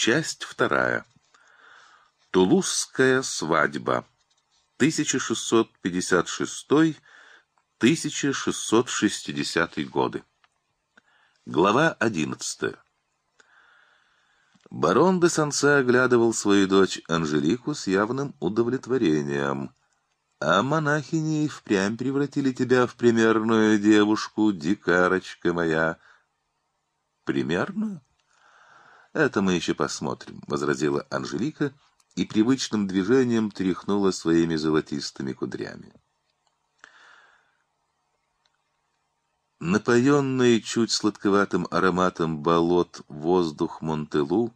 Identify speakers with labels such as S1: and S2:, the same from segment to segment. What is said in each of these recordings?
S1: Часть вторая. Тулузская свадьба. 1656-1660 годы. Глава одиннадцатая. Барон де Санса оглядывал свою дочь Анжелику с явным удовлетворением. «А монахини впрямь превратили тебя в примерную девушку, дикарочка моя». «Примерную?» «Это мы еще посмотрим», — возразила Анжелика и привычным движением тряхнула своими золотистыми кудрями. Напоенный чуть сладковатым ароматом болот воздух Монтелу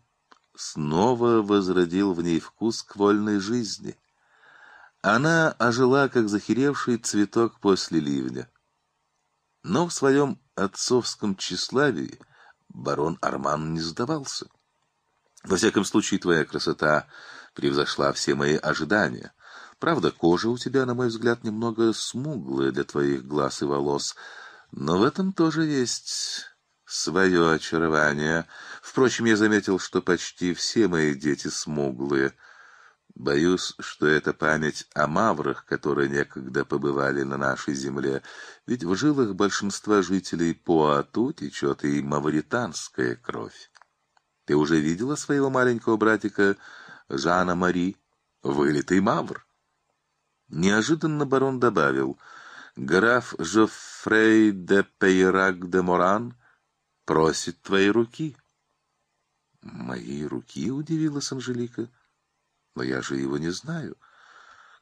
S1: снова возродил в ней вкус к вольной жизни. Она ожила, как захеревший цветок после ливня. Но в своем отцовском тщеславии барон Арман не сдавался. Во всяком случае, твоя красота превзошла все мои ожидания. Правда, кожа у тебя, на мой взгляд, немного смуглая для твоих глаз и волос, но в этом тоже есть свое очарование. Впрочем, я заметил, что почти все мои дети смуглые. Боюсь, что это память о маврах, которые некогда побывали на нашей земле, ведь в жилах большинства жителей Пуату течет и мавританская кровь. Ты уже видела своего маленького братика Жана Мари? Вылитый мавр. Неожиданно барон добавил, «Граф Жофрей де Пейрак де Моран просит твоей руки». «Моей руки?» — удивилась Анжелика. «Но я же его не знаю.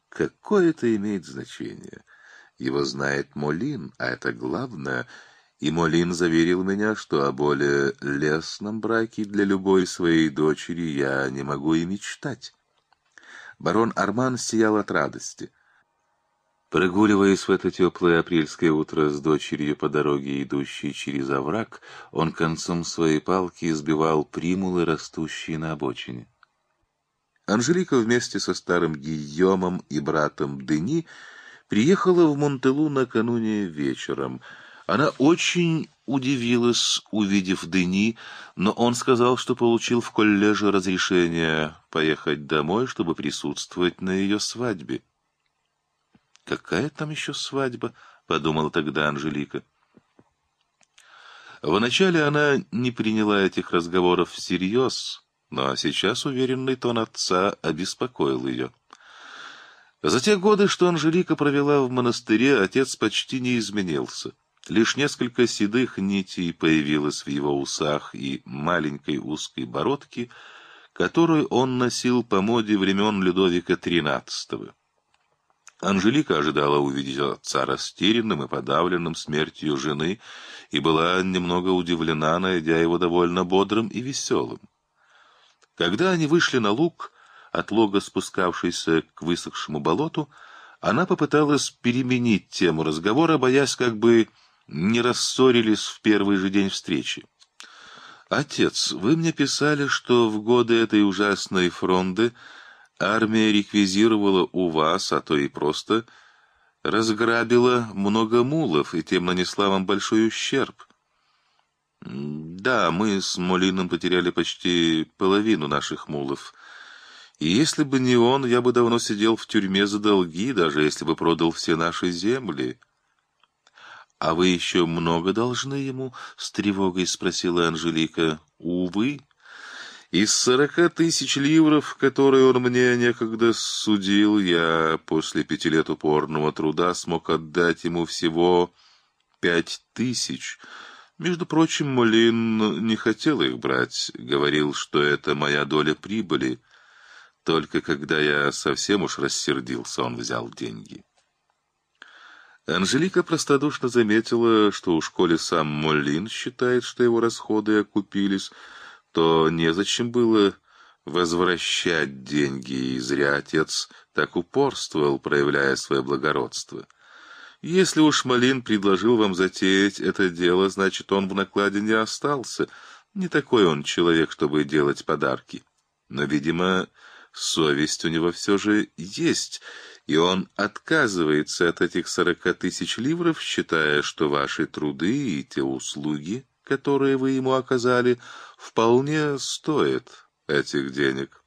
S1: Какое это имеет значение? Его знает Молин, а это главное — и Молин заверил меня, что о более лестном браке для любой своей дочери я не могу и мечтать. Барон Арман сиял от радости. Прогуливаясь в это теплое апрельское утро с дочерью по дороге, идущей через овраг, он концом своей палки избивал примулы, растущие на обочине. Анжелика вместе со старым Гийомом и братом Дени приехала в Монтелу накануне вечером — она очень удивилась, увидев Дени, но он сказал, что получил в коллеже разрешение поехать домой, чтобы присутствовать на ее свадьбе. «Какая там еще свадьба?» — подумала тогда Анжелика. Вначале она не приняла этих разговоров всерьез, но сейчас уверенный тон отца обеспокоил ее. За те годы, что Анжелика провела в монастыре, отец почти не изменился. Лишь несколько седых нитей появилось в его усах и маленькой узкой бородке, которую он носил по моде времен Людовика XIII. Анжелика ожидала увидеть отца растерянным и подавленным смертью жены и была немного удивлена, найдя его довольно бодрым и веселым. Когда они вышли на луг, от лога спускавшийся к высохшему болоту, она попыталась переменить тему разговора, боясь как бы не рассорились в первый же день встречи. «Отец, вы мне писали, что в годы этой ужасной фронды армия реквизировала у вас, а то и просто разграбила много мулов и тем нанесла вам большой ущерб. Да, мы с Молином потеряли почти половину наших мулов. И если бы не он, я бы давно сидел в тюрьме за долги, даже если бы продал все наши земли». «А вы еще много должны ему?» — с тревогой спросила Анжелика. «Увы. Из сорока тысяч ливров, которые он мне некогда судил, я после пяти лет упорного труда смог отдать ему всего пять тысяч». Между прочим, Молин не хотел их брать, говорил, что это моя доля прибыли. Только когда я совсем уж рассердился, он взял деньги. Анжелика простодушно заметила, что у школе сам Моллин считает, что его расходы окупились, то незачем было возвращать деньги, и зря отец так упорствовал, проявляя свое благородство. Если уж Малин предложил вам затеять это дело, значит, он в накладе не остался. Не такой он человек, чтобы делать подарки. Но, видимо, совесть у него все же есть, и он отказывается от этих сорока тысяч ливров, считая, что ваши труды и те услуги, которые вы ему оказали, вполне стоят этих денег.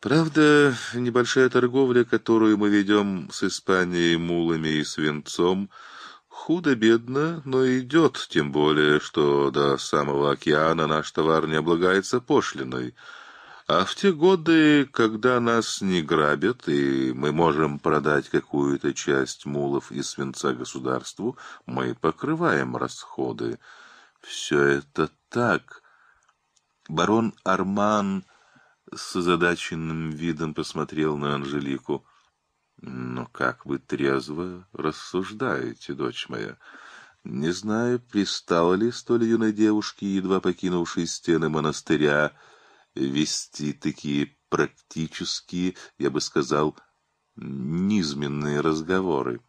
S1: Правда, небольшая торговля, которую мы ведем с Испанией мулами и свинцом, худо-бедно, но идет, тем более, что до самого океана наш товар не облагается пошлиной — а в те годы, когда нас не грабят, и мы можем продать какую-то часть мулов и свинца государству, мы покрываем расходы. Все это так. Барон Арман с озадаченным видом посмотрел на Анжелику. «Но «Ну, как вы трезво рассуждаете, дочь моя?» Не знаю, пристало ли столь юной девушке, едва покинувшей стены монастыря, — вести такие практические, я бы сказал, низменные разговоры.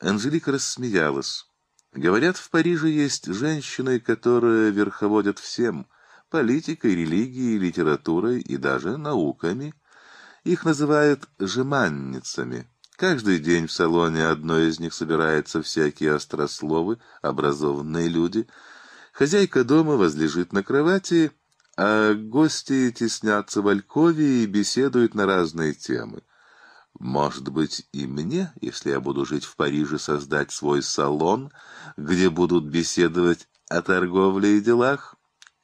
S1: Анжелика рассмеялась. Говорят, в Париже есть женщины, которые верховодят всем — политикой, религией, литературой и даже науками. Их называют «жеманницами». Каждый день в салоне одной из них собираются всякие острословы, образованные люди. Хозяйка дома возлежит на кровати — а гости теснятся в Алькове и беседуют на разные темы. Может быть, и мне, если я буду жить в Париже, создать свой салон, где будут беседовать о торговле и делах?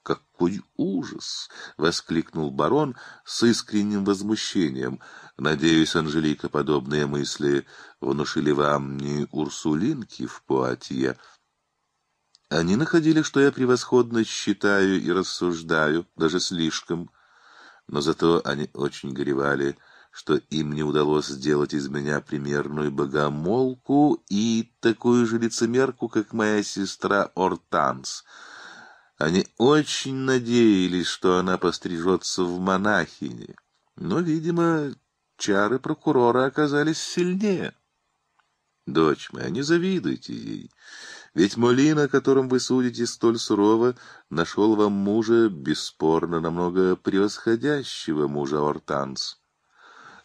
S1: «Какой ужас!» — воскликнул барон с искренним возмущением. «Надеюсь, Анжелика, подобные мысли внушили вам не урсулинки в Пуатье?» Они находили, что я превосходно считаю и рассуждаю, даже слишком. Но зато они очень горевали, что им не удалось сделать из меня примерную богомолку и такую же лицемерку, как моя сестра Ортанс. Они очень надеялись, что она пострижется в монахини, Но, видимо, чары прокурора оказались сильнее. Дочь моя, не завидуйте ей. Ведь Молин, о котором вы судите столь сурово, нашел вам мужа, бесспорно, намного превосходящего мужа Ортанс.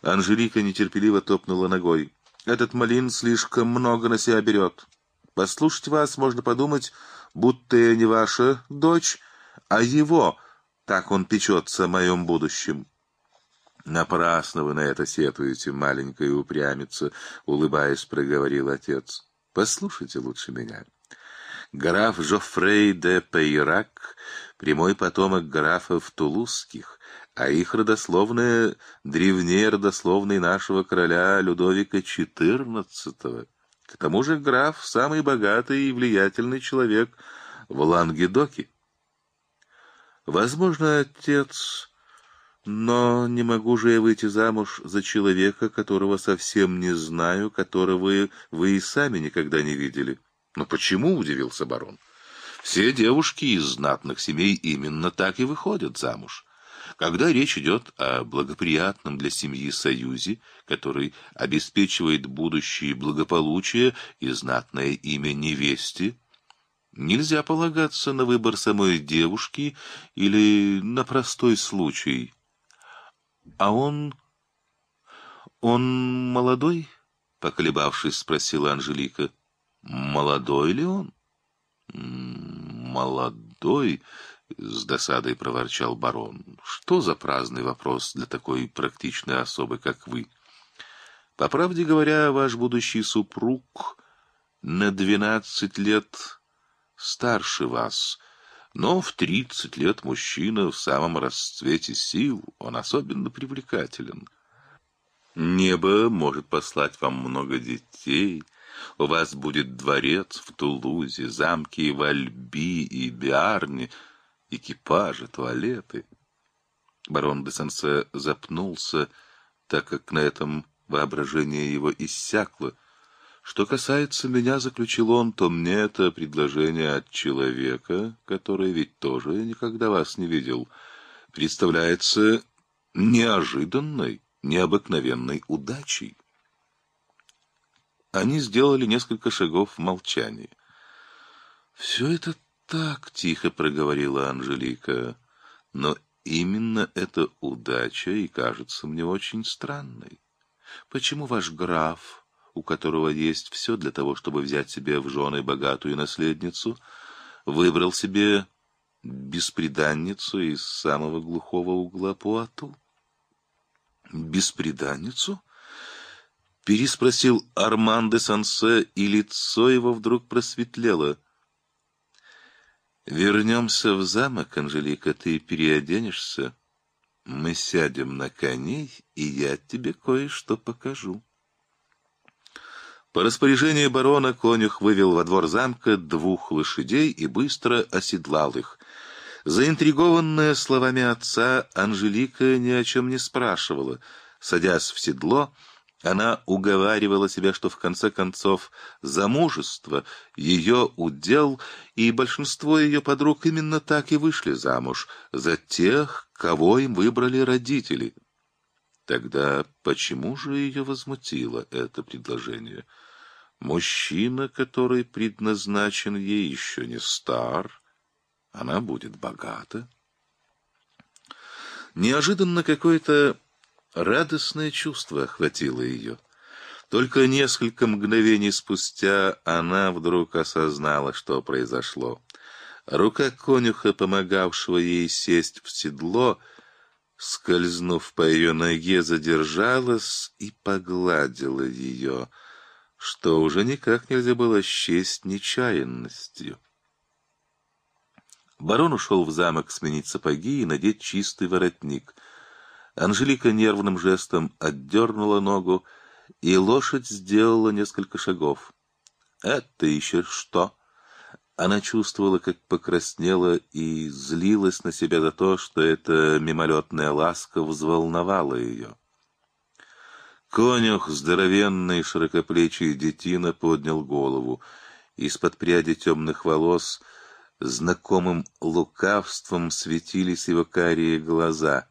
S1: Анжелика нетерпеливо топнула ногой. «Этот Молин слишком много на себя берет. Послушать вас, можно подумать, будто я не ваша дочь, а его, так он печется о моем будущем». «Напрасно вы на это сетуете, маленькая упрямица», — улыбаясь, проговорил отец. Послушайте лучше меня. Граф Жофрей де Пейрак — прямой потомок графов Тулузских, а их родословная древнее родословной нашего короля Людовика XIV. К тому же граф — самый богатый и влиятельный человек в Лангедоке. Возможно, отец но не могу же я выйти замуж за человека, которого совсем не знаю, которого вы и сами никогда не видели. Но почему, — удивился барон, — все девушки из знатных семей именно так и выходят замуж. Когда речь идет о благоприятном для семьи союзе, который обеспечивает будущее благополучие и знатное имя невесте, нельзя полагаться на выбор самой девушки или на простой случай —— А он... он молодой? — поколебавшись, спросила Анжелика. — Молодой ли он? — Молодой, — с досадой проворчал барон. — Что за праздный вопрос для такой практичной особы, как вы? По правде говоря, ваш будущий супруг на двенадцать лет старше вас, но в тридцать лет мужчина в самом расцвете сил, он особенно привлекателен. Небо может послать вам много детей, у вас будет дворец в Тулузе, замки в Альби и Биарне, экипажи, туалеты. Барон де Сансе запнулся, так как на этом воображение его иссякло, что касается меня, заключил он, то мне это предложение от человека, который ведь тоже никогда вас не видел, представляется неожиданной, необыкновенной удачей. Они сделали несколько шагов в молчании. «Все это так», — тихо проговорила Анжелика, — «но именно эта удача и кажется мне очень странной. Почему ваш граф...» у которого есть все для того, чтобы взять себе в жены богатую наследницу, выбрал себе беспреданницу из самого глухого угла Пуату. «Беспреданницу?» — переспросил Арман де Сансе, и лицо его вдруг просветлело. «Вернемся в замок, Анжелика, ты переоденешься. Мы сядем на коней, и я тебе кое-что покажу». По распоряжению барона конюх вывел во двор замка двух лошадей и быстро оседлал их. Заинтригованная словами отца, Анжелика ни о чем не спрашивала. Садясь в седло, она уговаривала себя, что в конце концов замужество — ее удел, и большинство ее подруг именно так и вышли замуж, за тех, кого им выбрали родители. Тогда почему же ее возмутило это предложение? — Мужчина, который предназначен ей, еще не стар, она будет богата. Неожиданно какое-то радостное чувство охватило ее. Только несколько мгновений спустя она вдруг осознала, что произошло. Рука конюха, помогавшего ей сесть в седло, скользнув по ее ноге, задержалась и погладила ее — что уже никак нельзя было счесть нечаянностью. Барон ушел в замок сменить сапоги и надеть чистый воротник. Анжелика нервным жестом отдернула ногу, и лошадь сделала несколько шагов. «Это еще что?» Она чувствовала, как покраснела и злилась на себя за то, что эта мимолетная ласка взволновала ее. Конюх, здоровенный, широкоплечий детина, поднял голову. Из-под пряди темных волос знакомым лукавством светились его карие глаза.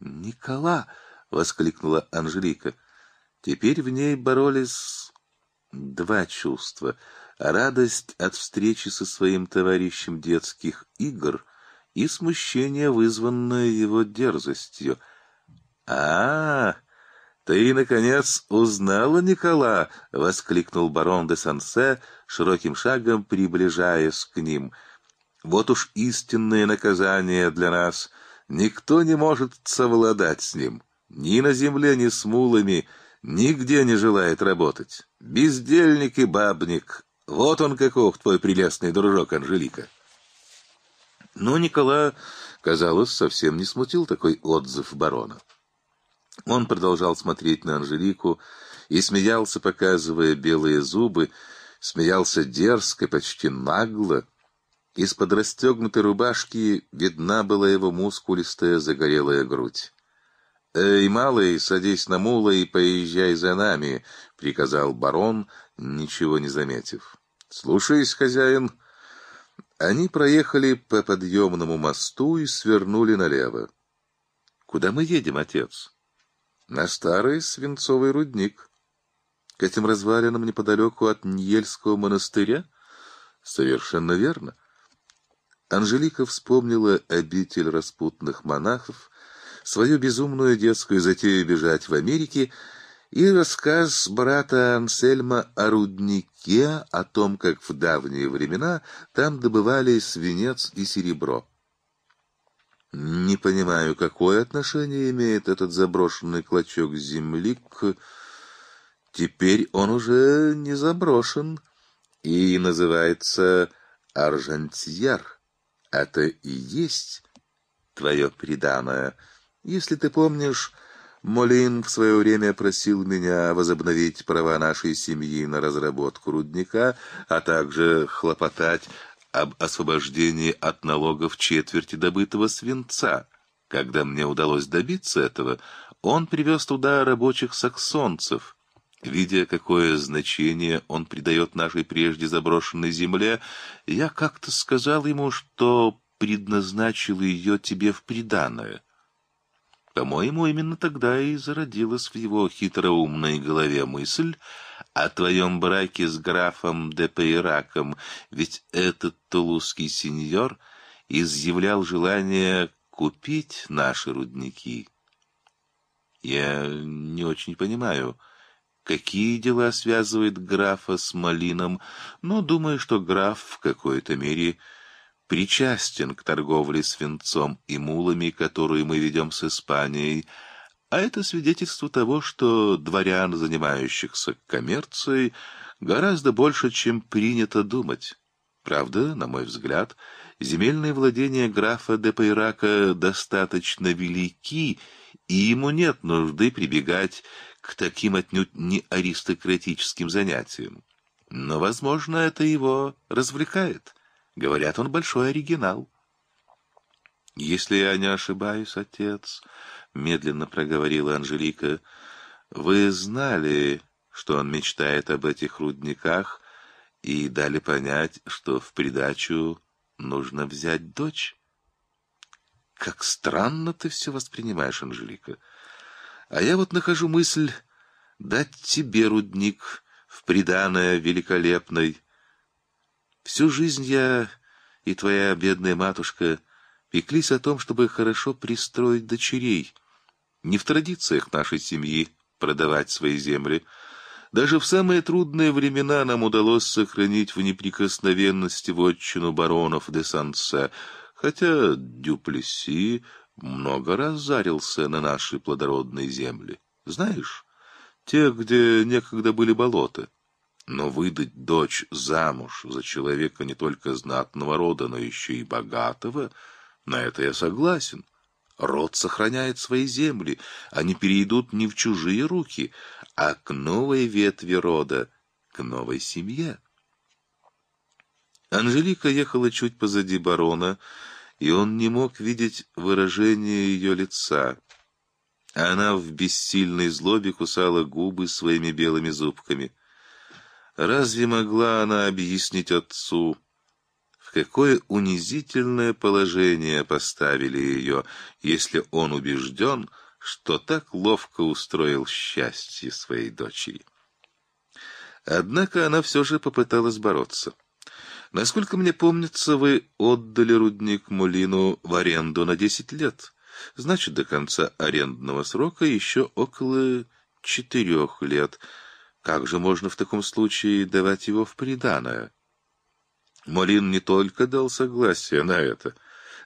S1: «Никола!» — воскликнула Анжелика. Теперь в ней боролись два чувства — радость от встречи со своим товарищем детских игр и смущение, вызванное его дерзостью. а, -а, -а «Ты, наконец, узнала Никола!» — воскликнул барон де Сансе, широким шагом приближаясь к ним. «Вот уж истинное наказание для нас! Никто не может совладать с ним. Ни на земле, ни с мулами, нигде не желает работать. Бездельник и бабник! Вот он каков, твой прелестный дружок Анжелика!» Но Никола, казалось, совсем не смутил такой отзыв барона. Он продолжал смотреть на Анжелику и смеялся, показывая белые зубы, смеялся дерзко, почти нагло. Из-под расстегнутой рубашки видна была его мускулистая загорелая грудь. «Эй, малый, садись на мула и поезжай за нами», — приказал барон, ничего не заметив. «Слушаюсь, хозяин». Они проехали по подъемному мосту и свернули налево. «Куда мы едем, отец?» на старый свинцовый рудник. К этим развалинам неподалеку от Ньельского монастыря? Совершенно верно. Анжелика вспомнила обитель распутных монахов, свою безумную детскую затею бежать в Америке и рассказ брата Ансельма о руднике, о том, как в давние времена там добывали свинец и серебро. Не понимаю, какое отношение имеет этот заброшенный клочок земли к... Теперь он уже не заброшен и называется Аржантьяр. Это и есть твое преданное. Если ты помнишь, Молин в свое время просил меня возобновить права нашей семьи на разработку рудника, а также хлопотать об освобождении от налогов четверти добытого свинца. Когда мне удалось добиться этого, он привез туда рабочих саксонцев. Видя, какое значение он придает нашей прежде заброшенной земле, я как-то сказал ему, что предназначил ее тебе в приданое. По-моему, именно тогда и зародилась в его хитроумной голове мысль, о твоем браке с графом де Пейраком, ведь этот тулузский сеньор изъявлял желание купить наши рудники. Я не очень понимаю, какие дела связывает графа с Малином, но думаю, что граф в какой-то мере причастен к торговле свинцом и мулами, которую мы ведем с Испанией, а это свидетельство того, что дворян, занимающихся коммерцией, гораздо больше, чем принято думать. Правда, на мой взгляд, земельные владения графа де Пайрака достаточно велики, и ему нет нужды прибегать к таким отнюдь не аристократическим занятиям. Но, возможно, это его развлекает. Говорят, он большой оригинал. Если я не ошибаюсь, отец, — медленно проговорила Анжелика, — «вы знали, что он мечтает об этих рудниках, и дали понять, что в придачу нужно взять дочь». «Как странно ты все воспринимаешь, Анжелика. А я вот нахожу мысль дать тебе рудник в приданое великолепной. Всю жизнь я и твоя бедная матушка пеклись о том, чтобы хорошо пристроить дочерей». Не в традициях нашей семьи продавать свои земли. Даже в самые трудные времена нам удалось сохранить в неприкосновенности вотчину баронов де Сансе, хотя Дюплеси много раз зарился на наши плодородные земли. Знаешь, те, где некогда были болота. Но выдать дочь замуж за человека не только знатного рода, но еще и богатого, на это я согласен. Род сохраняет свои земли, они перейдут не в чужие руки, а к новой ветви рода, к новой семье. Анжелика ехала чуть позади барона, и он не мог видеть выражение ее лица. Она в бессильной злобе кусала губы своими белыми зубками. Разве могла она объяснить отцу, какое унизительное положение поставили ее, если он убежден, что так ловко устроил счастье своей дочери. Однако она все же попыталась бороться. Насколько мне помнится, вы отдали рудник Мулину в аренду на десять лет. Значит, до конца арендного срока еще около четырех лет. Как же можно в таком случае давать его в приданое? Молин не только дал согласие на это,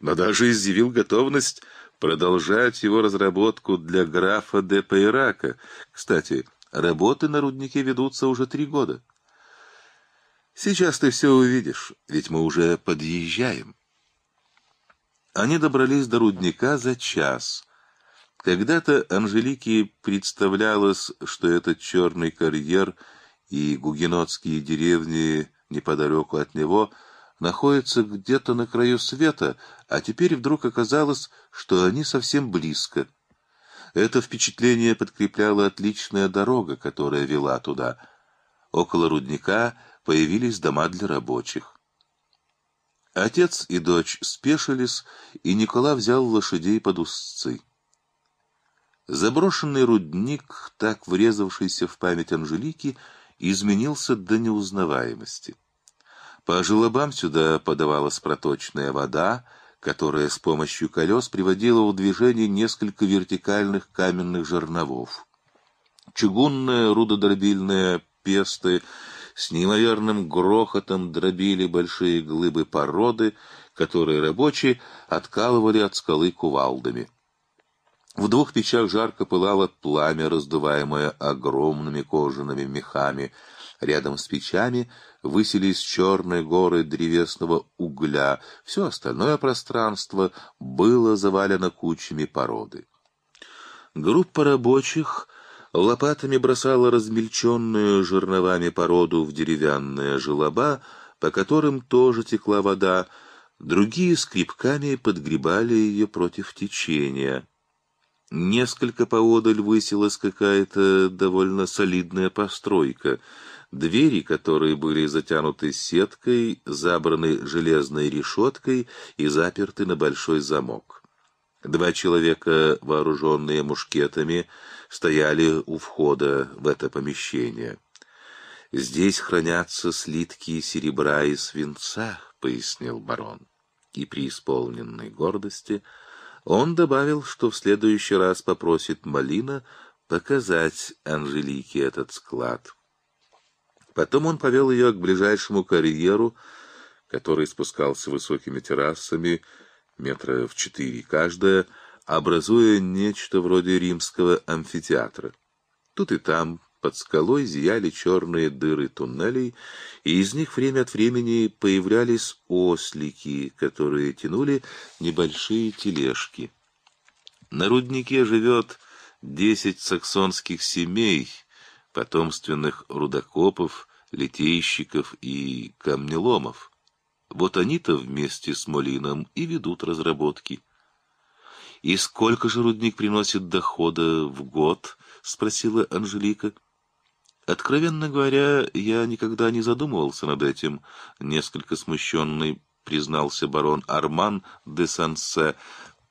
S1: но даже изъявил готовность продолжать его разработку для графа де Пейрака. Кстати, работы на руднике ведутся уже три года. Сейчас ты все увидишь, ведь мы уже подъезжаем. Они добрались до рудника за час. Когда-то Анжелике представлялось, что этот черный карьер и гугенотские деревни Неподалеку от него находится где-то на краю света, а теперь вдруг оказалось, что они совсем близко. Это впечатление подкрепляла отличная дорога, которая вела туда. Около рудника появились дома для рабочих. Отец и дочь спешились, и Никола взял лошадей под узцы. Заброшенный рудник, так врезавшийся в память Анжелики, изменился до неузнаваемости. По желобам сюда подавалась проточная вода, которая с помощью колес приводила в движение несколько вертикальных каменных жерновов. Чугунные рудодробильные песты с неимоверным грохотом дробили большие глыбы породы, которые рабочие откалывали от скалы кувалдами. В двух печах жарко пылало пламя, раздуваемое огромными кожаными мехами. Рядом с печами высились черные горы древесного угля. Все остальное пространство было завалено кучами породы. Группа рабочих лопатами бросала размельченную жерновами породу в деревянные желоба, по которым тоже текла вода, другие скрипками подгребали ее против течения. Несколько поодаль высилась какая-то довольно солидная постройка. Двери, которые были затянуты сеткой, забраны железной решеткой и заперты на большой замок. Два человека, вооруженные мушкетами, стояли у входа в это помещение. «Здесь хранятся слитки серебра и свинца», — пояснил барон. И при исполненной гордости — он добавил, что в следующий раз попросит Малина показать Анжелике этот склад. Потом он повел ее к ближайшему карьеру, который спускался высокими террасами, метра в четыре каждая, образуя нечто вроде римского амфитеатра. Тут и там под скалой зияли черные дыры туннелей, и из них время от времени появлялись ослики, которые тянули небольшие тележки. На руднике живет десять саксонских семей, потомственных рудокопов, литейщиков и камнеломов. Вот они-то вместе с Молином и ведут разработки. — И сколько же рудник приносит дохода в год? — спросила Анжелика. — Откровенно говоря, я никогда не задумывался над этим, несколько смущенный признался барон Арман де Сансе.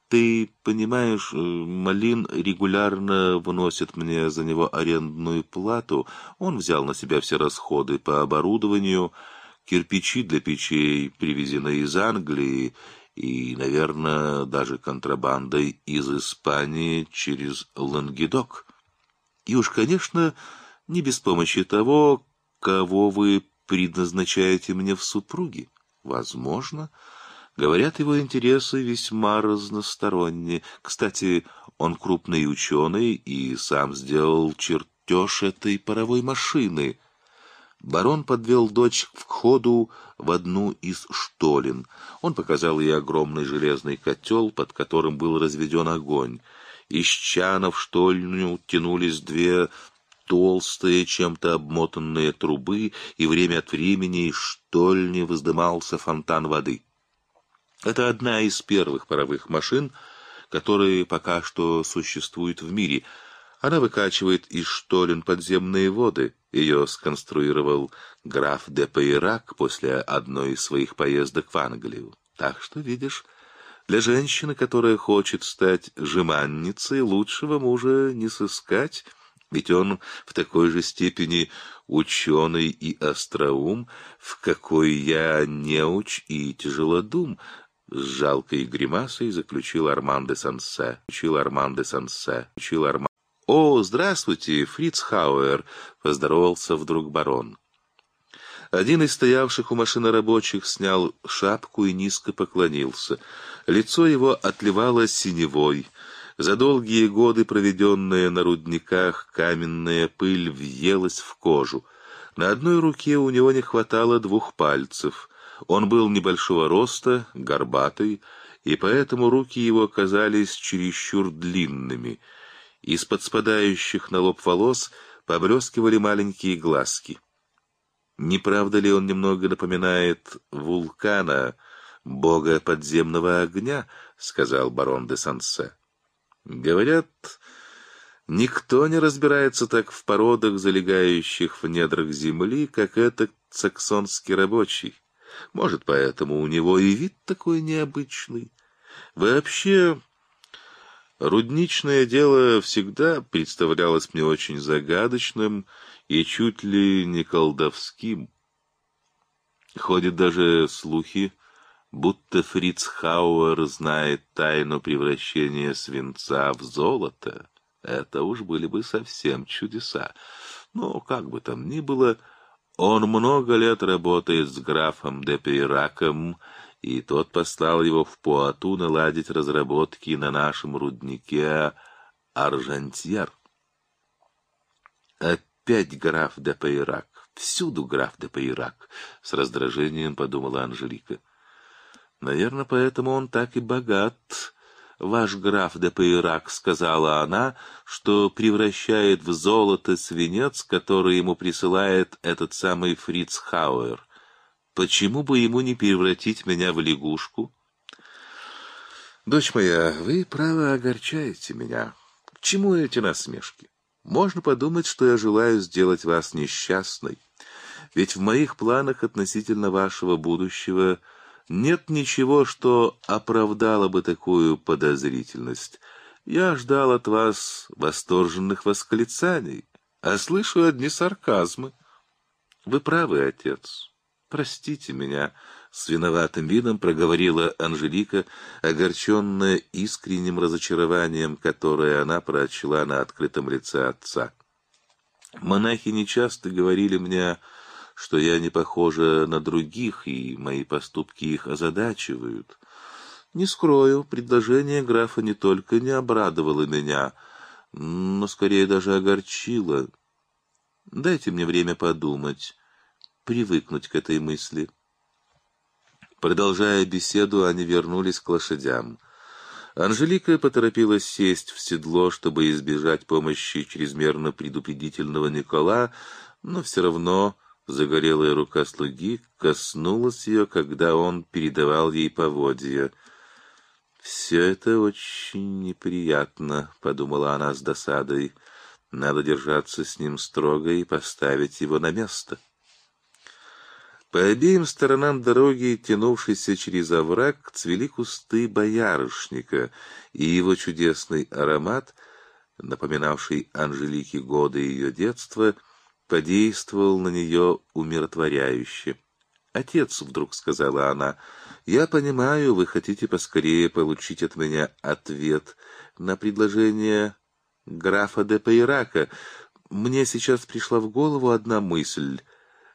S1: Ты понимаешь, э, Малин регулярно выносит мне за него арендную плату. Он взял на себя все расходы по оборудованию, кирпичи для печей привезены из Англии и, наверное, даже контрабандой из Испании через Лангедок. И уж, конечно, не без помощи того, кого вы предназначаете мне в супруги. Возможно, говорят, его интересы весьма разносторонние. Кстати, он крупный ученый и сам сделал чертеж этой паровой машины. Барон подвел дочь к входу в одну из штолен. Он показал ей огромный железный котел, под которым был разведен огонь. Из чанов в штольню тянулись две толстые, чем-то обмотанные трубы, и время от времени из штольни воздымался фонтан воды. Это одна из первых паровых машин, которые пока что существуют в мире. Она выкачивает из штолен подземные воды. Ее сконструировал граф де Пейрак после одной из своих поездок в Англию. Так что, видишь, для женщины, которая хочет стать жеманницей, лучшего мужа не сыскать, ведь он в такой же степени ученый и остроум, в какой я неуч и тяжелодум, с жалкой гримасой заключил Арманде Сансе. Учил Арман Сансе. Учил Арман... «О, здравствуйте, Фриц Хауэр!» — поздоровался вдруг барон. Один из стоявших у машины рабочих снял шапку и низко поклонился. Лицо его отливало синевой — за долгие годы, проведенные на рудниках, каменная пыль въелась в кожу. На одной руке у него не хватало двух пальцев. Он был небольшого роста, горбатый, и поэтому руки его казались чересчур длинными. Из-под спадающих на лоб волос поблескивали маленькие глазки. Не правда ли он немного напоминает вулкана, бога подземного огня, сказал барон де Сансе. Говорят, никто не разбирается так в породах, залегающих в недрах земли, как этот саксонский рабочий. Может, поэтому у него и вид такой необычный. Вообще, рудничное дело всегда представлялось мне очень загадочным и чуть ли не колдовским. Ходят даже слухи, будто Фриц Хауэр знает тайну превращения свинца в золото. Это уж были бы совсем чудеса. Но, как бы там ни было, он много лет работает с графом де Пейраком, и тот послал его в Пуату наладить разработки на нашем руднике Аржантьер. Опять граф де Пейрак, всюду граф де Пейрак, с раздражением подумала Анжелика. Наверное, поэтому он так и богат. Ваш граф де Пейрак, — сказала она, — что превращает в золото свинец, который ему присылает этот самый Фриц Хауэр. Почему бы ему не превратить меня в лягушку? Дочь моя, вы, право, огорчаете меня. К чему эти насмешки? Можно подумать, что я желаю сделать вас несчастной. Ведь в моих планах относительно вашего будущего — нет ничего, что оправдало бы такую подозрительность. Я ждал от вас восторженных восклицаний, а слышу одни сарказмы. Вы правы, отец. Простите меня, с виноватым видом проговорила Анжелика, огорченная искренним разочарованием, которое она прочла на открытом лице отца. Монахи не часто говорили мне что я не похожа на других, и мои поступки их озадачивают. Не скрою, предложение графа не только не обрадовало меня, но скорее даже огорчило. Дайте мне время подумать, привыкнуть к этой мысли. Продолжая беседу, они вернулись к лошадям. Анжелика поторопилась сесть в седло, чтобы избежать помощи чрезмерно предупредительного Никола, но все равно Загорелая рука слуги коснулась ее, когда он передавал ей поводья. «Все это очень неприятно», — подумала она с досадой. «Надо держаться с ним строго и поставить его на место». По обеим сторонам дороги, тянувшейся через овраг, цвели кусты боярышника, и его чудесный аромат, напоминавший Анжелике годы ее детства, — подействовал на нее умиротворяюще. «Отец», — вдруг сказала она, — «я понимаю, вы хотите поскорее получить от меня ответ на предложение графа де Пайрака. Мне сейчас пришла в голову одна мысль.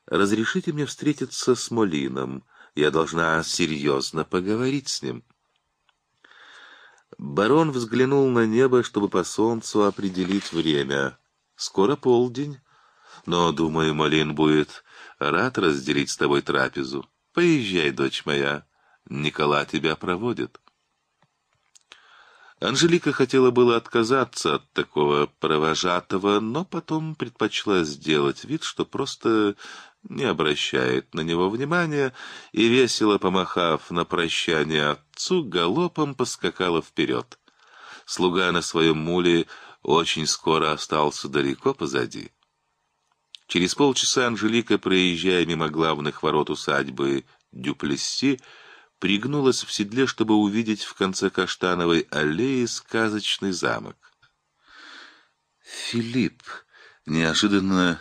S1: Разрешите мне встретиться с Молином. Я должна серьезно поговорить с ним». Барон взглянул на небо, чтобы по солнцу определить время. «Скоро полдень». Но, думаю, Малин будет рад разделить с тобой трапезу. Поезжай, дочь моя, Никола тебя проводит. Анжелика хотела было отказаться от такого провожатого, но потом предпочла сделать вид, что просто не обращает на него внимания, и, весело помахав на прощание отцу, галопом поскакала вперед. Слуга на своем муле очень скоро остался далеко позади. Через полчаса Анжелика, проезжая мимо главных ворот усадьбы Дюплесси, пригнулась в седле, чтобы увидеть в конце каштановой аллеи сказочный замок. Филипп неожиданно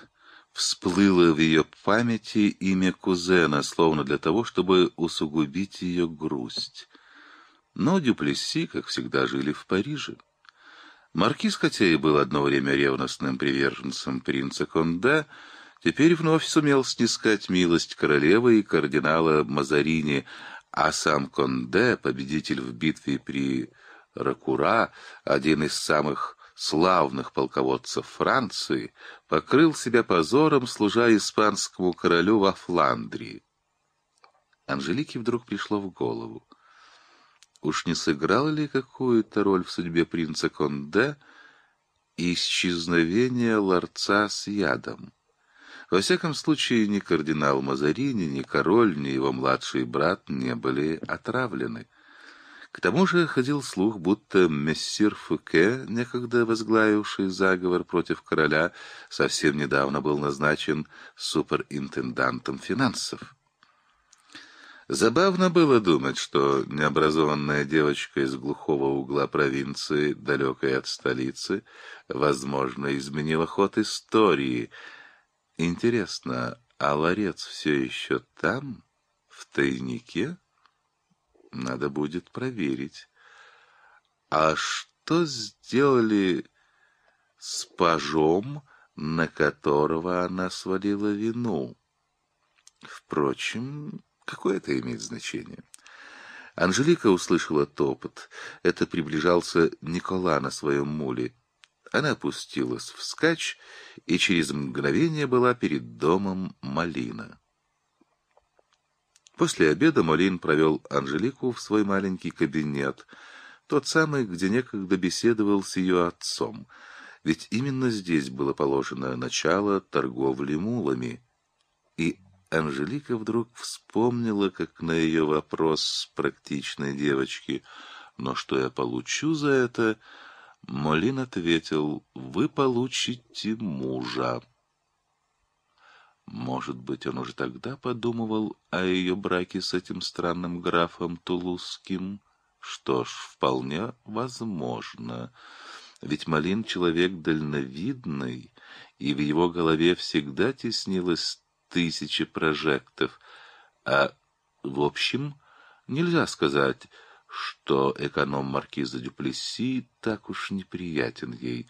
S1: всплыло в ее памяти имя кузена, словно для того, чтобы усугубить ее грусть. Но Дюплесси, как всегда, жили в Париже. Маркиз, хотя и был одно время ревностным приверженцем принца Конде, теперь вновь сумел снискать милость королевы и кардинала Мазарини, а сам Конде, победитель в битве при Ракура, один из самых славных полководцев Франции, покрыл себя позором, служа испанскому королю во Фландрии. Анжелике вдруг пришло в голову. Уж не сыграл ли какую-то роль в судьбе принца Конде исчезновение ларца с ядом? Во всяком случае, ни кардинал Мазарини, ни король, ни его младший брат не были отравлены. К тому же ходил слух, будто мессир Фуке, некогда возглавивший заговор против короля, совсем недавно был назначен суперинтендантом финансов. Забавно было думать, что необразованная девочка из глухого угла провинции, далекой от столицы, возможно, изменила ход истории. Интересно, а ларец все еще там, в тайнике? Надо будет проверить. А что сделали с пажом, на которого она свалила вину? Впрочем, Какое это имеет значение? Анжелика услышала топот. Это приближался Никола на своем муле. Она опустилась в скач, и через мгновение была перед домом Малина. После обеда Малин провел Анжелику в свой маленький кабинет, тот самый, где некогда беседовал с ее отцом, ведь именно здесь было положено начало торговли мулами, и Анжелика вдруг вспомнила, как на ее вопрос практичной девочки «Но что я получу за это?» Молин ответил «Вы получите мужа». Может быть, он уже тогда подумывал о ее браке с этим странным графом Тулузским? Что ж, вполне возможно. Ведь Малин человек дальновидный, и в его голове всегда теснилась тысячи прожектов. А в общем, нельзя сказать, что эконом маркиза Дюплесси так уж неприятен ей.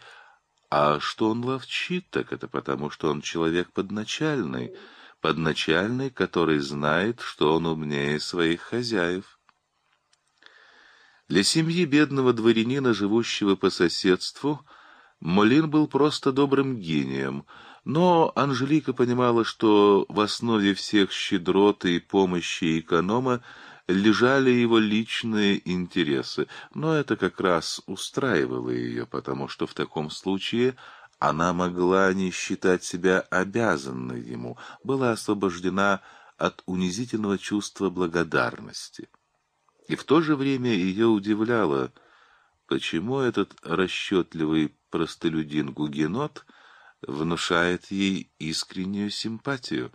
S1: А что он ловчит, так это потому, что он человек подначальный, подначальный, который знает, что он умнее своих хозяев. Для семьи бедного дворянина, живущего по соседству, Молин был просто добрым гением — но Анжелика понимала, что в основе всех щедрот и помощи эконома лежали его личные интересы, но это как раз устраивало ее, потому что в таком случае она могла не считать себя обязанной ему, была освобождена от унизительного чувства благодарности. И в то же время ее удивляло, почему этот расчетливый простолюдин-гугенот — внушает ей искреннюю симпатию.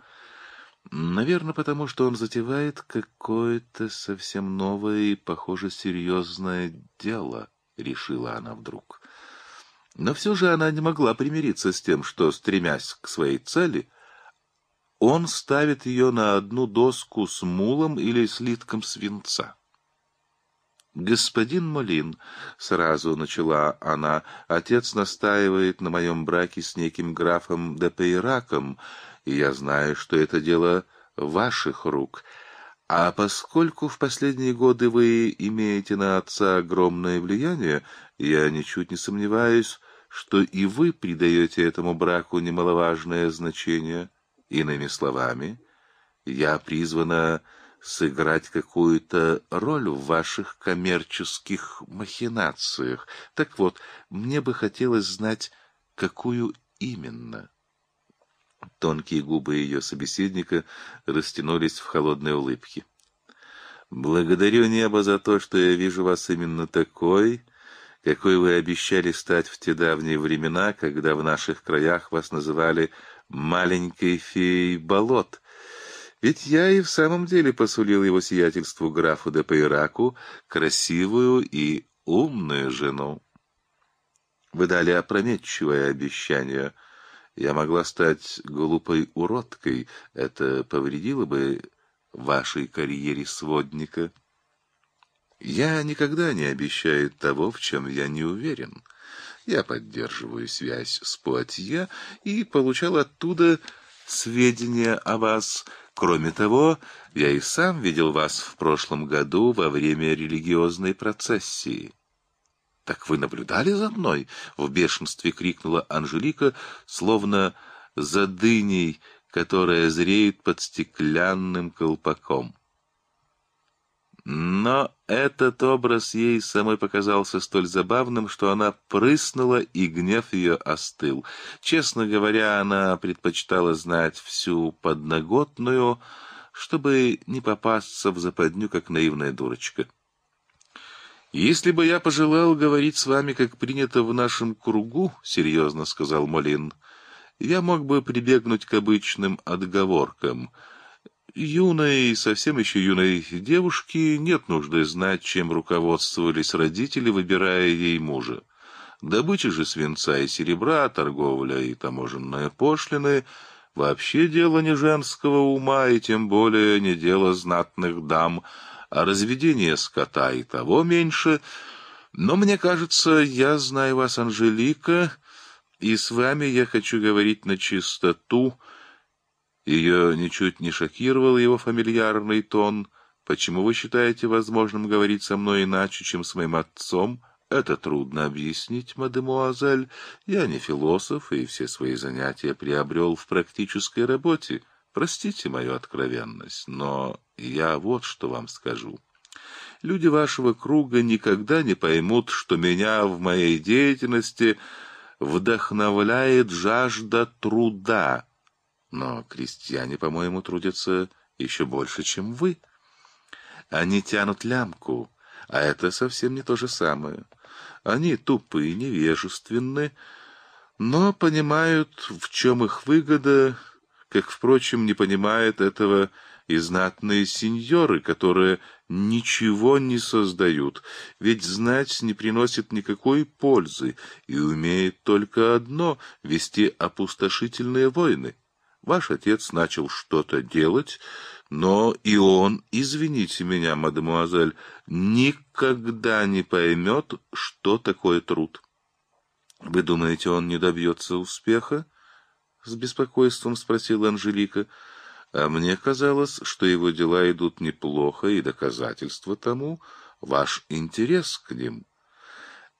S1: Наверное, потому что он затевает какое-то совсем новое и, похоже, серьезное дело, решила она вдруг. Но все же она не могла примириться с тем, что, стремясь к своей цели, он ставит ее на одну доску с мулом или слитком свинца. «Господин Молин», — сразу начала она, — «отец настаивает на моем браке с неким графом де и я знаю, что это дело ваших рук. А поскольку в последние годы вы имеете на отца огромное влияние, я ничуть не сомневаюсь, что и вы придаете этому браку немаловажное значение. Иными словами, я призвана сыграть какую-то роль в ваших коммерческих махинациях. Так вот, мне бы хотелось знать, какую именно. Тонкие губы ее собеседника растянулись в холодной улыбке. «Благодарю небо за то, что я вижу вас именно такой, какой вы обещали стать в те давние времена, когда в наших краях вас называли «маленькой феей болот», ведь я и в самом деле посулил его сиятельству графу де Пейраку красивую и умную жену. Вы дали опрометчивое обещание. Я могла стать глупой уродкой. Это повредило бы вашей карьере сводника. Я никогда не обещаю того, в чем я не уверен. Я поддерживаю связь с Пуатье и получал оттуда сведения о вас — Кроме того, я и сам видел вас в прошлом году во время религиозной процессии. Так вы наблюдали за мной? В бешенстве крикнула Анжелика, словно за дыней, которая зреет под стеклянным колпаком. Но этот образ ей самой показался столь забавным, что она прыснула, и гнев ее остыл. Честно говоря, она предпочитала знать всю подноготную, чтобы не попасться в западню, как наивная дурочка. «Если бы я пожелал говорить с вами, как принято в нашем кругу, — серьезно сказал Молин, — я мог бы прибегнуть к обычным отговоркам — Юной, совсем еще юной девушке нет нужды знать, чем руководствовались родители, выбирая ей мужа. Добыча же свинца и серебра, торговля и таможенные пошлины — вообще дело не женского ума и тем более не дело знатных дам, а разведение скота и того меньше. Но мне кажется, я знаю вас, Анжелика, и с вами я хочу говорить на чистоту — ее ничуть не шокировал его фамильярный тон. «Почему вы считаете возможным говорить со мной иначе, чем с моим отцом?» «Это трудно объяснить, мадемуазель. Я не философ, и все свои занятия приобрел в практической работе. Простите мою откровенность, но я вот что вам скажу. Люди вашего круга никогда не поймут, что меня в моей деятельности вдохновляет жажда труда» Но крестьяне, по-моему, трудятся еще больше, чем вы. Они тянут лямку, а это совсем не то же самое. Они тупы, и невежественны, но понимают, в чем их выгода, как, впрочем, не понимают этого и знатные сеньоры, которые ничего не создают, ведь знать не приносит никакой пользы и умеет только одно — вести опустошительные войны. Ваш отец начал что-то делать, но и он, извините меня, мадемуазель, никогда не поймет, что такое труд. Вы думаете, он не добьется успеха? С беспокойством спросила Анжелика. А мне казалось, что его дела идут неплохо, и доказательство тому — ваш интерес к ним.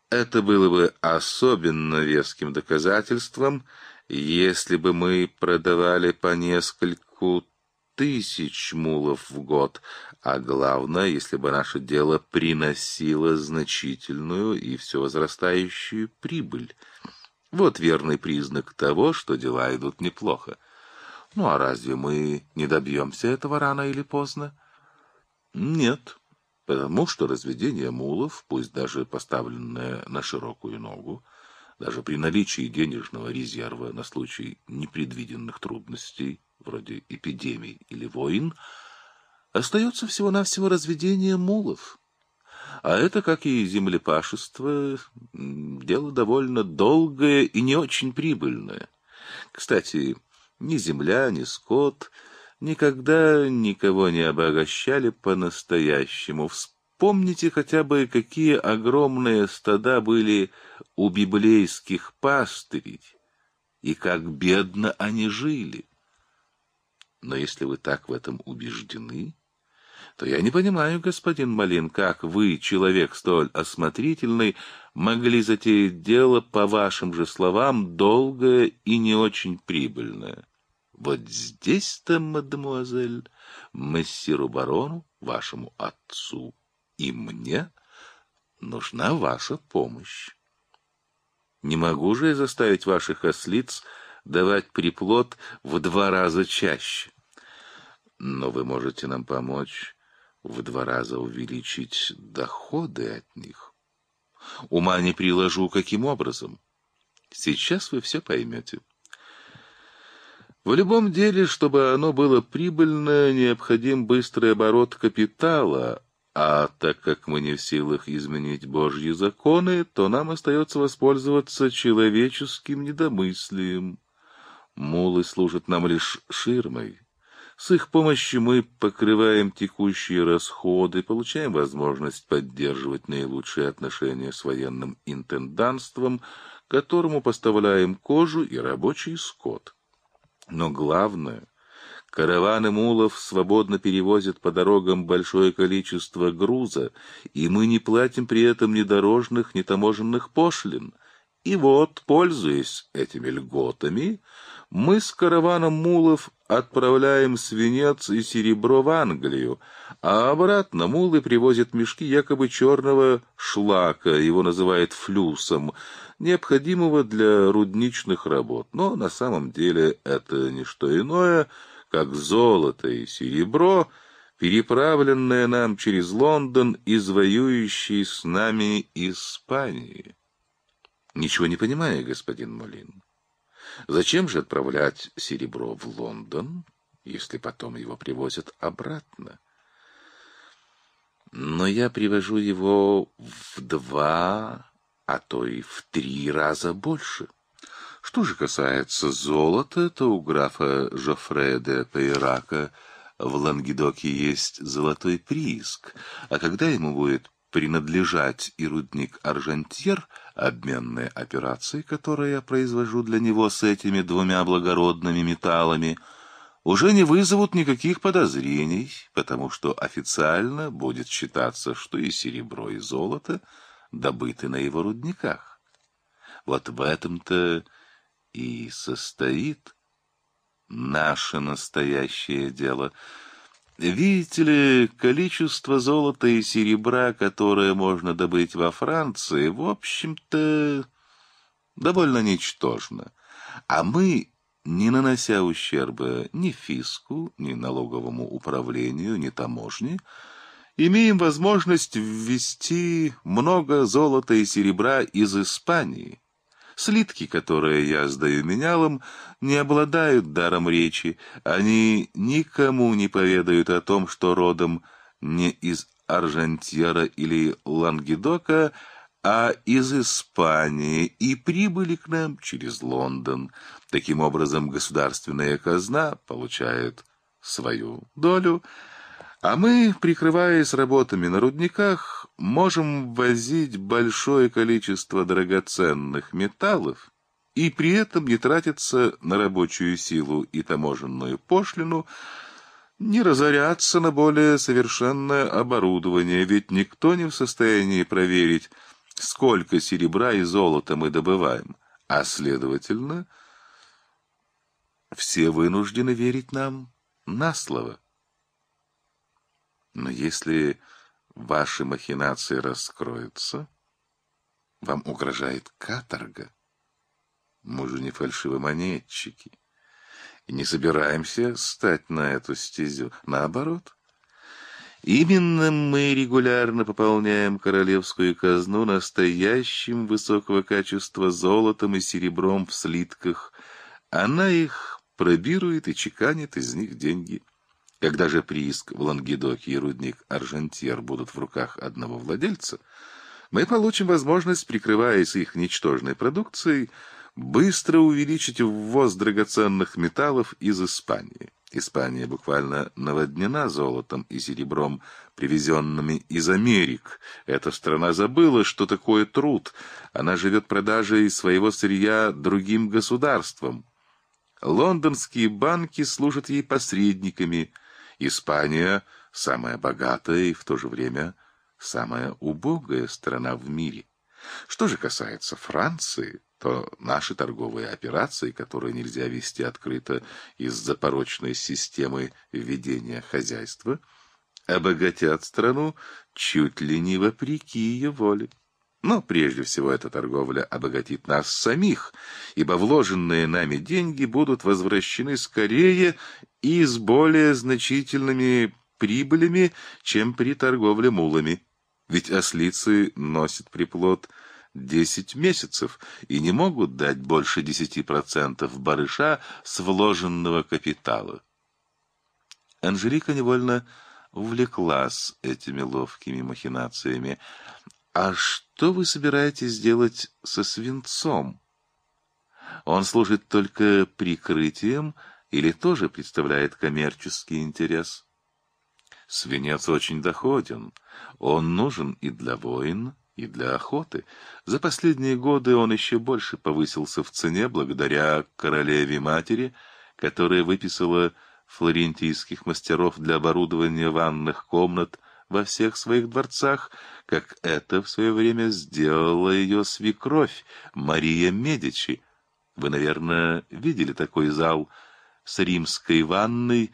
S1: Это было бы особенно веским доказательством, если бы мы продавали по нескольку тысяч мулов в год, а главное, если бы наше дело приносило значительную и все возрастающую прибыль. Вот верный признак того, что дела идут неплохо. Ну а разве мы не добьемся этого рано или поздно? Нет, потому что разведение мулов, пусть даже поставленное на широкую ногу, даже при наличии денежного резерва на случай непредвиденных трудностей, вроде эпидемий или войн, остается всего-навсего разведение мулов. А это, как и землепашество, дело довольно долгое и не очень прибыльное. Кстати, ни земля, ни скот никогда никого не обогащали по-настоящему. Вспомнили Помните хотя бы, какие огромные стада были у библейских пастырей, и как бедно они жили. Но если вы так в этом убеждены, то я не понимаю, господин Малин, как вы, человек столь осмотрительный, могли затеять дело, по вашим же словам, долгое и не очень прибыльное. Вот здесь-то, мадемуазель, мессиру барону, вашему отцу, и мне нужна ваша помощь. Не могу же я заставить ваших ослиц давать приплод в два раза чаще. Но вы можете нам помочь в два раза увеличить доходы от них. Ума не приложу, каким образом. Сейчас вы все поймете. В любом деле, чтобы оно было прибыльно, необходим быстрый оборот капитала, а так как мы не в силах изменить Божьи законы, то нам остается воспользоваться человеческим недомыслием. Мулы служат нам лишь ширмой. С их помощью мы покрываем текущие расходы, получаем возможность поддерживать наилучшие отношения с военным интенданством, которому поставляем кожу и рабочий скот. Но главное — Караваны мулов свободно перевозят по дорогам большое количество груза, и мы не платим при этом ни дорожных, ни таможенных пошлин. И вот, пользуясь этими льготами, мы с караваном мулов отправляем свинец и серебро в Англию, а обратно мулы привозят мешки якобы черного шлака, его называют флюсом, необходимого для рудничных работ. Но на самом деле это не что иное — как золото и серебро, переправленное нам через Лондон из воюющей с нами Испании. Ничего не понимаю, господин Молин. Зачем же отправлять серебро в Лондон, если потом его привозят обратно? Но я привожу его в два, а то и в три раза больше. — что же касается золота, то у графа Жофреда Пейрака в Лангедоке есть золотой прииск, а когда ему будет принадлежать и рудник Аржантьер, обменные операции, которые я произвожу для него с этими двумя благородными металлами, уже не вызовут никаких подозрений, потому что официально будет считаться, что и серебро, и золото добыты на его рудниках. Вот в этом-то и состоит наше настоящее дело. Видите ли, количество золота и серебра, которое можно добыть во Франции, в общем-то, довольно ничтожно. А мы, не нанося ущерба ни фиску, ни налоговому управлению, ни таможне, имеем возможность ввести много золота и серебра из Испании, Слитки, которые я сдаю менялам, не обладают даром речи. Они никому не поведают о том, что родом не из Аржантьера или Лангедока, а из Испании, и прибыли к нам через Лондон. Таким образом, государственная казна получает свою долю, а мы, прикрываясь работами на рудниках, можем возить большое количество драгоценных металлов и при этом не тратиться на рабочую силу и таможенную пошлину, не разоряться на более совершенное оборудование, ведь никто не в состоянии проверить, сколько серебра и золота мы добываем, а, следовательно, все вынуждены верить нам на слово. Но если ваши махинации раскроются, вам угрожает каторга. Мы же не фальшивомонетчики и не собираемся стать на эту стезю. Наоборот, именно мы регулярно пополняем королевскую казну настоящим высокого качества золотом и серебром в слитках. Она их пробирует и чеканит из них деньги. Когда же прииск в Лангедоке и рудник Аржентьер будут в руках одного владельца, мы получим возможность, прикрываясь их ничтожной продукцией, быстро увеличить ввоз драгоценных металлов из Испании. Испания буквально наводнена золотом и серебром, привезенными из Америк. Эта страна забыла, что такое труд. Она живет продажей своего сырья другим государствам. Лондонские банки служат ей посредниками – Испания – самая богатая и в то же время самая убогая страна в мире. Что же касается Франции, то наши торговые операции, которые нельзя вести открыто из-за порочной системы ведения хозяйства, обогатят страну чуть ли не вопреки ее воле. Но прежде всего эта торговля обогатит нас самих, ибо вложенные нами деньги будут возвращены скорее и с более значительными прибылями, чем при торговле мулами. Ведь ослицы носят приплод десять месяцев и не могут дать больше десяти процентов барыша с вложенного капитала. Анжелика невольно увлеклась этими ловкими махинациями. «А что вы собираетесь делать со свинцом? Он служит только прикрытием или тоже представляет коммерческий интерес?» «Свинец очень доходен. Он нужен и для войн, и для охоты. За последние годы он еще больше повысился в цене благодаря королеве-матери, которая выписала флорентийских мастеров для оборудования ванных комнат во всех своих дворцах, как это в свое время сделала ее свекровь Мария Медичи. Вы, наверное, видели такой зал с римской ванной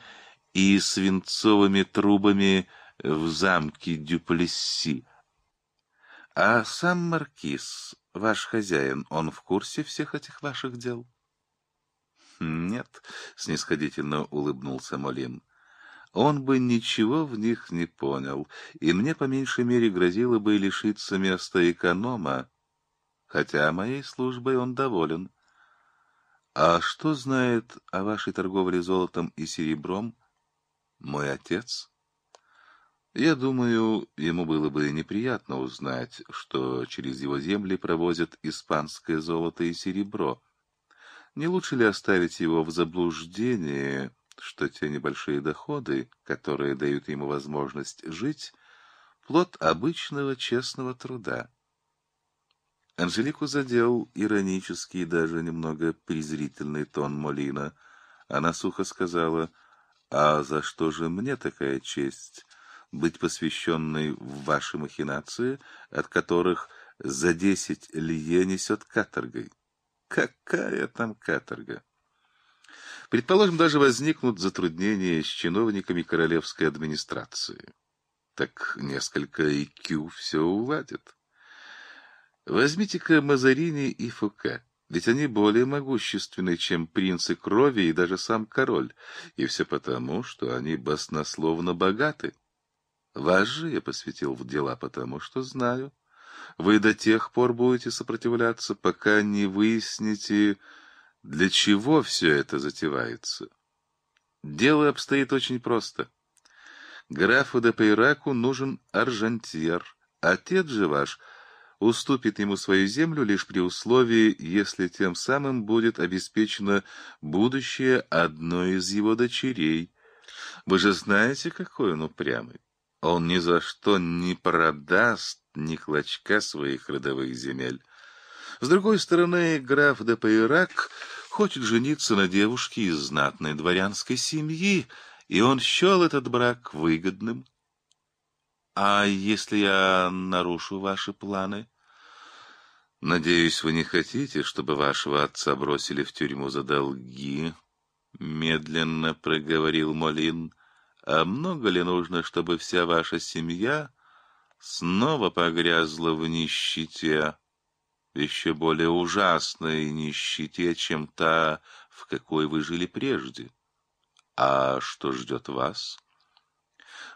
S1: и свинцовыми трубами в замке Дюплесси. А сам маркиз, ваш хозяин, он в курсе всех этих ваших дел? — Нет, — снисходительно улыбнулся Молин он бы ничего в них не понял, и мне по меньшей мере грозило бы лишиться места эконома, хотя моей службой он доволен. А что знает о вашей торговле золотом и серебром мой отец? Я думаю, ему было бы неприятно узнать, что через его земли провозят испанское золото и серебро. Не лучше ли оставить его в заблуждении что те небольшие доходы, которые дают ему возможность жить, плод обычного честного труда. Анжелику задел иронический даже немного презрительный тон Молина. Она сухо сказала, «А за что же мне такая честь быть посвященной в ваши махинации, от которых за десять лие несет каторгой?» «Какая там каторга?» Предположим, даже возникнут затруднения с чиновниками королевской администрации. Так несколько ИК все уладит. Возьмите-ка Мазарини и Фуке. Ведь они более могущественны, чем принцы крови и даже сам король. И все потому, что они баснословно богаты. Вас же я посвятил в дела, потому что знаю. Вы до тех пор будете сопротивляться, пока не выясните... Для чего все это затевается? Дело обстоит очень просто. Графу де Пейраку нужен аржантьер. Отец же ваш уступит ему свою землю лишь при условии, если тем самым будет обеспечено будущее одной из его дочерей. Вы же знаете, какой он упрямый. Он ни за что не продаст ни клочка своих родовых земель. С другой стороны, граф де Пейрак хочет жениться на девушке из знатной дворянской семьи, и он счел этот брак выгодным. А если я нарушу ваши планы? Надеюсь, вы не хотите, чтобы вашего отца бросили в тюрьму за долги, медленно проговорил Молин. А много ли нужно, чтобы вся ваша семья снова погрязла в нищете? еще более ужасной нищете, чем та, в какой вы жили прежде. А что ждет вас?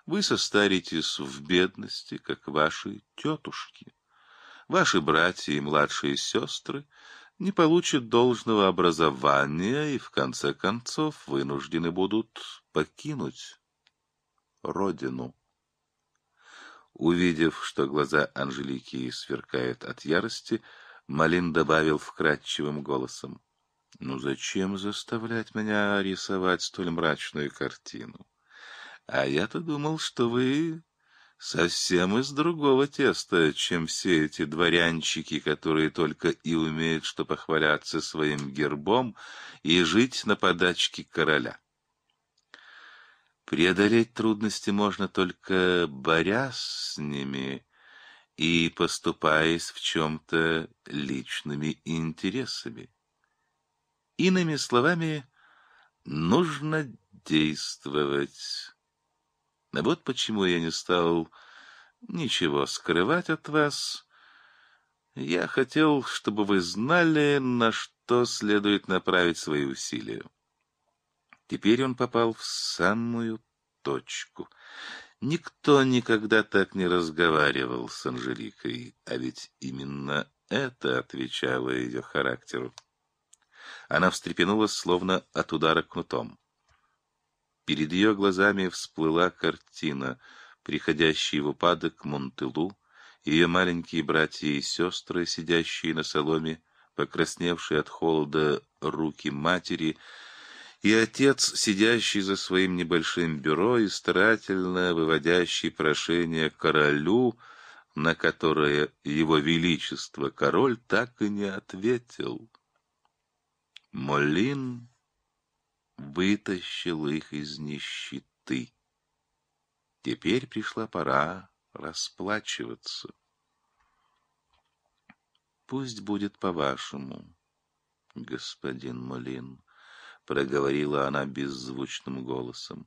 S1: Вы состаритесь в бедности, как ваши тетушки. Ваши братья и младшие сестры не получат должного образования и, в конце концов, вынуждены будут покинуть родину. Увидев, что глаза Анжелики сверкают от ярости, Малин добавил вкрадчивым голосом. «Ну зачем заставлять меня рисовать столь мрачную картину? А я-то думал, что вы совсем из другого теста, чем все эти дворянчики, которые только и умеют что похваляться своим гербом и жить на подачке короля». Преодолеть трудности можно только борясь с ними, и поступаясь в чем-то личными интересами. Иными словами, нужно действовать. А вот почему я не стал ничего скрывать от вас. Я хотел, чтобы вы знали, на что следует направить свои усилия. Теперь он попал в самую точку. Никто никогда так не разговаривал с Анжеликой, а ведь именно это отвечало ее характеру. Она встрепенулась, словно от удара кнутом. Перед ее глазами всплыла картина, приходящий в упадок Монтелу, ее маленькие братья и сестры, сидящие на соломе, покрасневшие от холода руки матери — и отец, сидящий за своим небольшим бюро и старательно выводящий прошение королю, на которое его величество король так и не ответил. Молин вытащил их из нищеты. Теперь пришла пора расплачиваться. Пусть будет по-вашему, господин Молин проговорила она беззвучным голосом.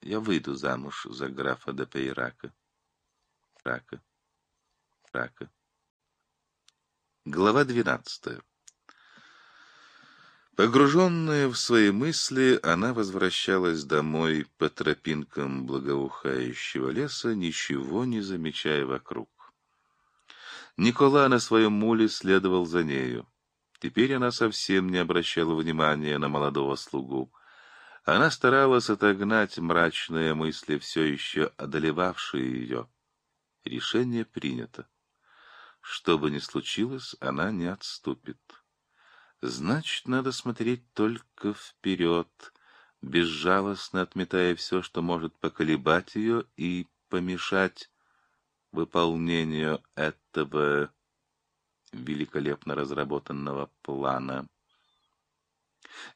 S1: Я выйду замуж за графа де Пейрака. Рака. Рака. Глава двенадцатая. Погруженная в свои мысли, она возвращалась домой по тропинкам благоухающего леса, ничего не замечая вокруг. Никола на своем муле следовал за нею. Теперь она совсем не обращала внимания на молодого слугу. Она старалась отогнать мрачные мысли, все еще одолевавшие ее. Решение принято. Что бы ни случилось, она не отступит. Значит, надо смотреть только вперед, безжалостно отметая все, что может поколебать ее и помешать выполнению этого великолепно разработанного плана.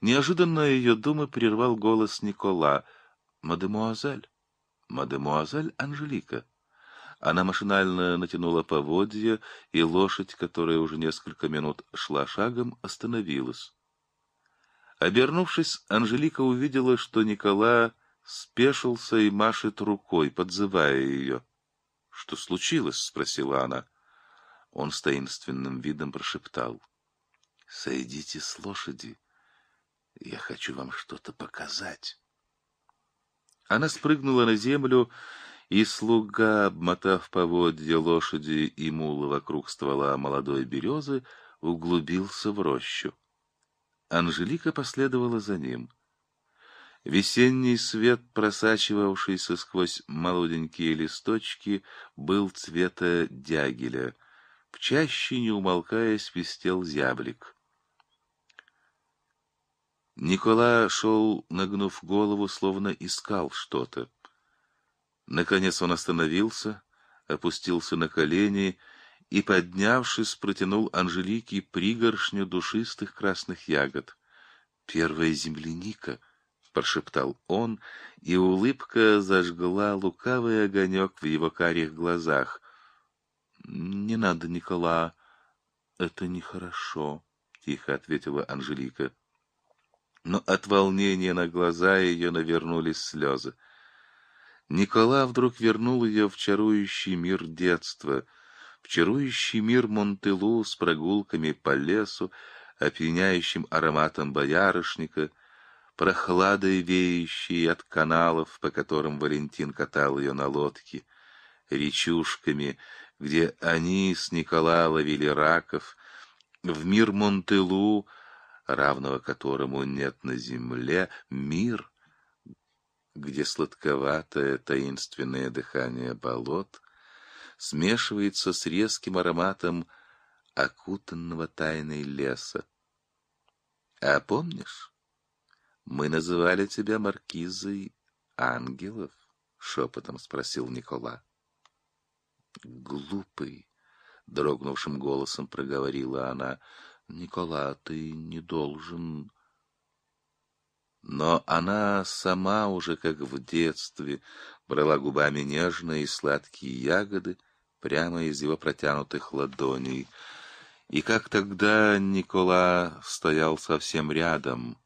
S1: Неожиданно ее думы прервал голос Никола. «Мадемуазель! Мадемуазель Анжелика!» Она машинально натянула поводья, и лошадь, которая уже несколько минут шла шагом, остановилась. Обернувшись, Анжелика увидела, что Никола спешился и машет рукой, подзывая ее. — Что случилось? — спросила она. Он с таинственным видом прошептал. «Сойдите с лошади. Я хочу вам что-то показать». Она спрыгнула на землю, и слуга, обмотав поводья лошади и мула вокруг ствола молодой березы, углубился в рощу. Анжелика последовала за ним. Весенний свет, просачивавшийся сквозь молоденькие листочки, был цвета дягеля — в чаще, не умолкая, свистел зяблик. Никола шел, нагнув голову, словно искал что-то. Наконец он остановился, опустился на колени и, поднявшись, протянул Анжелике пригоршню душистых красных ягод. «Первая земляника!» — прошептал он, и улыбка зажгла лукавый огонек в его карих глазах. — Не надо, Никола, это нехорошо, — тихо ответила Анжелика. Но от волнения на глаза ее навернулись слезы. Никола вдруг вернул ее в чарующий мир детства, в чарующий мир Монтелу с прогулками по лесу, опьяняющим ароматом боярышника, прохладой веющей от каналов, по которым Валентин катал ее на лодке, речушками, где они с Никола ловили раков, в мир Монтелу, равного которому нет на земле, мир, где сладковатое таинственное дыхание болот смешивается с резким ароматом окутанного тайной леса. А помнишь, мы называли тебя маркизой ангелов? — шепотом спросил Никола. Глупый, дрогнувшим голосом проговорила она. Никола, ты не должен. Но она сама уже, как в детстве, брала губами нежные и сладкие ягоды прямо из его протянутых ладоней. И как тогда Никола стоял совсем рядом,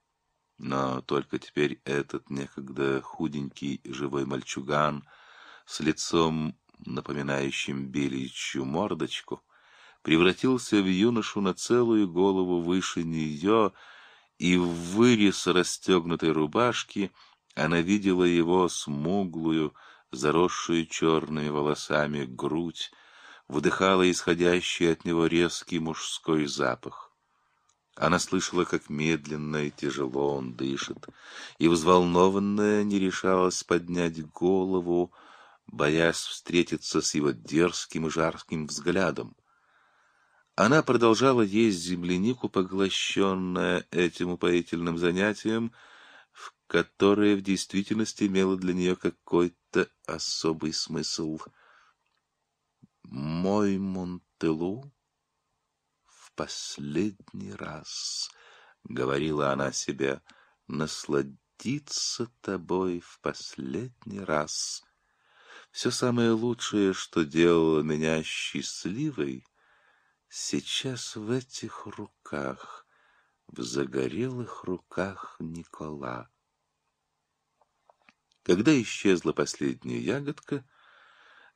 S1: но только теперь этот некогда худенький живой мальчуган с лицом напоминающим беличью мордочку, превратился в юношу на целую голову выше нее, и в вырез расстегнутой рубашки она видела его смуглую, заросшую черными волосами грудь, вдыхала исходящий от него резкий мужской запах. Она слышала, как медленно и тяжело он дышит, и, взволнованная, не решалась поднять голову, боясь встретиться с его дерзким и жарким взглядом. Она продолжала есть землянику, поглощенная этим упоительным занятием, в которое в действительности имело для нее какой-то особый смысл. «Мой Монтелу в последний раз», — говорила она себе, — «насладиться тобой в последний раз». Все самое лучшее, что делало меня счастливой, сейчас в этих руках, в загорелых руках Никола. Когда исчезла последняя ягодка,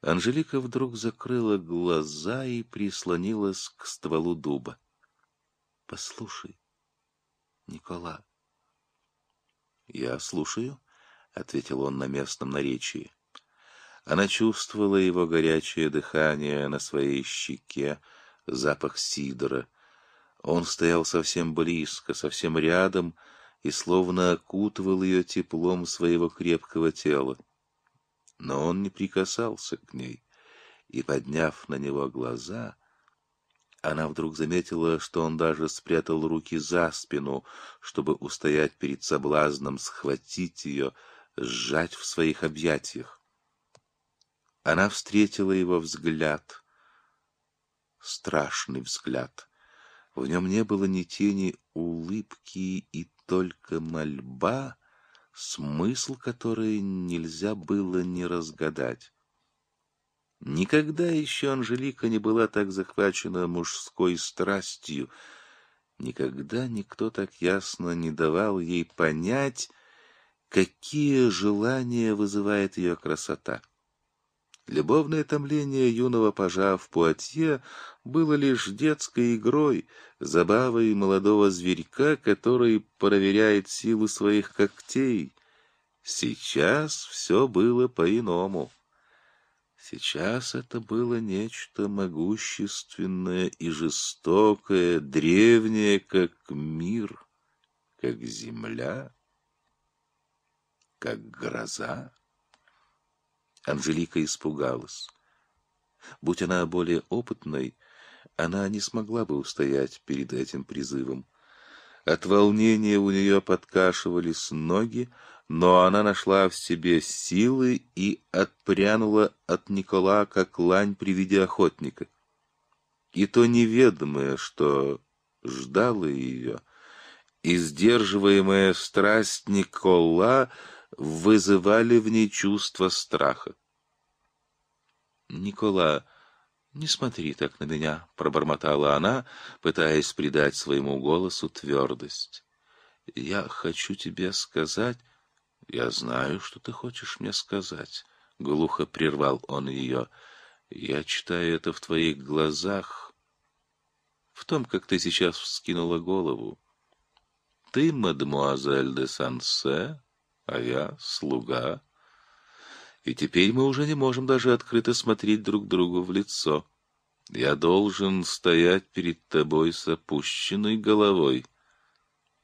S1: Анжелика вдруг закрыла глаза и прислонилась к стволу дуба. — Послушай, Никола. — Я слушаю, — ответил он на местном наречии. Она чувствовала его горячее дыхание на своей щеке, запах сидра. Он стоял совсем близко, совсем рядом и словно окутывал ее теплом своего крепкого тела. Но он не прикасался к ней, и, подняв на него глаза, она вдруг заметила, что он даже спрятал руки за спину, чтобы устоять перед соблазном, схватить ее, сжать в своих объятиях. Она встретила его взгляд, страшный взгляд. В нем не было ни тени улыбки и только мольба, смысл которой нельзя было не разгадать. Никогда еще Анжелика не была так захвачена мужской страстью, Никогда никто так ясно не давал ей понять, какие желания вызывает ее красота. Любовное томление юного пажа в Пуатье было лишь детской игрой, забавой молодого зверька, который проверяет силу своих когтей. Сейчас все было по-иному. Сейчас это было нечто могущественное и жестокое, древнее, как мир, как земля, как гроза. Анжелика испугалась. Будь она более опытной, она не смогла бы устоять перед этим призывом. От волнения у нее подкашивались ноги, но она нашла в себе силы и отпрянула от Никола, как лань при виде охотника. И то неведомое, что ждало ее, и сдерживаемая страсть Никола — вызывали в ней чувство страха. «Никола, не смотри так на меня», — пробормотала она, пытаясь придать своему голосу твердость. «Я хочу тебе сказать...» «Я знаю, что ты хочешь мне сказать», — глухо прервал он ее. «Я читаю это в твоих глазах, в том, как ты сейчас вскинула голову. Ты, мадемуазель де Сансе, а я слуга. И теперь мы уже не можем даже открыто смотреть друг другу в лицо. Я должен стоять перед тобой с опущенной головой.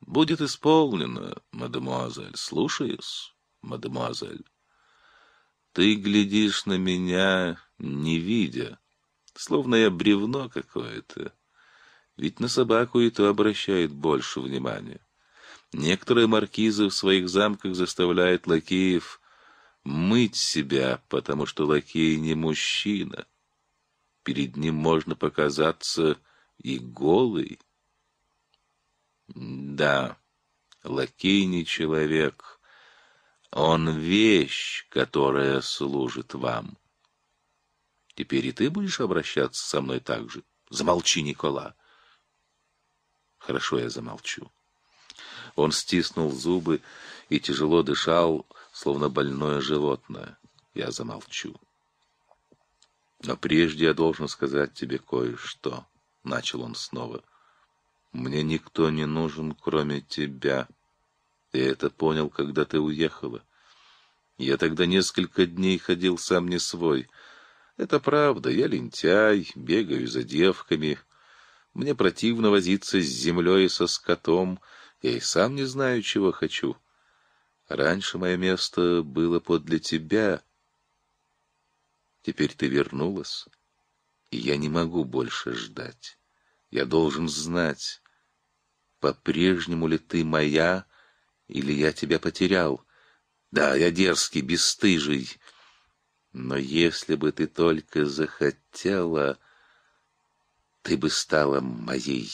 S1: Будет исполнено, мадемуазель. Слушаюсь, мадемуазель. Ты глядишь на меня, не видя, словно я бревно какое-то. Ведь на собаку и то обращает больше внимания. Некоторые маркизы в своих замках заставляют лакеев мыть себя, потому что лакей не мужчина. Перед ним можно показаться и голый. Да, лакей не человек. Он вещь, которая служит вам. Теперь и ты будешь обращаться со мной так же? Замолчи, Никола. Хорошо, я замолчу. Он стиснул зубы и тяжело дышал, словно больное животное. Я замолчу. Но прежде я должен сказать тебе кое-что, — начал он снова. Мне никто не нужен, кроме тебя. Я это понял, когда ты уехала. Я тогда несколько дней ходил сам не свой. Это правда, я лентяй, бегаю за девками. Мне противно возиться с землей и со скотом, — я и сам не знаю, чего хочу. Раньше мое место было подле тебя. Теперь ты вернулась, и я не могу больше ждать. Я должен знать, по-прежнему ли ты моя, или я тебя потерял. Да, я дерзкий, бесстыжий, но если бы ты только захотела, ты бы стала моей.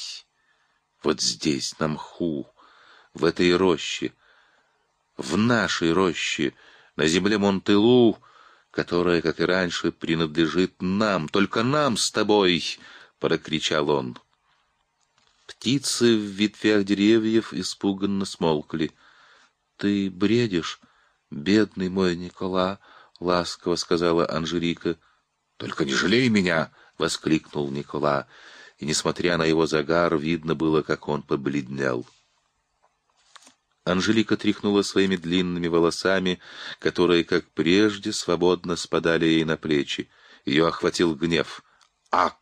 S1: Вот здесь, на мху, в этой роще, в нашей роще, на земле Монтелу, которая, как и раньше, принадлежит нам, только нам с тобой!» — прокричал он. Птицы в ветвях деревьев испуганно смолкли. «Ты бредишь, бедный мой Никола!» — ласково сказала Анжерика. «Только не жалей меня!» — воскликнул Никола. И, несмотря на его загар, видно было, как он побледнел. Анжелика тряхнула своими длинными волосами, которые, как прежде, свободно спадали ей на плечи. Ее охватил гнев. «А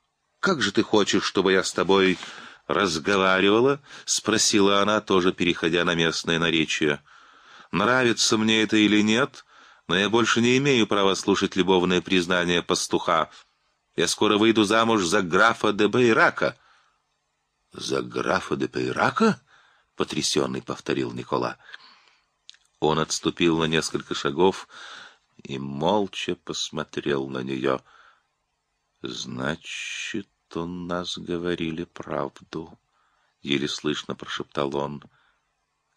S1: как же ты хочешь, чтобы я с тобой разговаривала?» — спросила она, тоже переходя на местное наречие. «Нравится мне это или нет, но я больше не имею права слушать любовное признание пастуха. Я скоро выйду замуж за графа де Бейрака». «За графа де Бейрака?» потрясенный повторил Никола. Он отступил на несколько шагов и молча посмотрел на нее. Значит, у нас говорили правду, еле слышно прошептал он.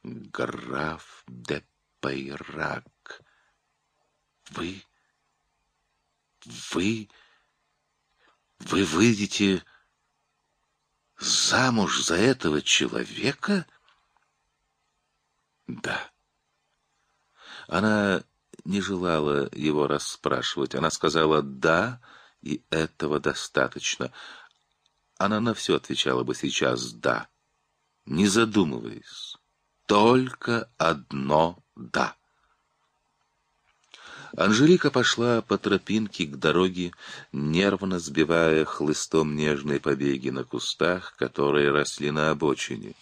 S1: Граф де Пайрак. Вы вы вы выйдете замуж за этого человека? Да. Она не желала его расспрашивать. Она сказала «да», и этого достаточно. Она на все отвечала бы сейчас «да», не задумываясь. Только одно «да». Анжелика пошла по тропинке к дороге, нервно сбивая хлыстом нежные побеги на кустах, которые росли на обочине.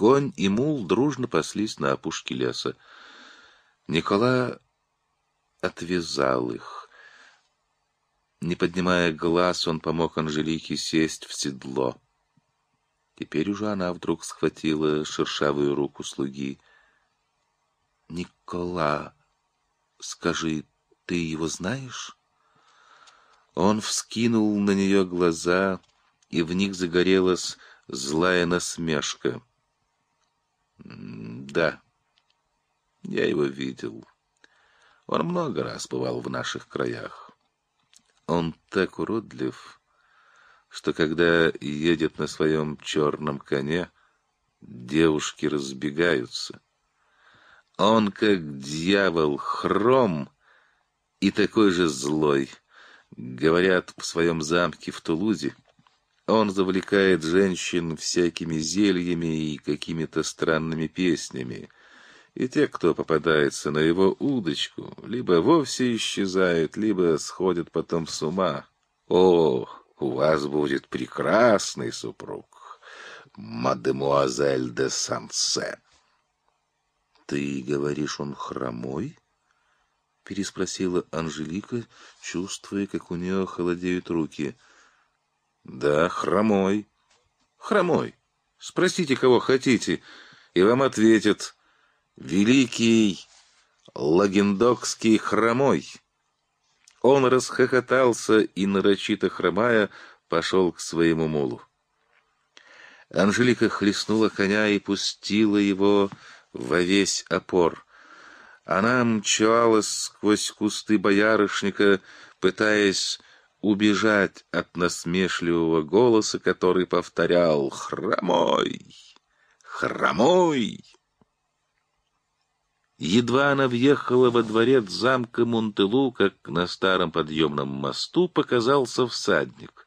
S1: Конь и мул дружно паслись на опушке леса. Никола отвязал их. Не поднимая глаз, он помог Анжелике сесть в седло. Теперь уже она вдруг схватила шершавую руку слуги. «Никола, скажи, ты его знаешь?» Он вскинул на нее глаза, и в них загорелась злая насмешка. Да, я его видел. Он много раз бывал в наших краях. Он так уродлив, что когда едет на своем черном коне, девушки разбегаются. Он, как дьявол, хром и такой же злой. Говорят, в своем замке в Тулузе он завлекает женщин всякими зельями и какими-то странными песнями. И те, кто попадается на его удочку, либо вовсе исчезают, либо сходят потом с ума. О, у вас будет прекрасный супруг, мадемуазель де Сансе. Ты говоришь, он хромой? переспросила Анжелика, чувствуя, как у нее холодеют руки — да, хромой. Хромой. Спросите, кого хотите, и вам ответят. Великий Лагендокский хромой. Он расхохотался и, нарочито хромая, пошел к своему мулу. Анжелика хлестнула коня и пустила его во весь опор. Она мчалась сквозь кусты боярышника, пытаясь убежать от насмешливого голоса, который повторял «Хромой! Хромой!». Едва она въехала во дворец замка Мунтелу, как на старом подъемном мосту показался всадник.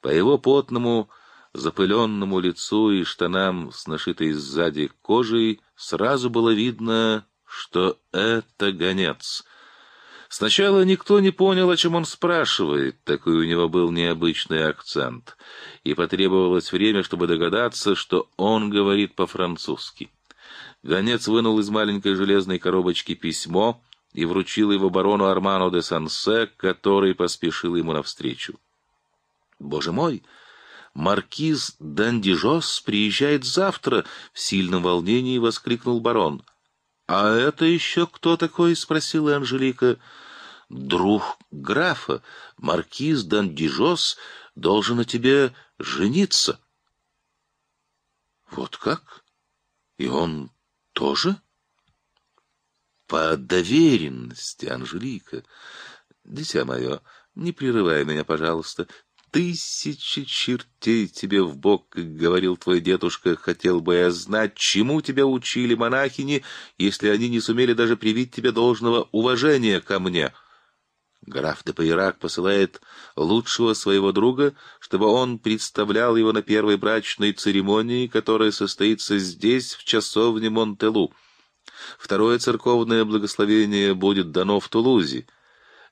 S1: По его потному, запыленному лицу и штанам с нашитой сзади кожей сразу было видно, что это гонец. Сначала никто не понял, о чем он спрашивает, такой у него был необычный акцент, и потребовалось время, чтобы догадаться, что он говорит по-французски. Гонец вынул из маленькой железной коробочки письмо и вручил его барону Арману де Сансе, который поспешил ему навстречу. «Боже мой!» «Маркиз Дандижос приезжает завтра!» — в сильном волнении воскликнул барон — «А это еще кто такой?» — спросила Анжелика. «Друг графа, маркиз Дандижос, должен на тебе жениться». «Вот как? И он тоже?» «По доверенности, Анжелика. Дитя мое, не прерывай меня, пожалуйста тысячи чертей тебе в бок, как говорил твой дедушка, хотел бы я знать, чему тебя учили монахини, если они не сумели даже привить тебе должного уважения ко мне. Граф де Пайрак посылает лучшего своего друга, чтобы он представлял его на первой брачной церемонии, которая состоится здесь, в часовне Монтелу. Второе церковное благословение будет дано в Тулузе.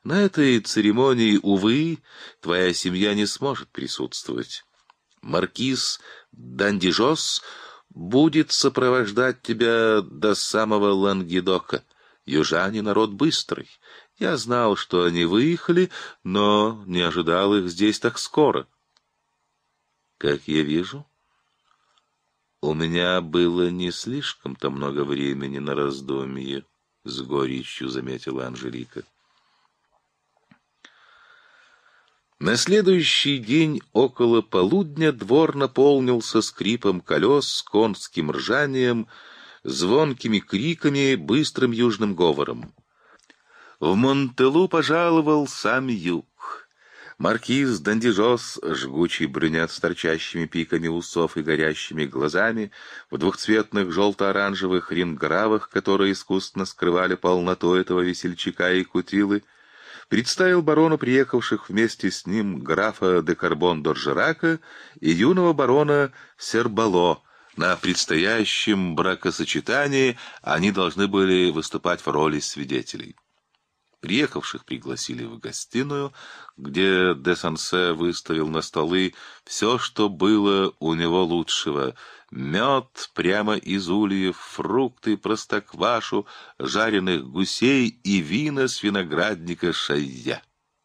S1: На этой церемонии, увы, твоя семья не сможет присутствовать. Маркиз Дандижос будет сопровождать тебя до самого Лангедока. Южане народ быстрый. Я знал, что они выехали, но не ожидал их здесь так скоро. Как я вижу, у меня было не слишком-то много времени на раздумье, — с горечью заметила Анжелика. — На следующий день около полудня двор наполнился скрипом колес, конским ржанием, звонкими криками, быстрым южным говором. В Монтелу пожаловал сам юг. Маркиз Дандижос, жгучий брюнет с торчащими пиками усов и горящими глазами, в двухцветных желто-оранжевых рингравах, которые искусственно скрывали полноту этого весельчака и кутилы, — представил барону приехавших вместе с ним графа де Карбон-Доржерака и юного барона Сербало. На предстоящем бракосочетании они должны были выступать в роли свидетелей. Приехавших пригласили в гостиную, где де Сансе выставил на столы все, что было у него лучшего. Мед прямо из ульев, фрукты, простоквашу, жареных гусей и вина с виноградника Шайя.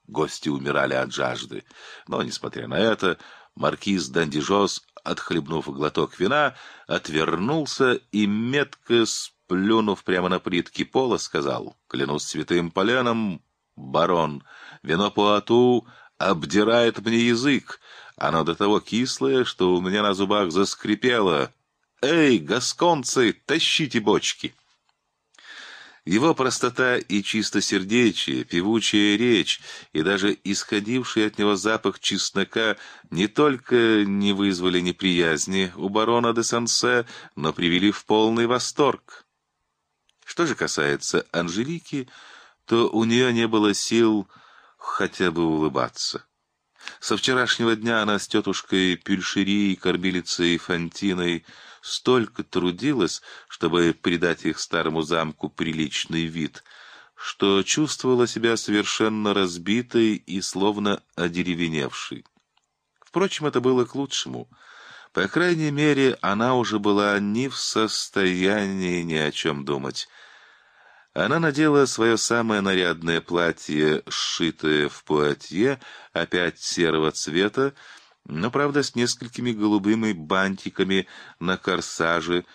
S1: Гости умирали от жажды. Но, несмотря на это, маркиз Дандижос, отхлебнув глоток вина, отвернулся и метко с плюнув прямо на плитки пола, сказал, «Клянусь святым поляном, барон, вино Пуату обдирает мне язык. Оно до того кислое, что у меня на зубах заскрипело. Эй, гасконцы, тащите бочки!» Его простота и чистосердечие, певучая речь и даже исходивший от него запах чеснока не только не вызвали неприязни у барона де Сансе, но привели в полный восторг. Что же касается Анжелики, то у нее не было сил хотя бы улыбаться. Со вчерашнего дня она с тетушкой Пюльшери, Корбилицей Фантиной столько трудилась, чтобы придать их старому замку приличный вид, что чувствовала себя совершенно разбитой и словно одеревеневшей. Впрочем, это было к лучшему — по крайней мере, она уже была не в состоянии ни о чем думать. Она надела свое самое нарядное платье, сшитое в пуатье, опять серого цвета, но, правда, с несколькими голубыми бантиками на корсаже,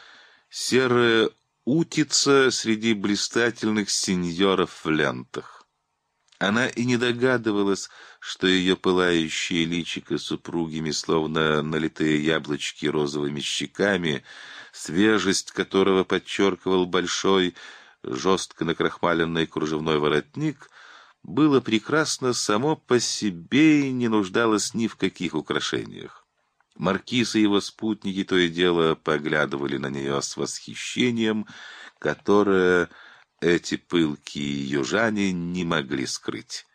S1: серая утица среди блистательных сеньоров в лентах. Она и не догадывалась, что ее пылающие личико супругими, словно налитые яблочки розовыми щеками, свежесть которого подчеркивал большой, жестко накрахмаленный кружевной воротник, было прекрасно само по себе и не нуждалось ни в каких украшениях. Маркиз и его спутники то и дело поглядывали на нее с восхищением, которое эти пылкие южане не могли скрыть.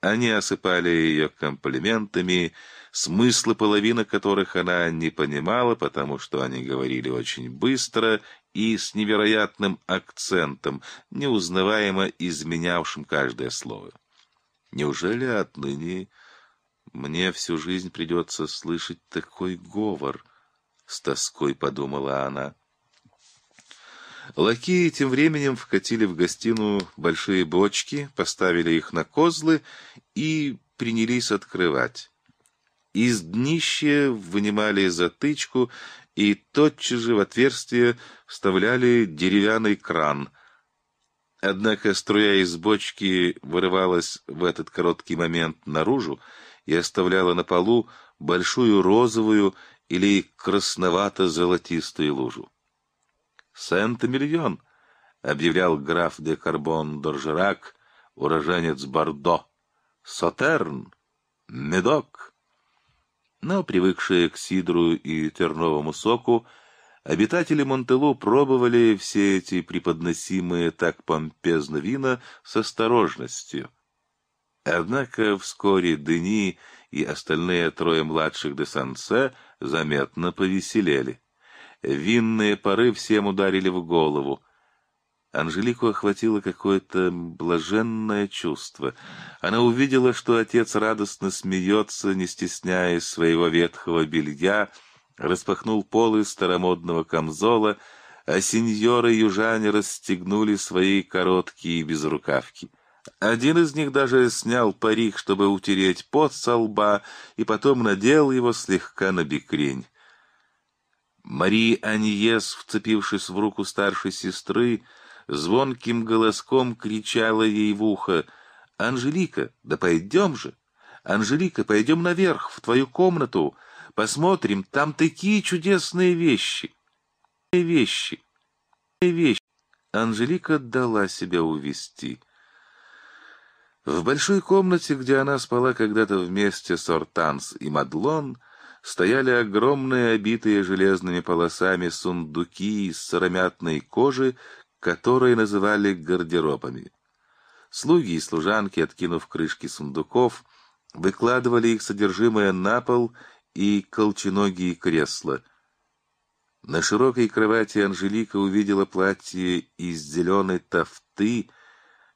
S1: Они осыпали ее комплиментами, смыслы половины которых она не понимала, потому что они говорили очень быстро и с невероятным акцентом, неузнаваемо изменявшим каждое слово. Неужели отныне мне всю жизнь придется слышать такой говор? С тоской подумала она. Лакеи тем временем вкатили в гостиную большие бочки, поставили их на козлы и принялись открывать. Из днища вынимали затычку и тотчас же в отверстие вставляли деревянный кран. Однако струя из бочки вырывалась в этот короткий момент наружу и оставляла на полу большую розовую или красновато-золотистую лужу. Сент-Эмильон, объявлял граф де Карбон Доржерак, уроженец Бордо, Сотерн, Медок. Но, привыкшие к сидру и терновому соку, обитатели Монтелу пробовали все эти преподносимые так помпезно вина с осторожностью. Однако вскоре Дени и остальные трое младших де Сансе заметно повеселели винные поры всем ударили в голову. Анжелику охватило какое-то блаженное чувство. Она увидела, что отец радостно смеется, не стесняясь своего ветхого белья, распахнул полы старомодного камзола, а сеньоры-южане расстегнули свои короткие безрукавки. Один из них даже снял парик, чтобы утереть пот со лба, и потом надел его слегка на бекрень. Мари Аньес, вцепившись в руку старшей сестры, звонким голоском кричала ей в ухо «Анжелика, да пойдем же! Анжелика, пойдем наверх, в твою комнату, посмотрим, там такие чудесные вещи!» «Вещи! Вещи!» Анжелика дала себя увести. В большой комнате, где она спала когда-то вместе с Ортанс и Мадлон, стояли огромные, обитые железными полосами сундуки из сыромятной кожи, которые называли гардеробами. Слуги и служанки, откинув крышки сундуков, выкладывали их содержимое на пол и колченогие кресла. На широкой кровати Анжелика увидела платье из зеленой тафты,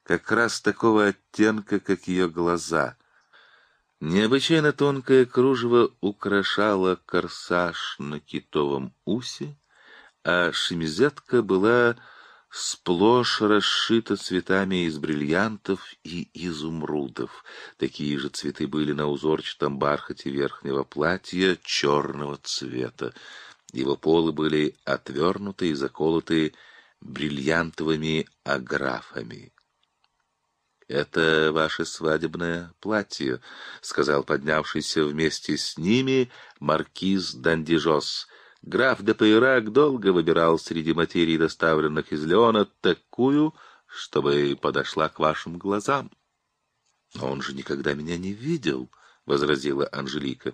S1: как раз такого оттенка, как ее глаза — Необычайно тонкое кружево украшало корсаж на китовом усе, а шемизетка была сплошь расшита цветами из бриллиантов и изумрудов. Такие же цветы были на узорчатом бархате верхнего платья черного цвета. Его полы были отвернуты и заколоты бриллиантовыми аграфами. «Это ваше свадебное платье», — сказал поднявшийся вместе с ними маркиз Дандижос. Граф де Пейрак долго выбирал среди материй, доставленных из Леона, такую, чтобы подошла к вашим глазам. «Но он же никогда меня не видел», — возразила Анжелика.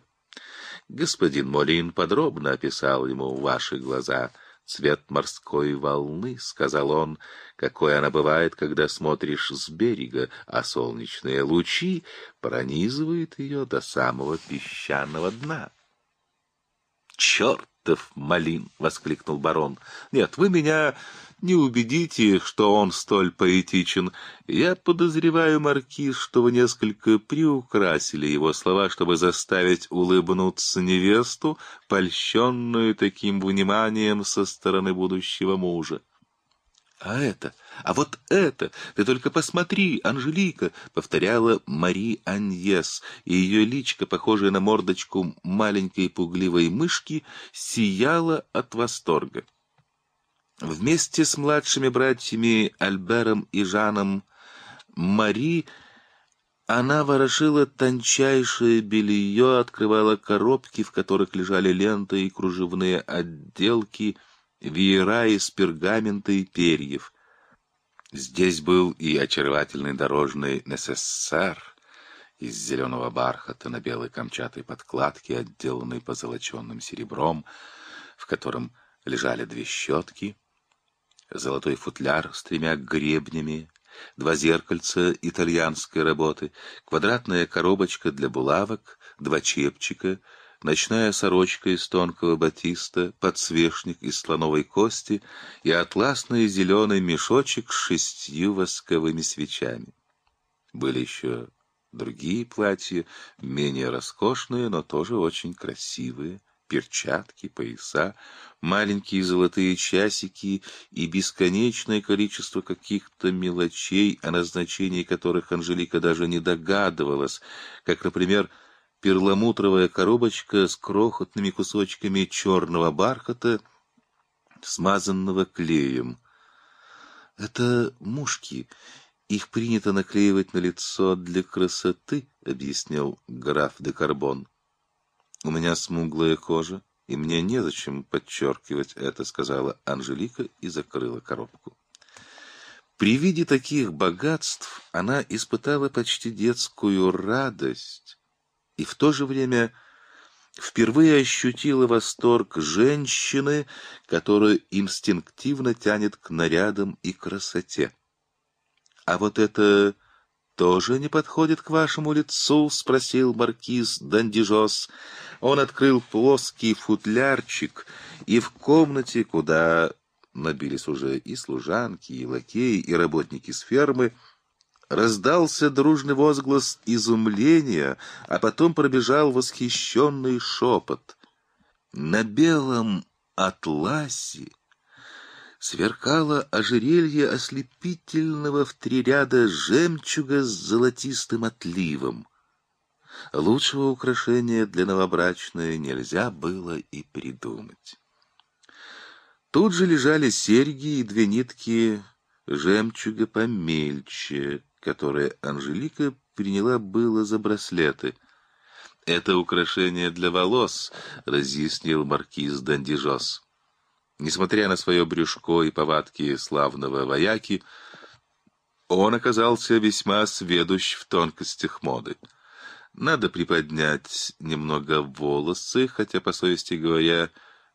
S1: «Господин Молин подробно описал ему ваши глаза» цвет морской волны, — сказал он, — какой она бывает, когда смотришь с берега, а солнечные лучи пронизывают ее до самого песчаного дна. — Черт чертов малин!» — воскликнул барон. «Нет, вы меня не убедите, что он столь поэтичен. Я подозреваю, маркиз, что вы несколько приукрасили его слова, чтобы заставить улыбнуться невесту, польщенную таким вниманием со стороны будущего мужа. А это, а вот это, ты только посмотри, Анжелика, повторяла Мари Аньес, и ее личка, похожая на мордочку маленькой пугливой мышки, сияла от восторга. Вместе с младшими братьями Альбером и Жаном Мари она ворошила тончайшее белье, открывала коробки, в которых лежали ленты и кружевные отделки — веера из пергамента и перьев. Здесь был и очаровательный дорожный несессар из зеленого бархата на белой камчатой подкладке, отделанной позолоченным серебром, в котором лежали две щетки, золотой футляр с тремя гребнями, два зеркальца итальянской работы, квадратная коробочка для булавок, два чепчика — ночная сорочка из тонкого батиста, подсвечник из слоновой кости и атласный зеленый мешочек с шестью восковыми свечами. Были еще другие платья, менее роскошные, но тоже очень красивые, перчатки, пояса, маленькие золотые часики и бесконечное количество каких-то мелочей, о назначении которых Анжелика даже не догадывалась, как, например, перламутровая коробочка с крохотными кусочками черного бархата, смазанного клеем. «Это мушки. Их принято наклеивать на лицо для красоты», — объяснил граф де Карбон. «У меня смуглая кожа, и мне незачем подчеркивать это», — сказала Анжелика и закрыла коробку. При виде таких богатств она испытала почти детскую радость, и в то же время впервые ощутила восторг женщины, которую инстинктивно тянет к нарядам и красоте. «А вот это тоже не подходит к вашему лицу?» — спросил маркиз Дандижос. Он открыл плоский футлярчик, и в комнате, куда набились уже и служанки, и лакеи, и работники с фермы, Раздался дружный возглас изумления, а потом пробежал восхищенный шепот. На белом атласе сверкало ожерелье ослепительного в три ряда жемчуга с золотистым отливом. Лучшего украшения для новобрачной нельзя было и придумать. Тут же лежали серьги и две нитки жемчуга помельче, которые Анжелика приняла было за браслеты. «Это украшение для волос», — разъяснил маркиз Дандижос. Несмотря на свое брюшко и повадки славного вояки, он оказался весьма сведущ в тонкостях моды. Надо приподнять немного волосы, хотя, по совести говоря,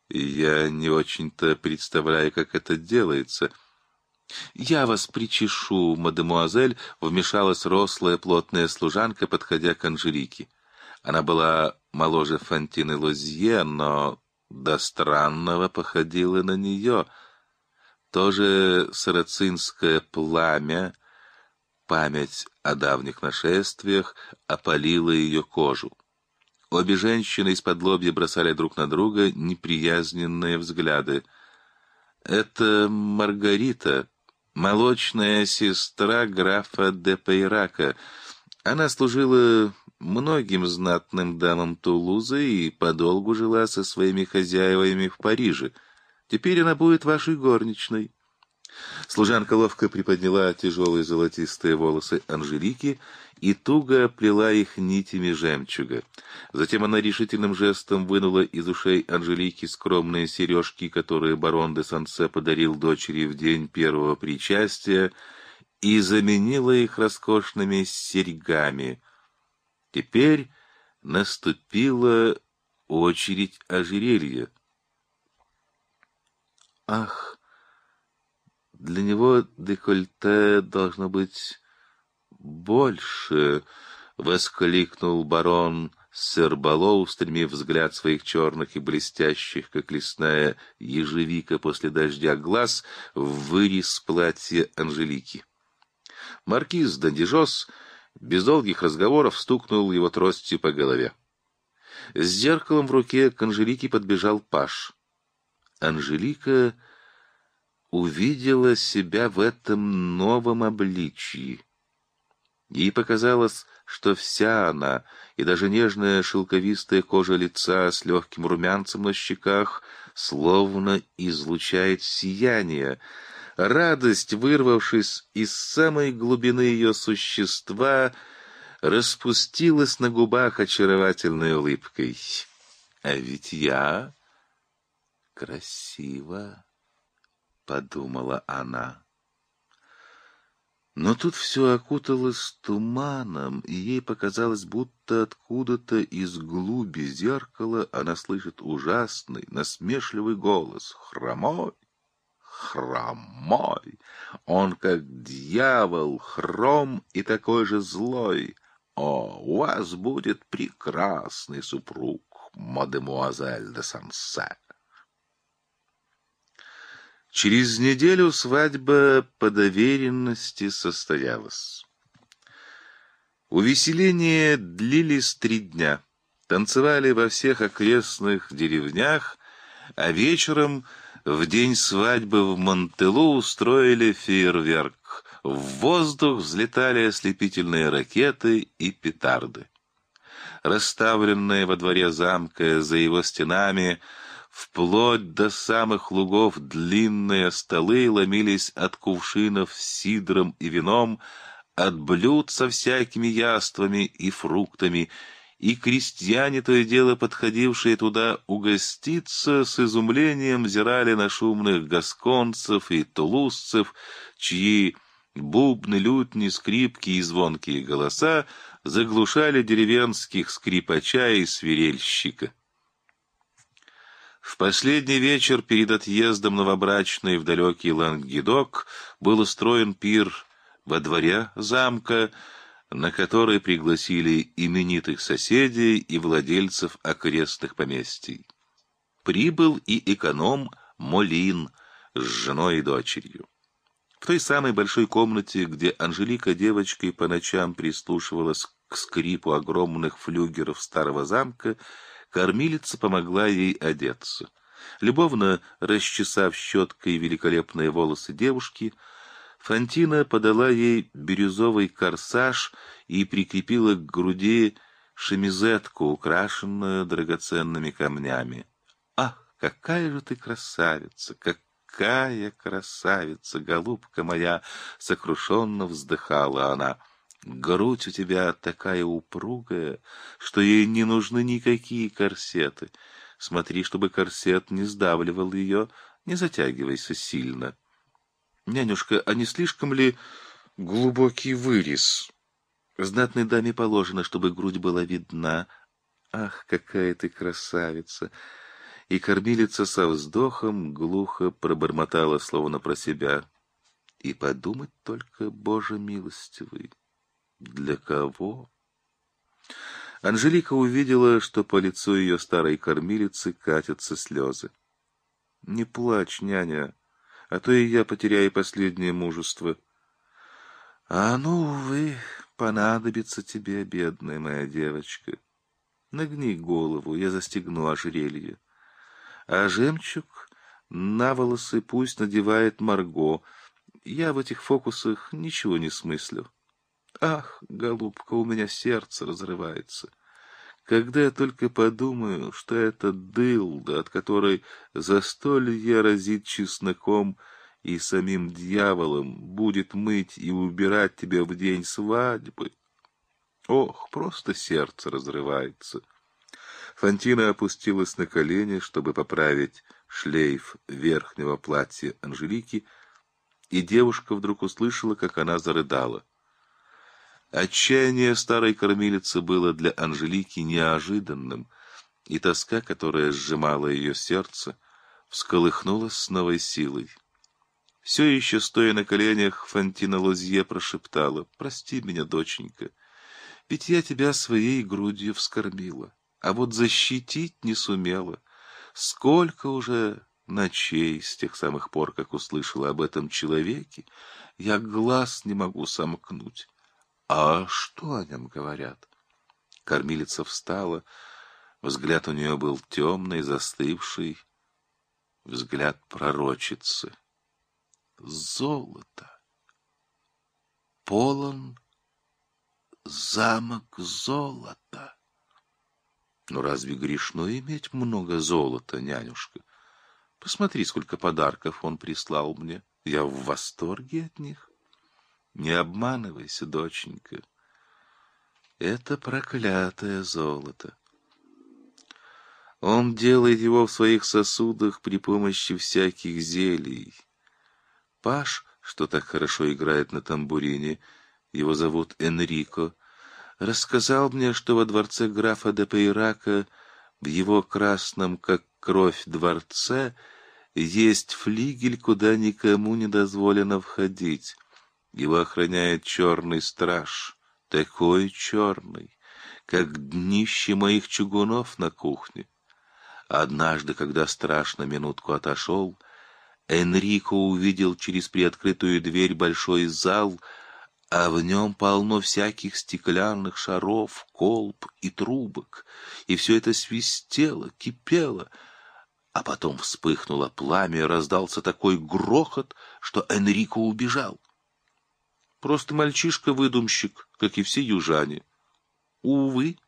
S1: я не очень-то представляю, как это делается — «Я вас причешу, мадемуазель», — вмешалась рослая плотная служанка, подходя к Анжелике. Она была моложе Фантины Лузье, но до странного походила на нее. Тоже сарацинское пламя, память о давних нашествиях, опалила ее кожу. Обе женщины из-под лобья бросали друг на друга неприязненные взгляды. «Это Маргарита», молочная сестра графа де Пейрака. Она служила многим знатным дамам Тулузы и подолгу жила со своими хозяевами в Париже. Теперь она будет вашей горничной. Служанка ловко приподняла тяжелые золотистые волосы Анжелики и туго плела их нитями жемчуга. Затем она решительным жестом вынула из ушей Анжелики скромные сережки, которые барон де Сансе подарил дочери в день первого причастия, и заменила их роскошными серьгами. Теперь наступила очередь ожерелья. «Ах!» Для него декольте должно быть больше, — воскликнул барон Сербало, устремив взгляд своих черных и блестящих, как лесная ежевика после дождя, глаз в вырез платья Анжелики. Маркиз Дандижос без долгих разговоров стукнул его тростью по голове. С зеркалом в руке к Анжелике подбежал Паш. Анжелика увидела себя в этом новом обличии. Ей показалось, что вся она, и даже нежная шелковистая кожа лица с легким румянцем на щеках, словно излучает сияние. Радость, вырвавшись из самой глубины ее существа, распустилась на губах очаровательной улыбкой. «А ведь я красива!» — подумала она. Но тут все окуталось туманом, и ей показалось, будто откуда-то из глуби зеркала она слышит ужасный, насмешливый голос. «Хромой! Хромой! Он как дьявол, хром и такой же злой! О, у вас будет прекрасный супруг, мадемуазель де сансет Через неделю свадьба по доверенности состоялась. Увеселения длились три дня. Танцевали во всех окрестных деревнях, а вечером в день свадьбы в Монтелу устроили фейерверк. В воздух взлетали ослепительные ракеты и петарды. Расставленные во дворе замка за его стенами — Вплоть до самых лугов длинные столы ломились от кувшинов с сидром и вином, от блюд со всякими яствами и фруктами, и крестьяне, то и дело подходившие туда угоститься, с изумлением взирали на шумных гасконцев и тулузцев, чьи бубны, лютни, скрипки и звонкие голоса заглушали деревенских скрипача и свирельщика. В последний вечер перед отъездом новобрачной в далекий Лангедок был устроен пир во дворе замка, на который пригласили именитых соседей и владельцев окрестных поместий. Прибыл и эконом Молин с женой и дочерью. В той самой большой комнате, где Анжелика девочкой по ночам прислушивалась к скрипу огромных флюгеров старого замка, Кормилица помогла ей одеться. Любовно расчесав щеткой великолепные волосы девушки, Фантина подала ей бирюзовый корсаж и прикрепила к груди шемизетку, украшенную драгоценными камнями. «Ах, какая же ты красавица! Какая красавица, голубка моя!» — сокрушенно вздыхала она — Грудь у тебя такая упругая, что ей не нужны никакие корсеты. Смотри, чтобы корсет не сдавливал ее, не затягивайся сильно. Нянюшка, а не слишком ли глубокий вырез? Знатной даме положено, чтобы грудь была видна. Ах, какая ты красавица! И кормилица со вздохом глухо пробормотала, словно про себя. И подумать только, Боже милостивый! Для кого? Анжелика увидела, что по лицу ее старой кормилицы катятся слезы. — Не плачь, няня, а то и я потеряю последнее мужество. — А ну, увы, понадобится тебе, бедная моя девочка. Нагни голову, я застегну ожерелье. А жемчуг на волосы пусть надевает Марго. Я в этих фокусах ничего не смыслю. Ах, голубка, у меня сердце разрывается. Когда я только подумаю, что это дылда, от которой застолье разит чесноком и самим дьяволом, будет мыть и убирать тебя в день свадьбы. Ох, просто сердце разрывается. Фантина опустилась на колени, чтобы поправить шлейф верхнего платья Анжелики, и девушка вдруг услышала, как она зарыдала — Отчаяние старой кормилицы было для Анжелики неожиданным, и тоска, которая сжимала ее сердце, всколыхнулась с новой силой. Все еще, стоя на коленях, Фантина Лозье прошептала, «Прости меня, доченька, ведь я тебя своей грудью вскормила, а вот защитить не сумела. Сколько уже ночей с тех самых пор, как услышала об этом человеке, я глаз не могу сомкнуть». А что о нем говорят? Кормилица встала. Взгляд у нее был темный, застывший. Взгляд пророчицы. Золото. Полон замок золота. Но ну, разве грешно иметь много золота, нянюшка? Посмотри, сколько подарков он прислал мне. Я в восторге от них. Не обманывайся, доченька. Это проклятое золото. Он делает его в своих сосудах при помощи всяких зелий. Паш, что так хорошо играет на тамбурине, его зовут Энрико, рассказал мне, что во дворце графа де Пейрака, в его красном, как кровь, дворце, есть флигель, куда никому не дозволено входить. Его охраняет черный страж, такой черный, как днище моих чугунов на кухне. Однажды, когда страж на минутку отошел, Энрико увидел через приоткрытую дверь большой зал, а в нем полно всяких стеклянных шаров, колб и трубок, и все это свистело, кипело, а потом вспыхнуло пламя, и раздался такой грохот, что Энрико убежал. Просто мальчишка-выдумщик, как и все южане. Увы.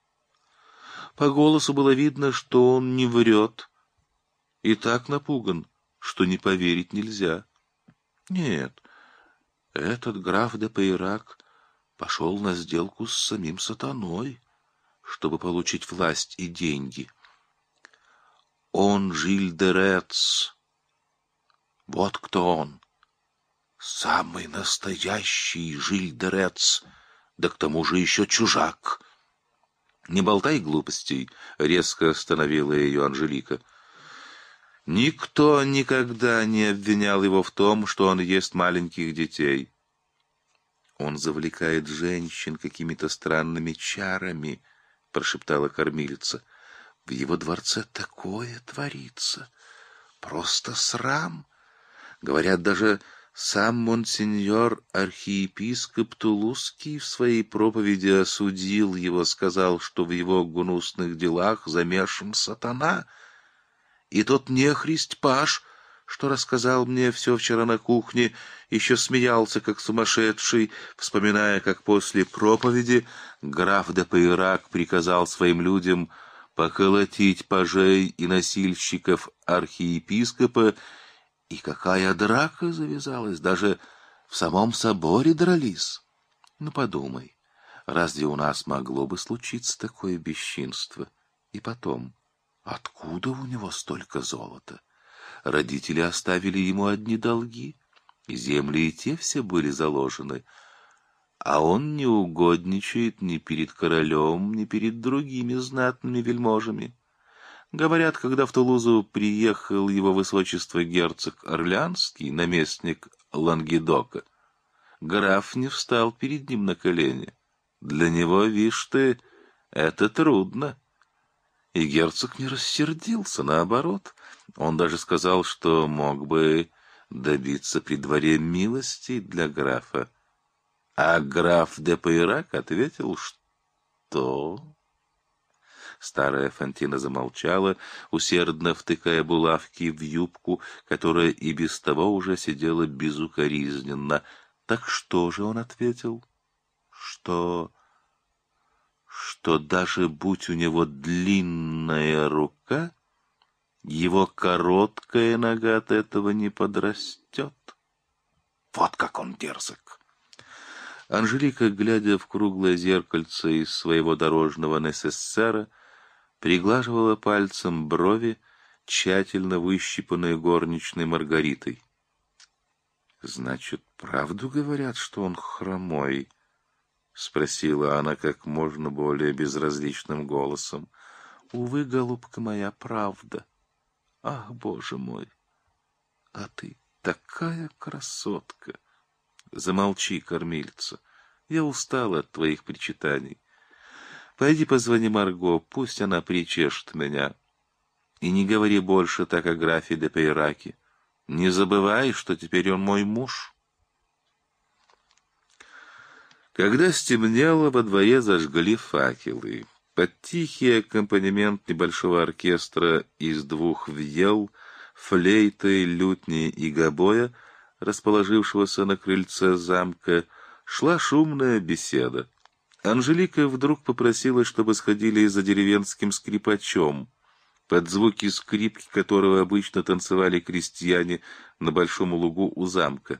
S1: По голосу было видно, что он не врет. И так напуган, что не поверить нельзя. Нет, этот граф де Пейрак пошел на сделку с самим сатаной, чтобы получить власть и деньги. Он Жиль де Рец. Вот кто он. Самый настоящий жильдерец, да к тому же еще чужак. Не болтай глупостей, резко остановила ее Анжелика. Никто никогда не обвинял его в том, что он ест маленьких детей. Он завлекает женщин какими-то странными чарами, прошептала кормилица. В его дворце такое творится. Просто срам. Говорят, даже сам монсеньор архиепископ Тулузский в своей проповеди осудил его, сказал, что в его гнусных делах замешан сатана. И тот нехрист Паш, что рассказал мне все вчера на кухне, еще смеялся, как сумасшедший, вспоминая, как после проповеди граф де Пейрак приказал своим людям поколотить пажей и насильщиков архиепископа и какая драка завязалась, даже в самом соборе дрались. Ну, подумай, разве у нас могло бы случиться такое бесчинство? И потом, откуда у него столько золота? Родители оставили ему одни долги, земли и те все были заложены, а он не угодничает ни перед королем, ни перед другими знатными вельможами. Говорят, когда в Тулузу приехал его высочество герцог Орлянский, наместник Лангедока, граф не встал перед ним на колени. Для него, вишь ты, это трудно. И герцог не рассердился, наоборот. Он даже сказал, что мог бы добиться при дворе милости для графа. А граф де Пайрак ответил, что... Старая Фантина замолчала, усердно втыкая булавки в юбку, которая и без того уже сидела безукоризненно. Так что же он ответил? Что... Что даже будь у него длинная рука, его короткая нога от этого не подрастет. Вот как он дерзок! Анжелика, глядя в круглое зеркальце из своего дорожного Нессессера, приглаживала пальцем брови, тщательно выщипанные горничной Маргаритой. «Значит, правду говорят, что он хромой?» — спросила она как можно более безразличным голосом. «Увы, голубка моя, правда. Ах, боже мой! А ты такая красотка!» «Замолчи, кормильца, я устала от твоих причитаний. Пойди позвони Марго, пусть она причешет меня. И не говори больше так о графе де Пейраке. Не забывай, что теперь он мой муж. Когда стемнело, во дворе зажгли факелы. Под тихий аккомпанемент небольшого оркестра из двух вьел, флейты, лютни и гобоя, расположившегося на крыльце замка, шла шумная беседа. Анжелика вдруг попросила, чтобы сходили за деревенским скрипачом, под звуки скрипки которого обычно танцевали крестьяне на большом лугу у замка.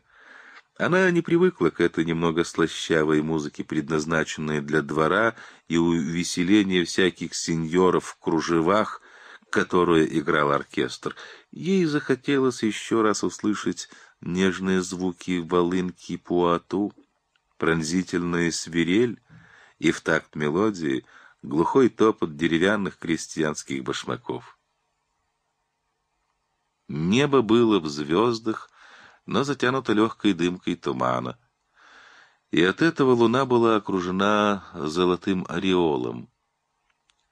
S1: Она не привыкла к этой немного слащавой музыке, предназначенной для двора и увеселения всяких сеньоров в кружевах, которую играл оркестр. Ей захотелось еще раз услышать нежные звуки волынки пуату, пронзительная свирель, и в такт мелодии глухой топот деревянных крестьянских башмаков. Небо было в звездах, но затянуто легкой дымкой тумана. И от этого луна была окружена золотым ореолом.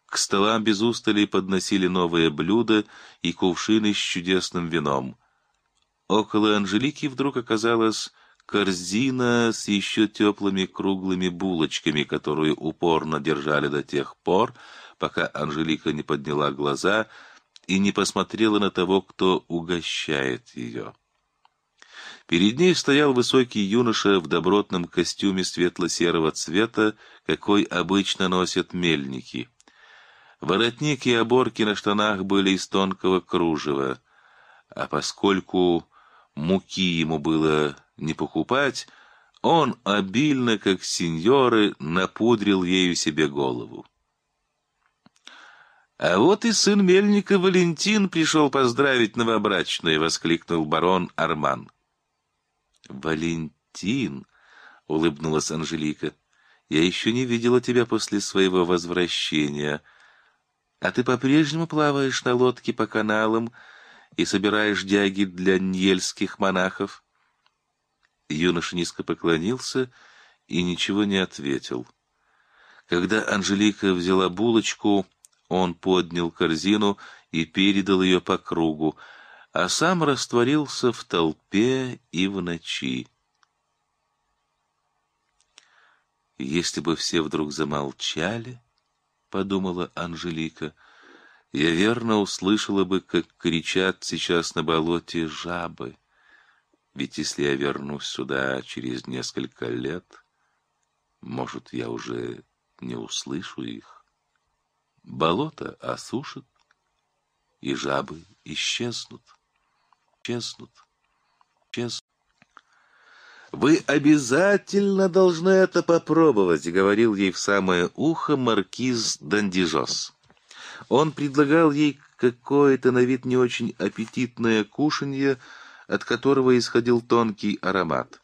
S1: К столам без устали подносили новые блюда и кувшины с чудесным вином. Около Анжелики вдруг оказалась корзина с еще теплыми круглыми булочками, которые упорно держали до тех пор, пока Анжелика не подняла глаза и не посмотрела на того, кто угощает ее. Перед ней стоял высокий юноша в добротном костюме светло-серого цвета, какой обычно носят мельники. Воротник и оборки на штанах были из тонкого кружева, а поскольку муки ему было не покупать, он обильно, как сеньоры, напудрил ею себе голову. «А вот и сын мельника Валентин пришел поздравить новобрачную!» — воскликнул барон Арман. «Валентин!» — улыбнулась Анжелика. «Я еще не видела тебя после своего возвращения. А ты по-прежнему плаваешь на лодке по каналам и собираешь дяги для ньельских монахов?» Юноша низко поклонился и ничего не ответил. Когда Анжелика взяла булочку, он поднял корзину и передал ее по кругу, а сам растворился в толпе и в ночи. «Если бы все вдруг замолчали, — подумала Анжелика, — я верно услышала бы, как кричат сейчас на болоте жабы». Ведь если я вернусь сюда через несколько лет, может, я уже не услышу их. Болото осушит, и жабы исчезнут, исчезнут, исчезнут. «Вы обязательно должны это попробовать», — говорил ей в самое ухо маркиз Дандижос. Он предлагал ей какое-то на вид не очень аппетитное кушанье, от которого исходил тонкий аромат.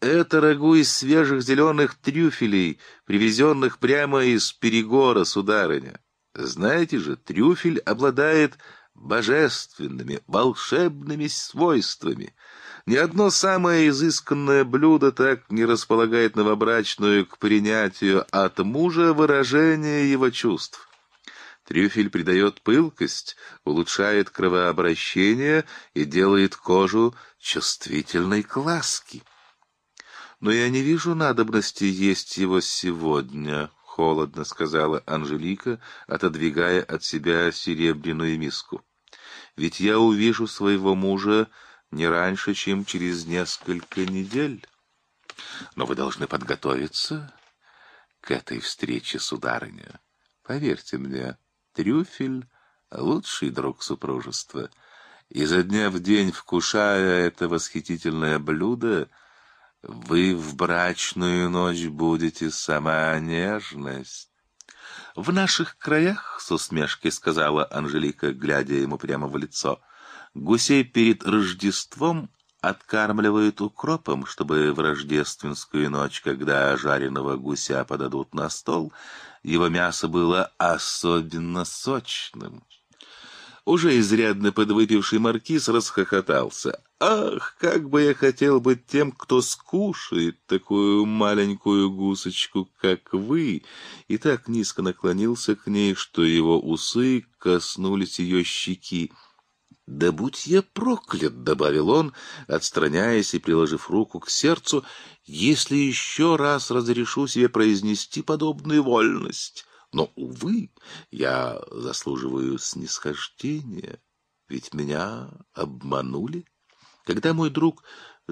S1: Это рагу из свежих зеленых трюфелей, привезенных прямо из Перегора, сударыня. Знаете же, трюфель обладает божественными, волшебными свойствами. Ни одно самое изысканное блюдо так не располагает новобрачную к принятию от мужа выражения его чувств. Трюфель придает пылкость, улучшает кровообращение и делает кожу чувствительной к ласке. Но я не вижу надобности есть его сегодня, — холодно сказала Анжелика, отодвигая от себя серебряную миску. — Ведь я увижу своего мужа не раньше, чем через несколько недель. Но вы должны подготовиться к этой встрече, сударыня. Поверьте мне, Трюфель — лучший друг супружества. И за дня в день, вкушая это восхитительное блюдо, вы в брачную ночь будете сама нежность. — В наших краях, — с усмешкой сказала Анжелика, глядя ему прямо в лицо, — гусей перед Рождеством откармливают укропом, чтобы в рождественскую ночь, когда жареного гуся подадут на стол, его мясо было особенно сочным. Уже изрядно подвыпивший маркиз расхохотался. «Ах, как бы я хотел быть тем, кто скушает такую маленькую гусочку, как вы!» И так низко наклонился к ней, что его усы коснулись ее щеки. «Да будь я проклят!» — добавил он, отстраняясь и приложив руку к сердцу, «если еще раз разрешу себе произнести подобную вольность. Но, увы, я заслуживаю снисхождения, ведь меня обманули». Когда мой друг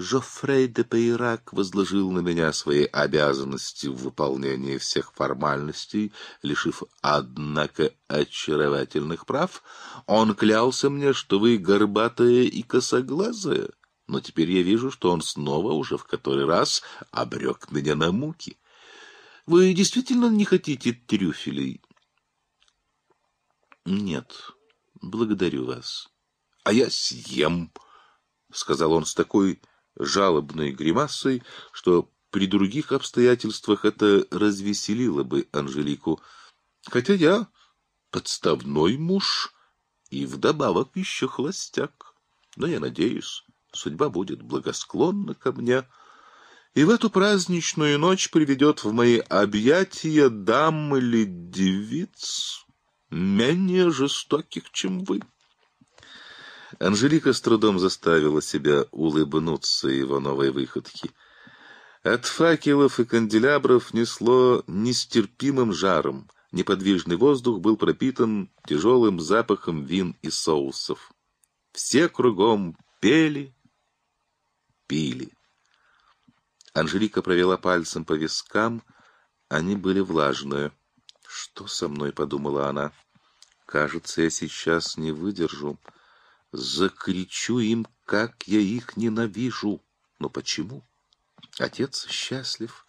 S1: Жоффрей де Пейрак возложил на меня свои обязанности в выполнении всех формальностей, лишив, однако, очаровательных прав. Он клялся мне, что вы горбатая и косоглазая, но теперь я вижу, что он снова уже в который раз обрек меня на муки. Вы действительно не хотите трюфелей? Нет, благодарю вас. А я съем, — сказал он с такой жалобной гримасой, что при других обстоятельствах это развеселило бы Анжелику. Хотя я подставной муж и вдобавок еще холостяк. Но я надеюсь, судьба будет благосклонна ко мне, и в эту праздничную ночь приведет в мои объятия дам или девиц менее жестоких, чем вы. Анжелика с трудом заставила себя улыбнуться его новой выходке. От факелов и канделябров несло нестерпимым жаром. Неподвижный воздух был пропитан тяжелым запахом вин и соусов. Все кругом пели, пили. Анжелика провела пальцем по вискам, они были влажные. «Что со мной?» — подумала она. «Кажется, я сейчас не выдержу». Закричу им, как я их ненавижу. Но почему? Отец счастлив.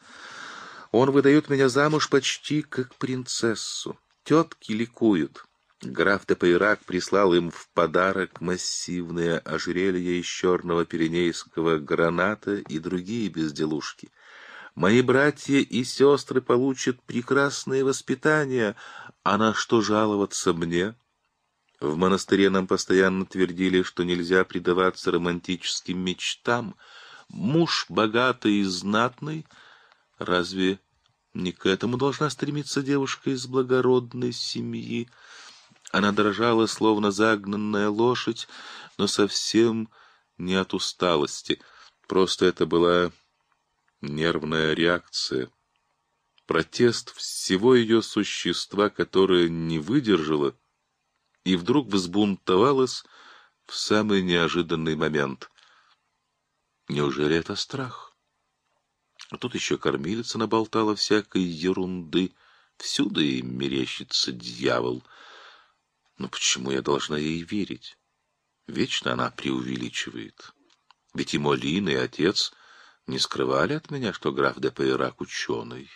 S1: Он выдает меня замуж почти как принцессу. Тетки ликуют. Граф де прислал им в подарок массивное ожерелье из черного пиренейского граната и другие безделушки. Мои братья и сестры получат прекрасное воспитание, а на что жаловаться мне?» В монастыре нам постоянно твердили, что нельзя предаваться романтическим мечтам. Муж богатый и знатный, разве не к этому должна стремиться девушка из благородной семьи? Она дрожала, словно загнанная лошадь, но совсем не от усталости. Просто это была нервная реакция. Протест всего ее существа, которое не выдержало — и вдруг взбунтовалась в самый неожиданный момент. Неужели это страх? А тут еще кормилица наболтала всякой ерунды. Всюду и мерещится дьявол. Но почему я должна ей верить? Вечно она преувеличивает. Ведь и Молин, и отец не скрывали от меня, что граф де Пейрак ученый.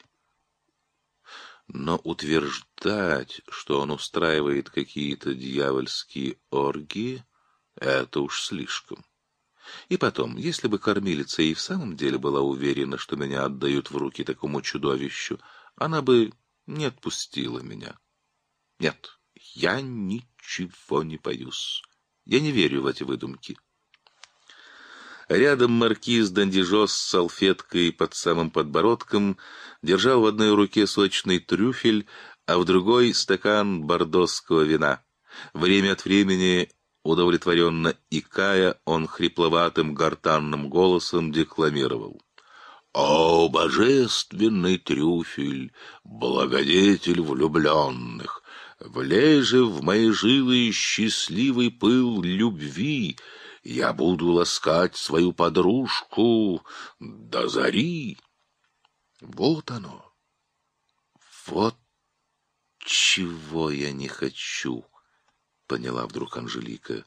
S1: Но утверждать, что он устраивает какие-то дьявольские оргии, это уж слишком. И потом, если бы кормилица и в самом деле была уверена, что меня отдают в руки такому чудовищу, она бы не отпустила меня. Нет, я ничего не боюсь. Я не верю в эти выдумки. Рядом маркиз Дандижос с салфеткой под самым подбородком держал в одной руке сочный трюфель, а в другой — стакан бордосского вина. Время от времени, удовлетворенно икая, он хрипловатым гортанным голосом декламировал. «О, божественный трюфель, благодетель влюбленных! Влей же в мои жилы счастливый пыл любви!» Я буду ласкать свою подружку до зари. Вот оно. Вот чего я не хочу, — поняла вдруг Анжелика.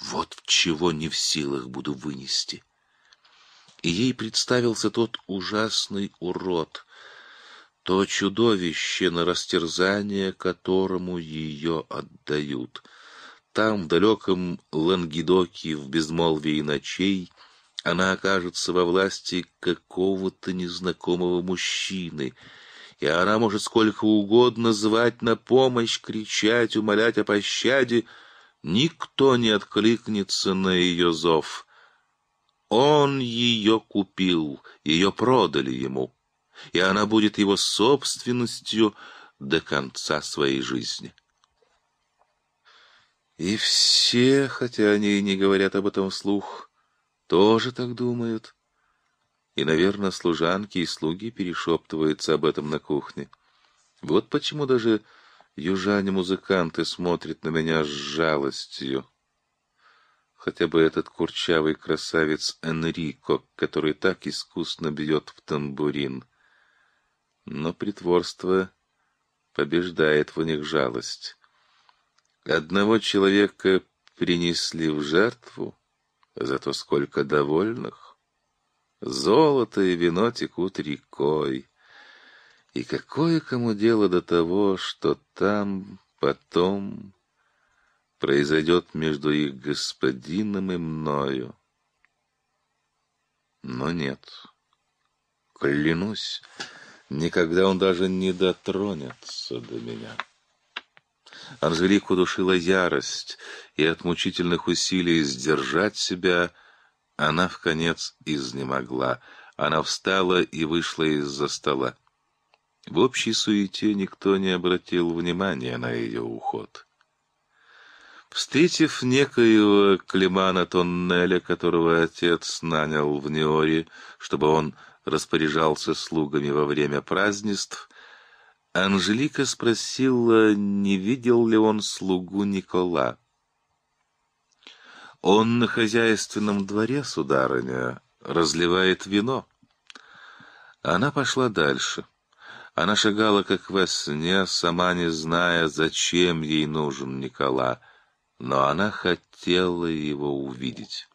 S1: Вот чего не в силах буду вынести. И ей представился тот ужасный урод, то чудовище, на растерзание которому ее отдают — там, в далеком Лангедоке, в безмолвии ночей, она окажется во власти какого-то незнакомого мужчины, и она может сколько угодно звать на помощь, кричать, умолять о пощаде, никто не откликнется на ее зов. Он ее купил, ее продали ему, и она будет его собственностью до конца своей жизни. И все, хотя они и не говорят об этом вслух, тоже так думают. И, наверное, служанки и слуги перешептываются об этом на кухне. Вот почему даже южане-музыканты смотрят на меня с жалостью. Хотя бы этот курчавый красавец Энрико, который так искусно бьет в тамбурин. Но притворство побеждает в них жалость. Одного человека принесли в жертву, зато сколько довольных. Золото и вино текут рекой. И какое кому дело до того, что там потом произойдет между их господином и мною? Но нет. Клянусь, никогда он даже не дотронется до меня. Анжелику душила ярость, и от мучительных усилий сдержать себя она, в конец изнемогла. Она встала и вышла из-за стола. В общей суете никто не обратил внимания на ее уход. Встретив некоего Климана Тоннеля, которого отец нанял в Неоре, чтобы он распоряжался слугами во время празднеств, Анжелика спросила, не видел ли он слугу Никола. «Он на хозяйственном дворе, сударыня, разливает вино». Она пошла дальше. Она шагала, как во сне, сама не зная, зачем ей нужен Никола, но она хотела его увидеть.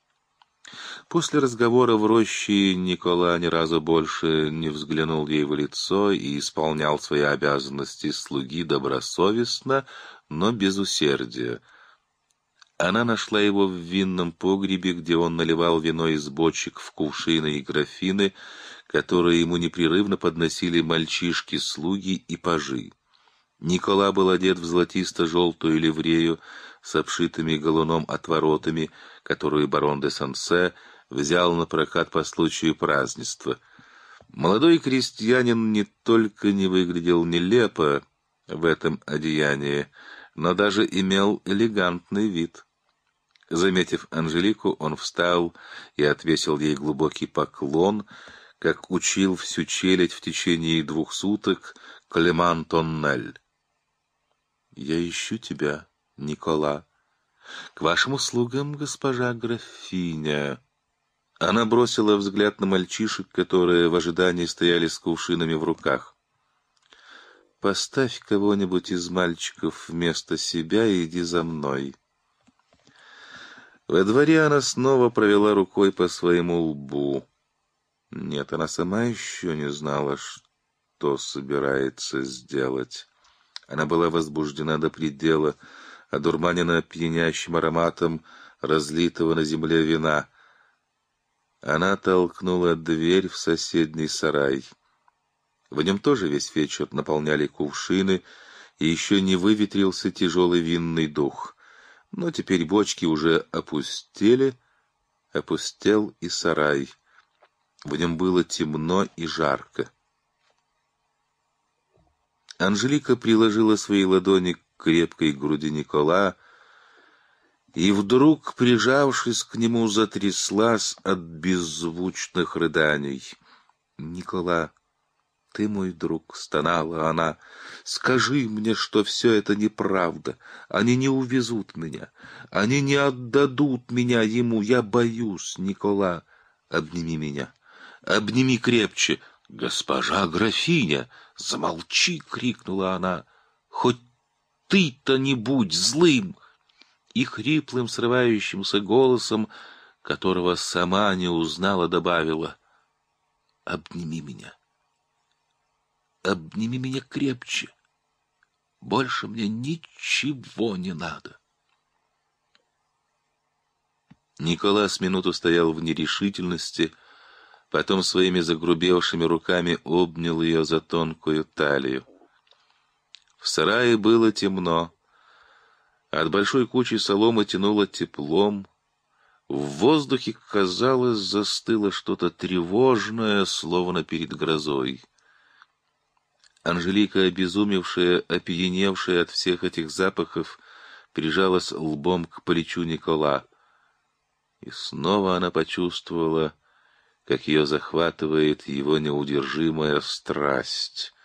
S1: После разговора в роще Никола ни разу больше не взглянул ей в лицо и исполнял свои обязанности слуги добросовестно, но без усердия. Она нашла его в винном погребе, где он наливал вино из бочек в кувшины и графины, которые ему непрерывно подносили мальчишки, слуги и пажи. Никола был одет в золотисто-желтую ливрею с обшитыми голуном отворотами, которую барон де Сансе взял на прокат по случаю празднества. Молодой крестьянин не только не выглядел нелепо в этом одеянии, но даже имел элегантный вид. Заметив Анжелику, он встал и отвесил ей глубокий поклон, как учил всю челядь в течение двух суток Клеман Тоннель. «Я ищу тебя, Никола», к вашим услугам, госпожа графиня. Она бросила взгляд на мальчишек, которые в ожидании стояли с кувшинами в руках. Поставь кого-нибудь из мальчиков вместо себя и иди за мной. Во дворе она снова провела рукой по своему лбу. Нет, она сама еще не знала, что собирается сделать. Она была возбуждена до предела, одурманена пьянящим ароматом разлитого на земле вина. Она толкнула дверь в соседний сарай. В нем тоже весь вечер наполняли кувшины, и еще не выветрился тяжелый винный дух. Но теперь бочки уже опустели, опустел и сарай. В нем было темно и жарко. Анжелика приложила свои ладони к крепкой груди Никола, и вдруг, прижавшись к нему, затряслась от беззвучных рыданий. «Никола, ты мой друг», — стонала она, — «скажи мне, что все это неправда. Они не увезут меня, они не отдадут меня ему. Я боюсь, Никола, обними меня, обними крепче». «Госпожа графиня, замолчи!» — крикнула она. «Хоть ты-то не будь злым!» И хриплым, срывающимся голосом, которого сама не узнала, добавила «Обними меня! Обними меня крепче! Больше мне ничего не надо!» Николас минуту стоял в нерешительности, потом своими загрубевшими руками обнял ее за тонкую талию. В сарае было темно. От большой кучи соломы тянуло теплом. В воздухе, казалось, застыло что-то тревожное, словно перед грозой. Анжелика, обезумевшая, опьяневшая от всех этих запахов, прижалась лбом к плечу Никола. И снова она почувствовала, как ее захватывает его неудержимая страсть.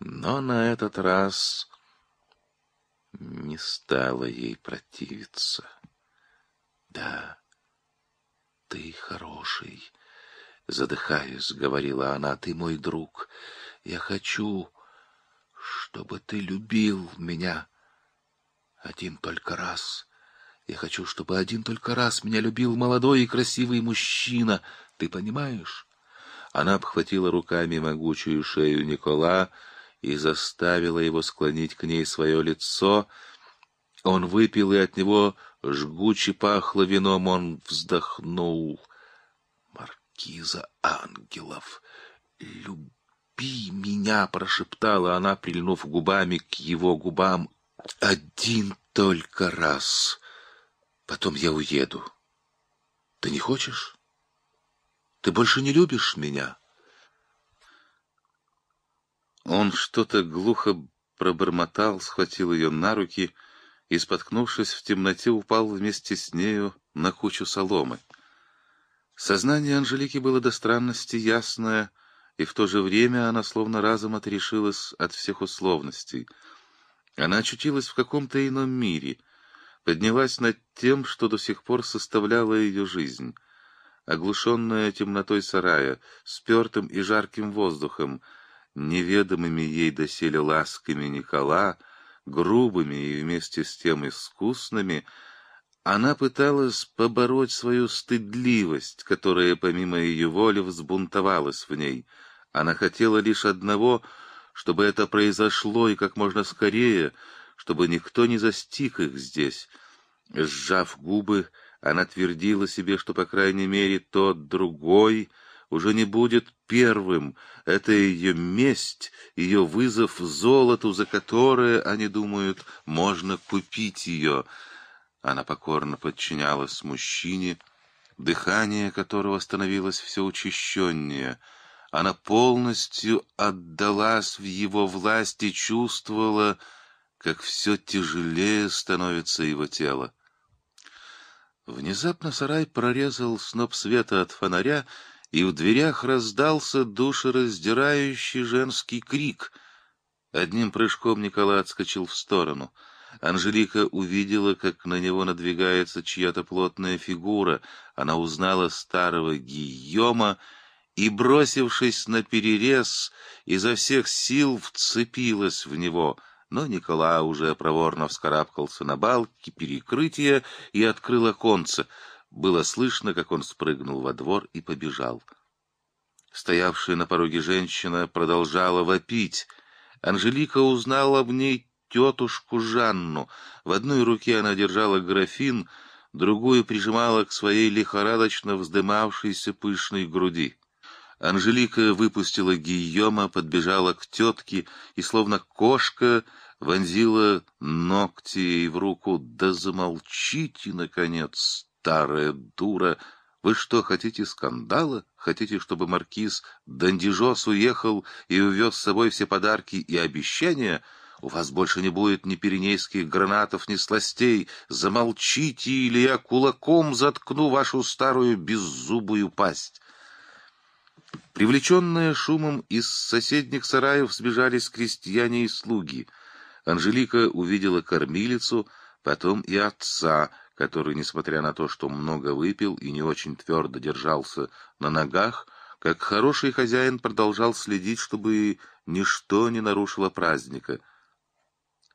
S1: Но на этот раз не стала ей противиться. «Да, ты хороший», — задыхаясь, говорила она, — «ты мой друг. Я хочу, чтобы ты любил меня один только раз». Я хочу, чтобы один только раз меня любил молодой и красивый мужчина. Ты понимаешь? Она обхватила руками могучую шею Никола, и заставила его склонить к ней свое лицо. Он выпил, и от него жгуче пахло вином, он вздохнул. «Маркиза ангелов, люби меня!» — прошептала она, прильнув губами к его губам. «Один только раз. Потом я уеду. Ты не хочешь? Ты больше не любишь меня?» Он что-то глухо пробормотал, схватил ее на руки и, споткнувшись в темноте, упал вместе с нею на кучу соломы. Сознание Анжелики было до странности ясное, и в то же время она словно разом отрешилась от всех условностей. Она очутилась в каком-то ином мире, поднялась над тем, что до сих пор составляло ее жизнь. Оглушенная темнотой сарая, спертым и жарким воздухом — неведомыми ей доселе ласками Никола, грубыми и вместе с тем искусными, она пыталась побороть свою стыдливость, которая помимо ее воли взбунтовалась в ней. Она хотела лишь одного, чтобы это произошло и как можно скорее, чтобы никто не застиг их здесь. Сжав губы, она твердила себе, что, по крайней мере, тот другой — уже не будет первым. Это ее месть, ее вызов золоту, за которое, они думают, можно купить ее. Она покорно подчинялась мужчине, дыхание которого становилось все учащеннее. Она полностью отдалась в его власть и чувствовала, как все тяжелее становится его тело. Внезапно сарай прорезал сноп света от фонаря, и в дверях раздался душераздирающий женский крик. Одним прыжком Николай отскочил в сторону. Анжелика увидела, как на него надвигается чья-то плотная фигура. Она узнала старого Гийома и, бросившись на перерез, изо всех сил вцепилась в него. Но Николай уже проворно вскарабкался на балки перекрытия и открыл оконце — было слышно, как он спрыгнул во двор и побежал. Стоявшая на пороге женщина продолжала вопить. Анжелика узнала в ней тетушку Жанну. В одной руке она держала графин, другую прижимала к своей лихорадочно вздымавшейся пышной груди. Анжелика выпустила Гийома, подбежала к тетке и, словно кошка, вонзила ногти ей в руку. «Да замолчите, наконец!» старая дура! Вы что, хотите скандала? Хотите, чтобы маркиз Дандижос уехал и увез с собой все подарки и обещания? У вас больше не будет ни пиренейских гранатов, ни сластей. Замолчите, или я кулаком заткну вашу старую беззубую пасть. Привлеченные шумом из соседних сараев сбежались крестьяне и слуги. Анжелика увидела кормилицу, потом и отца — который, несмотря на то, что много выпил и не очень твердо держался на ногах, как хороший хозяин продолжал следить, чтобы ничто не нарушило праздника.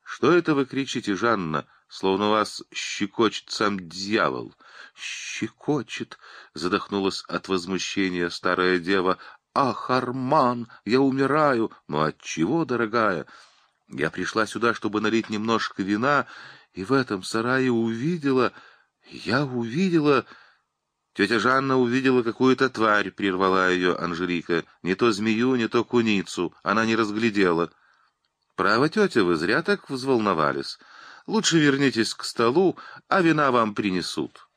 S1: «Что это вы кричите, Жанна?» словно вас щекочет сам дьявол. — Щекочет! — задохнулась от возмущения старая дева. — Ах, Арман, я умираю! Но ну, от чего, дорогая? Я пришла сюда, чтобы налить немножко вина и в этом сарае увидела... Я увидела... Тетя Жанна увидела какую-то тварь, прервала ее Анжелика. Не то змею, не то куницу. Она не разглядела. Право, тетя, вы зря так взволновались. Лучше вернитесь к столу, а вина вам принесут.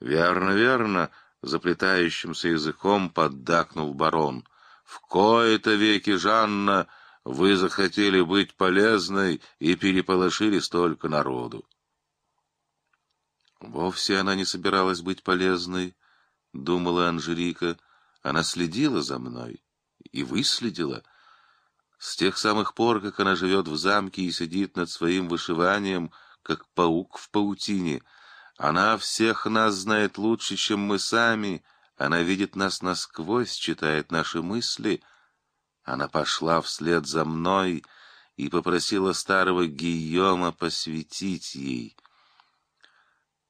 S1: Верно, верно, заплетающимся языком поддакнул барон. В кои-то веки, Жанна... Вы захотели быть полезной и переполошили столько народу. Вовсе она не собиралась быть полезной, — думала Анжелика. Она следила за мной и выследила. С тех самых пор, как она живет в замке и сидит над своим вышиванием, как паук в паутине, она всех нас знает лучше, чем мы сами, она видит нас насквозь, читает наши мысли — она пошла вслед за мной и попросила старого Гийома посвятить ей.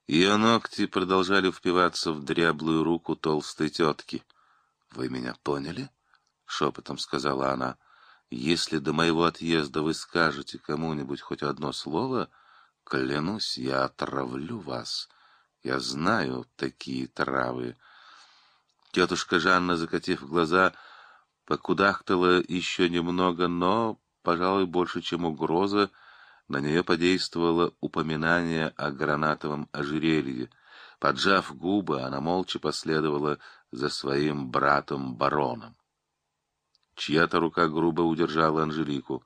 S1: Ее ногти продолжали впиваться в дряблую руку толстой тетки. «Вы меня поняли?» — шепотом сказала она. «Если до моего отъезда вы скажете кому-нибудь хоть одно слово, клянусь, я отравлю вас. Я знаю такие травы». Тетушка Жанна, закатив глаза, — покудахтала еще немного, но, пожалуй, больше, чем угроза, на нее подействовало упоминание о гранатовом ожерелье. Поджав губы, она молча последовала за своим братом-бароном. Чья-то рука грубо удержала Анжелику.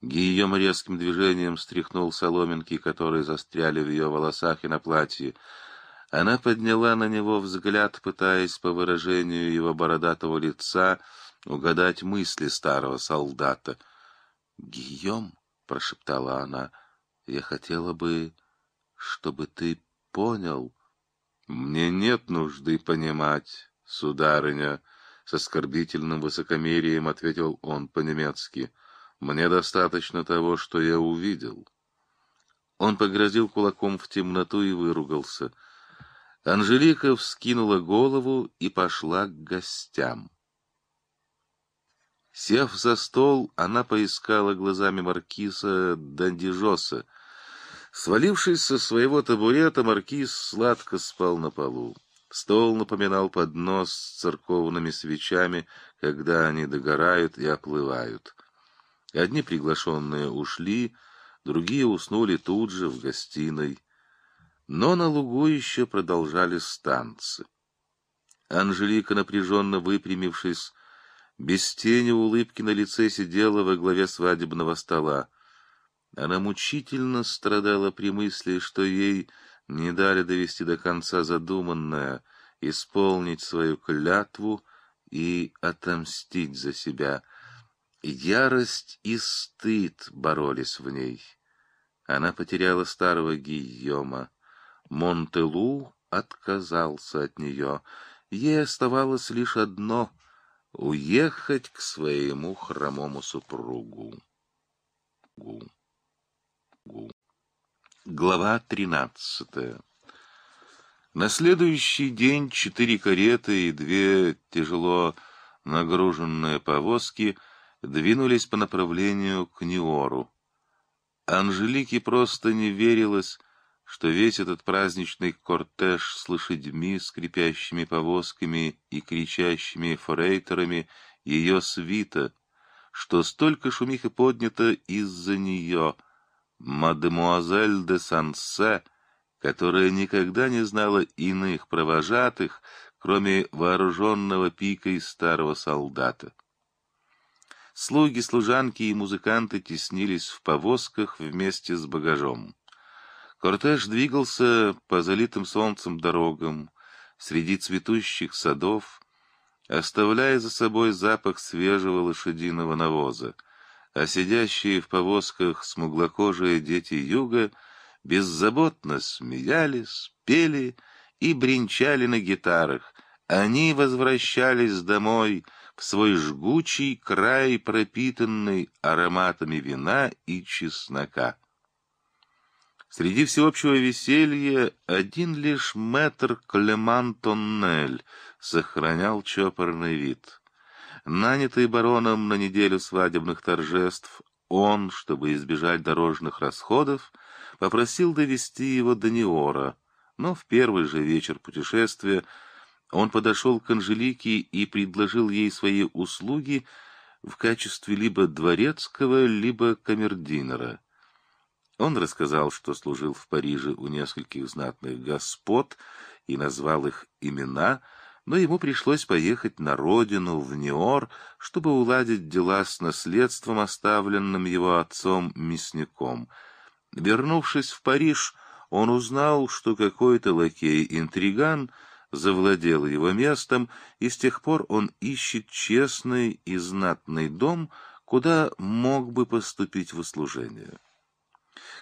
S1: Гийом резким движением стряхнул соломинки, которые застряли в ее волосах и на платье. Она подняла на него взгляд, пытаясь по выражению его бородатого лица — угадать мысли старого солдата. «Гийом», — прошептала она, — «я хотела бы, чтобы ты понял». «Мне нет нужды понимать, сударыня», — с оскорбительным высокомерием ответил он по-немецки. «Мне достаточно того, что я увидел». Он погрозил кулаком в темноту и выругался. Анжелика вскинула голову и пошла к гостям. Сев за стол, она поискала глазами маркиза Дандижоса. Свалившись со своего табурета, маркиз сладко спал на полу. Стол напоминал поднос с церковными свечами, когда они догорают и оплывают. Одни приглашенные ушли, другие уснули тут же, в гостиной. Но на лугу еще продолжались станцы. Анжелика, напряженно выпрямившись, без тени улыбки на лице сидела во главе свадебного стола. Она мучительно страдала при мысли, что ей не дали довести до конца задуманное, исполнить свою клятву и отомстить за себя. Ярость и стыд боролись в ней. Она потеряла старого Гийома. Монтелу отказался от нее. Ей оставалось лишь одно — уехать к своему хромому супругу. Гу. Гу. Глава тринадцатая. На следующий день четыре кареты и две тяжело нагруженные повозки двинулись по направлению к Ниору. Анжелике просто не верилось, что весь этот праздничный кортеж с лошадьми, скрипящими повозками и кричащими форейтерами — ее свита, что столько шумихи поднято из-за нее, мадемуазель де Сансе, которая никогда не знала иных провожатых, кроме вооруженного пика и старого солдата. Слуги, служанки и музыканты теснились в повозках вместе с багажом. Кортеж двигался по залитым солнцем дорогам, среди цветущих садов, оставляя за собой запах свежего лошадиного навоза, а сидящие в повозках смуглокожие дети юга беззаботно смеялись, пели и бренчали на гитарах. Они возвращались домой в свой жгучий край, пропитанный ароматами вина и чеснока. Среди всеобщего веселья один лишь мэтр Клеман Тоннель сохранял чопорный вид. Нанятый бароном на неделю свадебных торжеств, он, чтобы избежать дорожных расходов, попросил довести его до Неора, но в первый же вечер путешествия он подошел к Анжелике и предложил ей свои услуги в качестве либо дворецкого, либо камердинера. Он рассказал, что служил в Париже у нескольких знатных господ и назвал их имена, но ему пришлось поехать на родину, в Ниор, чтобы уладить дела с наследством, оставленным его отцом-мясником. Вернувшись в Париж, он узнал, что какой-то лакей-интриган завладел его местом, и с тех пор он ищет честный и знатный дом, куда мог бы поступить в услужение.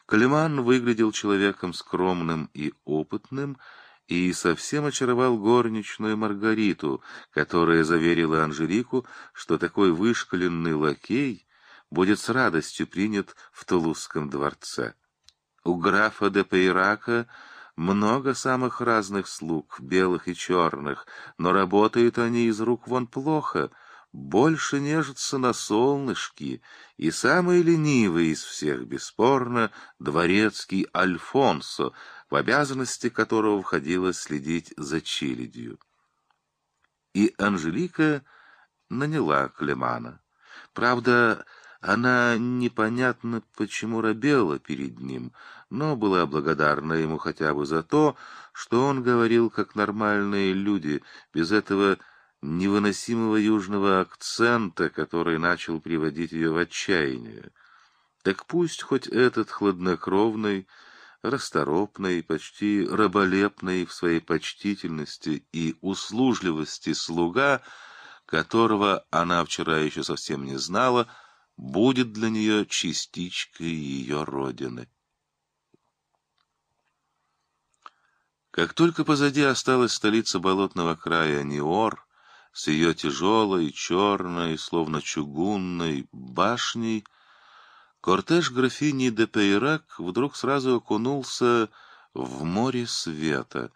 S1: Калиман выглядел человеком скромным и опытным, и совсем очаровал горничную Маргариту, которая заверила Анжелику, что такой вышкаленный лакей будет с радостью принят в Тулузском дворце. У графа де Пейрака много самых разных слуг, белых и черных, но работают они из рук вон плохо — больше нежится на солнышке, и самый ленивый из всех, бесспорно, дворецкий Альфонсо, в обязанности которого входило следить за челядью. И Анжелика наняла Клемана. Правда, она непонятно почему робела перед ним, но была благодарна ему хотя бы за то, что он говорил как нормальные люди, без этого невыносимого южного акцента, который начал приводить ее в отчаяние. Так пусть хоть этот хладнокровный, расторопный, почти раболепный в своей почтительности и услужливости слуга, которого она вчера еще совсем не знала, будет для нее частичкой ее родины. Как только позади осталась столица болотного края Ниор, с ее тяжелой, черной, словно чугунной башней, кортеж графини де Пейрак вдруг сразу окунулся в море света.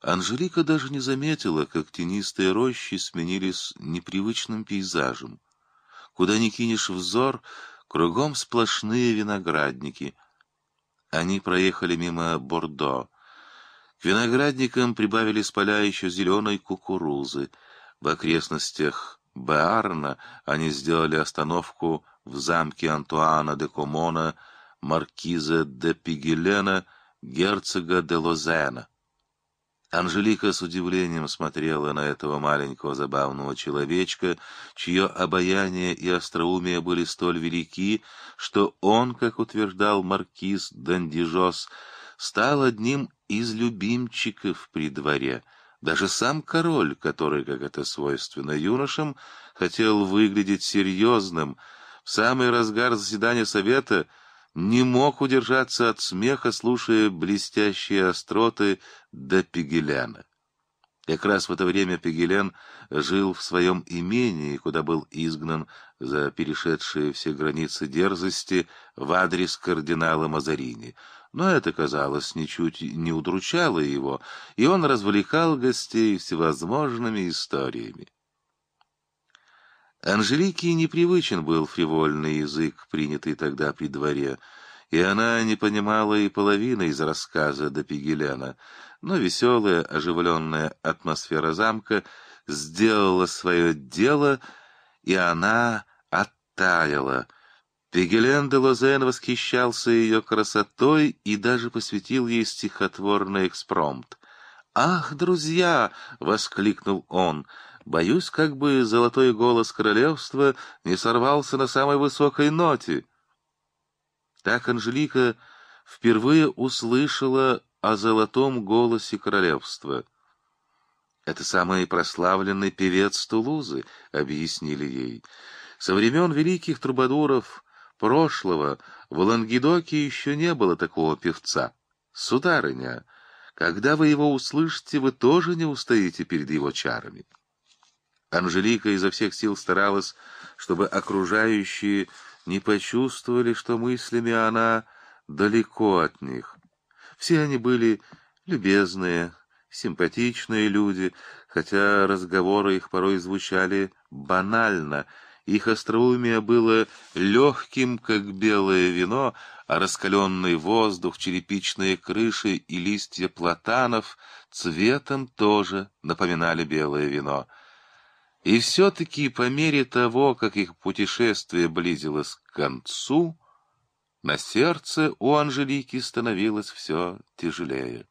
S1: Анжелика даже не заметила, как тенистые рощи сменились непривычным пейзажем. Куда ни кинешь взор, кругом сплошные виноградники. Они проехали мимо Бордо. К виноградникам прибавились поля еще зеленой кукурузы — в окрестностях Беарна они сделали остановку в замке Антуана де Комона, маркиза де Пигелена, герцога де Лозена. Анжелика с удивлением смотрела на этого маленького забавного человечка, чье обаяние и остроумие были столь велики, что он, как утверждал маркиз Дандижос, стал одним из любимчиков при дворе — даже сам король, который, как это свойственно юношам, хотел выглядеть серьезным, в самый разгар заседания совета не мог удержаться от смеха, слушая блестящие остроты до Пигеляна. Как раз в это время Пигелян жил в своем имении, куда был изгнан за перешедшие все границы дерзости в адрес кардинала Мазарини — но это, казалось, ничуть не удручало его, и он развлекал гостей всевозможными историями. Анжелике непривычен был фривольный язык, принятый тогда при дворе, и она не понимала и половины из рассказа до Пигеляна, но веселая, оживленная атмосфера замка сделала свое дело, и она оттаяла — Пигелен де Лозен восхищался ее красотой и даже посвятил ей стихотворный экспромт. «Ах, друзья!» — воскликнул он. «Боюсь, как бы золотой голос королевства не сорвался на самой высокой ноте». Так Анжелика впервые услышала о золотом голосе королевства. «Это самый прославленный певец Тулузы», — объяснили ей. «Со времен великих трубадуров прошлого в Лангедоке еще не было такого певца. Сударыня, когда вы его услышите, вы тоже не устоите перед его чарами. Анжелика изо всех сил старалась, чтобы окружающие не почувствовали, что мыслями она далеко от них. Все они были любезные, симпатичные люди, хотя разговоры их порой звучали банально — их остроумие было легким, как белое вино, а раскаленный воздух, черепичные крыши и листья платанов цветом тоже напоминали белое вино. И все-таки по мере того, как их путешествие близилось к концу, на сердце у Анжелики становилось все тяжелее.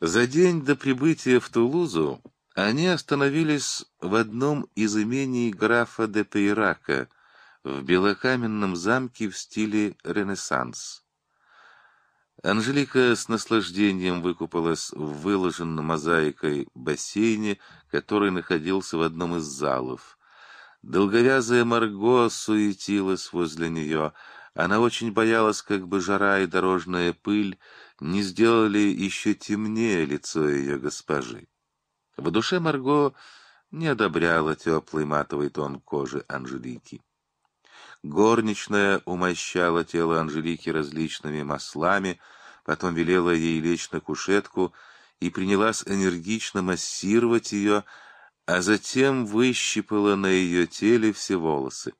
S1: За день до прибытия в Тулузу они остановились в одном из имений графа де Пейрака в белокаменном замке в стиле Ренессанс. Анжелика с наслаждением выкупалась в выложенном мозаикой бассейне, который находился в одном из залов. Долговязая Марго суетилась возле нее. Она очень боялась, как бы жара и дорожная пыль не сделали еще темнее лицо ее госпожи. В душе Марго не одобряла теплый матовый тон кожи Анжелики. Горничная умощала тело Анжелики различными маслами, потом велела ей лечь на кушетку и принялась энергично массировать ее, а затем выщипала на ее теле все волосы.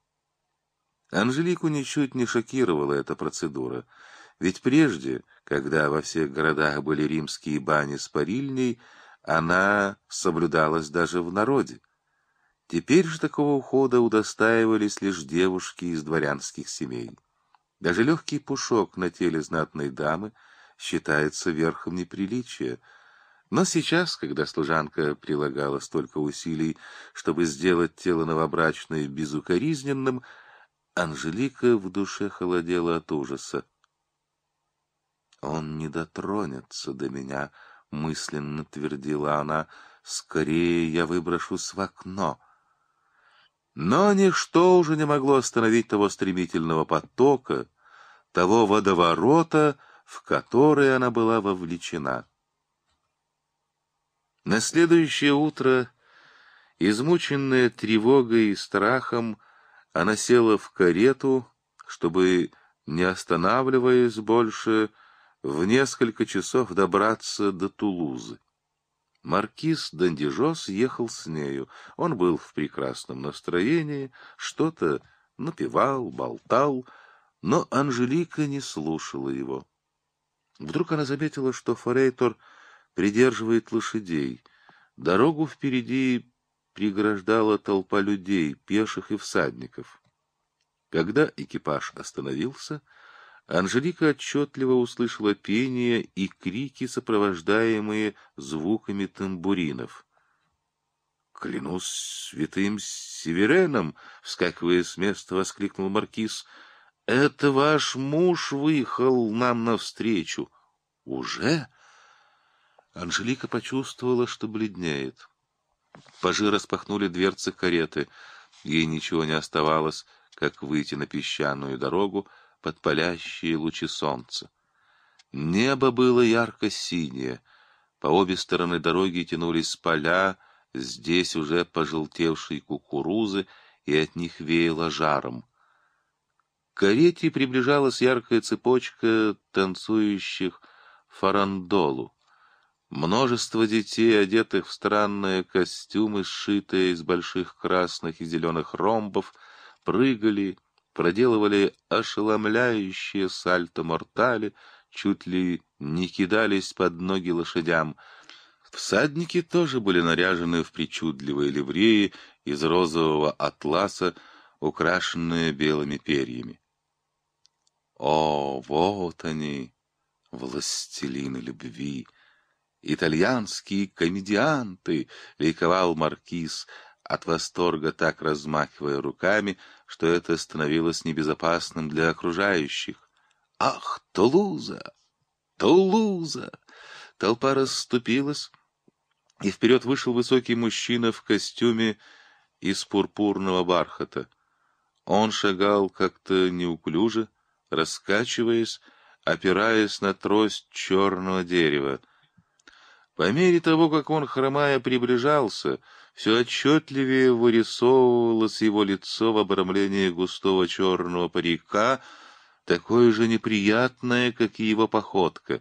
S1: Анжелику ничуть не шокировала эта процедура, ведь прежде, когда во всех городах были римские бани с парильней, она соблюдалась даже в народе. Теперь же такого ухода удостаивались лишь девушки из дворянских семей. Даже легкий пушок на теле знатной дамы считается верхом неприличия. Но сейчас, когда служанка прилагала столько усилий, чтобы сделать тело новобрачной безукоризненным, Анжелика в душе холодела от ужаса. «Он не дотронется до меня», мысленно твердила она, скорее я выброшусь в окно. Но ничто уже не могло остановить того стремительного потока, того водоворота, в который она была вовлечена. На следующее утро, измученная тревогой и страхом, она села в карету, чтобы, не останавливаясь больше, в несколько часов добраться до Тулузы. Маркиз Дандижос ехал с нею. Он был в прекрасном настроении, что-то напевал, болтал, но Анжелика не слушала его. Вдруг она заметила, что Форейтор придерживает лошадей. Дорогу впереди преграждала толпа людей, пеших и всадников. Когда экипаж остановился, Анжелика отчетливо услышала пение и крики, сопровождаемые звуками тамбуринов. «Клянусь святым Севереном!» — вскакивая с места, воскликнул маркиз. «Это ваш муж выехал нам навстречу!» «Уже?» Анжелика почувствовала, что бледнеет. Пажи распахнули дверцы кареты. Ей ничего не оставалось, как выйти на песчаную дорогу — под палящие лучи солнца. Небо было ярко-синее, по обе стороны дороги тянулись поля, здесь уже пожелтевшие кукурузы, и от них веяло жаром. К карете приближалась яркая цепочка танцующих фарандолу. Множество детей, одетых в странные костюмы, сшитые из больших красных и зеленых ромбов, прыгали, проделывали ошеломляющие сальто-мортали, чуть ли не кидались под ноги лошадям. Всадники тоже были наряжены в причудливые ливреи из розового атласа, украшенные белыми перьями. О, вот они, властелины любви! «Итальянские комедианты!» — ликовал маркиз — от восторга так размахивая руками, что это становилось небезопасным для окружающих. «Ах, Тулуза! Тулуза!» Толпа расступилась, и вперед вышел высокий мужчина в костюме из пурпурного бархата. Он шагал как-то неуклюже, раскачиваясь, опираясь на трость черного дерева — по мере того, как он, хромая, приближался, все отчетливее вырисовывалось его лицо в обрамлении густого черного парика, такое же неприятное, как и его походка.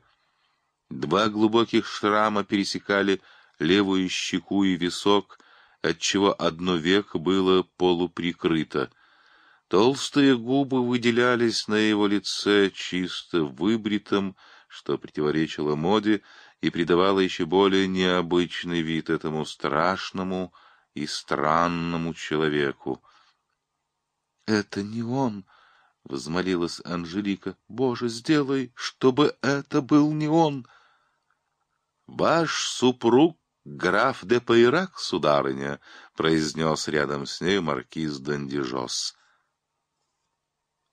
S1: Два глубоких шрама пересекали левую щеку и висок, отчего одно веко было полуприкрыто. Толстые губы выделялись на его лице чисто выбритым, что противоречило моде, и придавала еще более необычный вид этому страшному и странному человеку. — Это не он! — взмолилась Анжелика. — Боже, сделай, чтобы это был не он! — Ваш супруг граф де Пайрак, сударыня, — произнес рядом с ней маркиз Дандижос.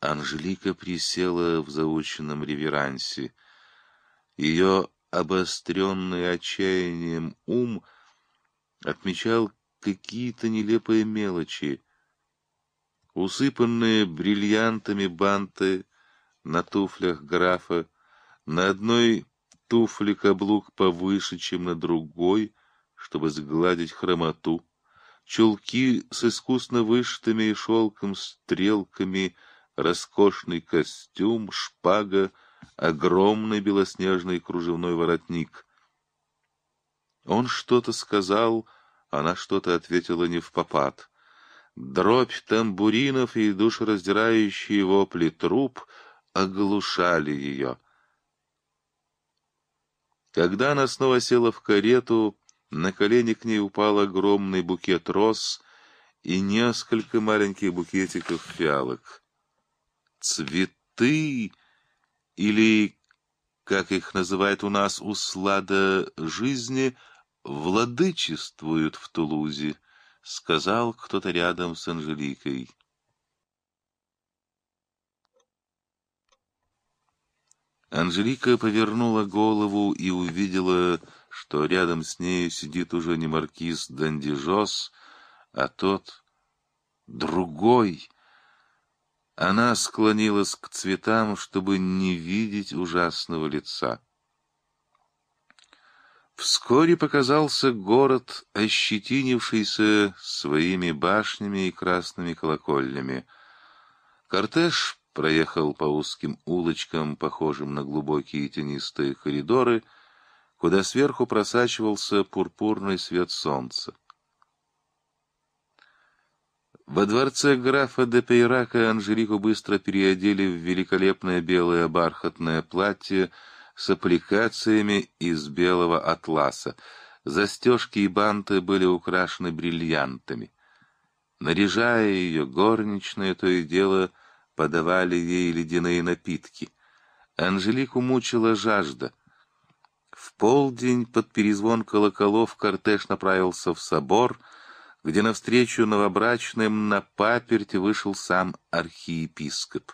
S1: Анжелика присела в заученном реверансе. Ее обостренный отчаянием ум отмечал какие-то нелепые мелочи, усыпанные бриллиантами банты на туфлях графа, на одной туфле каблук повыше, чем на другой, чтобы сгладить хромоту, чулки с искусно вышитыми и шелком стрелками, роскошный костюм, шпага — огромный белоснежный кружевной воротник. Он что-то сказал, она что-то ответила не в попад. Дробь тамбуринов и душераздирающие вопли труп оглушали ее. Когда она снова села в карету, на колени к ней упал огромный букет роз и несколько маленьких букетиков фиалок. «Цветы!» или, как их называют у нас, услада жизни, владычествуют в Тулузе, — сказал кто-то рядом с Анжеликой. Анжелика повернула голову и увидела, что рядом с ней сидит уже не маркиз Дандижос, а тот другой, она склонилась к цветам, чтобы не видеть ужасного лица. Вскоре показался город, ощетинившийся своими башнями и красными колокольнями. Кортеж проехал по узким улочкам, похожим на глубокие тенистые коридоры, куда сверху просачивался пурпурный свет солнца. Во дворце графа де Пейрака Анжелику быстро переодели в великолепное белое бархатное платье с аппликациями из белого атласа. Застежки и банты были украшены бриллиантами. Наряжая ее, горничные то и дело подавали ей ледяные напитки. Анжелику мучила жажда. В полдень под перезвон колоколов кортеж направился в собор — где навстречу новобрачным на паперть вышел сам архиепископ.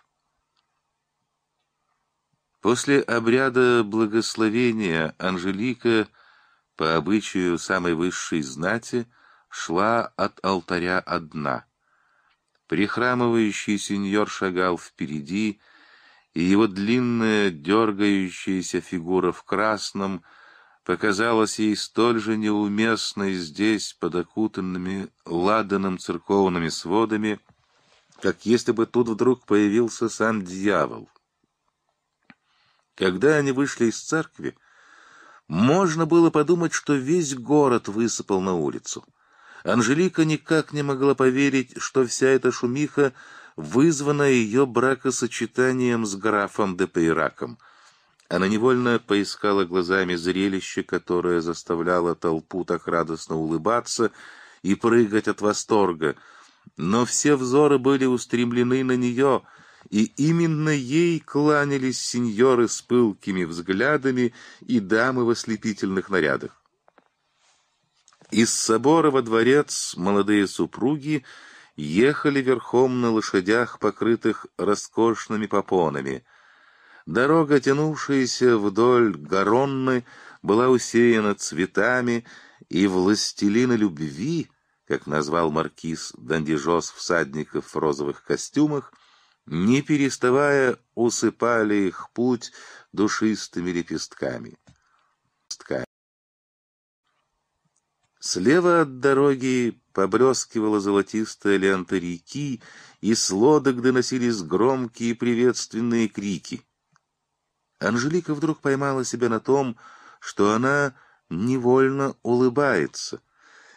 S1: После обряда благословения Анжелика, по обычаю самой высшей знати, шла от алтаря одна. Прихрамывающий сеньор шагал впереди, и его длинная дергающаяся фигура в красном — Показалось ей столь же неуместной здесь, под окутанными ладаном церковными сводами, как если бы тут вдруг появился сам дьявол. Когда они вышли из церкви, можно было подумать, что весь город высыпал на улицу. Анжелика никак не могла поверить, что вся эта шумиха вызвана ее бракосочетанием с графом де Пейраком — она невольно поискала глазами зрелище, которое заставляло толпу так радостно улыбаться и прыгать от восторга. Но все взоры были устремлены на нее, и именно ей кланялись сеньоры с пылкими взглядами и дамы в ослепительных нарядах. Из собора во дворец молодые супруги ехали верхом на лошадях, покрытых роскошными попонами — Дорога, тянувшаяся вдоль Гаронны, была усеяна цветами, и властелина любви, как назвал маркиз Дандижос всадников в розовых костюмах, не переставая усыпали их путь душистыми лепестками. Слева от дороги побрескивала золотистая лента реки, и с лодок доносились громкие приветственные крики — Анжелика вдруг поймала себя на том, что она невольно улыбается.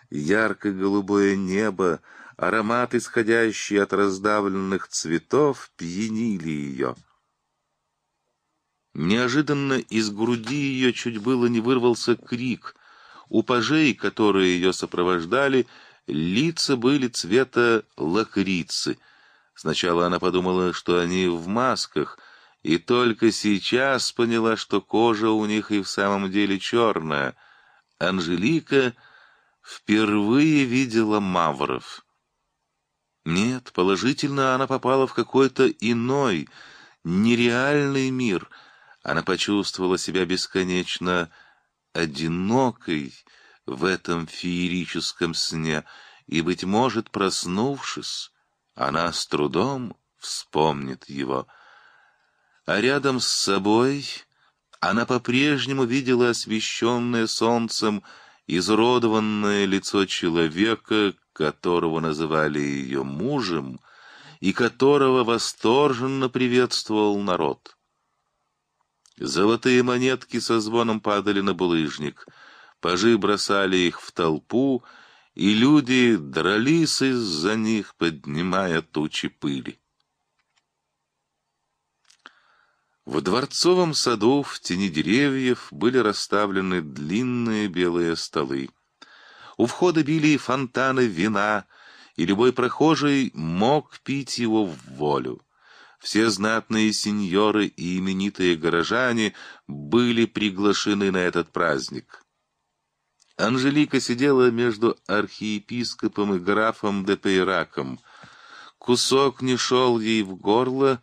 S1: Ярко-голубое небо, аромат, исходящий от раздавленных цветов, пьянили ее. Неожиданно из груди ее чуть было не вырвался крик. У пажей, которые ее сопровождали, лица были цвета лакрицы. Сначала она подумала, что они в масках — и только сейчас поняла, что кожа у них и в самом деле черная. Анжелика впервые видела мавров. Нет, положительно она попала в какой-то иной, нереальный мир. Она почувствовала себя бесконечно одинокой в этом феерическом сне, и, быть может, проснувшись, она с трудом вспомнит его — а рядом с собой она по-прежнему видела освещенное солнцем изуродованное лицо человека, которого называли ее мужем, и которого восторженно приветствовал народ. Золотые монетки со звоном падали на булыжник, пажи бросали их в толпу, и люди дрались из-за них, поднимая тучи пыли. В дворцовом саду в тени деревьев были расставлены длинные белые столы. У входа били фонтаны вина, и любой прохожий мог пить его в волю. Все знатные сеньоры и именитые горожане были приглашены на этот праздник. Анжелика сидела между архиепископом и графом де Пейраком. Кусок не шел ей в горло,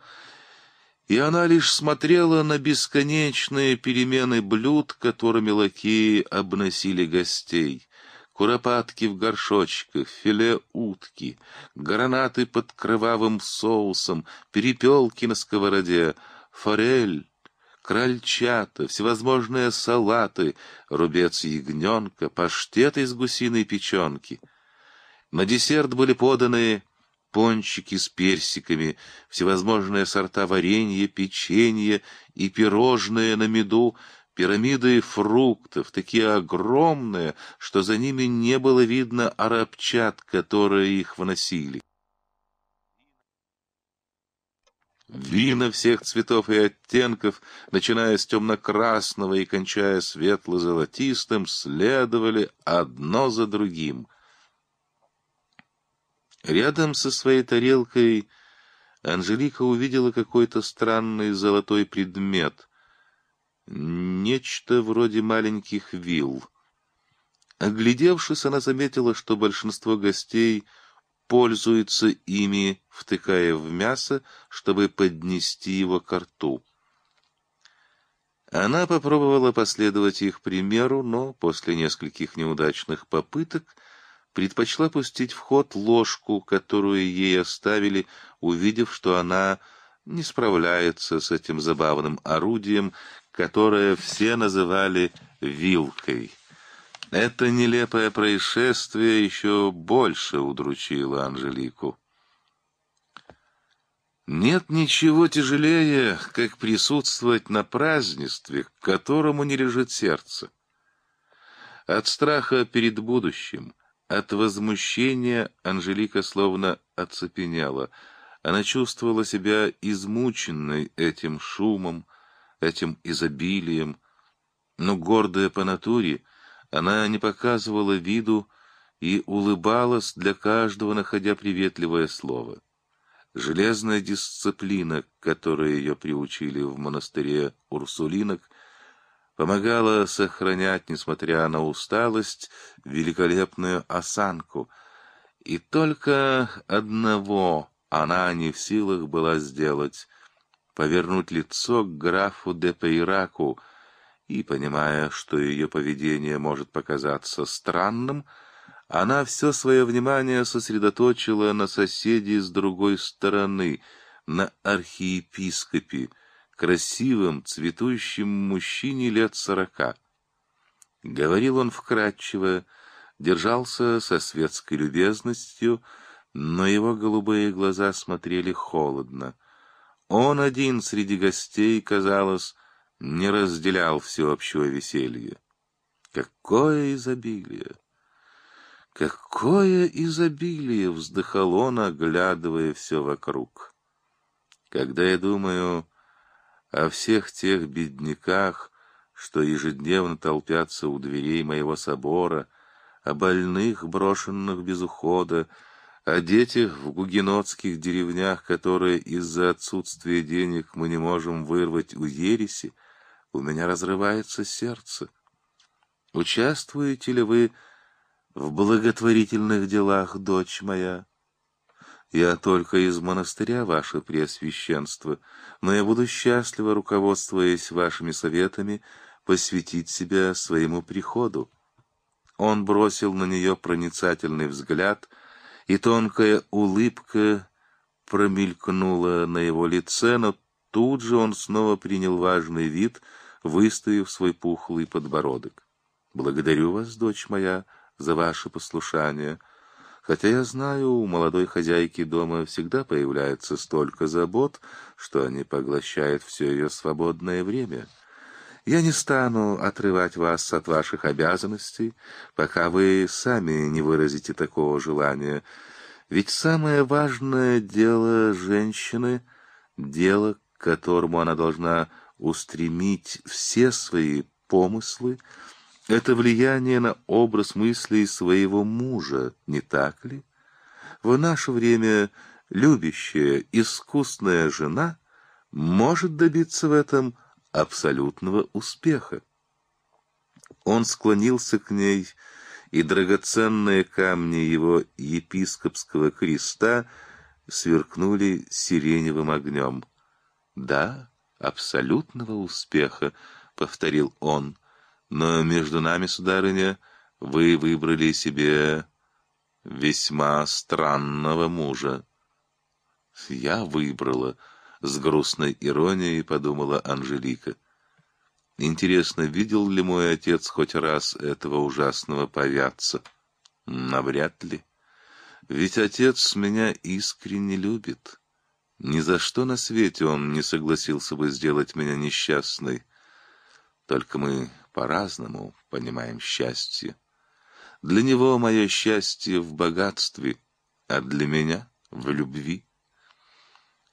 S1: и она лишь смотрела на бесконечные перемены блюд, которыми лакеи обносили гостей. Куропатки в горшочках, филе утки, гранаты под кровавым соусом, перепелки на сковороде, форель, крольчата, всевозможные салаты, рубец ягненка, паштет из гусиной печенки. На десерт были поданы пончики с персиками, всевозможные сорта варенья, печенья и пирожные на меду, пирамиды фруктов, такие огромные, что за ними не было видно арабчат, которые их выносили. Вина всех цветов и оттенков, начиная с темно-красного и кончая светло-золотистым, следовали одно за другим — Рядом со своей тарелкой Анжелика увидела какой-то странный золотой предмет. Нечто вроде маленьких вилл. Оглядевшись, она заметила, что большинство гостей пользуется ими, втыкая в мясо, чтобы поднести его к рту. Она попробовала последовать их примеру, но после нескольких неудачных попыток предпочла пустить в ход ложку, которую ей оставили, увидев, что она не справляется с этим забавным орудием, которое все называли «вилкой». Это нелепое происшествие еще больше удручило Анжелику. Нет ничего тяжелее, как присутствовать на празднестве, к которому не лежит сердце. От страха перед будущим — от возмущения Анжелика словно оцепенела. Она чувствовала себя измученной этим шумом, этим изобилием. Но гордая по натуре, она не показывала виду и улыбалась для каждого, находя приветливое слово. Железная дисциплина, которой ее приучили в монастыре Урсулинок, помогала сохранять, несмотря на усталость, великолепную осанку. И только одного она не в силах была сделать — повернуть лицо к графу де Пейраку, и, понимая, что ее поведение может показаться странным, она все свое внимание сосредоточила на соседе с другой стороны, на архиепископе, красивом, цветущем мужчине лет сорока. Говорил он вкрадчиво, держался со светской любезностью, но его голубые глаза смотрели холодно. Он один среди гостей, казалось, не разделял всеобщего веселья. Какое изобилие! Какое изобилие! — вздыхал он, оглядывая все вокруг. Когда я думаю о всех тех бедняках, что ежедневно толпятся у дверей моего собора, о больных, брошенных без ухода, о детях в гугенотских деревнях, которые из-за отсутствия денег мы не можем вырвать у ереси, у меня разрывается сердце. Участвуете ли вы в благотворительных делах, дочь моя? Я только из монастыря, ваше преосвященство, но я буду счастливо, руководствуясь вашими советами, посвятить себя своему приходу. Он бросил на нее проницательный взгляд, и тонкая улыбка промелькнула на его лице, но тут же он снова принял важный вид, выставив свой пухлый подбородок. «Благодарю вас, дочь моя, за ваше послушание». Хотя я знаю, у молодой хозяйки дома всегда появляется столько забот, что они поглощают все ее свободное время. Я не стану отрывать вас от ваших обязанностей, пока вы сами не выразите такого желания. Ведь самое важное дело женщины — дело, к которому она должна устремить все свои помыслы, это влияние на образ мыслей своего мужа, не так ли? В наше время любящая, искусная жена может добиться в этом абсолютного успеха. Он склонился к ней, и драгоценные камни его епископского креста сверкнули сиреневым огнем. «Да, абсолютного успеха», — повторил он, — но между нами, сударыня, вы выбрали себе весьма странного мужа. Я выбрала, с грустной иронией подумала Анжелика. Интересно, видел ли мой отец хоть раз этого ужасного повятца? Навряд ли. Ведь отец меня искренне любит. Ни за что на свете он не согласился бы сделать меня несчастной. Только мы по-разному понимаем счастье. Для него мое счастье в богатстве, а для меня — в любви.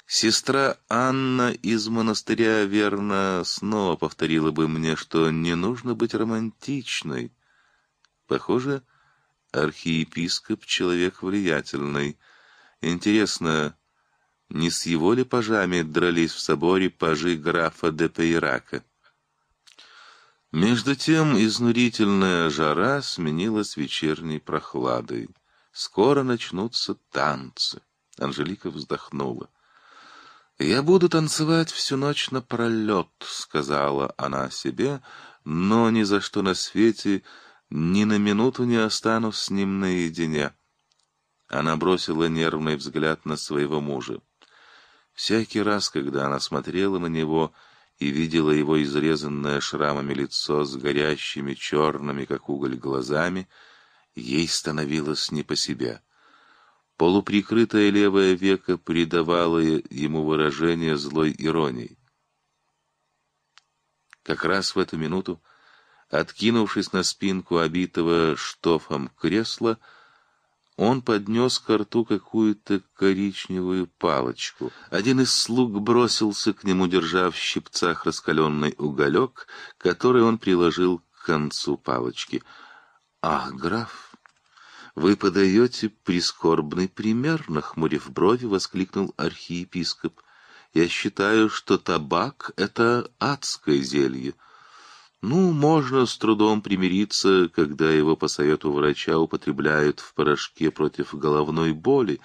S1: Сестра Анна из монастыря, верно, снова повторила бы мне, что не нужно быть романтичной. Похоже, архиепископ — человек влиятельный. Интересно, не с его ли пажами дрались в соборе пажи графа де Пейрака? Между тем изнурительная жара сменилась вечерней прохладой. Скоро начнутся танцы. Анжелика вздохнула. «Я буду танцевать всю ночь напролет», — сказала она себе, «но ни за что на свете ни на минуту не останусь с ним наедине». Она бросила нервный взгляд на своего мужа. Всякий раз, когда она смотрела на него, — и видела его изрезанное шрамами лицо с горящими черными, как уголь, глазами, ей становилось не по себе. Полуприкрытое левое веко придавало ему выражение злой иронии. Как раз в эту минуту, откинувшись на спинку обитого штофом кресла, он поднес к рту какую-то коричневую палочку. Один из слуг бросился к нему, держа в щипцах раскаленный уголек, который он приложил к концу палочки. «Ах, граф, вы подаете прискорбный пример!» — нахмурив брови, воскликнул архиепископ. «Я считаю, что табак — это адское зелье». Ну, можно с трудом примириться, когда его по совету врача употребляют в порошке против головной боли,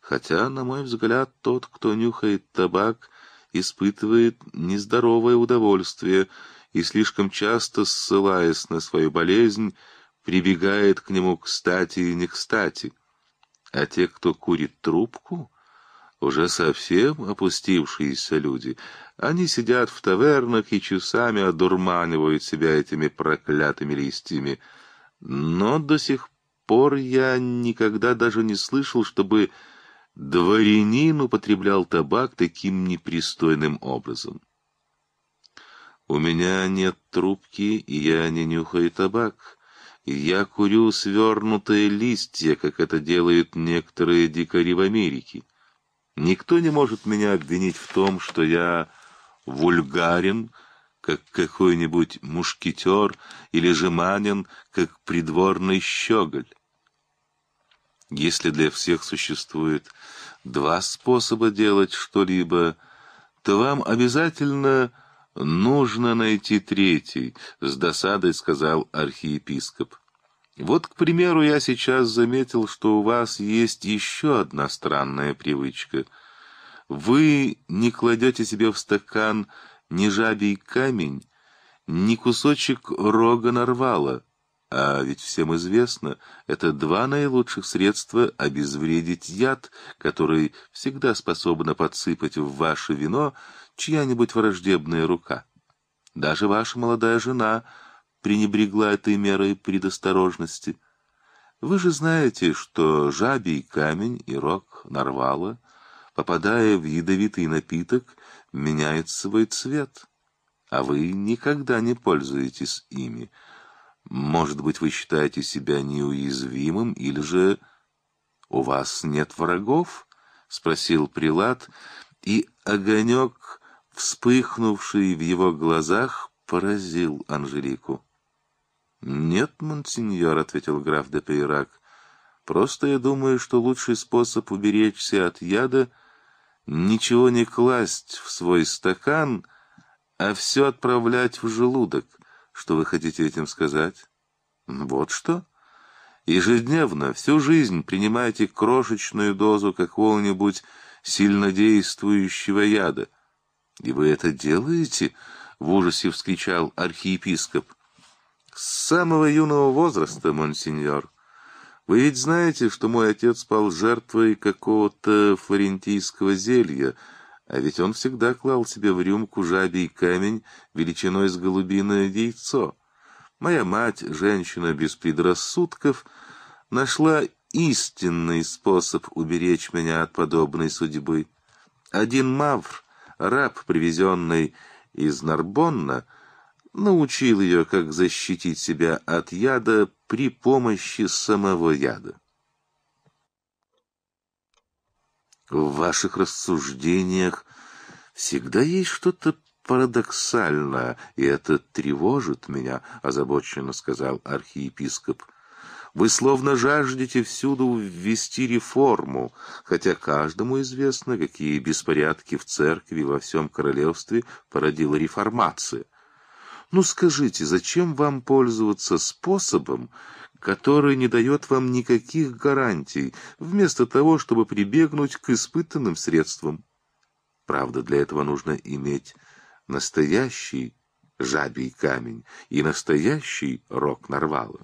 S1: хотя, на мой взгляд, тот, кто нюхает табак, испытывает нездоровое удовольствие и, слишком часто ссылаясь на свою болезнь, прибегает к нему кстати и не кстати. А те, кто курит трубку уже совсем опустившиеся люди. Они сидят в тавернах и часами одурманивают себя этими проклятыми листьями. Но до сих пор я никогда даже не слышал, чтобы дворянин употреблял табак таким непристойным образом. У меня нет трубки, и я не нюхаю табак. Я курю свернутые листья, как это делают некоторые дикари в Америке. Никто не может меня обвинить в том, что я вульгарен, как какой-нибудь мушкетер, или жеманен, как придворный щеголь. Если для всех существует два способа делать что-либо, то вам обязательно нужно найти третий, — с досадой сказал архиепископ. Вот, к примеру, я сейчас заметил, что у вас есть еще одна странная привычка. Вы не кладете себе в стакан ни жабий камень, ни кусочек рога нарвала. А ведь всем известно, это два наилучших средства обезвредить яд, который всегда способна подсыпать в ваше вино чья-нибудь враждебная рука. Даже ваша молодая жена — пренебрегла этой мерой предосторожности. Вы же знаете, что жабий камень и рог нарвала, попадая в ядовитый напиток, меняет свой цвет, а вы никогда не пользуетесь ими. Может быть, вы считаете себя неуязвимым, или же у вас нет врагов? — спросил прилад, и огонек, вспыхнувший в его глазах, поразил Анжелику. «Нет, монсеньор», — ответил граф де Пейрак, — «просто я думаю, что лучший способ уберечься от яда — ничего не класть в свой стакан, а все отправлять в желудок. Что вы хотите этим сказать?» «Вот что?» Ежедневно, всю жизнь принимайте крошечную дозу какого-нибудь сильнодействующего яда. — И вы это делаете? — в ужасе вскричал архиепископ. С самого юного возраста, монсеньор. Вы ведь знаете, что мой отец пал жертвой какого-то флорентийского зелья, а ведь он всегда клал себе в рюмку жабий камень величиной с голубиное яйцо. Моя мать, женщина без предрассудков, нашла истинный способ уберечь меня от подобной судьбы. Один мавр, раб, привезенный из Нарбонна, — научил ее, как защитить себя от яда при помощи самого яда. В ваших рассуждениях всегда есть что-то парадоксальное, и это тревожит меня, озабоченно сказал архиепископ. Вы словно жаждете всюду ввести реформу, хотя каждому известно, какие беспорядки в церкви во всем королевстве породила реформация. Ну скажите, зачем вам пользоваться способом, который не дает вам никаких гарантий, вместо того, чтобы прибегнуть к испытанным средствам? Правда, для этого нужно иметь настоящий жабий камень и настоящий рог нарвала.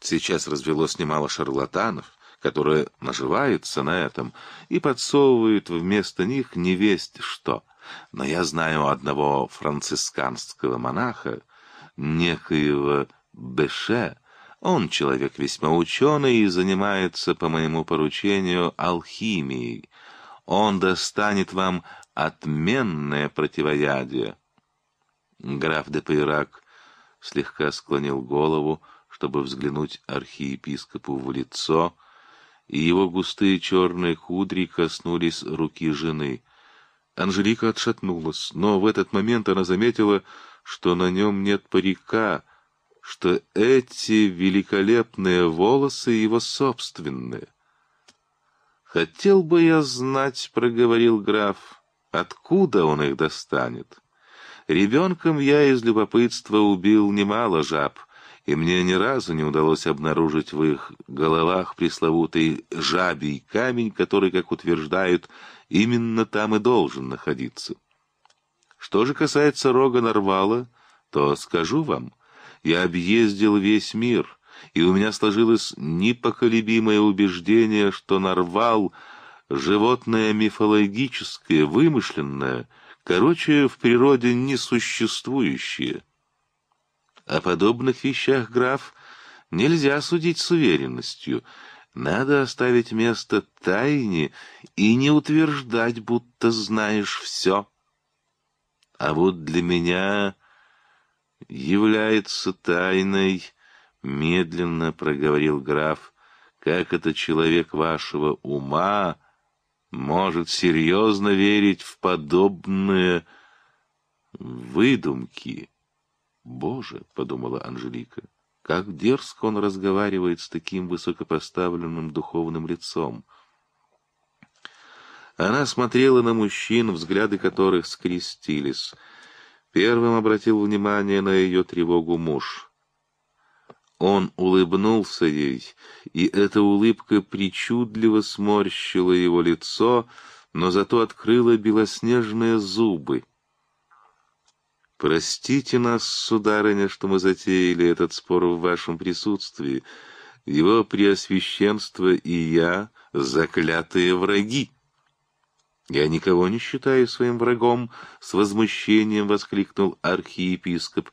S1: Сейчас развелось немало шарлатанов, которые наживаются на этом и подсовывают вместо них невесть что — но я знаю одного францисканского монаха, некоего Беше, он человек весьма ученый и занимается, по моему поручению, алхимией. Он достанет вам отменное противоядие. Граф де Пейрак слегка склонил голову, чтобы взглянуть архиепископу в лицо, и его густые черные кудри коснулись руки жены — Анжелика отшатнулась, но в этот момент она заметила, что на нем нет парика, что эти великолепные волосы его собственные. «Хотел бы я знать», — проговорил граф, — «откуда он их достанет? Ребенком я из любопытства убил немало жаб, и мне ни разу не удалось обнаружить в их головах пресловутый жабий камень, который, как утверждают, — именно там и должен находиться. Что же касается рога Нарвала, то скажу вам, я объездил весь мир, и у меня сложилось непоколебимое убеждение, что Нарвал — животное мифологическое, вымышленное, короче, в природе несуществующее. О подобных вещах, граф, нельзя судить с уверенностью — надо оставить место тайне и не утверждать, будто знаешь все. А вот для меня является тайной, — медленно проговорил граф, — как это человек вашего ума может серьезно верить в подобные выдумки. Боже, — подумала Анжелика, — как дерзко он разговаривает с таким высокопоставленным духовным лицом. Она смотрела на мужчин, взгляды которых скрестились. Первым обратил внимание на ее тревогу муж. Он улыбнулся ей, и эта улыбка причудливо сморщила его лицо, но зато открыла белоснежные зубы. Простите нас, сударыня, что мы затеяли этот спор в вашем присутствии. Его преосвященство и я — заклятые враги. Я никого не считаю своим врагом, — с возмущением воскликнул архиепископ.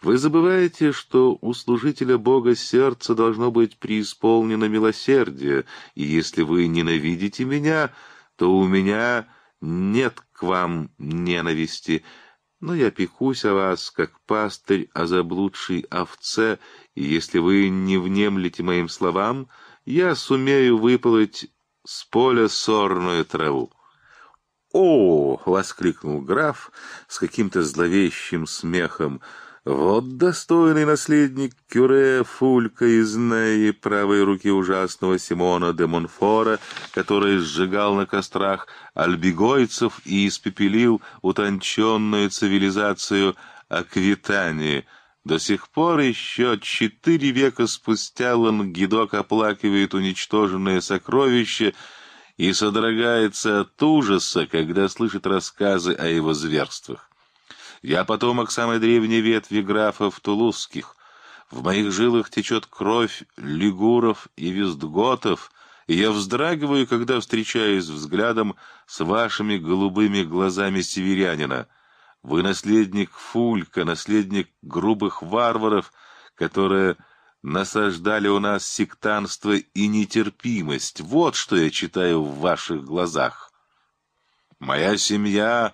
S1: Вы забываете, что у служителя Бога сердце должно быть преисполнено милосердие, и если вы ненавидите меня, то у меня нет к вам ненависти, — но «Ну, я пекусь о вас, как пастырь о заблудшей овце, и если вы не внемлете моим словам, я сумею выполоть с поля сорную траву. «О!» — воскликнул граф с каким-то зловещим смехом — вот достойный наследник Кюре Фулька из Неи, правой руки ужасного Симона де Монфора, который сжигал на кострах альбигойцев и испепелил утонченную цивилизацию Аквитании. До сих пор еще четыре века спустя Лангедок оплакивает уничтоженное сокровище и содрогается от ужаса, когда слышит рассказы о его зверствах. Я потомок самой древней ветви графов тулузских. В моих жилах течет кровь лигуров и вестготов, и я вздрагиваю, когда встречаюсь взглядом с вашими голубыми глазами северянина. Вы наследник Фулька, наследник грубых варваров, которые насаждали у нас сектанство и нетерпимость. Вот что я читаю в ваших глазах. Моя семья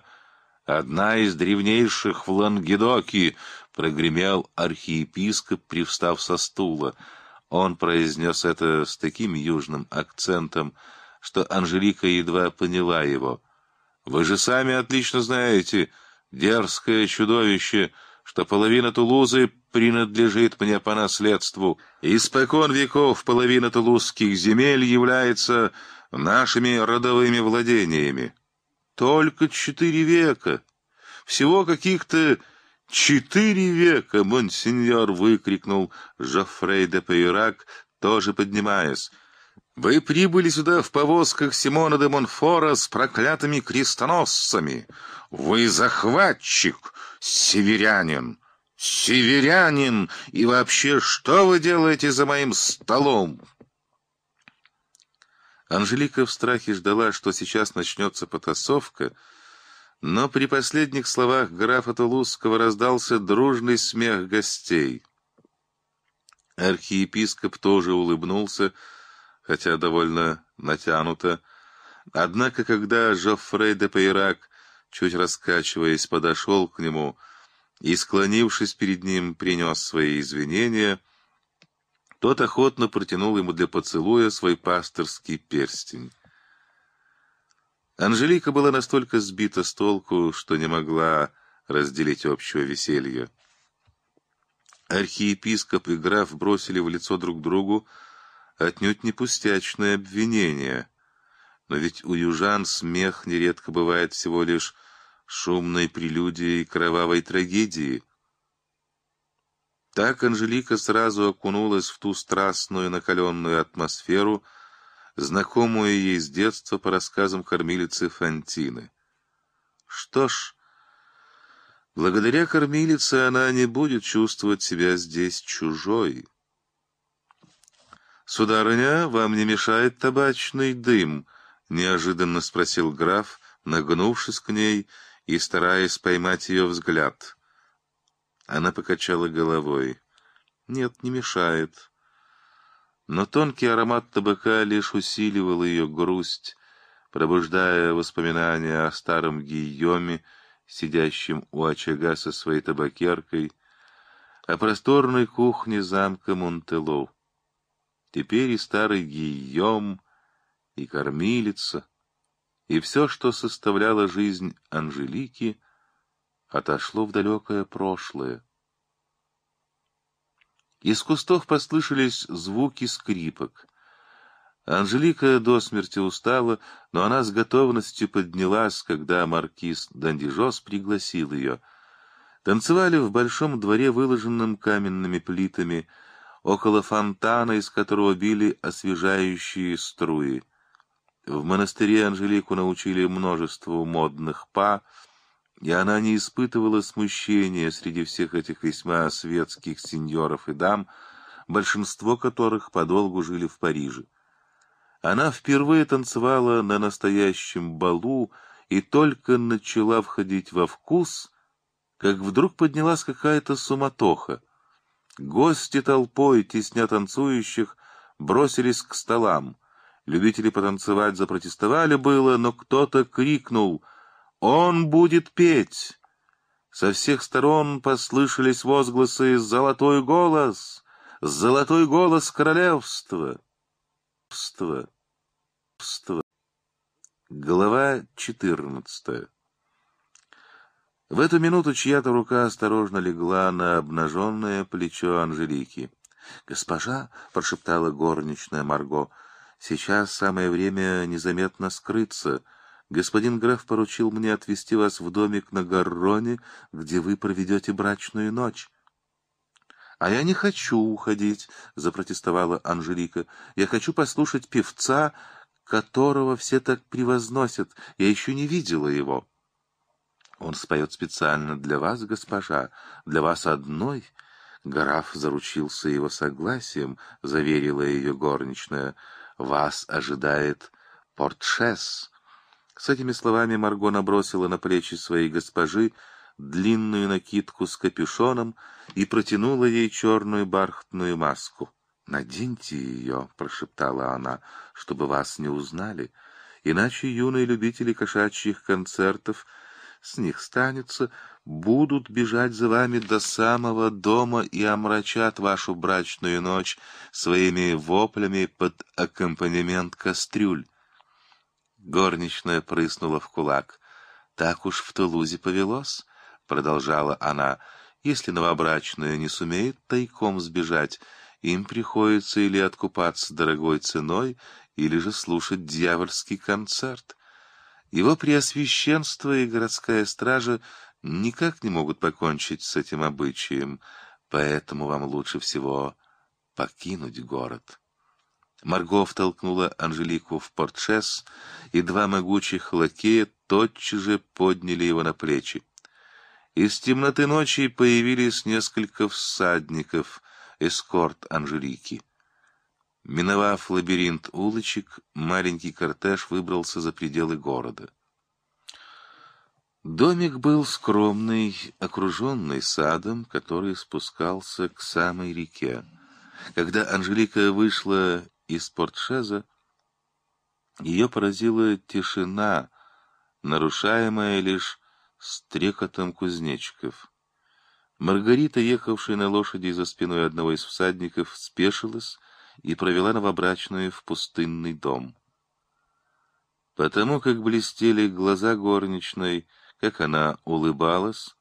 S1: одна из древнейших в Лангедоке, — прогремел архиепископ, привстав со стула. Он произнес это с таким южным акцентом, что Анжелика едва поняла его. «Вы же сами отлично знаете, дерзкое чудовище, что половина Тулузы принадлежит мне по наследству. Испокон веков половина тулузских земель является нашими родовыми владениями». Только четыре века. Всего каких-то четыре века, монсеньор, выкрикнул Жофрей де Пейрак, тоже поднимаясь. Вы прибыли сюда в повозках Симона де Монфора с проклятыми крестоносцами. Вы захватчик, северянин, северянин, и вообще что вы делаете за моим столом? Анжелика в страхе ждала, что сейчас начнется потасовка, но при последних словах графа Тулузского раздался дружный смех гостей. Архиепископ тоже улыбнулся, хотя довольно натянуто. Однако, когда Жоффрей де Пейрак, чуть раскачиваясь, подошел к нему и, склонившись перед ним, принес свои извинения — тот охотно протянул ему для поцелуя свой пасторский перстень. Анжелика была настолько сбита с толку, что не могла разделить общего веселья. Архиепископ и граф бросили в лицо друг другу отнюдь не пустячное обвинение. Но ведь у южан смех нередко бывает всего лишь шумной прелюдией кровавой трагедии — так Анжелика сразу окунулась в ту страстную накаленную атмосферу, знакомую ей с детства по рассказам кормилицы Фантины. Что ж, благодаря кормилице она не будет чувствовать себя здесь чужой. «Сударыня, вам не мешает табачный дым?» — неожиданно спросил граф, нагнувшись к ней и стараясь поймать ее взгляд. Она покачала головой. «Нет, не мешает». Но тонкий аромат табака лишь усиливал ее грусть, пробуждая воспоминания о старом Гийоме, сидящем у очага со своей табакеркой, о просторной кухне замка Монтело. Теперь и старый Гийом, и кормилица, и все, что составляло жизнь Анжелики — отошло в далекое прошлое. Из кустов послышались звуки скрипок. Анжелика до смерти устала, но она с готовностью поднялась, когда маркиз Дандижос пригласил ее. Танцевали в большом дворе, выложенном каменными плитами, около фонтана, из которого били освежающие струи. В монастыре Анжелику научили множеству модных па — и она не испытывала смущения среди всех этих весьма светских сеньоров и дам, большинство которых подолгу жили в Париже. Она впервые танцевала на настоящем балу и только начала входить во вкус, как вдруг поднялась какая-то суматоха. Гости толпой, тесня танцующих, бросились к столам. Любители потанцевать запротестовали было, но кто-то крикнул — он будет петь!» Со всех сторон послышались возгласы «Золотой голос! Золотой голос королевства!» Пства. Пства. Глава четырнадцатая. В эту минуту чья-то рука осторожно легла на обнаженное плечо Анжелики. «Госпожа!» — прошептала горничная Марго. «Сейчас самое время незаметно скрыться. Господин граф поручил мне отвезти вас в домик на Гарроне, где вы проведете брачную ночь. — А я не хочу уходить, — запротестовала Анжелика. — Я хочу послушать певца, которого все так превозносят. Я еще не видела его. — Он споет специально для вас, госпожа, для вас одной. Граф заручился его согласием, — заверила ее горничная. — Вас ожидает портшес. С этими словами Марго набросила на плечи своей госпожи длинную накидку с капюшоном и протянула ей черную бархатную маску. «Наденьте ее», — прошептала она, — «чтобы вас не узнали, иначе юные любители кошачьих концертов с них станется, будут бежать за вами до самого дома и омрачат вашу брачную ночь своими воплями под аккомпанемент кастрюль. Горничная прыснула в кулак. «Так уж в Тулузе повелось», — продолжала она. «Если новобрачная не сумеет тайком сбежать, им приходится или откупаться дорогой ценой, или же слушать дьявольский концерт. Его преосвященство и городская стража никак не могут покончить с этим обычаем, поэтому вам лучше всего покинуть город». Марго втолкнула Анжелику в портшес, и два могучих лакея тотчас же подняли его на плечи. Из темноты ночи появились несколько всадников, эскорт Анжелики. Миновав лабиринт улочек, маленький кортеж выбрался за пределы города. Домик был скромный, окруженный садом, который спускался к самой реке. Когда Анжелика вышла из портшеза, ее поразила тишина, нарушаемая лишь стрекотом кузнечиков. Маргарита, ехавшая на лошади за спиной одного из всадников, спешилась и провела новобрачную в пустынный дом. Потому как блестели глаза горничной, как она улыбалась,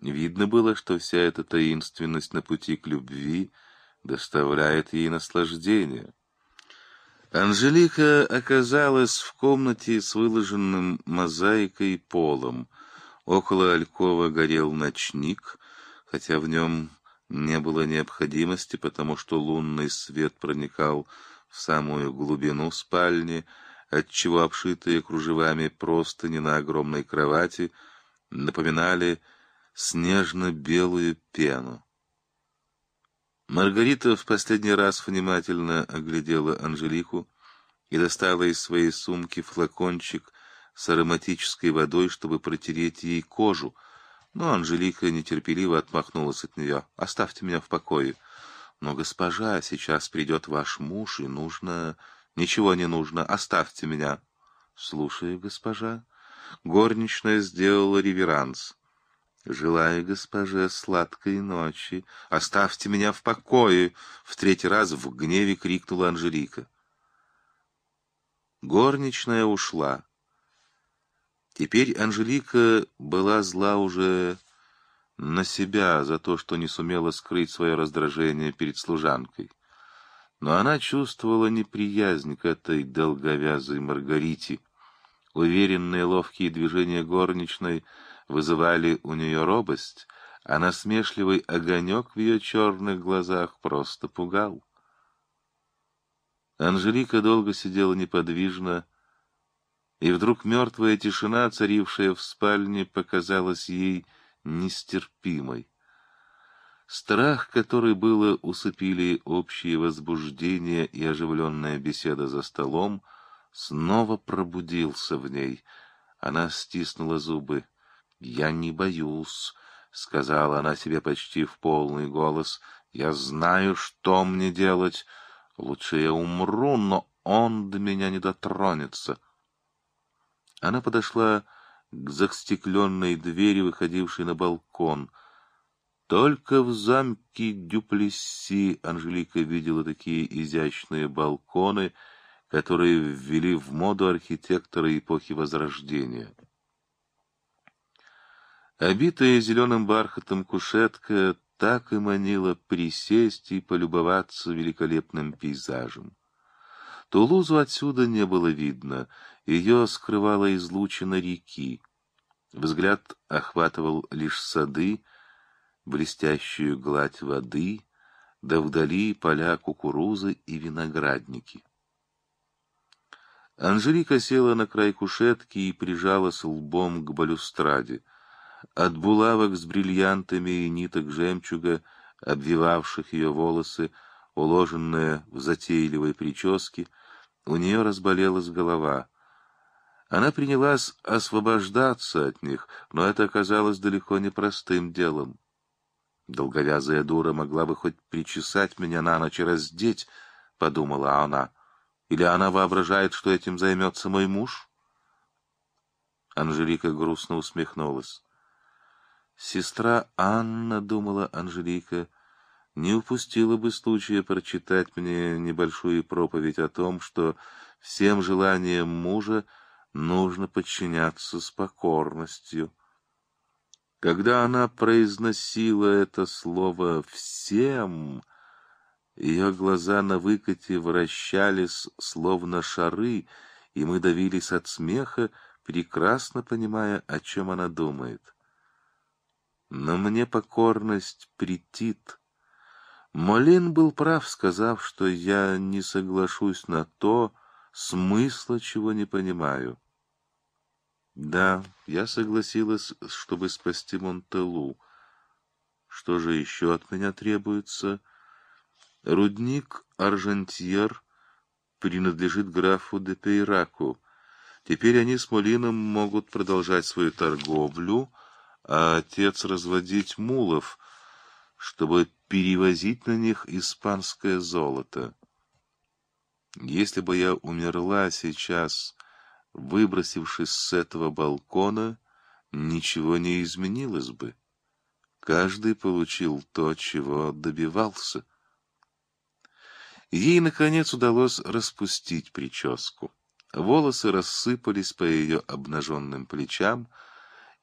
S1: видно было, что вся эта таинственность на пути к любви доставляет ей наслаждение — Анжелика оказалась в комнате с выложенным мозаикой полом. Около алькова горел ночник, хотя в нем не было необходимости, потому что лунный свет проникал в самую глубину спальни, отчего обшитые кружевами простыни на огромной кровати напоминали снежно-белую пену. Маргарита в последний раз внимательно оглядела Анжелику и достала из своей сумки флакончик с ароматической водой, чтобы протереть ей кожу, но Анжелика нетерпеливо отмахнулась от нее. «Оставьте меня в покое». «Но, госпожа, сейчас придет ваш муж, и нужно...» «Ничего не нужно. Оставьте меня». «Слушай, госпожа». Горничная сделала реверанс. Желаю госпоже сладкой ночи. Оставьте меня в покое! В третий раз в гневе крикнула Анжелика. Горничная ушла. Теперь Анжелика была зла уже на себя за то, что не сумела скрыть свое раздражение перед служанкой. Но она чувствовала неприязнь к этой долговязой Маргарите. Уверенные ловкие движения горничной — вызывали у нее робость, а насмешливый огонек в ее черных глазах просто пугал. Анжелика долго сидела неподвижно, и вдруг мертвая тишина, царившая в спальне, показалась ей нестерпимой. Страх, который было усыпили общие возбуждения и оживленная беседа за столом, снова пробудился в ней. Она стиснула зубы. «Я не боюсь», — сказала она себе почти в полный голос. «Я знаю, что мне делать. Лучше я умру, но он до меня не дотронется». Она подошла к застекленной двери, выходившей на балкон. Только в замке Дюплесси Анжелика видела такие изящные балконы, которые ввели в моду архитекторы эпохи Возрождения. Обитая зеленым бархатом кушетка так и манила присесть и полюбоваться великолепным пейзажем. Тулузу отсюда не было видно, ее скрывала излучина реки. Взгляд охватывал лишь сады, блестящую гладь воды, да вдали поля кукурузы и виноградники. Анжелика села на край кушетки и прижалась лбом к балюстраде — от булавок с бриллиантами и ниток жемчуга, обвивавших ее волосы, уложенные в затейливой прическе, у нее разболелась голова. Она принялась освобождаться от них, но это оказалось далеко не простым делом. «Долговязая дура могла бы хоть причесать меня на ночь и раздеть», — подумала она. «Или она воображает, что этим займется мой муж?» Анжелика грустно усмехнулась. Сестра Анна, думала Анжелика, не упустила бы случая прочитать мне небольшую проповедь о том, что всем желаниям мужа нужно подчиняться с покорностью. Когда она произносила это слово «всем», ее глаза на выкате вращались, словно шары, и мы давились от смеха, прекрасно понимая, о чем она думает но мне покорность претит. Молин был прав, сказав, что я не соглашусь на то, смысла чего не понимаю. Да, я согласилась, чтобы спасти Монтелу. Что же еще от меня требуется? Рудник Аржантьер принадлежит графу де Пейраку. Теперь они с Молином могут продолжать свою торговлю — а отец разводить мулов, чтобы перевозить на них испанское золото. Если бы я умерла сейчас, выбросившись с этого балкона, ничего не изменилось бы. Каждый получил то, чего добивался. Ей, наконец, удалось распустить прическу. Волосы рассыпались по ее обнаженным плечам,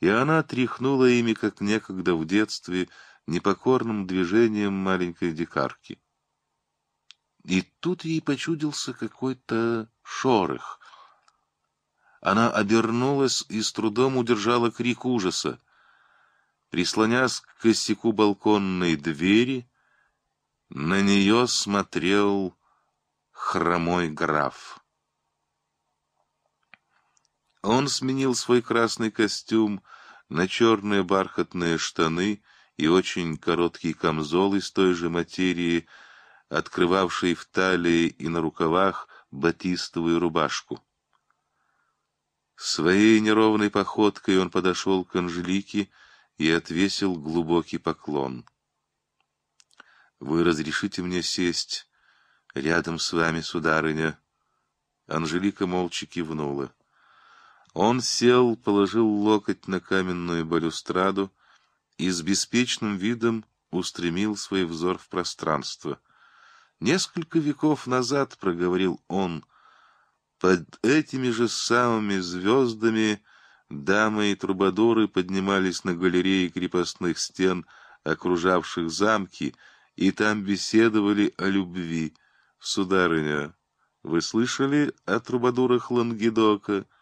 S1: и она тряхнула ими, как некогда в детстве, непокорным движением маленькой дикарки. И тут ей почудился какой-то шорох. Она обернулась и с трудом удержала крик ужаса. Прислонясь к косяку балконной двери, на нее смотрел хромой граф. Он сменил свой красный костюм на черные бархатные штаны и очень короткий камзол из той же материи, открывавший в талии и на рукавах батистовую рубашку. Своей неровной походкой он подошел к Анжелике и отвесил глубокий поклон. «Вы разрешите мне сесть рядом с вами, сударыня?» Анжелика молча кивнула. Он сел, положил локоть на каменную балюстраду и с беспечным видом устремил свой взор в пространство. Несколько веков назад, — проговорил он, — под этими же самыми звездами дамы и трубадуры поднимались на галереи крепостных стен, окружавших замки, и там беседовали о любви. Сударыня, вы слышали о трубадурах Лангедока? —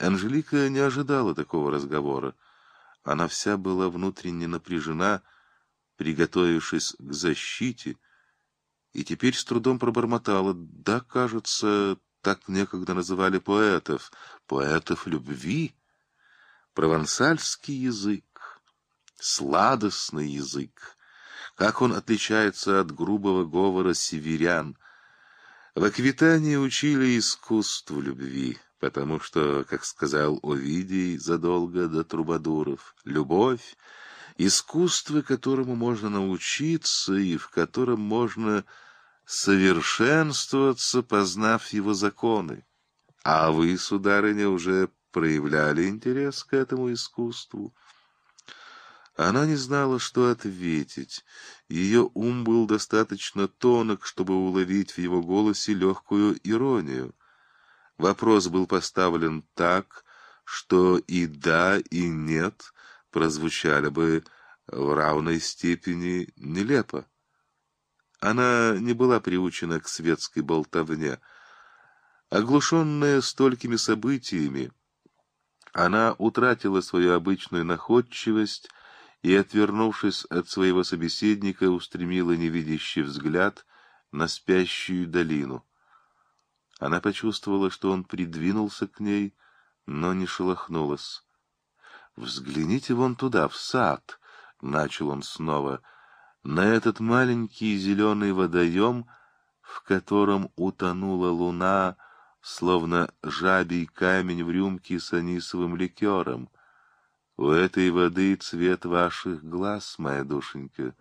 S1: Анжелика не ожидала такого разговора. Она вся была внутренне напряжена, приготовившись к защите, и теперь с трудом пробормотала. «Да, кажется, так некогда называли поэтов, поэтов любви. Провансальский язык, сладостный язык. Как он отличается от грубого говора северян? В Аквитании учили искусство любви» потому что, как сказал Овидий задолго до Трубадуров, любовь — искусство, которому можно научиться и в котором можно совершенствоваться, познав его законы. А вы, сударыня, уже проявляли интерес к этому искусству. Она не знала, что ответить. Ее ум был достаточно тонок, чтобы уловить в его голосе легкую иронию — Вопрос был поставлен так, что и «да», и «нет» прозвучали бы в равной степени нелепо. Она не была приучена к светской болтовне. Оглушенная столькими событиями, она утратила свою обычную находчивость и, отвернувшись от своего собеседника, устремила невидящий взгляд на спящую долину. Она почувствовала, что он придвинулся к ней, но не шелохнулась. «Взгляните вон туда, в сад!» — начал он снова. «На этот маленький зеленый водоем, в котором утонула луна, словно жабий камень в рюмке с анисовым ликером. У этой воды цвет ваших глаз, моя душенька.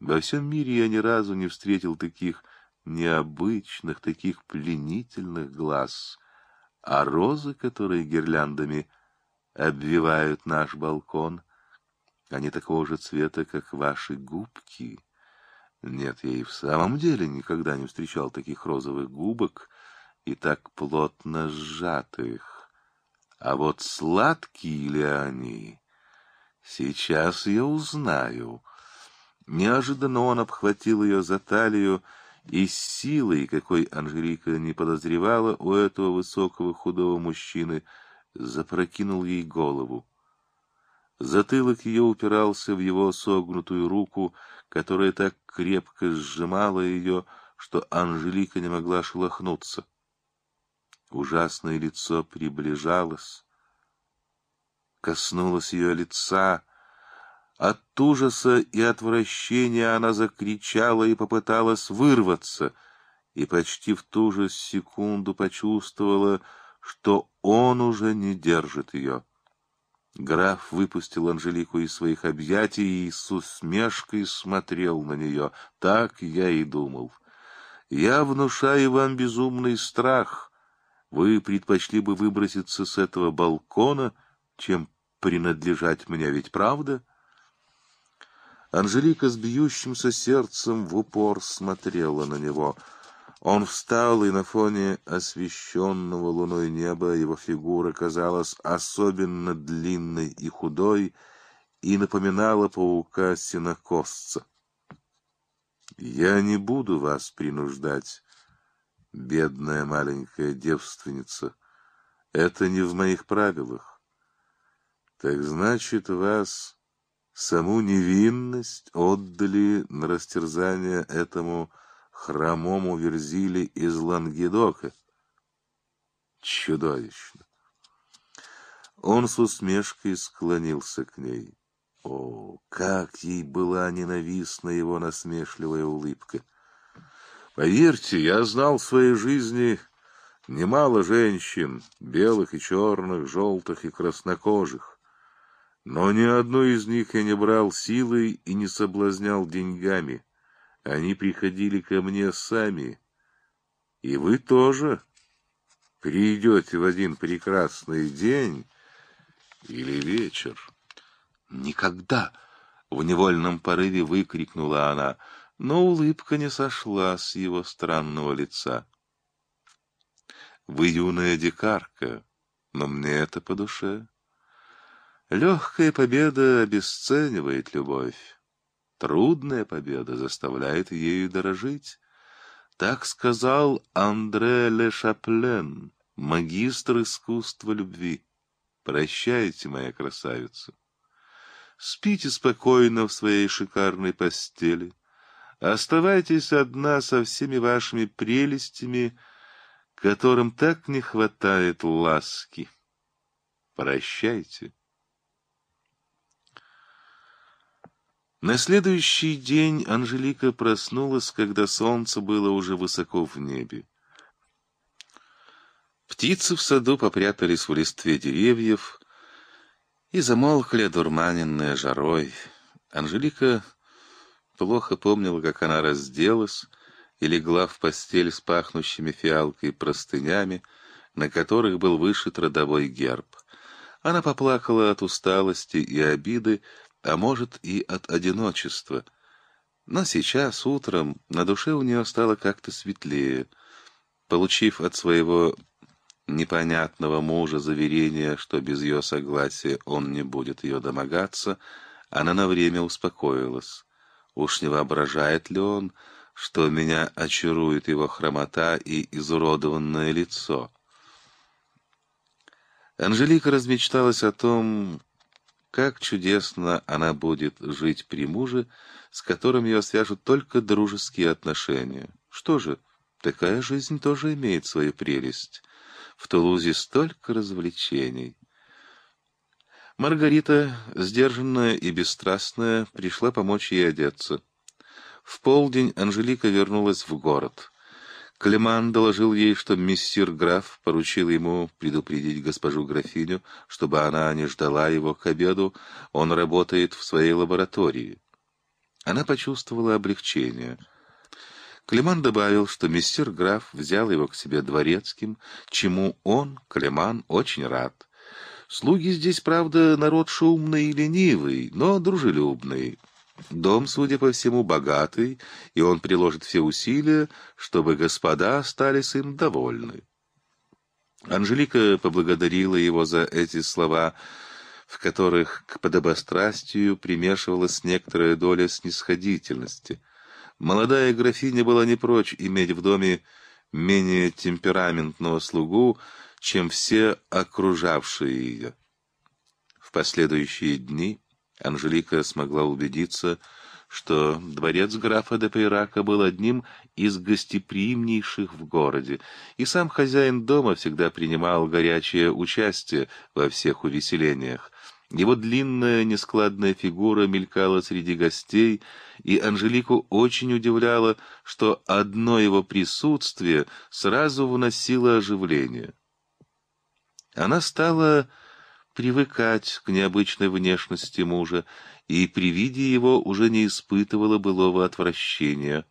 S1: Во всем мире я ни разу не встретил таких необычных, таких пленительных глаз, а розы, которые гирляндами обвивают наш балкон, они такого же цвета, как ваши губки. Нет, я и в самом деле никогда не встречал таких розовых губок и так плотно сжатых. А вот сладкие ли они? Сейчас я узнаю. Неожиданно он обхватил ее за талию, и с силой, какой Анжелика не подозревала у этого высокого худого мужчины, запрокинул ей голову. Затылок ее упирался в его согнутую руку, которая так крепко сжимала ее, что Анжелика не могла шелохнуться. Ужасное лицо приближалось, коснулось ее лица, от ужаса и отвращения она закричала и попыталась вырваться, и почти в ту же секунду почувствовала, что он уже не держит ее. Граф выпустил Анжелику из своих объятий и с усмешкой смотрел на нее. Так я и думал. «Я внушаю вам безумный страх. Вы предпочли бы выброситься с этого балкона, чем принадлежать мне, ведь правда?» Анжелика с бьющимся сердцем в упор смотрела на него. Он встал, и на фоне освещенного луной неба его фигура казалась особенно длинной и худой, и напоминала паука-синокосца. «Я не буду вас принуждать, бедная маленькая девственница. Это не в моих правилах. Так значит, вас Саму невинность отдали на растерзание этому хромому Верзили из Лангедока. Чудовищно! Он с усмешкой склонился к ней. О, как ей была ненавистна его насмешливая улыбка! Поверьте, я знал в своей жизни немало женщин, белых и черных, желтых и краснокожих. Но ни одной из них я не брал силой и не соблазнял деньгами. Они приходили ко мне сами. И вы тоже придете в один прекрасный день или вечер. Никогда! В невольном порыве выкрикнула она, но улыбка не сошла с его странного лица. Вы юная дикарка, но мне это по душе. Легкая победа обесценивает любовь. Трудная победа заставляет ею дорожить. Так сказал Андре Ле Шаплен, магистр искусства любви. Прощайте, моя красавица. Спите спокойно в своей шикарной постели. Оставайтесь одна со всеми вашими прелестями, которым так не хватает ласки. Прощайте. На следующий день Анжелика проснулась, когда солнце было уже высоко в небе. Птицы в саду попрятались в листве деревьев и замолкли, дурманенные жарой. Анжелика плохо помнила, как она разделась и легла в постель с пахнущими фиалкой простынями, на которых был вышит родовой герб. Она поплакала от усталости и обиды, а может и от одиночества. Но сейчас, утром, на душе у нее стало как-то светлее. Получив от своего непонятного мужа заверение, что без ее согласия он не будет ее домогаться, она на время успокоилась. Уж не воображает ли он, что меня очарует его хромота и изуродованное лицо? Анжелика размечталась о том, как чудесно она будет жить при муже, с которым ее свяжут только дружеские отношения. Что же, такая жизнь тоже имеет свою прелесть. В Тулузе столько развлечений. Маргарита, сдержанная и бесстрастная, пришла помочь ей одеться. В полдень Анжелика вернулась в город. Клеман доложил ей, что мистер граф поручил ему предупредить госпожу графиню, чтобы она не ждала его к обеду, он работает в своей лаборатории. Она почувствовала облегчение. Клеман добавил, что мистер граф взял его к себе дворецким, чему он, Клеман, очень рад. Слуги здесь, правда, народ шумный и ленивый, но дружелюбный. Дом, судя по всему, богатый, и он приложит все усилия, чтобы господа остались им довольны. Анжелика поблагодарила его за эти слова, в которых к подобострастию примешивалась некоторая доля снисходительности. Молодая графиня была не прочь иметь в доме менее темпераментного слугу, чем все окружавшие ее. В последующие дни Анжелика смогла убедиться, что дворец графа де Пейрака был одним из гостеприимнейших в городе, и сам хозяин дома всегда принимал горячее участие во всех увеселениях. Его длинная нескладная фигура мелькала среди гостей, и Анжелику очень удивляло, что одно его присутствие сразу вносило оживление. Она стала привыкать к необычной внешности мужа, и при виде его уже не испытывала былого отвращения.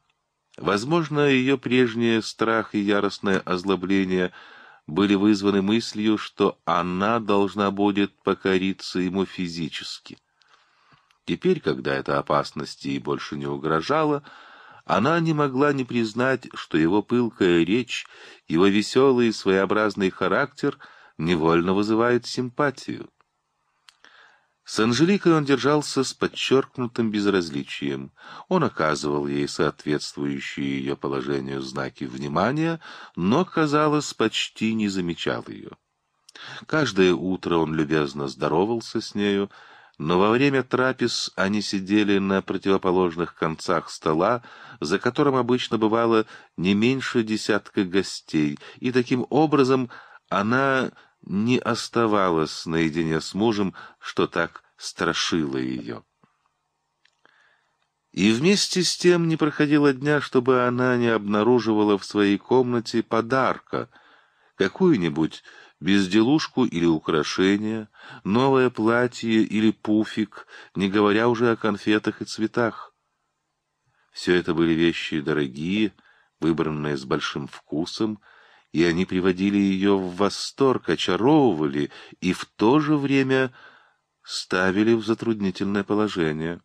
S1: Возможно, ее прежние страх и яростное озлобление были вызваны мыслью, что она должна будет покориться ему физически. Теперь, когда эта опасность ей больше не угрожала, она не могла не признать, что его пылкая речь, его веселый и своеобразный характер — невольно вызывает симпатию. С Анжеликой он держался с подчеркнутым безразличием. Он оказывал ей соответствующие ее положению знаки внимания, но, казалось, почти не замечал ее. Каждое утро он любезно здоровался с нею, но во время трапез они сидели на противоположных концах стола, за которым обычно бывало не меньше десятка гостей, и таким образом – она не оставалась наедине с мужем, что так страшило ее. И вместе с тем не проходило дня, чтобы она не обнаруживала в своей комнате подарка, какую-нибудь безделушку или украшение, новое платье или пуфик, не говоря уже о конфетах и цветах. Все это были вещи дорогие, выбранные с большим вкусом, и они приводили ее в восторг, очаровывали и в то же время ставили в затруднительное положение.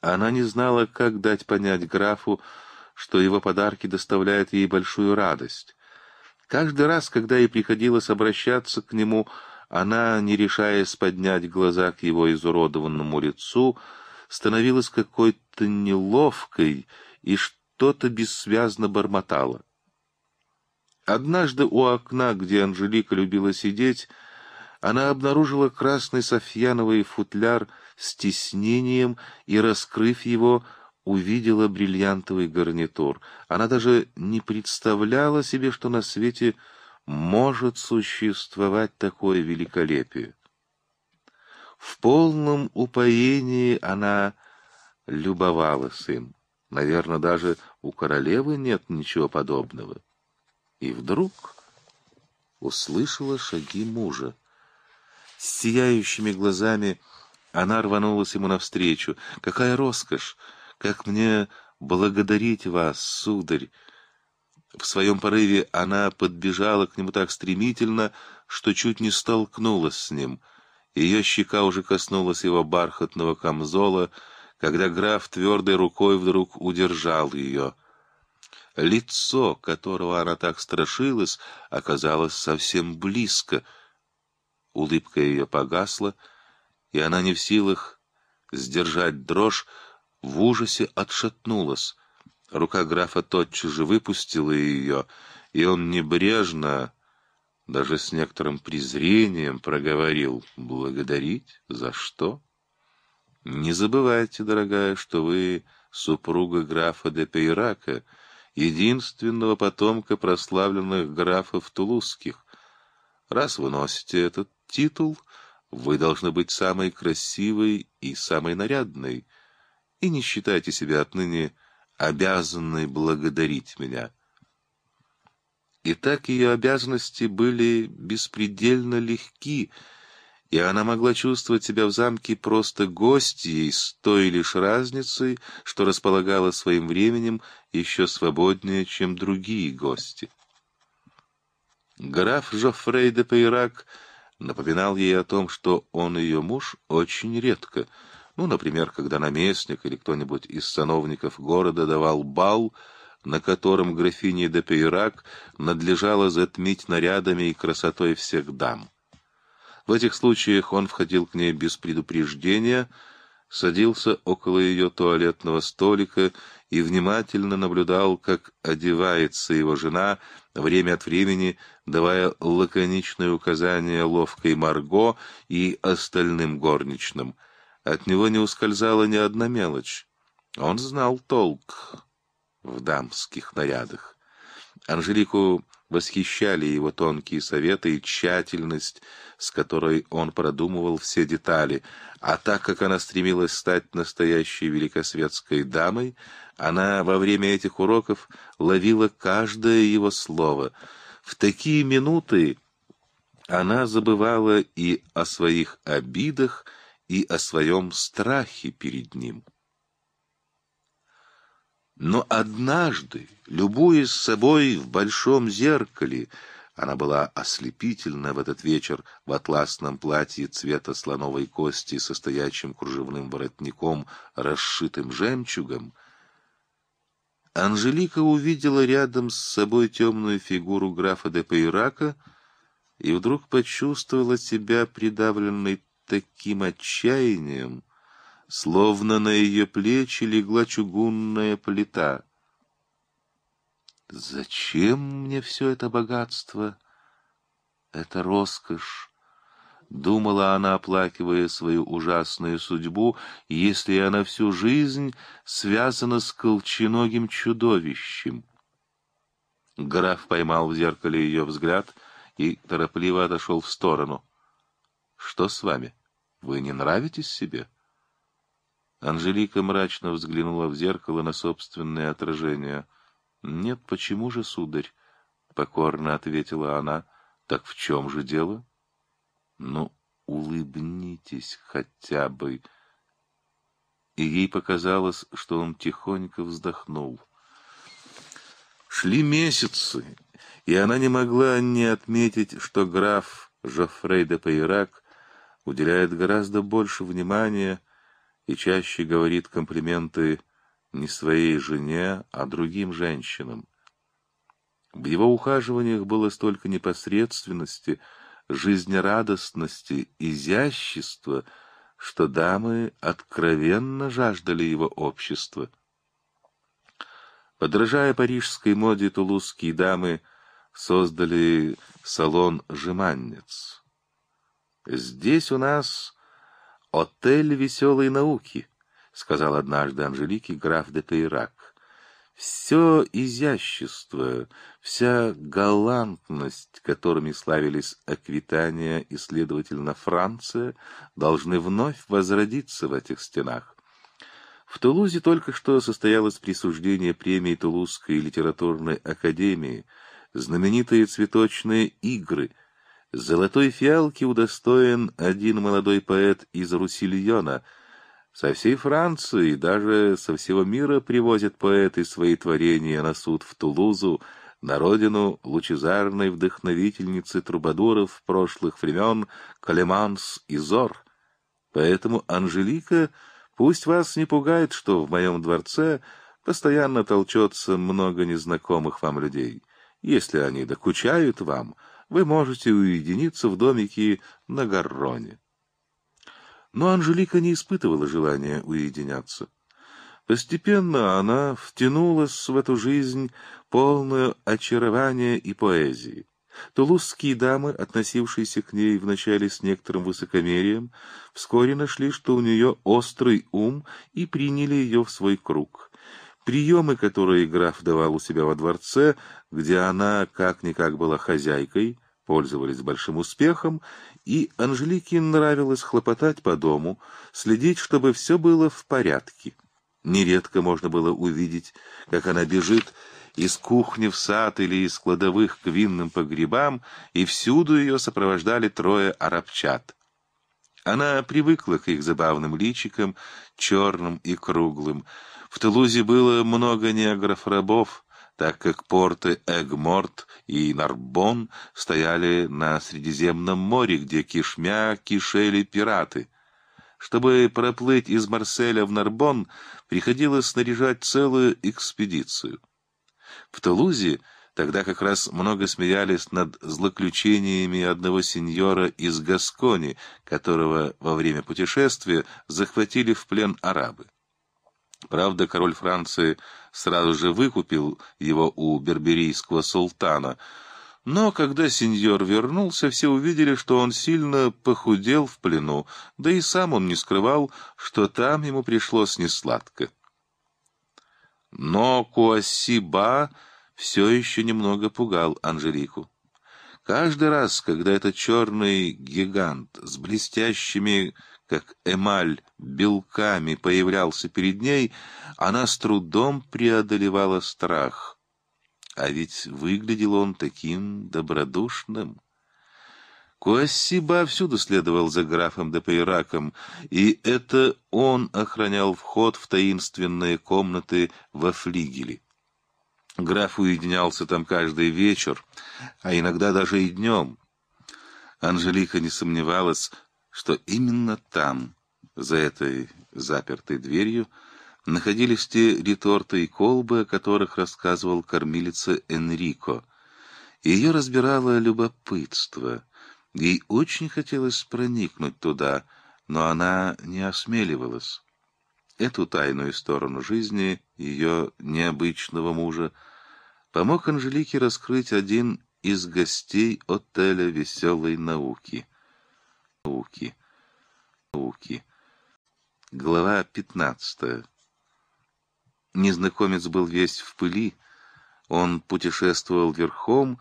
S1: Она не знала, как дать понять графу, что его подарки доставляют ей большую радость. Каждый раз, когда ей приходилось обращаться к нему, она, не решаясь поднять глаза к его изуродованному лицу, становилась какой-то неловкой и что-то бессвязно бормотала. Однажды у окна, где Анжелика любила сидеть, она обнаружила красный софьяновый футляр с тиснением и, раскрыв его, увидела бриллиантовый гарнитур. Она даже не представляла себе, что на свете может существовать такое великолепие. В полном упоении она любовалась им. Наверное, даже у королевы нет ничего подобного и вдруг услышала шаги мужа. С сияющими глазами она рванулась ему навстречу. «Какая роскошь! Как мне благодарить вас, сударь!» В своем порыве она подбежала к нему так стремительно, что чуть не столкнулась с ним. Ее щека уже коснулась его бархатного камзола, когда граф твердой рукой вдруг удержал ее — лицо, которого она так страшилась, оказалось совсем близко. Улыбка ее погасла, и она не в силах сдержать дрожь, в ужасе отшатнулась. Рука графа тотчас же выпустила ее, и он небрежно, даже с некоторым презрением, проговорил «Благодарить? За что?» «Не забывайте, дорогая, что вы супруга графа де Пейрака», единственного потомка прославленных графов Тулузских. Раз вы носите этот титул, вы должны быть самой красивой и самой нарядной, и не считайте себя отныне обязанной благодарить меня. Итак, ее обязанности были беспредельно легки, и она могла чувствовать себя в замке просто гостьей с той лишь разницей, что располагала своим временем еще свободнее, чем другие гости. Граф Жофрей де Пейрак напоминал ей о том, что он ее муж очень редко. Ну, например, когда наместник или кто-нибудь из сановников города давал бал, на котором графине де Пейрак надлежало затмить нарядами и красотой всех дам. В этих случаях он входил к ней без предупреждения — садился около ее туалетного столика и внимательно наблюдал, как одевается его жена, время от времени давая лаконичные указания ловкой Марго и остальным горничным. От него не ускользала ни одна мелочь. Он знал толк в дамских нарядах. Анжелику восхищали его тонкие советы и тщательность, с которой он продумывал все детали, а так как она стремилась стать настоящей великосветской дамой, она во время этих уроков ловила каждое его слово. В такие минуты она забывала и о своих обидах, и о своем страхе перед ним. Но однажды, любуясь собой в большом зеркале, она была ослепительна в этот вечер в атласном платье цвета слоновой кости со стоячим кружевным воротником, расшитым жемчугом. Анжелика увидела рядом с собой темную фигуру графа де Пейрака и вдруг почувствовала себя придавленной таким отчаянием, словно на ее плечи легла чугунная плита. «Зачем мне все это богатство? Это роскошь!» Думала она, оплакивая свою ужасную судьбу, если она всю жизнь связана с колченогим чудовищем. Граф поймал в зеркале ее взгляд и торопливо отошел в сторону. — Что с вами? Вы не нравитесь себе? — Анжелика мрачно взглянула в зеркало на собственное отражение. «Нет, почему же, сударь?» — покорно ответила она. «Так в чем же дело?» «Ну, улыбнитесь хотя бы». И ей показалось, что он тихонько вздохнул. Шли месяцы, и она не могла не отметить, что граф Жофрей де Пейрак уделяет гораздо больше внимания — и чаще говорит комплименты не своей жене, а другим женщинам. В его ухаживаниях было столько непосредственности, жизнерадостности, изящества, что дамы откровенно жаждали его общества. Подражая парижской моде, тулузские дамы создали салон «Жеманниц». Здесь у нас «Отель веселой науки», — сказал однажды Анжелике граф де Пейрак. «Все изящество, вся галантность, которыми славились Аквитания и, следовательно, Франция, должны вновь возродиться в этих стенах. В Тулузе только что состоялось присуждение премии Тулузской литературной академии, знаменитые цветочные игры — Золотой фиалки удостоен один молодой поэт из Русильона. Со всей Франции, даже со всего мира привозят поэты свои творения на суд в Тулузу, на родину лучезарной вдохновительницы трубадуров прошлых времен Калеманс и Зор. Поэтому, Анжелика, пусть вас не пугает, что в моем дворце постоянно толчется много незнакомых вам людей. Если они докучают вам, — вы можете уединиться в домике на Гарроне. Но Анжелика не испытывала желания уединяться. Постепенно она втянулась в эту жизнь, полную очарования и поэзии. Тулузские дамы, относившиеся к ней вначале с некоторым высокомерием, вскоре нашли, что у нее острый ум, и приняли ее в свой круг. Приемы, которые граф давал у себя во дворце, где она как-никак была хозяйкой, пользовались большим успехом, и Анжелике нравилось хлопотать по дому, следить, чтобы все было в порядке. Нередко можно было увидеть, как она бежит из кухни в сад или из кладовых к винным погребам, и всюду ее сопровождали трое арабчат. Она привыкла к их забавным личикам, черным и круглым, в Тулузе было много негров-рабов, так как порты Эгморт и Нарбон стояли на Средиземном море, где кишмя кишели пираты. Чтобы проплыть из Марселя в Нарбон, приходилось снаряжать целую экспедицию. В Тулузе тогда как раз много смеялись над злоключениями одного сеньора из Гаскони, которого во время путешествия захватили в плен арабы. Правда, король Франции сразу же выкупил его у берберийского султана, но когда сеньор вернулся, все увидели, что он сильно похудел в плену, да и сам он не скрывал, что там ему пришлось несладко. Но Куасиба все еще немного пугал Анжелику. Каждый раз, когда этот черный гигант с блестящими как эмаль белками появлялся перед ней, она с трудом преодолевала страх. А ведь выглядел он таким добродушным. Куассиба всюду следовал за графом де Пейраком, и это он охранял вход в таинственные комнаты во флигеле. Граф уединялся там каждый вечер, а иногда даже и днем. Анжелика не сомневалась, что именно там, за этой запертой дверью, находились те реторты и колбы, о которых рассказывал кормилица Энрико. Ее разбирало любопытство. Ей очень хотелось проникнуть туда, но она не осмеливалась. Эту тайную сторону жизни ее необычного мужа помог Анжелике раскрыть один из гостей отеля «Веселой науки» науки. науки. Глава 15. Незнакомец был весь в пыли, он путешествовал верхом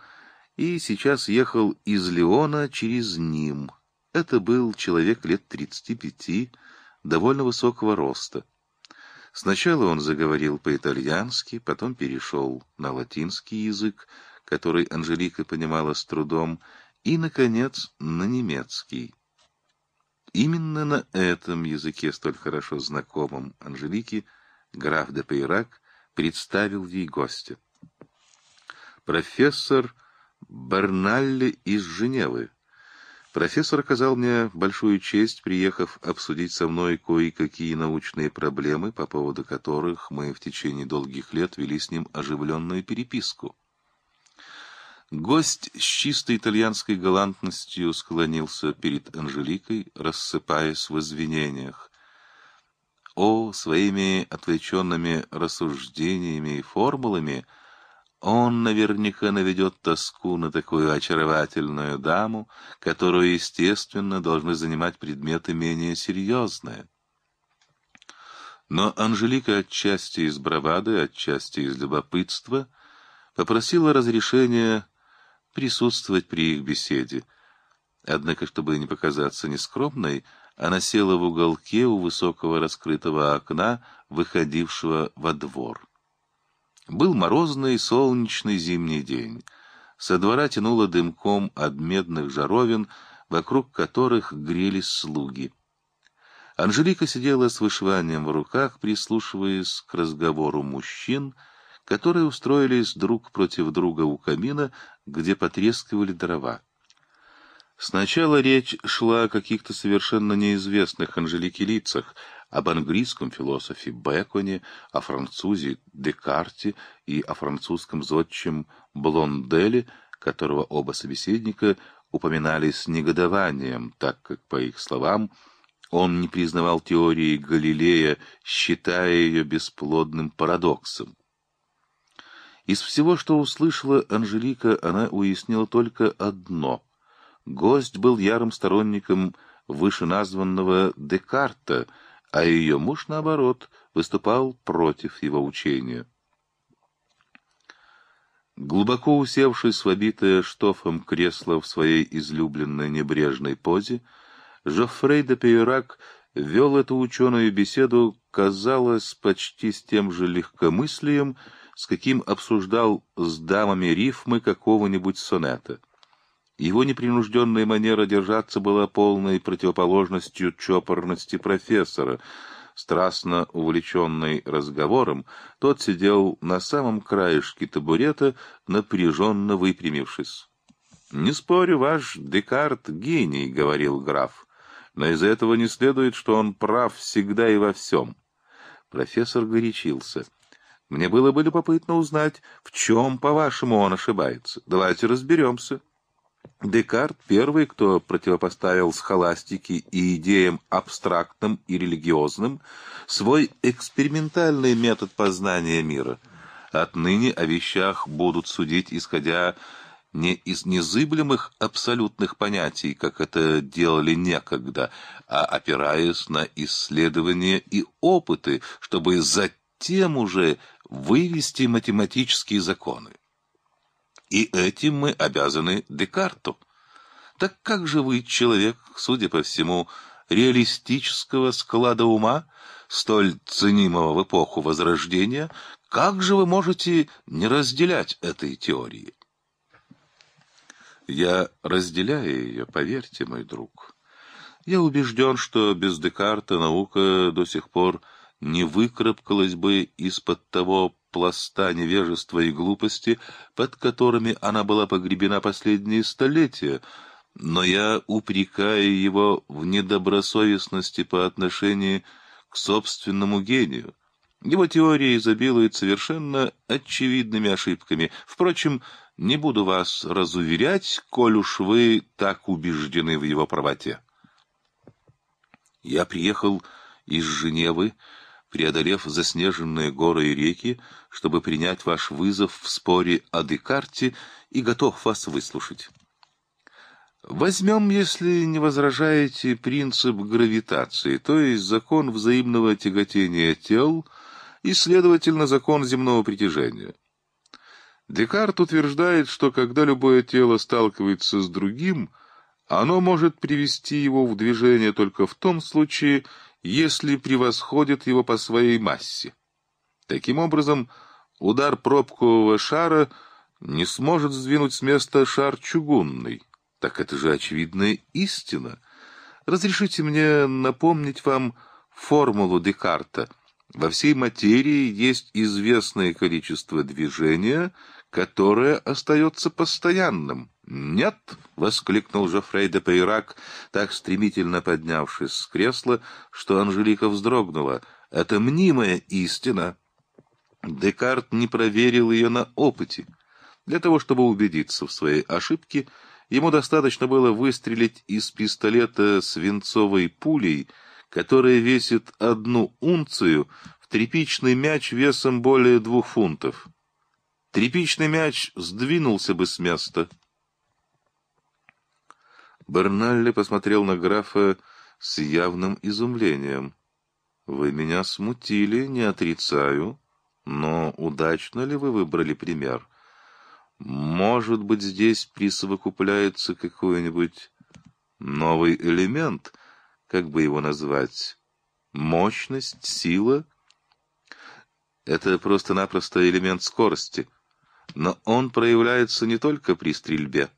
S1: и сейчас ехал из Леона через Ним. Это был человек лет 35, довольно высокого роста. Сначала он заговорил по-итальянски, потом перешел на латинский язык, который Анжелика понимала с трудом, и, наконец, на немецкий. Именно на этом языке, столь хорошо знакомом Анжелике, граф де Пейрак представил ей гостя. «Профессор Берналли из Женевы. Профессор оказал мне большую честь, приехав обсудить со мной кое-какие научные проблемы, по поводу которых мы в течение долгих лет вели с ним оживленную переписку». Гость с чистой итальянской галантностью склонился перед Анжеликой, рассыпаясь в извинениях. О, своими отвлеченными рассуждениями и формулами он наверняка наведет тоску на такую очаровательную даму, которую, естественно, должны занимать предметы менее серьезные. Но Анжелика отчасти из бравады, отчасти из любопытства попросила разрешения присутствовать при их беседе. Однако, чтобы не показаться нескромной, она села в уголке у высокого раскрытого окна, выходившего во двор. Был морозный солнечный зимний день. Со двора тянуло дымком от медных жаровин, вокруг которых грелись слуги. Анжелика сидела с вышиванием в руках, прислушиваясь к разговору мужчин, которые устроились друг против друга у камина, где потрескивали дрова. Сначала речь шла о каких-то совершенно неизвестных Анжелике лицах, об английском философе Беконе, о французе Декарте и о французском зодчем Блонделе, которого оба собеседника упоминали с негодованием, так как, по их словам, он не признавал теории Галилея, считая ее бесплодным парадоксом. Из всего, что услышала Анжелика, она уяснила только одно. Гость был ярым сторонником вышеназванного Декарта, а ее муж, наоборот, выступал против его учения. Глубоко усевшись в обитое штофом кресло в своей излюбленной небрежной позе, Жоффрей де Пейрак вел эту ученую беседу, казалось, почти с тем же легкомыслием, с каким обсуждал с дамами рифмы какого-нибудь сонета. Его непринужденная манера держаться была полной противоположностью чопорности профессора. Страстно увлеченный разговором, тот сидел на самом краешке табурета, напряженно выпрямившись. «Не спорю, ваш Декарт — гений», — говорил граф, — «но из этого не следует, что он прав всегда и во всем». Профессор горячился. Мне было бы любопытно узнать, в чем, по-вашему, он ошибается. Давайте разберемся. Декарт — первый, кто противопоставил схоластике и идеям абстрактным и религиозным свой экспериментальный метод познания мира. Отныне о вещах будут судить, исходя не из незыблемых абсолютных понятий, как это делали некогда, а опираясь на исследования и опыты, чтобы затем тем уже вывести математические законы. И этим мы обязаны Декарту. Так как же вы, человек, судя по всему, реалистического склада ума, столь ценимого в эпоху Возрождения, как же вы можете не разделять этой теории? Я разделяю ее, поверьте, мой друг. Я убежден, что без Декарта наука до сих пор – не выкарабкалась бы из-под того пласта невежества и глупости, под которыми она была погребена последние столетия, но я упрекаю его в недобросовестности по отношению к собственному гению. Его теория изобилует совершенно очевидными ошибками. Впрочем, не буду вас разуверять, коль уж вы так убеждены в его правоте. Я приехал из Женевы преодолев заснеженные горы и реки, чтобы принять ваш вызов в споре о Декарте и готов вас выслушать. Возьмем, если не возражаете, принцип гравитации, то есть закон взаимного тяготения тел и, следовательно, закон земного притяжения. Декарт утверждает, что когда любое тело сталкивается с другим, оно может привести его в движение только в том случае, если превосходит его по своей массе. Таким образом, удар пробкового шара не сможет сдвинуть с места шар чугунный. Так это же очевидная истина. Разрешите мне напомнить вам формулу Декарта. Во всей материи есть известное количество движения, которое остается постоянным. «Нет!» — воскликнул Жофрей де Пейрак, так стремительно поднявшись с кресла, что Анжелика вздрогнула. «Это мнимая истина!» Декарт не проверил ее на опыте. Для того, чтобы убедиться в своей ошибке, ему достаточно было выстрелить из пистолета свинцовой пулей, которая весит одну унцию в тряпичный мяч весом более двух фунтов. Тряпичный мяч сдвинулся бы с места — Берналли посмотрел на графа с явным изумлением. «Вы меня смутили, не отрицаю, но удачно ли вы выбрали пример? Может быть, здесь присовокупляется какой-нибудь новый элемент, как бы его назвать? Мощность, сила?» Это просто-напросто элемент скорости. Но он проявляется не только при стрельбе.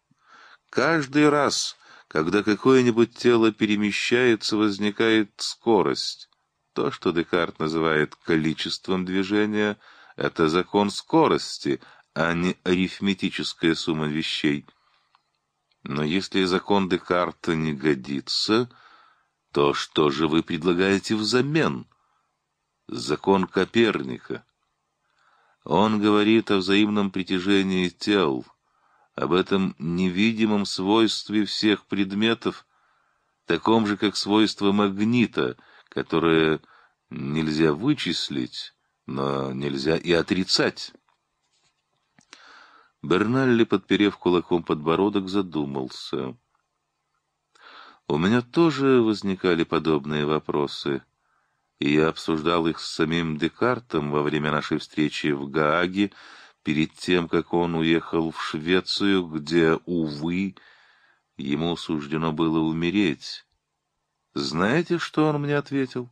S1: Каждый раз, когда какое-нибудь тело перемещается, возникает скорость. То, что Декарт называет количеством движения, это закон скорости, а не арифметическая сумма вещей. Но если закон Декарта не годится, то что же вы предлагаете взамен? Закон Коперника. Он говорит о взаимном притяжении тел — об этом невидимом свойстве всех предметов, таком же, как свойство магнита, которое нельзя вычислить, но нельзя и отрицать. Берналли, подперев кулаком подбородок, задумался. У меня тоже возникали подобные вопросы, и я обсуждал их с самим Декартом во время нашей встречи в Гааге, перед тем, как он уехал в Швецию, где, увы, ему суждено было умереть. Знаете, что он мне ответил?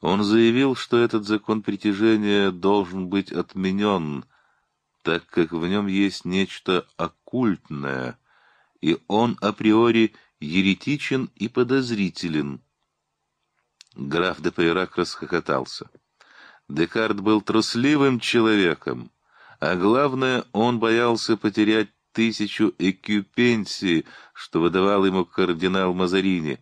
S1: Он заявил, что этот закон притяжения должен быть отменен, так как в нем есть нечто оккультное, и он априори еретичен и подозрителен. Граф де Пейрак расхохотался. Декарт был трусливым человеком, а главное, он боялся потерять тысячу экю пенсии, что выдавал ему кардинал Мазарини.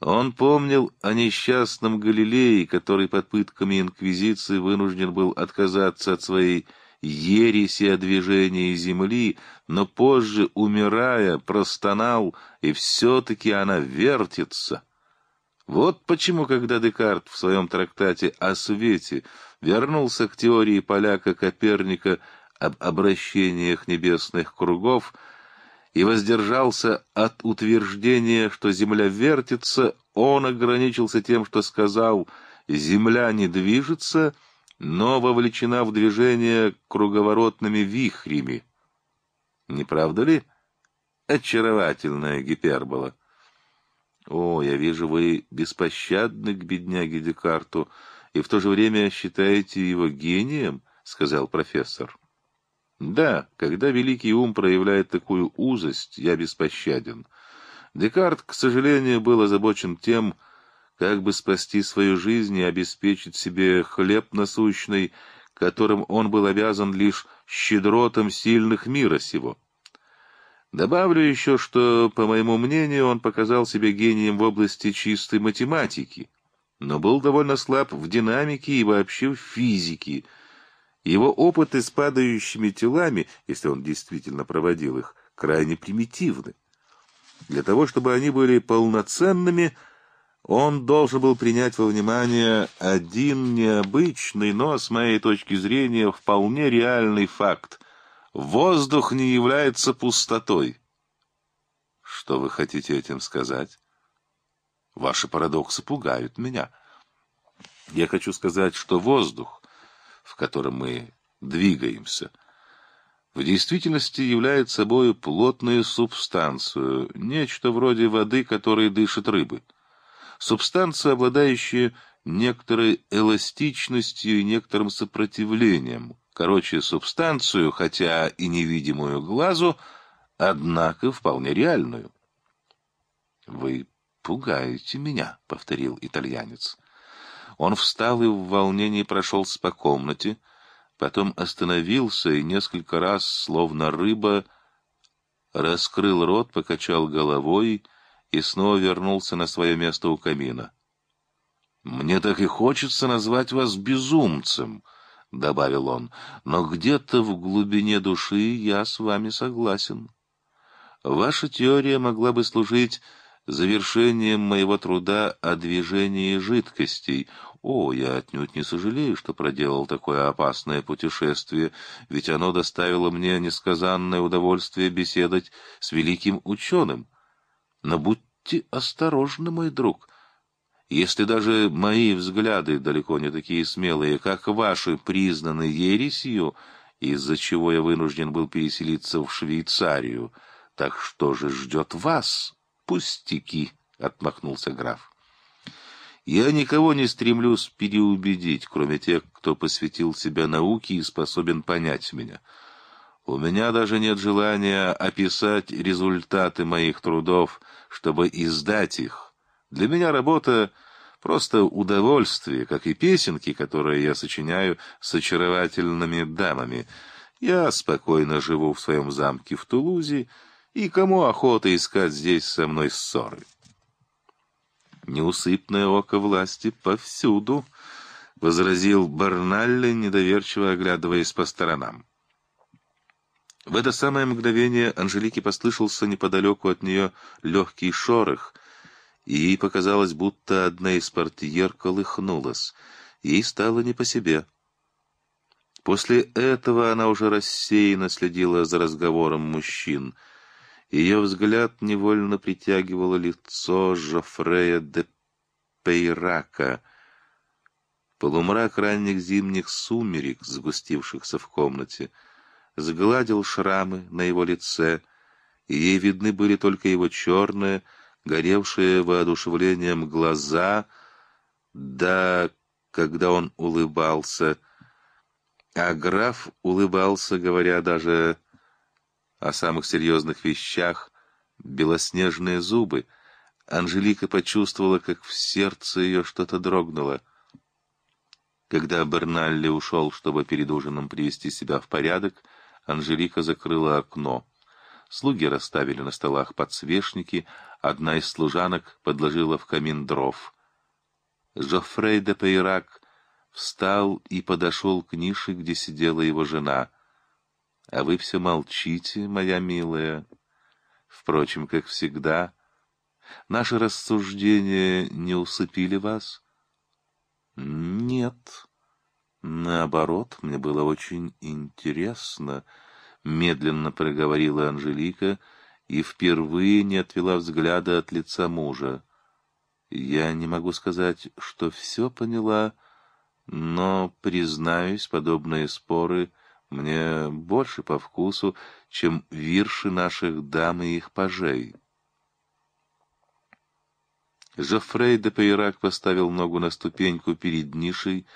S1: Он помнил о несчастном Галилее, который под пытками инквизиции вынужден был отказаться от своей ереси о движении земли, но позже, умирая, простонал, и все-таки она вертится. Вот почему, когда Декарт в своем трактате «О свете» вернулся к теории поляка Коперника об обращениях небесных кругов и воздержался от утверждения, что Земля вертится, он ограничился тем, что сказал «Земля не движется», но вовлечена в движение круговоротными вихрями. Не правда ли? Очаровательная гипербола. О, я вижу, вы беспощадны к бедняге Декарту и в то же время считаете его гением, — сказал профессор. Да, когда великий ум проявляет такую узость, я беспощаден. Декарт, к сожалению, был озабочен тем, как бы спасти свою жизнь и обеспечить себе хлеб насущный, которым он был обязан лишь щедротам сильных мира сего. Добавлю еще, что, по моему мнению, он показал себя гением в области чистой математики, но был довольно слаб в динамике и вообще в физике. Его опыты с падающими телами, если он действительно проводил их, крайне примитивны. Для того, чтобы они были полноценными, он должен был принять во внимание один необычный, но, с моей точки зрения, вполне реальный факт воздух не является пустотой. Что вы хотите этим сказать? Ваши парадоксы пугают меня. Я хочу сказать, что воздух, в котором мы двигаемся, в действительности является собой плотную субстанцию, нечто вроде воды, которой дышат рыбы. Субстанция, обладающая некоторой эластичностью и некоторым сопротивлением, короче, субстанцию, хотя и невидимую глазу, однако вполне реальную. «Вы пугаете меня», — повторил итальянец. Он встал и в волнении прошелся по комнате, потом остановился и несколько раз, словно рыба, раскрыл рот, покачал головой и снова вернулся на свое место у камина. «Мне так и хочется назвать вас безумцем», — добавил он, — «но где-то в глубине души я с вами согласен. Ваша теория могла бы служить завершением моего труда о движении жидкостей. О, я отнюдь не сожалею, что проделал такое опасное путешествие, ведь оно доставило мне несказанное удовольствие беседовать с великим ученым. Но будьте осторожны, мой друг, если даже мои взгляды далеко не такие смелые, как ваши, признаны ересью, из-за чего я вынужден был переселиться в Швейцарию, так что же ждет вас? Пустяки, — отмахнулся граф. Я никого не стремлюсь переубедить, кроме тех, кто посвятил себя науке и способен понять меня. У меня даже нет желания описать результаты моих трудов, чтобы издать их. Для меня работа — просто удовольствие, как и песенки, которые я сочиняю с очаровательными дамами. Я спокойно живу в своем замке в Тулузе, и кому охота искать здесь со мной ссоры? Неусыпное око власти повсюду, — возразил Барналли, недоверчиво оглядываясь по сторонам. В это самое мгновение Анжелике послышался неподалеку от нее легкий шорох, и ей показалось, будто одна из портьер колыхнулась. Ей стало не по себе. После этого она уже рассеянно следила за разговором мужчин. Ее взгляд невольно притягивало лицо Жофрея де Пейрака. Полумрак ранних зимних сумерек, сгустившихся в комнате, сгладил шрамы на его лице, и ей видны были только его черные, горевшие воодушевлением глаза, да, когда он улыбался. А граф улыбался, говоря даже о самых серьезных вещах, белоснежные зубы. Анжелика почувствовала, как в сердце ее что-то дрогнуло. Когда Берналли ушел, чтобы перед ужином привести себя в порядок, Анжелика закрыла окно. Слуги расставили на столах подсвечники, одна из служанок подложила в камин дров. Жофрей де Пейрак встал и подошел к нише, где сидела его жена. — А вы все молчите, моя милая. Впрочем, как всегда, наши рассуждения не усыпили вас? — Нет. Наоборот, мне было очень интересно, —— медленно проговорила Анжелика и впервые не отвела взгляда от лица мужа. Я не могу сказать, что все поняла, но, признаюсь, подобные споры мне больше по вкусу, чем вирши наших дам и их пажей. Жофрей де Пейрак поставил ногу на ступеньку перед нишей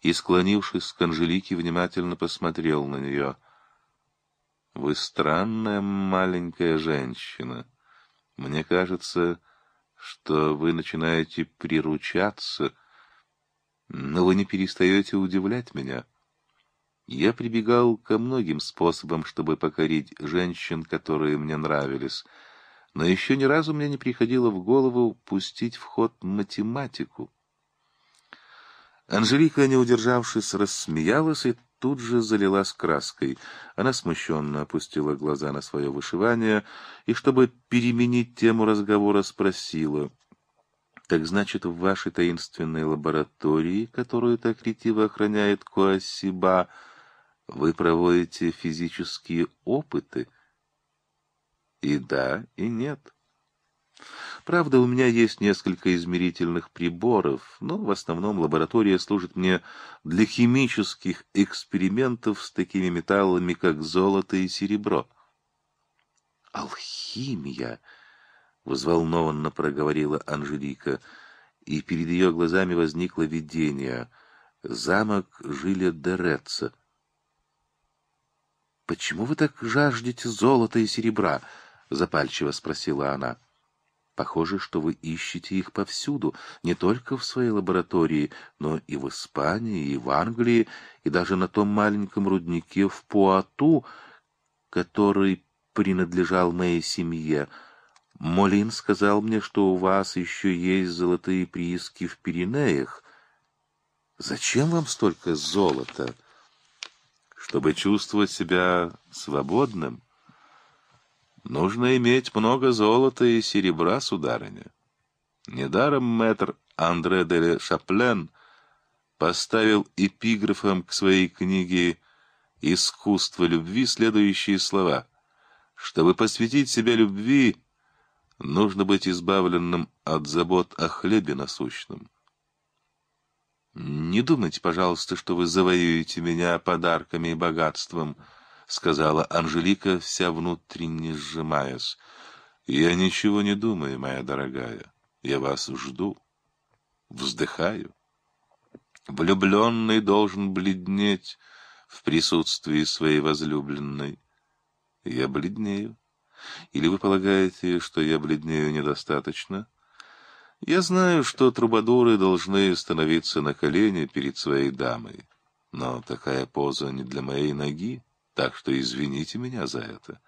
S1: и, склонившись к Анжелике, внимательно посмотрел на нее — вы странная маленькая женщина. Мне кажется, что вы начинаете приручаться, но вы не перестаете удивлять меня. Я прибегал ко многим способам, чтобы покорить женщин, которые мне нравились, но еще ни разу мне не приходило в голову пустить в ход математику. Анжелика, не удержавшись, рассмеялась и тут же залилась краской. Она смущенно опустила глаза на свое вышивание и, чтобы переменить тему разговора, спросила. «Так значит, в вашей таинственной лаборатории, которую так ретиво охраняет Коасиба, вы проводите физические опыты?» «И да, и нет». Правда, у меня есть несколько измерительных приборов, но в основном лаборатория служит мне для химических экспериментов с такими металлами, как золото и серебро. «Алхимия!» — взволнованно проговорила Анжелика, и перед ее глазами возникло видение — замок Жиля-де «Почему вы так жаждете золота и серебра?» — запальчиво спросила она. — Похоже, что вы ищете их повсюду, не только в своей лаборатории, но и в Испании, и в Англии, и даже на том маленьком руднике в Пуату, который принадлежал моей семье. Молин сказал мне, что у вас еще есть золотые прииски в Пиренеях. Зачем вам столько золота? Чтобы чувствовать себя свободным. Нужно иметь много золота и серебра, сударыня. Недаром мэтр Андре де Шаплен поставил эпиграфом к своей книге «Искусство любви» следующие слова. «Чтобы посвятить себя любви, нужно быть избавленным от забот о хлебе насущном». «Не думайте, пожалуйста, что вы завоюете меня подарками и богатством», сказала Анжелика, вся внутренне сжимаясь. «Я ничего не думаю, моя дорогая. Я вас жду. Вздыхаю. Влюбленный должен бледнеть в присутствии своей возлюбленной. Я бледнею. Или вы полагаете, что я бледнею недостаточно?» Я знаю, что трубадуры должны становиться на колени перед своей дамой, но такая поза не для моей ноги. Так что извините меня за это.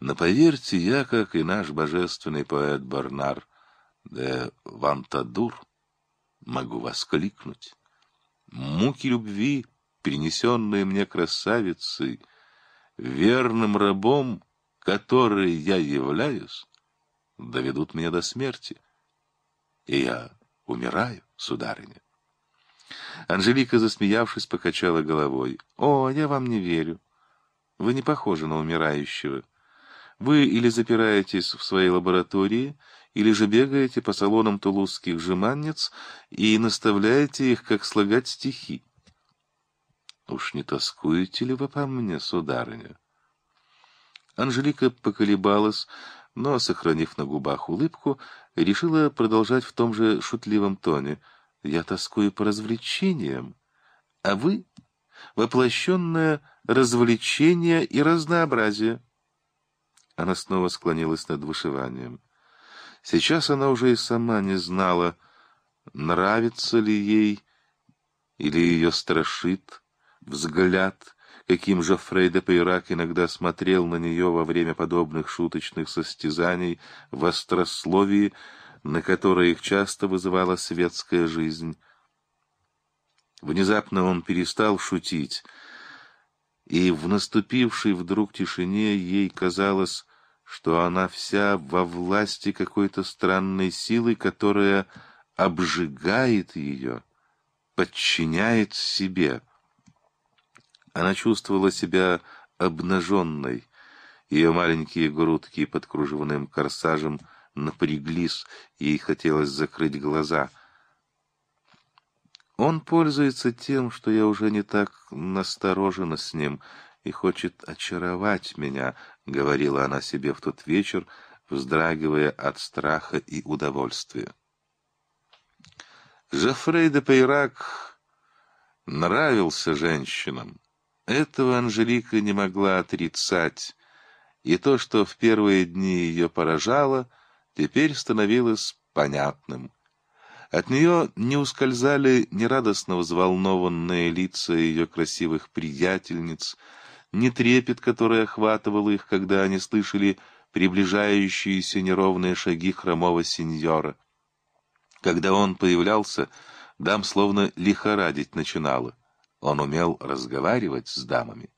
S1: Но поверьте, я, как и наш божественный поэт Барнар де Вантадур, могу воскликнуть. Муки любви, принесенные мне красавицей, верным рабом, который я являюсь, доведут меня до смерти. И я умираю, сударыня. Анжелика, засмеявшись, покачала головой. «О, я вам не верю. Вы не похожи на умирающего. Вы или запираетесь в своей лаборатории, или же бегаете по салонам тулузских жеманниц и наставляете их, как слагать стихи. Уж не тоскуете ли вы по мне, сударыня? Анжелика поколебалась, но, сохранив на губах улыбку, решила продолжать в том же шутливом тоне — я тоскую по развлечениям, а вы — воплощенное развлечение и разнообразие. Она снова склонилась над вышиванием. Сейчас она уже и сама не знала, нравится ли ей или ее страшит взгляд, каким же Фрейда Пейрак иногда смотрел на нее во время подобных шуточных состязаний в острословии, на которые их часто вызывала светская жизнь. Внезапно он перестал шутить, и в наступившей вдруг тишине ей казалось, что она вся во власти какой-то странной силы, которая обжигает ее, подчиняет себе. Она чувствовала себя обнаженной, ее маленькие грудки под кружевным корсажем — напряглись, ей хотелось закрыть глаза. Он пользуется тем, что я уже не так насторожена с ним и хочет очаровать меня, — говорила она себе в тот вечер, вздрагивая от страха и удовольствия. Жофрей де Пейрак нравился женщинам. Этого Анжелика не могла отрицать, и то, что в первые дни ее поражало — теперь становилось понятным. От нее не ускользали ни радостно взволнованные лица ее красивых приятельниц, ни трепет, который охватывал их, когда они слышали приближающиеся неровные шаги хромого сеньора. Когда он появлялся, дам словно лихорадить начинала. Он умел разговаривать с дамами.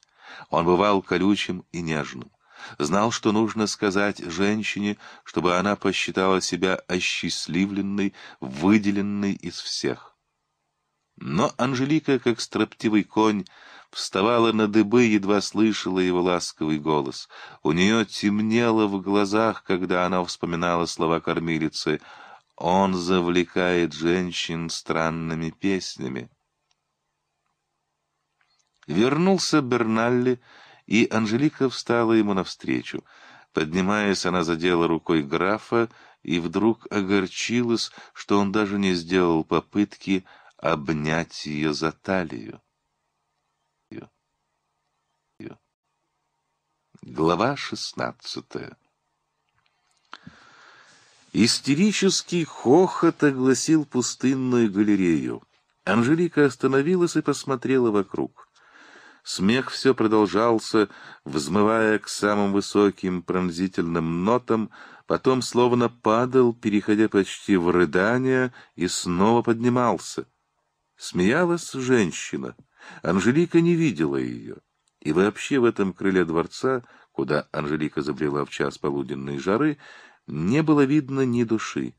S1: Он бывал колючим и нежным знал, что нужно сказать женщине, чтобы она посчитала себя осчастливленной, выделенной из всех. Но Анжелика, как строптивый конь, вставала на дыбы, едва слышала его ласковый голос. У нее темнело в глазах, когда она вспоминала слова кормилицы «Он завлекает женщин странными песнями». Вернулся Берналли, и Анжелика встала ему навстречу. Поднимаясь, она задела рукой графа и вдруг огорчилась, что он даже не сделал попытки обнять ее за талию. Глава шестнадцатая Истерический хохот огласил пустынную галерею. Анжелика остановилась и посмотрела вокруг. Смех все продолжался, взмывая к самым высоким пронзительным нотам, потом словно падал, переходя почти в рыдание, и снова поднимался. Смеялась женщина. Анжелика не видела ее. И вообще в этом крыле дворца, куда Анжелика забрела в час полуденной жары, не было видно ни души.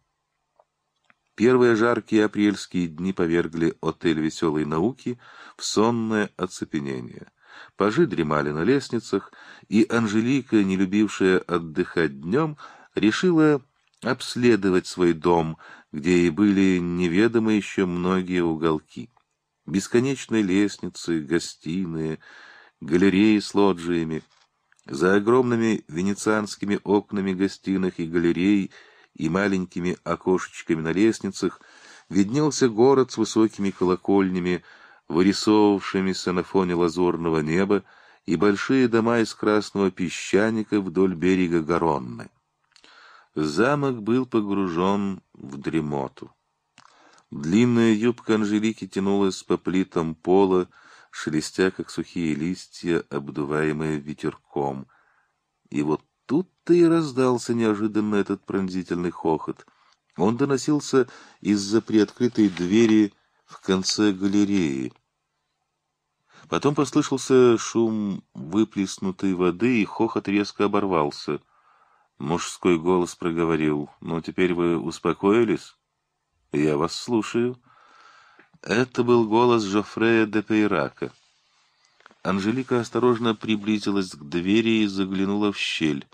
S1: Первые жаркие апрельские дни повергли отель веселой науки в сонное оцепенение. Пажи дремали на лестницах, и Анжелика, не любившая отдыхать днем, решила обследовать свой дом, где и были неведомы еще многие уголки. Бесконечные лестницы, гостиные, галереи с лоджиями. За огромными венецианскими окнами гостиных и галерей — и маленькими окошечками на лестницах виднелся город с высокими колокольнями, вырисовывавшимися на фоне лазурного неба, и большие дома из красного песчаника вдоль берега Гаронны. Замок был погружен в дремоту. Длинная юбка Анжелики тянулась по плитам пола, шелестя, как сухие листья, обдуваемые ветерком. И вот Тут-то и раздался неожиданно этот пронзительный хохот. Он доносился из-за приоткрытой двери в конце галереи. Потом послышался шум выплеснутой воды, и хохот резко оборвался. Мужской голос проговорил. «Ну, теперь вы успокоились?» «Я вас слушаю». Это был голос Жофрея де Пейрака. Анжелика осторожно приблизилась к двери и заглянула в щель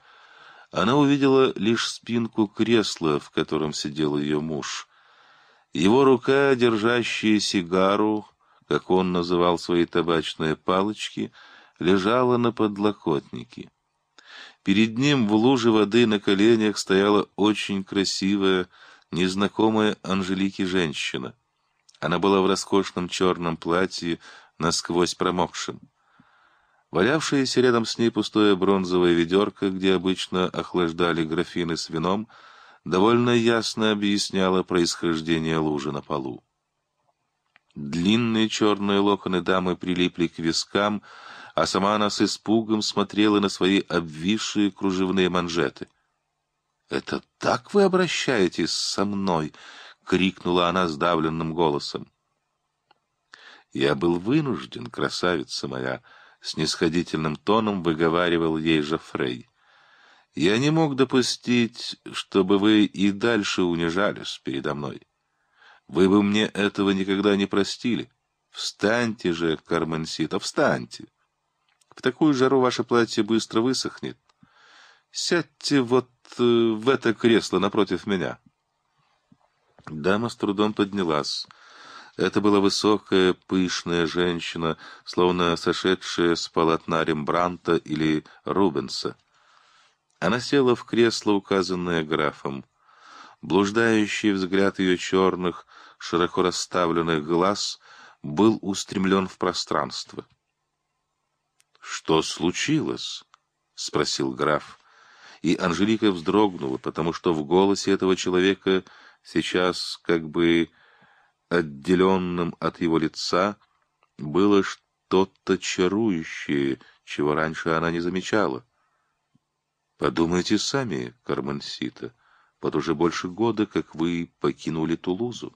S1: она увидела лишь спинку кресла, в котором сидел ее муж. Его рука, держащая сигару, как он называл свои табачные палочки, лежала на подлокотнике. Перед ним в луже воды на коленях стояла очень красивая, незнакомая Анжелике женщина. Она была в роскошном черном платье, насквозь промокшем. Валявшееся рядом с ней пустое бронзовое ведерко, где обычно охлаждали графины с вином, довольно ясно объясняло происхождение лужи на полу. Длинные черные локоны дамы прилипли к вискам, а сама она с испугом смотрела на свои обвисшие кружевные манжеты. «Это так вы обращаетесь со мной?» — крикнула она сдавленным голосом. «Я был вынужден, красавица моя», снисходительным тоном выговаривал ей же Жофрей. «Я не мог допустить, чтобы вы и дальше унижались передо мной. Вы бы мне этого никогда не простили. Встаньте же, Карменсита, встаньте! В такую жару ваше платье быстро высохнет. Сядьте вот э, в это кресло напротив меня». Дама с трудом поднялась. Это была высокая, пышная женщина, словно сошедшая с полотна Рембранта или Рубенса. Она села в кресло, указанное графом. Блуждающий взгляд ее черных, широко расставленных глаз был устремлен в пространство. «Что случилось?» — спросил граф. И Анжелика вздрогнула, потому что в голосе этого человека сейчас как бы отделенным от его лица, было что-то чарующее, чего раньше она не замечала. Подумайте сами, Кармансита, вот уже больше года, как вы покинули Тулузу,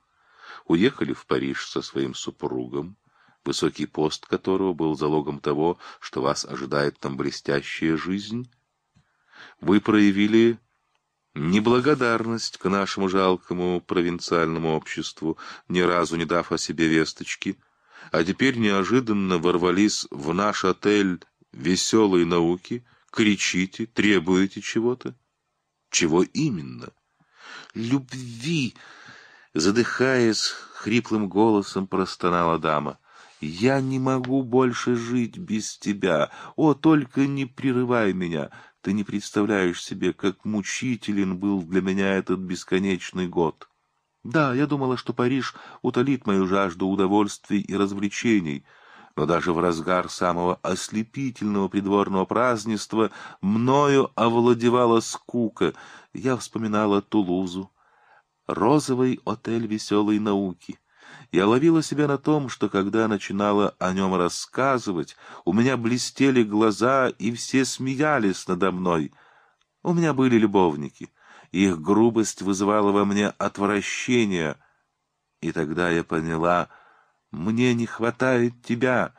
S1: уехали в Париж со своим супругом, высокий пост которого был залогом того, что вас ожидает там блестящая жизнь. Вы проявили неблагодарность к нашему жалкому провинциальному обществу, ни разу не дав о себе весточки, а теперь неожиданно ворвались в наш отель веселой науки, кричите, требуете чего-то. Чего именно? Любви! Задыхаясь, хриплым голосом простонала дама. «Я не могу больше жить без тебя. О, только не прерывай меня. Ты не представляешь себе, как мучителен был для меня этот бесконечный год. Да, я думала, что Париж утолит мою жажду удовольствий и развлечений, но даже в разгар самого ослепительного придворного празднества мною овладевала скука. Я вспоминала Тулузу, розовый отель веселой науки — я ловила себя на том, что когда начинала о нем рассказывать, у меня блестели глаза, и все смеялись надо мной. У меня были любовники. Их грубость вызывала во мне отвращение. И тогда я поняла, мне не хватает тебя.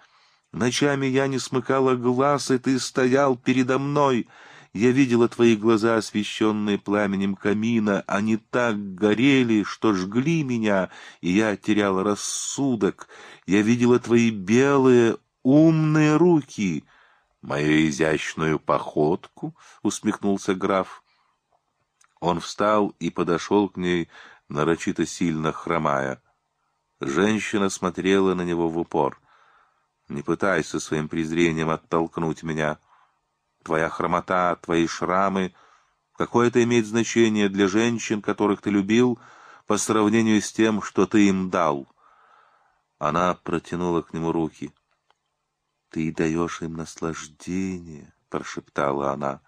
S1: Ночами я не смыкала глаз, и ты стоял передо мной — я видела твои глаза, освещенные пламенем камина. Они так горели, что жгли меня, и я теряла рассудок. Я видела твои белые, умные руки. Мою изящную походку, — усмехнулся граф. Он встал и подошел к ней, нарочито сильно хромая. Женщина смотрела на него в упор. «Не пытайся своим презрением оттолкнуть меня» твоя хромота, твои шрамы. Какое это имеет значение для женщин, которых ты любил, по сравнению с тем, что ты им дал?» Она протянула к нему руки. «Ты даешь им наслаждение», — прошептала она.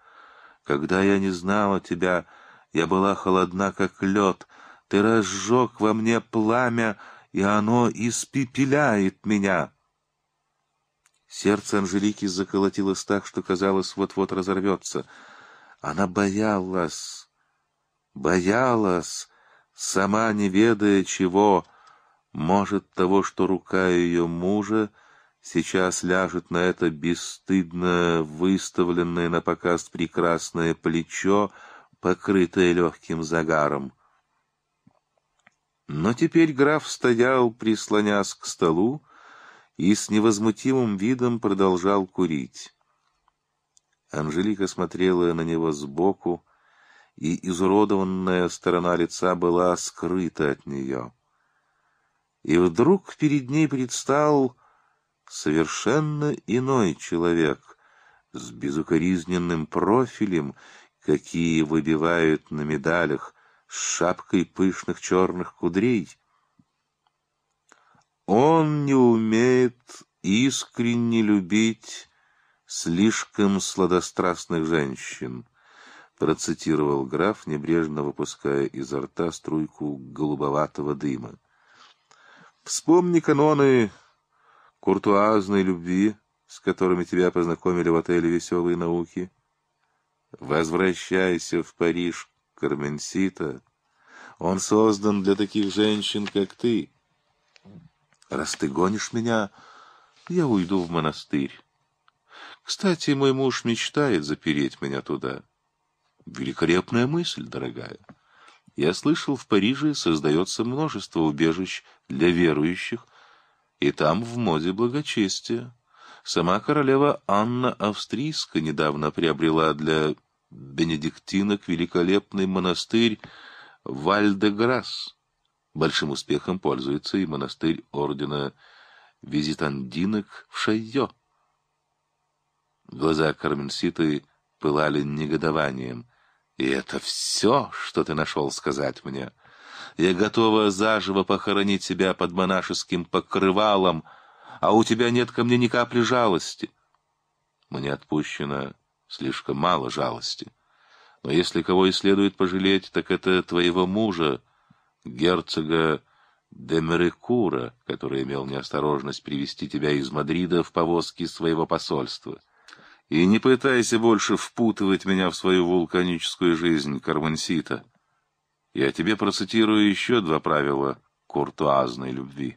S1: «Когда я не знала тебя, я была холодна, как лед. Ты разжег во мне пламя, и оно испепеляет меня». Сердце Анжелики заколотилось так, что казалось, вот-вот разорвется. Она боялась, боялась, сама не ведая чего, может, того, что рука ее мужа сейчас ляжет на это бесстыдно выставленное на показ прекрасное плечо, покрытое легким загаром. Но теперь граф стоял, прислонясь к столу, и с невозмутимым видом продолжал курить. Анжелика смотрела на него сбоку, и изуродованная сторона лица была скрыта от нее. И вдруг перед ней предстал совершенно иной человек с безукоризненным профилем, какие выбивают на медалях, с шапкой пышных черных кудрей, он не умеет искренне любить слишком сладострастных женщин, процитировал граф, небрежно выпуская изо рта струйку голубоватого дыма. Вспомни каноны куртуазной любви, с которыми тебя познакомили в отеле «Веселые науки». Возвращайся в Париж, Карменсита. Он создан для таких женщин, как ты. Раз ты гонишь меня, я уйду в монастырь. Кстати, мой муж мечтает запереть меня туда. Великолепная мысль, дорогая. Я слышал, в Париже создается множество убежищ для верующих, и там в моде благочестие. Сама королева Анна Австрийская недавно приобрела для бенедиктинок великолепный монастырь Вальдеграсс. Большим успехом пользуется и монастырь ордена визитандинок в Шайо. Глаза Карменситы пылали негодованием. «И это все, что ты нашел сказать мне? Я готова заживо похоронить тебя под монашеским покрывалом, а у тебя нет ко мне ни капли жалости. Мне отпущено слишком мало жалости. Но если кого и следует пожалеть, так это твоего мужа, герцога Демерекура, который имел неосторожность привести тебя из Мадрида в повозке своего посольства. И не пытайся больше впутывать меня в свою вулканическую жизнь, Кармансита. Я тебе процитирую еще два правила куртуазной любви.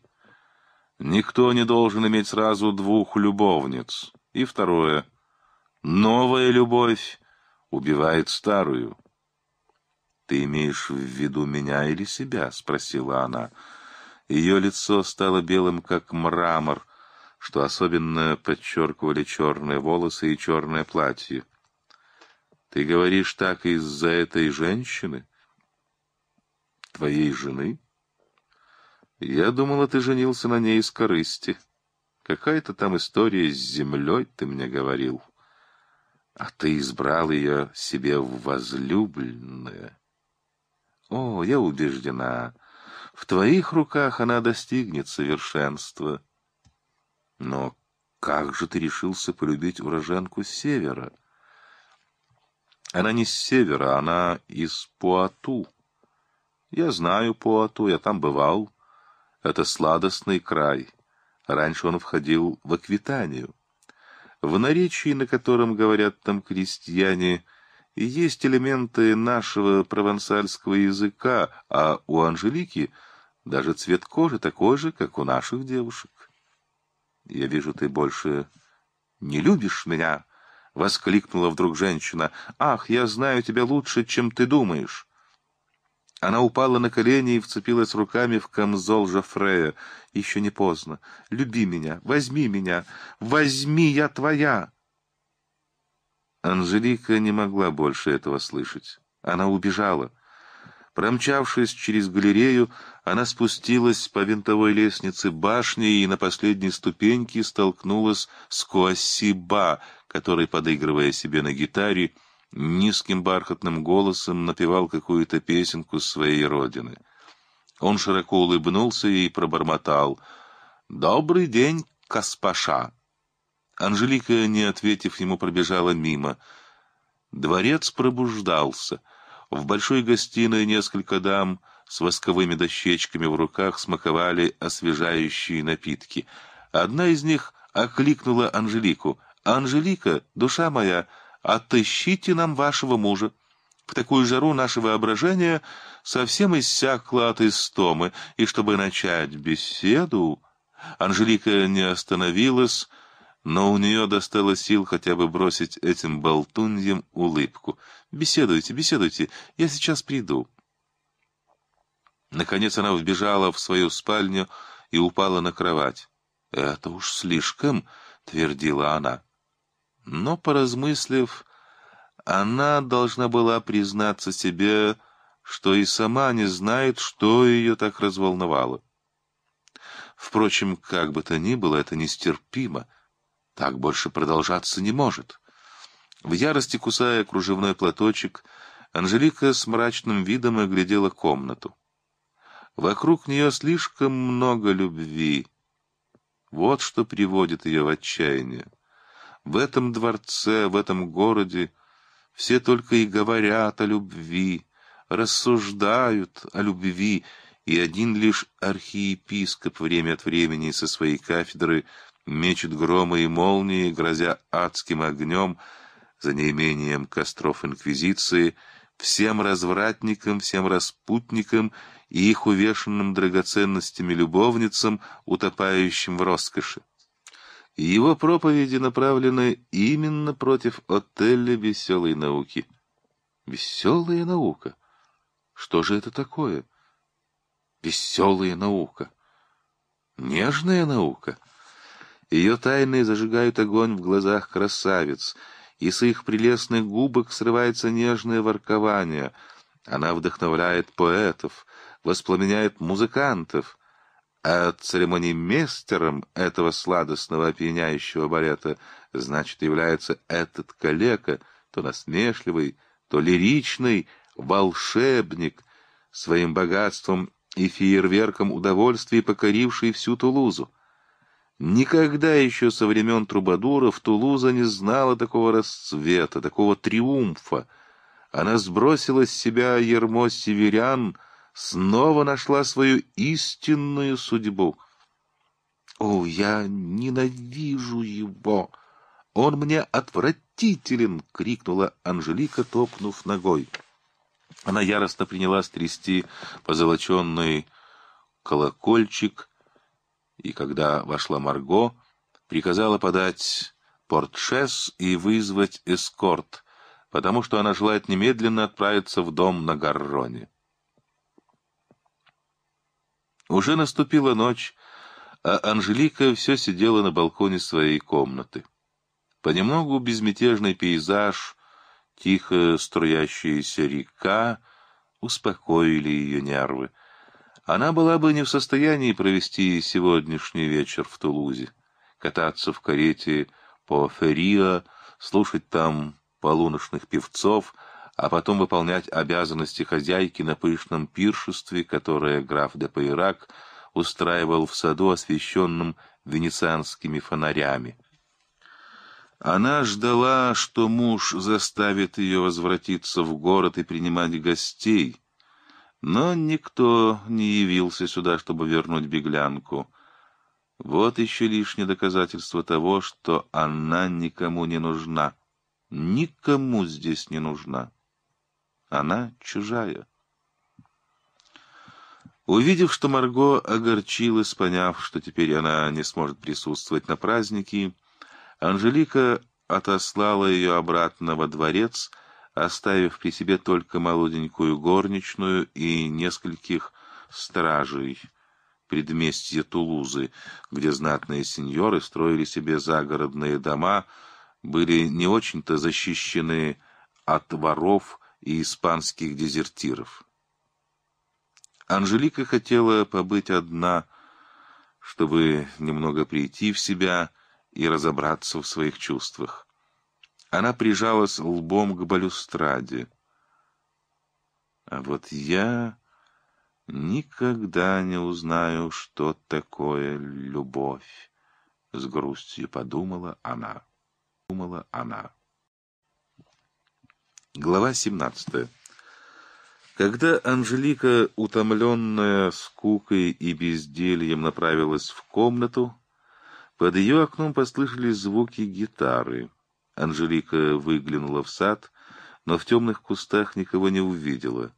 S1: Никто не должен иметь сразу двух любовниц. И второе. Новая любовь убивает старую. «Ты имеешь в виду меня или себя?» — спросила она. Ее лицо стало белым, как мрамор, что особенно подчеркивали черные волосы и черное платье. «Ты говоришь так из-за этой женщины? Твоей жены?» «Я думала, ты женился на ней из корысти. Какая-то там история с землей, ты мне говорил. А ты избрал ее себе в возлюбленное». О, я убеждена, в твоих руках она достигнет совершенства. Но как же ты решился полюбить уроженку с севера? Она не с севера, она из Пуату. Я знаю Пуату, я там бывал. Это сладостный край. Раньше он входил в Аквитанию. В наречии, на котором говорят там крестьяне, — и есть элементы нашего провансальского языка, а у Анжелики даже цвет кожи такой же, как у наших девушек. «Я вижу, ты больше не любишь меня!» — воскликнула вдруг женщина. «Ах, я знаю тебя лучше, чем ты думаешь!» Она упала на колени и вцепилась руками в камзол Жофрея. «Еще не поздно. Люби меня, возьми меня, возьми, я твоя!» Анжелика не могла больше этого слышать. Она убежала. Промчавшись через галерею, она спустилась по винтовой лестнице башни и на последней ступеньке столкнулась с Куасиба, который, подыгрывая себе на гитаре, низким бархатным голосом напевал какую-то песенку своей родины. Он широко улыбнулся и пробормотал «Добрый день, Каспаша!» Анжелика, не ответив ему, пробежала мимо. Дворец пробуждался. В большой гостиной несколько дам с восковыми дощечками в руках смаковали освежающие напитки. Одна из них окликнула Анжелику. «Анжелика, душа моя, отыщите нам вашего мужа!» В такую жару наше воображение совсем иссякло от истомы, и чтобы начать беседу, Анжелика не остановилась, но у нее достало сил хотя бы бросить этим болтуньям улыбку. «Беседуйте, беседуйте, я сейчас приду». Наконец она вбежала в свою спальню и упала на кровать. «Это уж слишком», — твердила она. Но, поразмыслив, она должна была признаться себе, что и сама не знает, что ее так разволновало. Впрочем, как бы то ни было, это нестерпимо — так больше продолжаться не может. В ярости кусая кружевной платочек, Анжелика с мрачным видом оглядела комнату. Вокруг нее слишком много любви. Вот что приводит ее в отчаяние. В этом дворце, в этом городе все только и говорят о любви, рассуждают о любви, и один лишь архиепископ время от времени со своей кафедры мечет громы и молнии, грозя адским огнем, за неимением костров Инквизиции, всем развратникам, всем распутникам и их увешанным драгоценностями любовницам, утопающим в роскоши. Его проповеди направлены именно против отеля веселой науки. Веселая наука? Что же это такое? Веселая наука? Нежная наука? — ее тайны зажигают огонь в глазах красавиц, и с их прелестных губок срывается нежное воркование. Она вдохновляет поэтов, воспламеняет музыкантов. А церемонимейстером этого сладостного опьяняющего балета, значит, является этот калека, то насмешливый, то лиричный волшебник, своим богатством и фейерверком удовольствий покоривший всю Тулузу. Никогда еще со времен Трубадуров Тулуза не знала такого расцвета, такого триумфа. Она сбросила с себя ермо северян, снова нашла свою истинную судьбу. «О, я ненавижу его! Он мне отвратителен!» — крикнула Анжелика, топнув ногой. Она яростно принялась трясти позолоченный колокольчик — и когда вошла Марго, приказала подать портшес и вызвать эскорт, потому что она желает немедленно отправиться в дом на Гарроне. Уже наступила ночь, а Анжелика все сидела на балконе своей комнаты. Понемногу безмятежный пейзаж, тихо струящаяся река успокоили ее нервы она была бы не в состоянии провести сегодняшний вечер в Тулузе, кататься в карете по Феррио, слушать там полуночных певцов, а потом выполнять обязанности хозяйки на пышном пиршестве, которое граф де Пайрак устраивал в саду, освещенном венецианскими фонарями. Она ждала, что муж заставит ее возвратиться в город и принимать гостей — но никто не явился сюда, чтобы вернуть беглянку. Вот еще лишнее доказательство того, что она никому не нужна. Никому здесь не нужна. Она чужая. Увидев, что Марго огорчилась, поняв, что теперь она не сможет присутствовать на празднике, Анжелика отослала ее обратно во дворец — оставив при себе только молоденькую горничную и нескольких стражей предместье Тулузы, где знатные сеньоры строили себе загородные дома, были не очень-то защищены от воров и испанских дезертиров. Анжелика хотела побыть одна, чтобы немного прийти в себя и разобраться в своих чувствах. Она прижалась лбом к балюстраде. А вот я никогда не узнаю, что такое любовь, — с грустью подумала она. Думала она. Глава 17. Когда Анжелика, утомленная скукой и бездельем, направилась в комнату, под ее окном послышались звуки гитары — Анжелика выглянула в сад, но в темных кустах никого не увидела.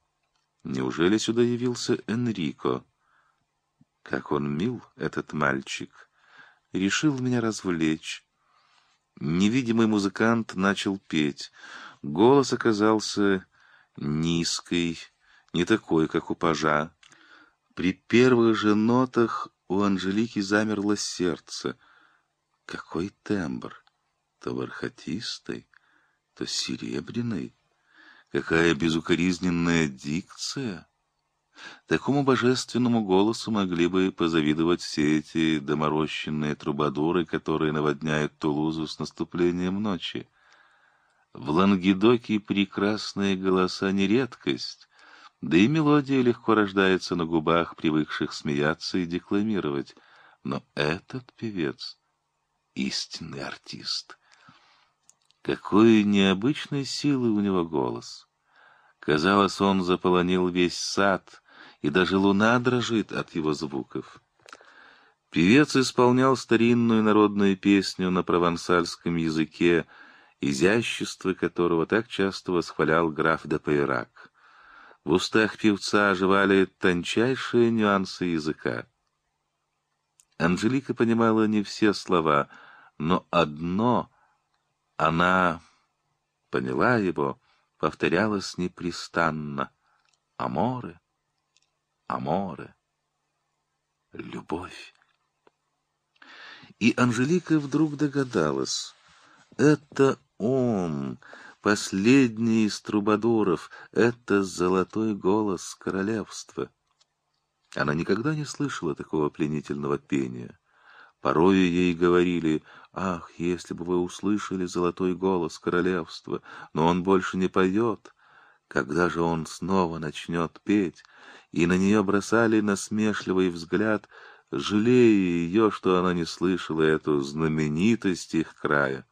S1: Неужели сюда явился Энрико? Как он мил, этот мальчик. Решил меня развлечь. Невидимый музыкант начал петь. Голос оказался низкий, не такой, как у пажа. При первых же нотах у Анжелики замерло сердце. Какой тембр! то бархатистой, то серебряной. Какая безукоризненная дикция! Такому божественному голосу могли бы позавидовать все эти доморощенные трубадуры, которые наводняют Тулузу с наступлением ночи. В Лангедоке прекрасные голоса не редкость, да и мелодия легко рождается на губах привыкших смеяться и декламировать. Но этот певец — истинный артист — какой необычной силы у него голос! Казалось, он заполонил весь сад, и даже луна дрожит от его звуков. Певец исполнял старинную народную песню на провансальском языке, изящество которого так часто восхвалял граф де Пейрак. В устах певца оживали тончайшие нюансы языка. Анжелика понимала не все слова, но одно она поняла его, повторялась непрестанно. Аморы, аморы, любовь. И Анжелика вдруг догадалась. Это он, последний из трубадуров, это золотой голос королевства. Она никогда не слышала такого пленительного пения. Порой ей говорили «Ах, если бы вы услышали золотой голос королевства, но он больше не поет, когда же он снова начнет петь?» И на нее бросали насмешливый взгляд, жалея ее, что она не слышала эту знаменитость их края.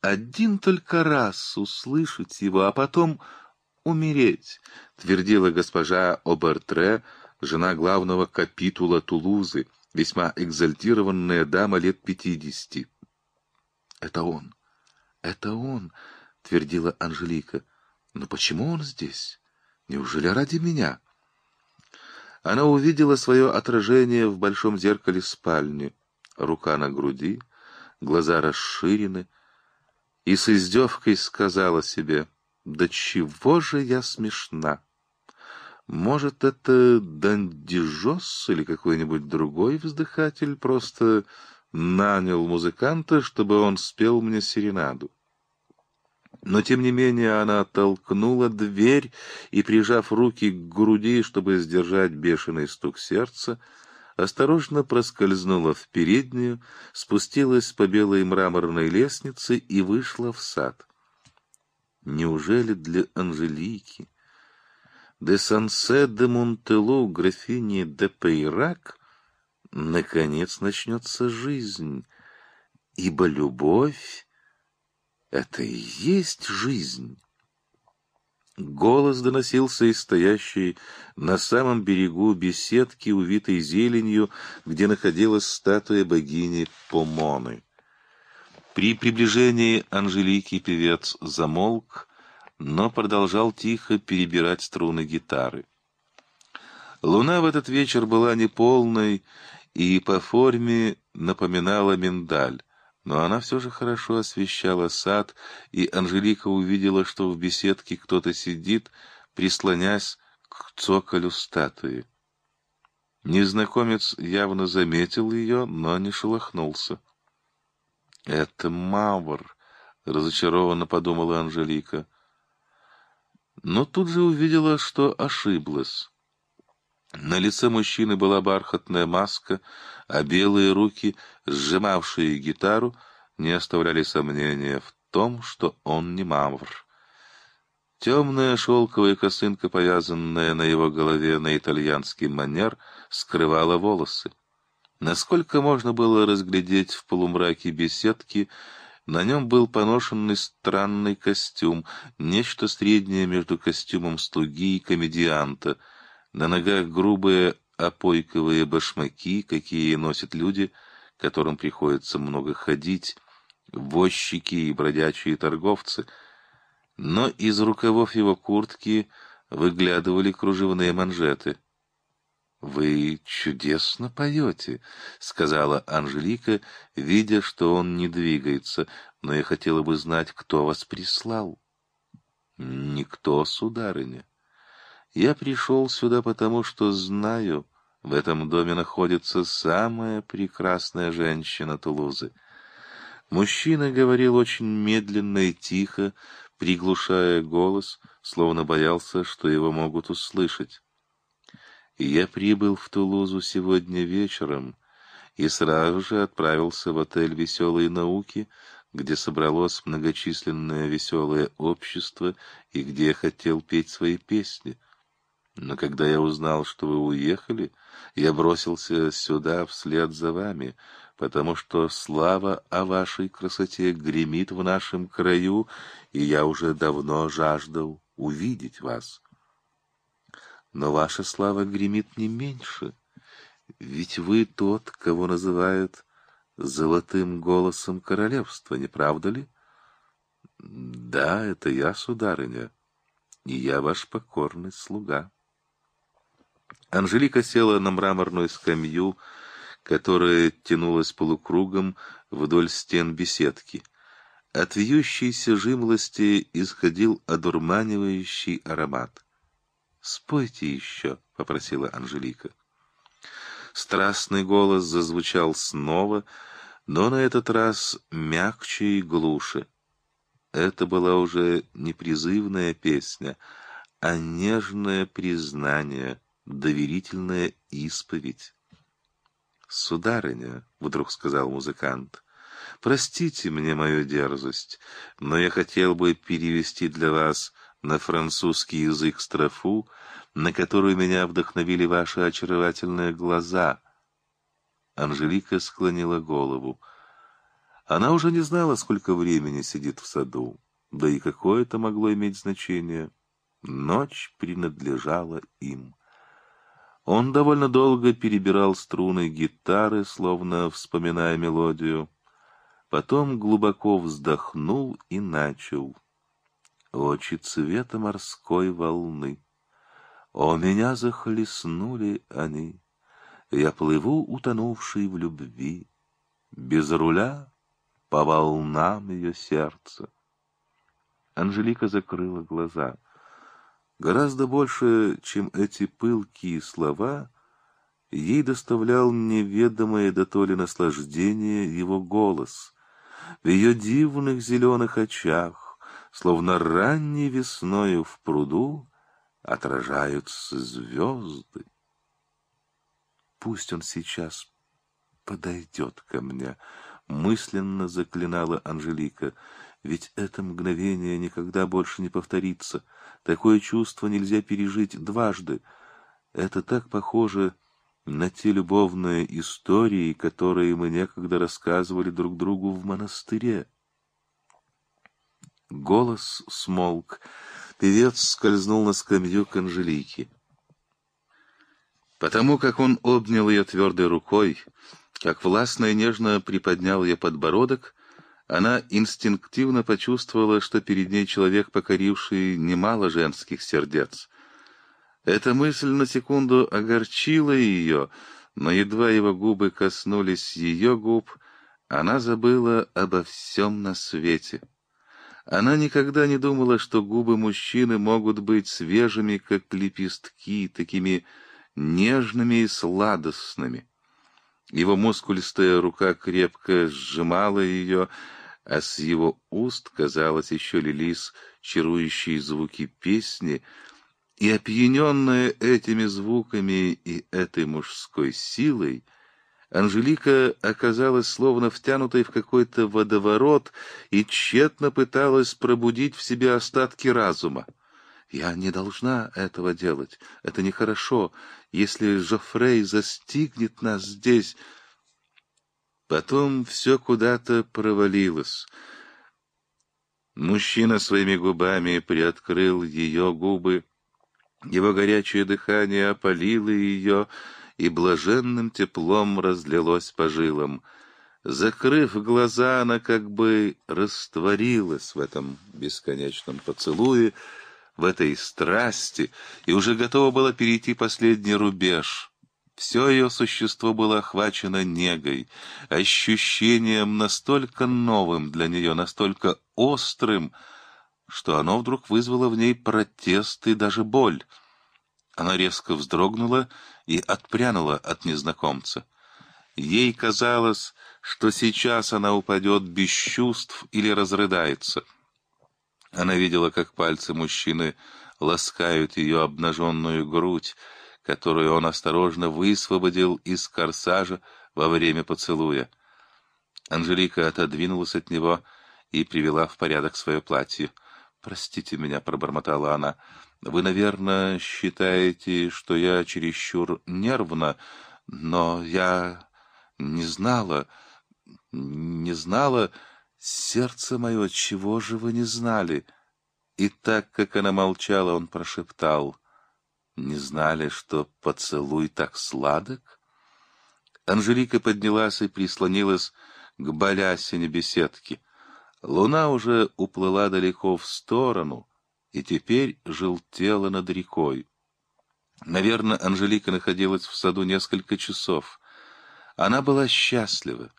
S1: «Один только раз услышать его, а потом умереть», — твердила госпожа Обертре, жена главного капитула Тулузы — весьма экзальтированная дама лет пятидесяти. «Это он! Это он!» — твердила Анжелика. «Но почему он здесь? Неужели ради меня?» Она увидела свое отражение в большом зеркале спальни. Рука на груди, глаза расширены, и с издевкой сказала себе, «Да чего же я смешна!» Может, это Дандижос или какой-нибудь другой вздыхатель просто нанял музыканта, чтобы он спел мне серенаду. Но, тем не менее, она толкнула дверь и, прижав руки к груди, чтобы сдержать бешеный стук сердца, осторожно проскользнула в переднюю, спустилась по белой мраморной лестнице и вышла в сад. Неужели для Анжелики де Сансе де Монтелу графини де Пейрак наконец начнется жизнь, ибо любовь — это и есть жизнь. Голос доносился из стоящей на самом берегу беседки, увитой зеленью, где находилась статуя богини Помоны. При приближении Анжелики певец замолк, но продолжал тихо перебирать струны гитары. Луна в этот вечер была неполной и по форме напоминала миндаль, но она все же хорошо освещала сад, и Анжелика увидела, что в беседке кто-то сидит, прислонясь к цоколю статуи. Незнакомец явно заметил ее, но не шелохнулся. — Это Мавр, — разочарованно подумала Анжелика но тут же увидела, что ошиблась. На лице мужчины была бархатная маска, а белые руки, сжимавшие гитару, не оставляли сомнения в том, что он не мавр. Темная шелковая косынка, повязанная на его голове на итальянский манер, скрывала волосы. Насколько можно было разглядеть в полумраке беседки, на нем был поношенный странный костюм, нечто среднее между костюмом слуги и комедианта. На ногах грубые опойковые башмаки, какие носят люди, которым приходится много ходить, возчики и бродячие торговцы. Но из рукавов его куртки выглядывали кружевные манжеты — «Вы чудесно поете», — сказала Анжелика, видя, что он не двигается, «но я хотела бы знать, кто вас прислал». «Никто, сударыня. Я пришел сюда потому, что знаю, в этом доме находится самая прекрасная женщина Тулузы». Мужчина говорил очень медленно и тихо, приглушая голос, словно боялся, что его могут услышать. Я прибыл в Тулузу сегодня вечером и сразу же отправился в отель «Веселые науки», где собралось многочисленное веселое общество и где я хотел петь свои песни. Но когда я узнал, что вы уехали, я бросился сюда вслед за вами, потому что слава о вашей красоте гремит в нашем краю, и я уже давно жаждал увидеть вас но ваша слава гремит не меньше, ведь вы тот, кого называют золотым голосом королевства, не правда ли? Да, это я, сударыня, и я ваш покорный слуга. Анжелика села на мраморную скамью, которая тянулась полукругом вдоль стен беседки. От вьющейся жимлости исходил одурманивающий аромат — «Спойте еще», — попросила Анжелика. Страстный голос зазвучал снова, но на этот раз мягче и глуше. Это была уже не призывная песня, а нежное признание, доверительная исповедь. «Сударыня», — вдруг сказал музыкант, — «простите мне мою дерзость, но я хотел бы перевести для вас на французский язык строфу, на которую меня вдохновили ваши очаровательные глаза. Анжелика склонила голову. Она уже не знала, сколько времени сидит в саду, да и какое это могло иметь значение. Ночь принадлежала им. Он довольно долго перебирал струны гитары, словно вспоминая мелодию. Потом глубоко вздохнул и начал очи цвета морской волны. О, меня захлестнули они, я плыву, утонувший в любви, без руля по волнам ее сердца. Анжелика закрыла глаза. Гораздо больше, чем эти пылкие слова, ей доставлял неведомое то ли наслаждение его голос. В ее дивных зеленых очах, словно ранней весною в пруду отражаются звезды. Пусть он сейчас подойдет ко мне, мысленно заклинала Анжелика. Ведь это мгновение никогда больше не повторится. Такое чувство нельзя пережить дважды. Это так похоже на те любовные истории, которые мы некогда рассказывали друг другу в монастыре. Голос смолк. Певец скользнул на скамью к Анжелике. Потому как он обнял ее твердой рукой, как властно и нежно приподнял ее подбородок, она инстинктивно почувствовала, что перед ней человек, покоривший немало женских сердец. Эта мысль на секунду огорчила ее, но едва его губы коснулись ее губ, она забыла обо всем на свете. Она никогда не думала, что губы мужчины могут быть свежими, как лепестки, такими нежными и сладостными. Его мускулистая рука крепко сжимала ее, а с его уст, казалось, еще лились чарующие звуки песни, и, опьяненная этими звуками и этой мужской силой, — Анжелика оказалась словно втянутой в какой-то водоворот и тщетно пыталась пробудить в себе остатки разума. «Я не должна этого делать. Это нехорошо. Если Жофрей застигнет нас здесь...» Потом все куда-то провалилось. Мужчина своими губами приоткрыл ее губы. Его горячее дыхание опалило ее, — и блаженным теплом разлилось по жилам. Закрыв глаза, она как бы растворилась в этом бесконечном поцелуе, в этой страсти, и уже готова была перейти последний рубеж. Все ее существо было охвачено негой, ощущением настолько новым для нее, настолько острым, что оно вдруг вызвало в ней протест и даже боль. Она резко вздрогнула и отпрянула от незнакомца. Ей казалось, что сейчас она упадет без чувств или разрыдается. Она видела, как пальцы мужчины ласкают ее обнаженную грудь, которую он осторожно высвободил из корсажа во время поцелуя. Анжелика отодвинулась от него и привела в порядок свое платье. «Простите меня», — пробормотала она, — вы, наверное, считаете, что я чересчур нервна, но я не знала, не знала, сердце мое, чего же вы не знали? И так как она молчала, он прошептал, не знали, что поцелуй так сладок? Анжелика поднялась и прислонилась к Болясине беседки. Луна уже уплыла далеко в сторону, и теперь желтело над рекой. Наверное, Анжелика находилась в саду несколько часов. Она была счастлива,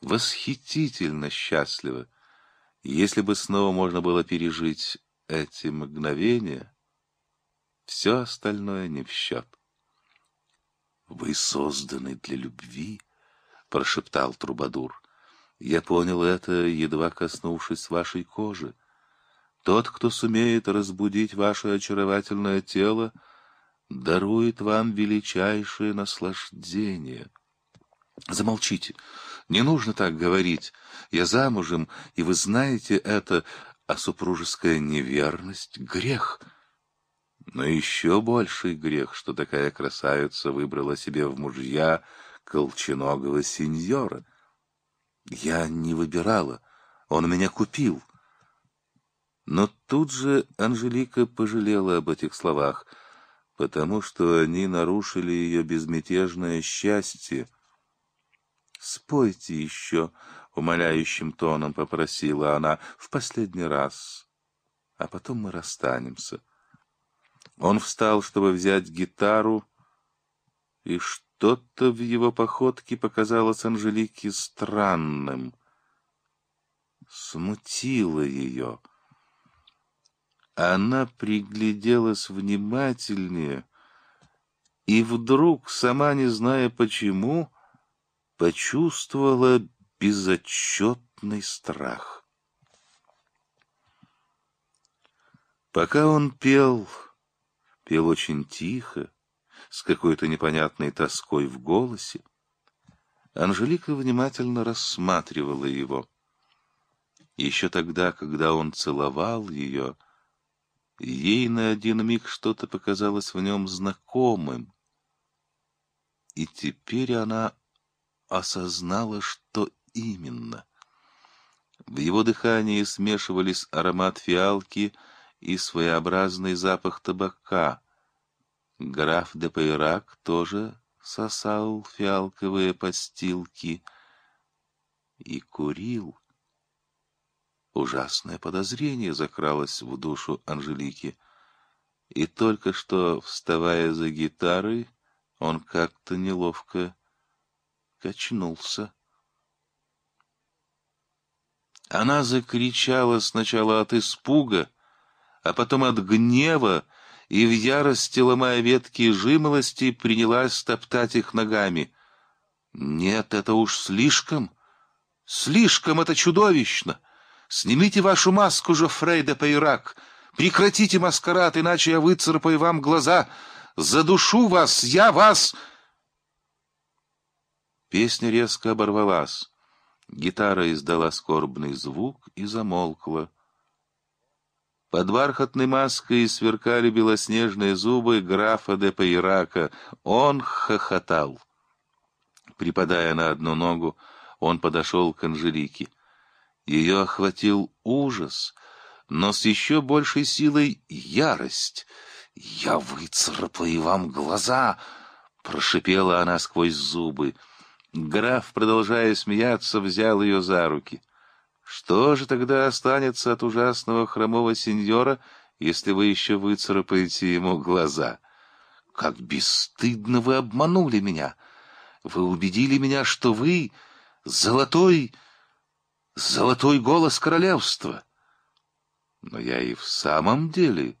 S1: восхитительно счастлива. Если бы снова можно было пережить эти мгновения, все остальное не в счет. «Вы созданы для любви», — прошептал Трубадур. «Я понял это, едва коснувшись вашей кожи. Тот, кто сумеет разбудить ваше очаровательное тело, дарует вам величайшее наслаждение. Замолчите. Не нужно так говорить. Я замужем, и вы знаете это, а супружеская неверность — грех. Но еще больший грех, что такая красавица выбрала себе в мужья колченогого сеньора. Я не выбирала, он меня купил. — но тут же Анжелика пожалела об этих словах, потому что они нарушили ее безмятежное счастье. «Спойте еще», — умоляющим тоном попросила она, — «в последний раз, а потом мы расстанемся». Он встал, чтобы взять гитару, и что-то в его походке показалось Анжелике странным. Смутило ее. Она пригляделась внимательнее и вдруг, сама не зная почему, почувствовала безотчетный страх. Пока он пел, пел очень тихо, с какой-то непонятной тоской в голосе, Анжелика внимательно рассматривала его. Еще тогда, когда он целовал ее, — Ей на один миг что-то показалось в нем знакомым. И теперь она осознала, что именно. В его дыхании смешивались аромат фиалки и своеобразный запах табака. Граф де Пейрак тоже сосал фиалковые постилки и курил. Ужасное подозрение закралось в душу Анжелики. И только что, вставая за гитарой, он как-то неловко качнулся. Она закричала сначала от испуга, а потом от гнева, и в ярости, ломая ветки и жимолости, принялась топтать их ногами. «Нет, это уж слишком! Слишком это чудовищно!» Снимите вашу маску же, Фрейда Пейрак! Прекратите маскарад, иначе я выцарапаю вам глаза! Задушу вас! Я вас!» Песня резко оборвалась. Гитара издала скорбный звук и замолкла. Под бархатной маской сверкали белоснежные зубы графа де Пейрака. Он хохотал. Припадая на одну ногу, он подошел к Анжелике. Ее охватил ужас, но с еще большей силой ярость. «Я выцарапаю вам глаза!» — прошипела она сквозь зубы. Граф, продолжая смеяться, взял ее за руки. «Что же тогда останется от ужасного хромого сеньора, если вы еще выцарапаете ему глаза?» «Как бесстыдно вы обманули меня! Вы убедили меня, что вы золотой...» золотой голос королевства. Но я и в самом деле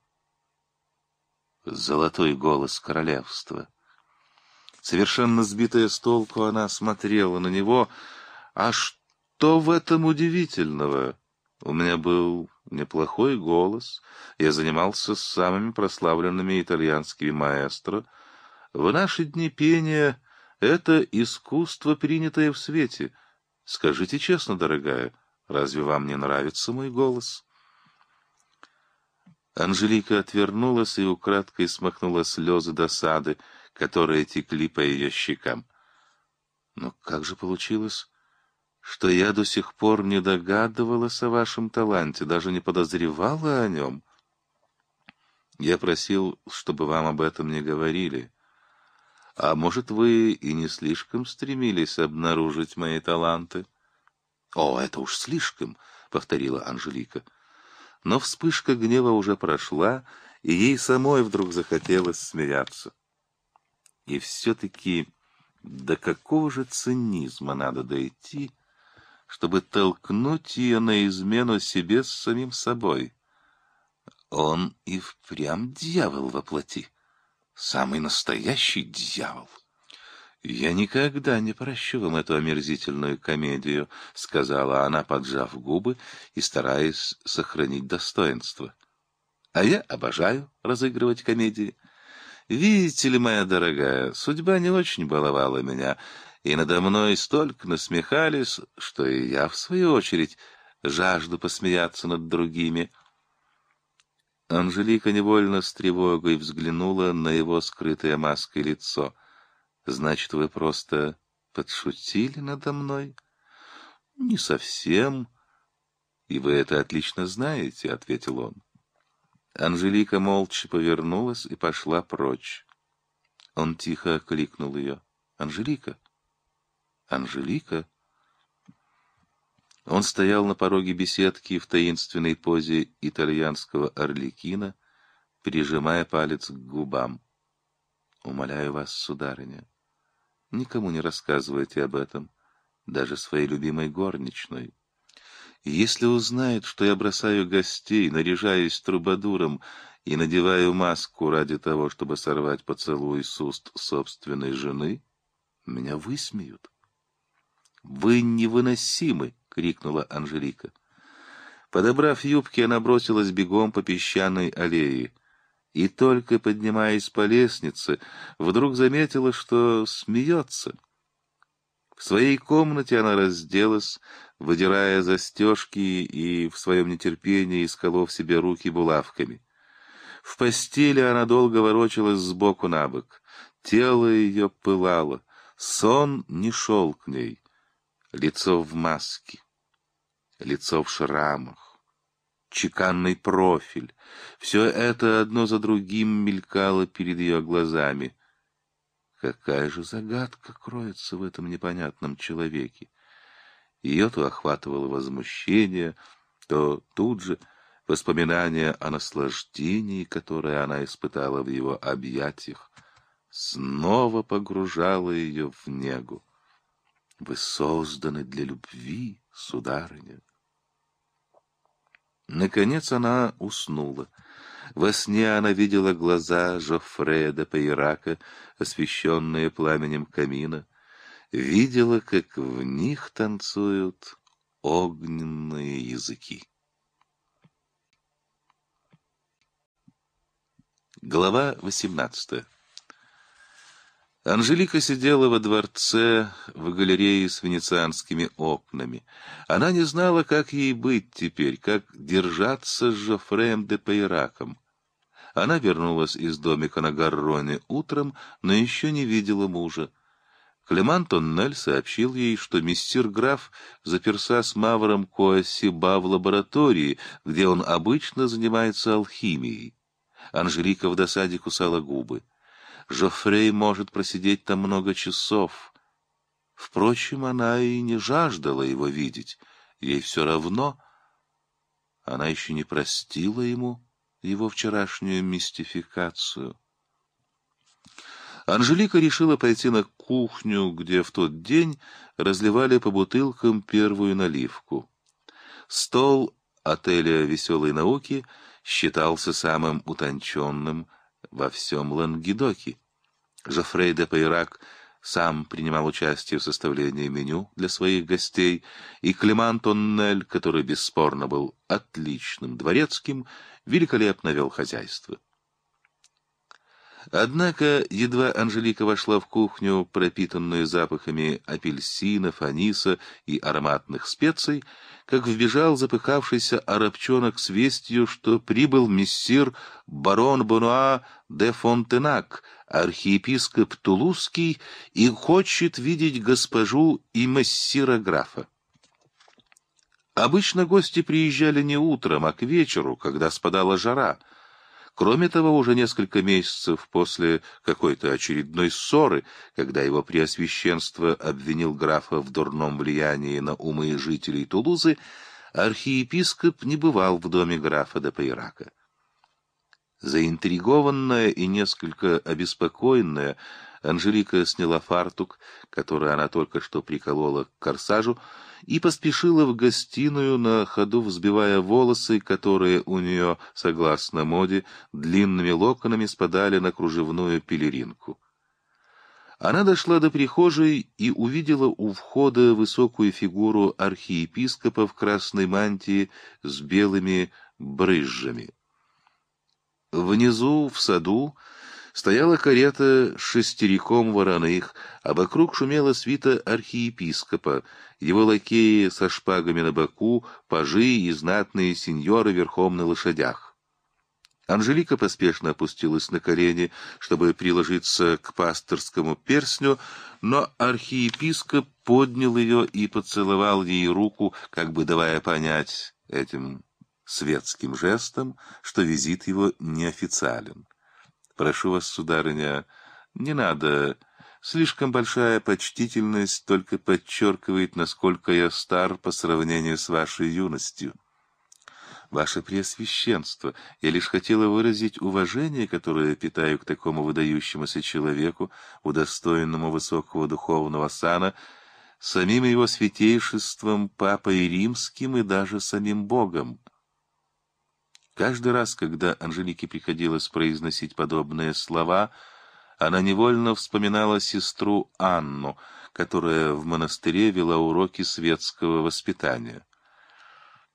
S1: золотой голос королевства. Совершенно сбитая с толку, она смотрела на него. А что в этом удивительного? У меня был неплохой голос. Я занимался с самыми прославленными итальянскими маэстро. В наши дни пение — это искусство, принятое в свете — Скажите честно, дорогая, разве вам не нравится мой голос? Анжелика отвернулась и украдкой смахнула слезы досады, которые текли по ее щекам. Но как же получилось, что я до сих пор не догадывалась о вашем таланте, даже не подозревала о нем? Я просил, чтобы вам об этом не говорили. А может, вы и не слишком стремились обнаружить мои таланты? — О, это уж слишком, — повторила Анжелика. Но вспышка гнева уже прошла, и ей самой вдруг захотелось смеяться. И все-таки до какого же цинизма надо дойти, чтобы толкнуть ее на измену себе с самим собой? Он и впрямь дьявол воплоти. Самый настоящий дьявол. «Я никогда не прощу вам эту омерзительную комедию», — сказала она, поджав губы и стараясь сохранить достоинство. «А я обожаю разыгрывать комедии. Видите ли, моя дорогая, судьба не очень баловала меня, и надо мной столько насмехались, что и я, в свою очередь, жажду посмеяться над другими». Анжелика невольно с тревогой взглянула на его скрытое маской лицо. «Значит, вы просто подшутили надо мной?» «Не совсем». «И вы это отлично знаете», — ответил он. Анжелика молча повернулась и пошла прочь. Он тихо окликнул ее. «Анжелика! Анжелика!» Он стоял на пороге беседки в таинственной позе итальянского орликина, прижимая палец к губам. «Умоляю вас, сударыня, никому не рассказывайте об этом, даже своей любимой горничной. Если узнает, что я бросаю гостей, наряжаюсь трубадуром и надеваю маску ради того, чтобы сорвать поцелуй с уст собственной жены, меня высмеют. Вы невыносимы!» крикнула Анжелика. Подобрав юбки, она бросилась бегом по песчаной аллее. И только поднимаясь по лестнице, вдруг заметила, что смеется. В своей комнате она разделась, выдирая застежки и в своем нетерпении исколов себе руки булавками. В постели она долго ворочалась сбоку на бок. Тело ее пылало, сон не шел к ней. Лицо в маске лицо в шрамах, чеканный профиль. Все это одно за другим мелькало перед ее глазами. Какая же загадка кроется в этом непонятном человеке? Ее то охватывало возмущение, то тут же воспоминания о наслаждении, которое она испытала в его объятиях, снова погружало ее в негу. «Вы созданы для любви, сударыня», Наконец она уснула. Во сне она видела глаза Жофреда Пайрака, освещенные пламенем камина, видела, как в них танцуют огненные языки. Глава восемнадцатая Анжелика сидела во дворце, в галерее с венецианскими окнами. Она не знала, как ей быть теперь, как держаться с Жофреем де Пейраком. Она вернулась из домика на Гарроне утром, но еще не видела мужа. Клеман Тоннель сообщил ей, что мистер граф заперся с Мавром Коасиба в лаборатории, где он обычно занимается алхимией. Анжелика в досаде кусала губы. Жофрей может просидеть там много часов. Впрочем, она и не жаждала его видеть, ей все равно. Она еще не простила ему его вчерашнюю мистификацию. Анжелика решила пойти на кухню, где в тот день разливали по бутылкам первую наливку. Стол отеля «Веселой науки» считался самым утонченным во всем Лангедоке. Жофрей де Пейрак сам принимал участие в составлении меню для своих гостей, и Клеман Тоннель, который бесспорно был отличным дворецким, великолепно вел хозяйство. Однако, едва Анжелика вошла в кухню, пропитанную запахами апельсинов, аниса и ароматных специй, как вбежал запыхавшийся арабчонок с вестью, что прибыл мессир барон Бонуа де Фонтенак, архиепископ Тулузский, и хочет видеть госпожу и мессира графа. Обычно гости приезжали не утром, а к вечеру, когда спадала жара — Кроме того, уже несколько месяцев после какой-то очередной ссоры, когда его преосвященство обвинил графа в дурном влиянии на умы жителей Тулузы, архиепископ не бывал в доме графа де Пайрака. Заинтригованная и несколько обеспокоенная, Анжелика сняла фартук, который она только что приколола к корсажу, и поспешила в гостиную на ходу, взбивая волосы, которые у нее, согласно моде, длинными локонами спадали на кружевную пелеринку. Она дошла до прихожей и увидела у входа высокую фигуру архиепископа в красной мантии с белыми брызжами. Внизу, в саду, Стояла карета с шестериком вороных, а вокруг шумела свита архиепископа, его лакеи со шпагами на боку, пажи и знатные сеньоры верхом на лошадях. Анжелика поспешно опустилась на колени, чтобы приложиться к пасторскому персню, но архиепископ поднял ее и поцеловал ей руку, как бы давая понять этим светским жестом, что визит его неофициален. Прошу вас, сударыня, не надо. Слишком большая почтительность только подчеркивает, насколько я стар по сравнению с вашей юностью. Ваше Преосвященство, я лишь хотела выразить уважение, которое питаю к такому выдающемуся человеку, удостоенному высокого духовного сана, самим его святейшеством, папой римским и даже самим Богом. Каждый раз, когда Анжелике приходилось произносить подобные слова, она невольно вспоминала сестру Анну, которая в монастыре вела уроки светского воспитания.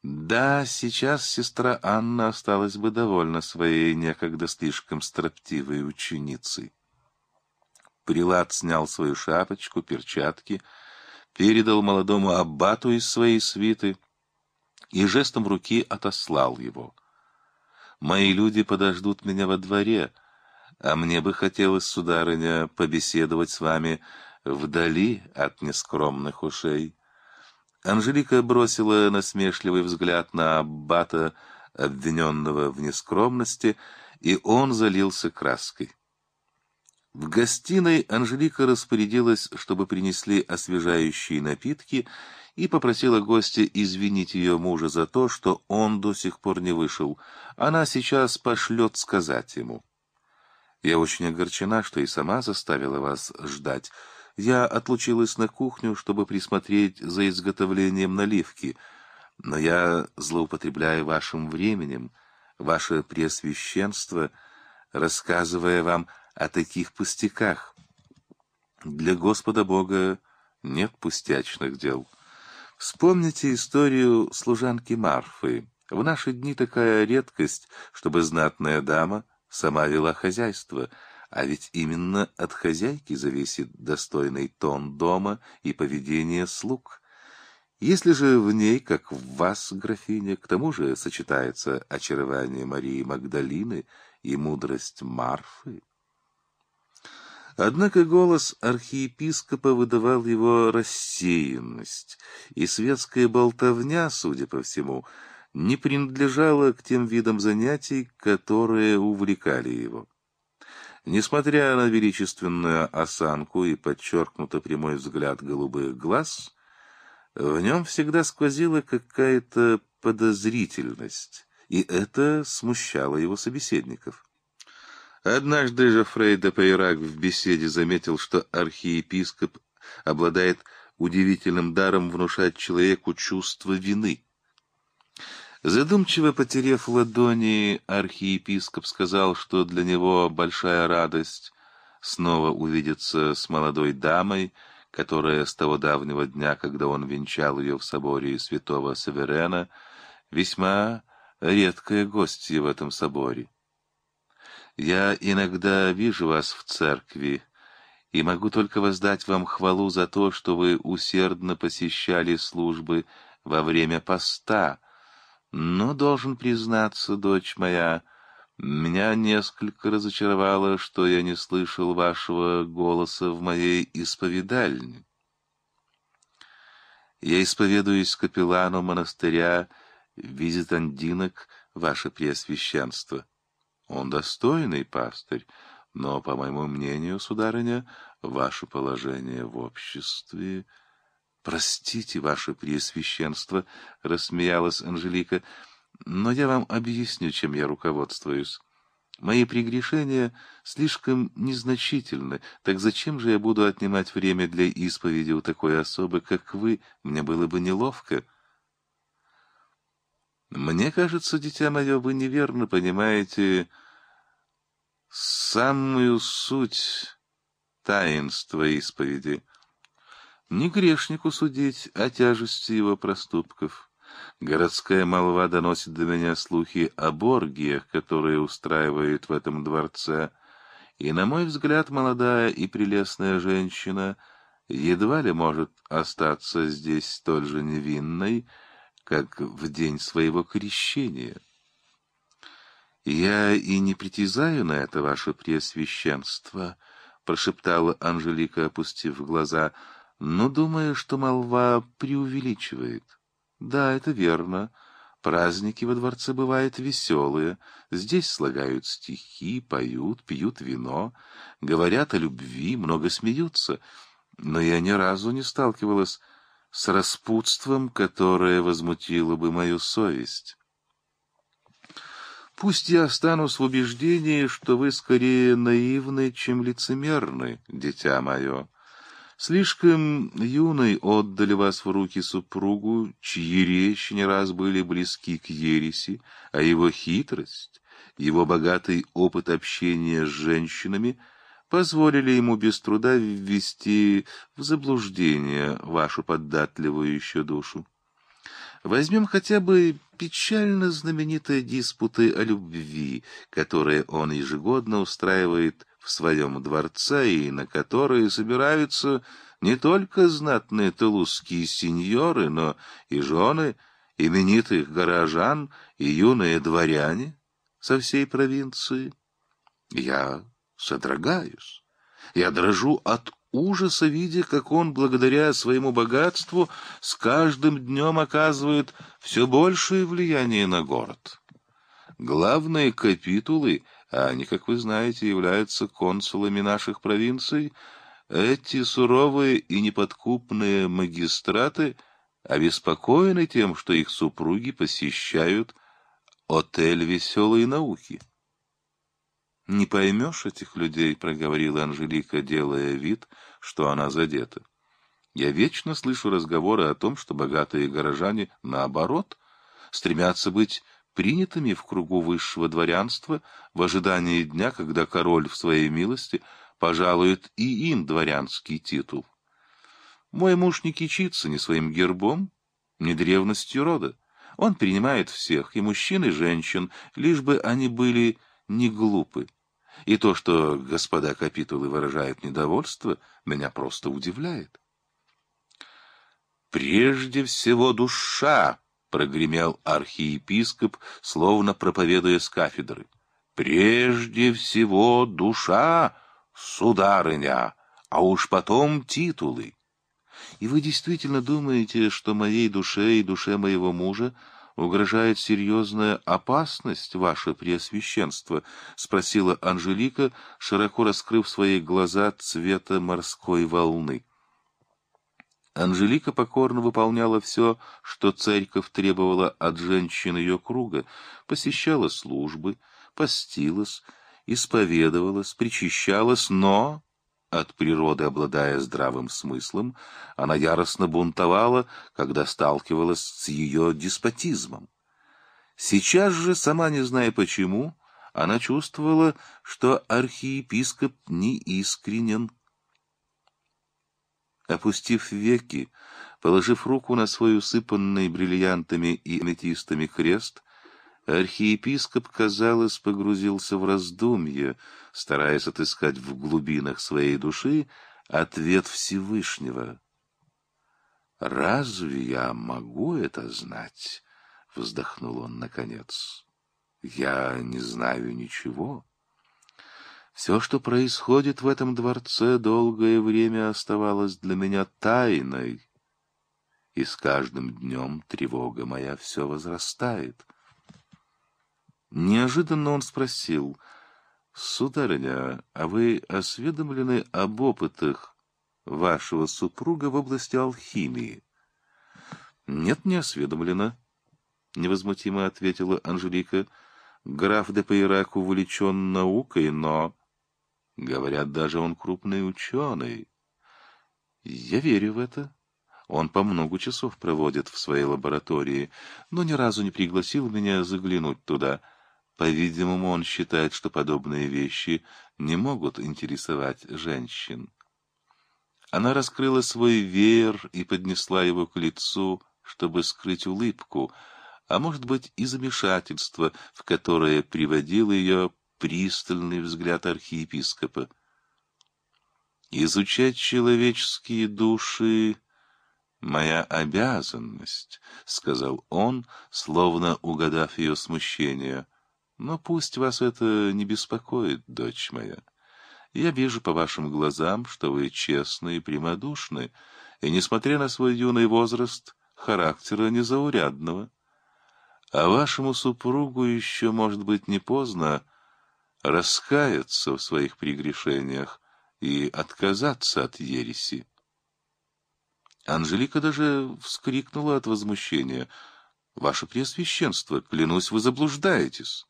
S1: Да, сейчас сестра Анна осталась бы довольна своей некогда слишком строптивой ученицей. Прилад снял свою шапочку, перчатки, передал молодому аббату из своей свиты и жестом руки отослал его — Мои люди подождут меня во дворе, а мне бы хотелось, сударыня, побеседовать с вами вдали от нескромных ушей». Анжелика бросила насмешливый взгляд на аббата, обвиненного в нескромности, и он залился краской. В гостиной Анжелика распорядилась, чтобы принесли освежающие напитки, и попросила гостя извинить ее мужа за то, что он до сих пор не вышел. Она сейчас пошлет сказать ему. «Я очень огорчена, что и сама заставила вас ждать. Я отлучилась на кухню, чтобы присмотреть за изготовлением наливки, но я злоупотребляю вашим временем, ваше преосвященство, рассказывая вам о таких пустяках. Для Господа Бога нет пустячных дел. Вспомните историю служанки Марфы. В наши дни такая редкость, чтобы знатная дама сама вела хозяйство, а ведь именно от хозяйки зависит достойный тон дома и поведение слуг. Если же в ней, как в вас, графиня, к тому же сочетается очарование Марии Магдалины и мудрость Марфы, Однако голос архиепископа выдавал его рассеянность, и светская болтовня, судя по всему, не принадлежала к тем видам занятий, которые увлекали его. Несмотря на величественную осанку и подчеркнуто прямой взгляд голубых глаз, в нем всегда сквозила какая-то подозрительность, и это смущало его собеседников. Однажды же Фрей де Пейрак в беседе заметил, что архиепископ обладает удивительным даром внушать человеку чувство вины. Задумчиво потерев ладони, архиепископ сказал, что для него большая радость снова увидеться с молодой дамой, которая с того давнего дня, когда он венчал ее в соборе святого Саверена, весьма редкая гостья в этом соборе. Я иногда вижу вас в церкви и могу только воздать вам хвалу за то, что вы усердно посещали службы во время поста. Но, должен признаться, дочь моя, меня несколько разочаровало, что я не слышал вашего голоса в моей исповедальне. Я исповедуюсь капеллану монастыря визитандинок, ваше преосвященство. Он достойный пастырь, но, по моему мнению, сударыня, ваше положение в обществе... «Простите, ваше преосвященство», — рассмеялась Анжелика, — «но я вам объясню, чем я руководствуюсь. Мои прегрешения слишком незначительны, так зачем же я буду отнимать время для исповеди у такой особы, как вы? Мне было бы неловко». Мне кажется, дитя мое, вы неверно понимаете самую суть таинства исповеди. Не грешнику судить о тяжести его проступков. Городская молва доносит до меня слухи о боргиях, которые устраивают в этом дворце. И, на мой взгляд, молодая и прелестная женщина едва ли может остаться здесь столь же невинной, как в день своего крещения. «Я и не притязаю на это, ваше преосвященство», — прошептала Анжелика, опустив глаза, — «но думаю, что молва преувеличивает». «Да, это верно», Праздники во дворце бывают веселые. Здесь слагают стихи, поют, пьют вино, говорят о любви, много смеются. Но я ни разу не сталкивалась с распутством, которое возмутило бы мою совесть. Пусть я останусь в убеждении, что вы скорее наивны, чем лицемерны, дитя мое. Слишком юной отдали вас в руки супругу, чьи речи не раз были близки к ереси, а его хитрость, его богатый опыт общения с женщинами — позволили ему без труда ввести в заблуждение вашу податливую еще душу. Возьмем хотя бы печально знаменитые диспуты о любви, которые он ежегодно устраивает в своем дворце и на которые собираются не только знатные тулузские сеньоры, но и жены именитых горожан и юные дворяне со всей провинции. Я содрогаюсь. Я дрожу от ужаса, видя, как он, благодаря своему богатству, с каждым днем оказывает все большее влияние на город. Главные капитулы, а они, как вы знаете, являются консулами наших провинций, эти суровые и неподкупные магистраты обеспокоены тем, что их супруги посещают отель веселой науки. «Не поймешь этих людей», — проговорила Анжелика, делая вид, что она задета. «Я вечно слышу разговоры о том, что богатые горожане, наоборот, стремятся быть принятыми в кругу высшего дворянства в ожидании дня, когда король в своей милости пожалует и им дворянский титул. Мой муж не кичится ни своим гербом, ни древностью рода. Он принимает всех, и мужчин, и женщин, лишь бы они были не глупы». И то, что господа капитулы выражают недовольство, меня просто удивляет. «Прежде всего душа!» — прогремел архиепископ, словно проповедуя с кафедры. «Прежде всего душа, сударыня, а уж потом титулы». И вы действительно думаете, что моей душе и душе моего мужа угрожает серьезная опасность, ваше преосвященство?» — спросила Анжелика, широко раскрыв свои глаза цвета морской волны. Анжелика покорно выполняла все, что церковь требовала от женщин ее круга, посещала службы, постилась, исповедовалась, причащалась, но от природы обладая здравым смыслом, она яростно бунтовала, когда сталкивалась с ее деспотизмом. Сейчас же, сама не зная почему, она чувствовала, что архиепископ неискренен. Опустив веки, положив руку на свой усыпанный бриллиантами и аметистами крест — Архиепископ, казалось, погрузился в раздумье, стараясь отыскать в глубинах своей души ответ Всевышнего. «Разве я могу это знать?» — вздохнул он наконец. «Я не знаю ничего. Все, что происходит в этом дворце, долгое время оставалось для меня тайной, и с каждым днем тревога моя все возрастает». Неожиданно он спросил, «Сударыня, а вы осведомлены об опытах вашего супруга в области алхимии?» «Нет, не осведомлена», — невозмутимо ответила Анжелика. «Граф де Пейрак увлечен наукой, но...» «Говорят, даже он крупный ученый». «Я верю в это», он по много часов проводит в своей лаборатории, но ни разу не пригласил меня заглянуть туда — по-видимому, он считает, что подобные вещи не могут интересовать женщин. Она раскрыла свой веер и поднесла его к лицу, чтобы скрыть улыбку, а, может быть, и замешательство, в которое приводил ее пристальный взгляд архиепископа. «Изучать человеческие души — моя обязанность», — сказал он, словно угадав ее смущение — но пусть вас это не беспокоит, дочь моя. Я вижу по вашим глазам, что вы честны и прямодушны, и, несмотря на свой юный возраст, характера незаурядного. А вашему супругу еще, может быть, не поздно раскаяться в своих прегрешениях и отказаться от ереси. Анжелика даже вскрикнула от возмущения. «Ваше Преосвященство, клянусь, вы заблуждаетесь!»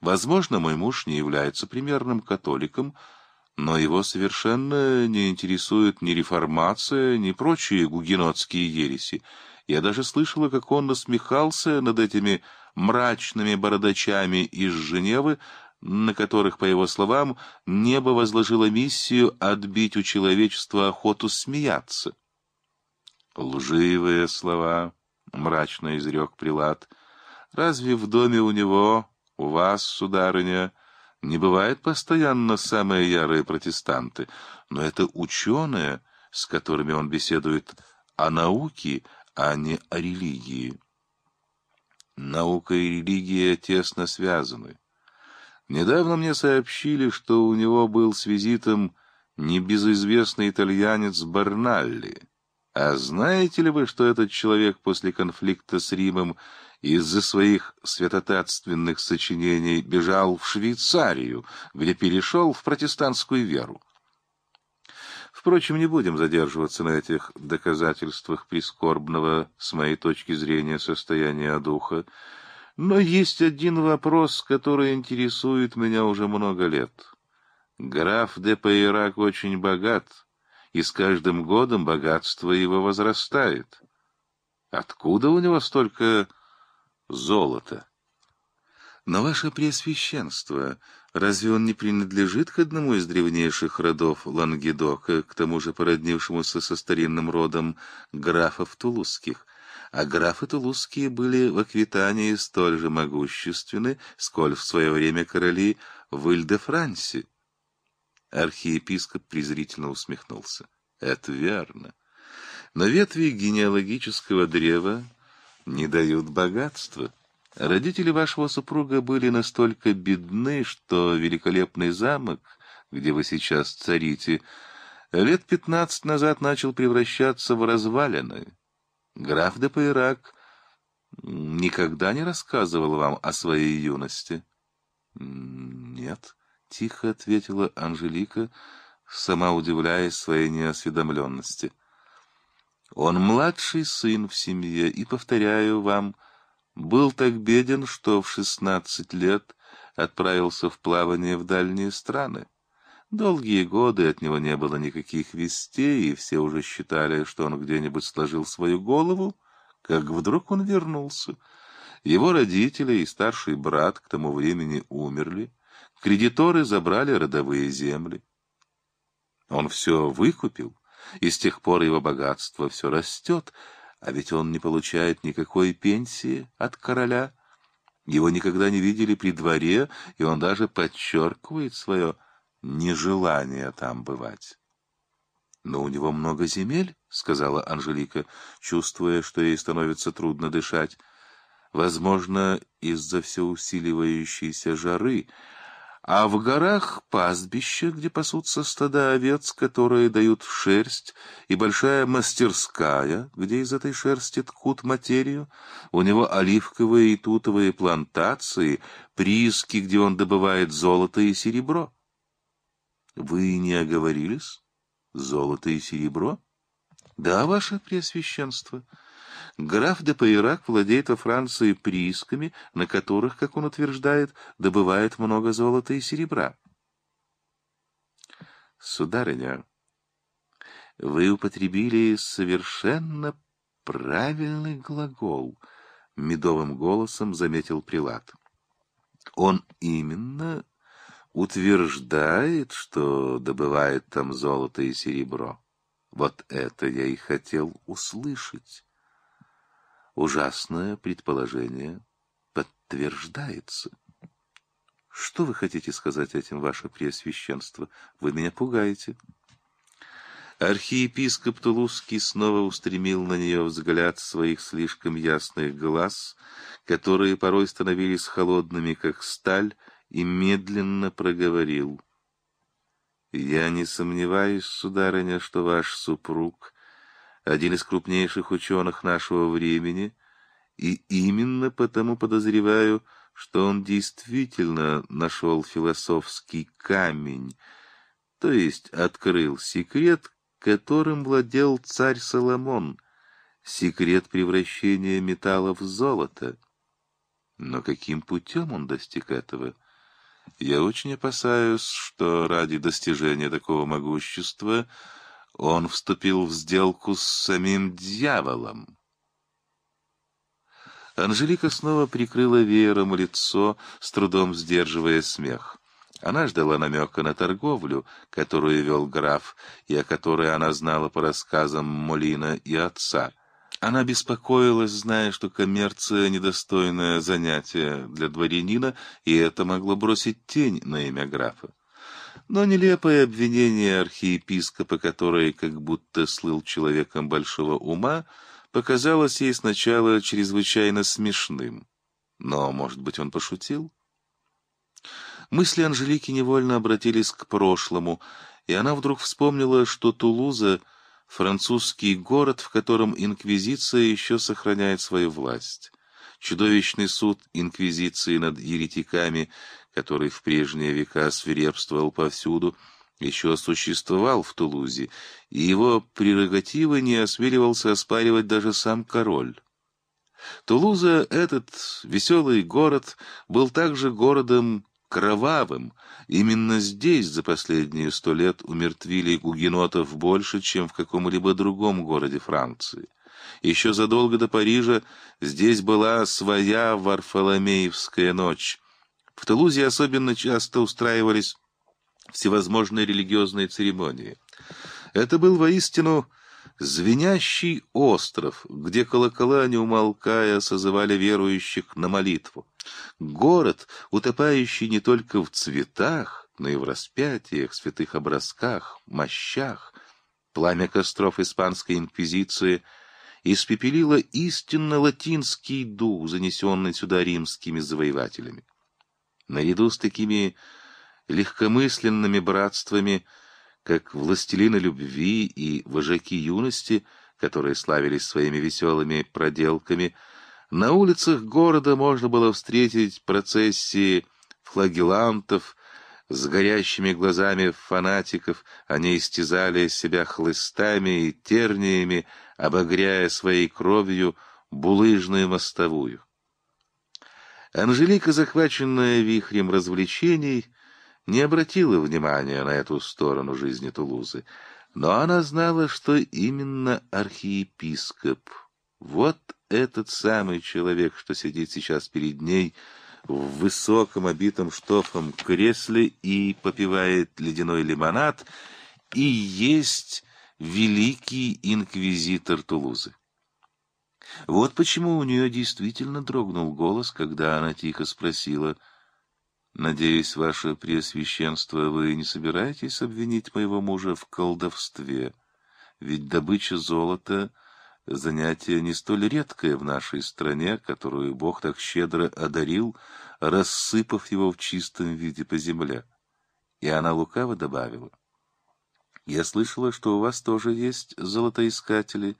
S1: Возможно, мой муж не является примерным католиком, но его совершенно не интересует ни реформация, ни прочие гугенотские ереси. Я даже слышала, как он насмехался над этими мрачными бородачами из Женевы, на которых, по его словам, небо возложило миссию отбить у человечества охоту смеяться. «Лживые слова», — мрачно изрек Прилад, — «разве в доме у него у вас, сударыня, не бывает постоянно самые ярые протестанты, но это ученые, с которыми он беседует о науке, а не о религии. Наука и религия тесно связаны. Недавно мне сообщили, что у него был с визитом небезызвестный итальянец Барналли. А знаете ли вы, что этот человек после конфликта с Римом из-за своих святотатственных сочинений бежал в Швейцарию, где перешел в протестантскую веру. Впрочем, не будем задерживаться на этих доказательствах прискорбного, с моей точки зрения, состояния духа, но есть один вопрос, который интересует меня уже много лет. Граф де Пейрак очень богат, и с каждым годом богатство его возрастает. Откуда у него столько золото. Но ваше Преосвященство, разве он не принадлежит к одному из древнейших родов Лангедока, к тому же породнившемуся со старинным родом графов Тулузских? А графы Тулузские были в Аквитании столь же могущественны, сколь в свое время короли в Иль-де-Франси. Архиепископ презрительно усмехнулся. Это верно. Но ветви генеалогического древа не дают богатства. Родители вашего супруга были настолько бедны, что великолепный замок, где вы сейчас царите, лет пятнадцать назад начал превращаться в развалины. Граф де Пейрак никогда не рассказывал вам о своей юности? — Нет, — тихо ответила Анжелика, сама удивляясь своей неосведомленности. — он младший сын в семье, и, повторяю вам, был так беден, что в шестнадцать лет отправился в плавание в дальние страны. Долгие годы от него не было никаких вестей, и все уже считали, что он где-нибудь сложил свою голову, как вдруг он вернулся. Его родители и старший брат к тому времени умерли, кредиторы забрали родовые земли. Он все выкупил, и с тех пор его богатство все растет, а ведь он не получает никакой пенсии от короля. Его никогда не видели при дворе, и он даже подчеркивает свое нежелание там бывать. «Но у него много земель», — сказала Анжелика, чувствуя, что ей становится трудно дышать. «Возможно, из-за всеусиливающейся жары», а в горах пастбище, где пасутся стада овец, которые дают в шерсть, и большая мастерская, где из этой шерсти ткут материю. У него оливковые и тутовые плантации, прииски, где он добывает золото и серебро. Вы не оговорились? Золото и серебро? Да, ваше преосвященство. Граф де Пайрак владеет во Франции приисками, на которых, как он утверждает, добывает много золота и серебра. Сударыня, вы употребили совершенно правильный глагол, — медовым голосом заметил Прилад. Он именно утверждает, что добывает там золото и серебро. Вот это я и хотел услышать ужасное предположение подтверждается. Что вы хотите сказать этим, ваше преосвященство? Вы меня пугаете. Архиепископ Тулузский снова устремил на нее взгляд своих слишком ясных глаз, которые порой становились холодными, как сталь, и медленно проговорил. «Я не сомневаюсь, сударыня, что ваш супруг — один из крупнейших ученых нашего времени, и именно потому подозреваю, что он действительно нашел философский камень, то есть открыл секрет, которым владел царь Соломон, секрет превращения металла в золото. Но каким путем он достиг этого? Я очень опасаюсь, что ради достижения такого могущества он вступил в сделку с самим дьяволом. Анжелика снова прикрыла веером лицо, с трудом сдерживая смех. Она ждала намека на торговлю, которую вел граф, и о которой она знала по рассказам Молина и отца. Она беспокоилась, зная, что коммерция — недостойное занятие для дворянина, и это могло бросить тень на имя графа. Но нелепое обвинение архиепископа, который как будто слыл человеком большого ума, показалось ей сначала чрезвычайно смешным. Но, может быть, он пошутил? Мысли Анжелики невольно обратились к прошлому, и она вдруг вспомнила, что Тулуза — французский город, в котором инквизиция еще сохраняет свою власть. Чудовищный суд инквизиции над еретиками, который в прежние века свирепствовал повсюду, еще существовал в Тулузе, и его прерогативы не осмеливался оспаривать даже сам король. Тулуза, этот веселый город, был также городом кровавым. Именно здесь за последние сто лет умертвили гугенотов больше, чем в каком-либо другом городе Франции. Еще задолго до Парижа здесь была своя Варфоломеевская ночь, в Тулузе особенно часто устраивались всевозможные религиозные церемонии. Это был воистину звенящий остров, где колокола, не умолкая, созывали верующих на молитву. Город, утопающий не только в цветах, но и в распятиях, святых образках, мощах. Пламя костров испанской инквизиции испепелило истинно латинский дух, занесенный сюда римскими завоевателями. Наряду с такими легкомысленными братствами, как властелины любви и вожаки юности, которые славились своими веселыми проделками, на улицах города можно было встретить процессии флагелантов с горящими глазами фанатиков. Они истязали себя хлыстами и терниями, обогряя своей кровью булыжную мостовую. Анжелика, захваченная вихрем развлечений, не обратила внимания на эту сторону жизни Тулузы, но она знала, что именно архиепископ, вот этот самый человек, что сидит сейчас перед ней в высоком обитом штофом кресле и попивает ледяной лимонад, и есть великий инквизитор Тулузы. Вот почему у нее действительно дрогнул голос, когда она тихо спросила, «Надеюсь, ваше преосвященство, вы не собираетесь обвинить моего мужа в колдовстве? Ведь добыча золота — занятие не столь редкое в нашей стране, которую Бог так щедро одарил, рассыпав его в чистом виде по земле». И она лукаво добавила, «Я слышала, что у вас тоже есть золотоискатели».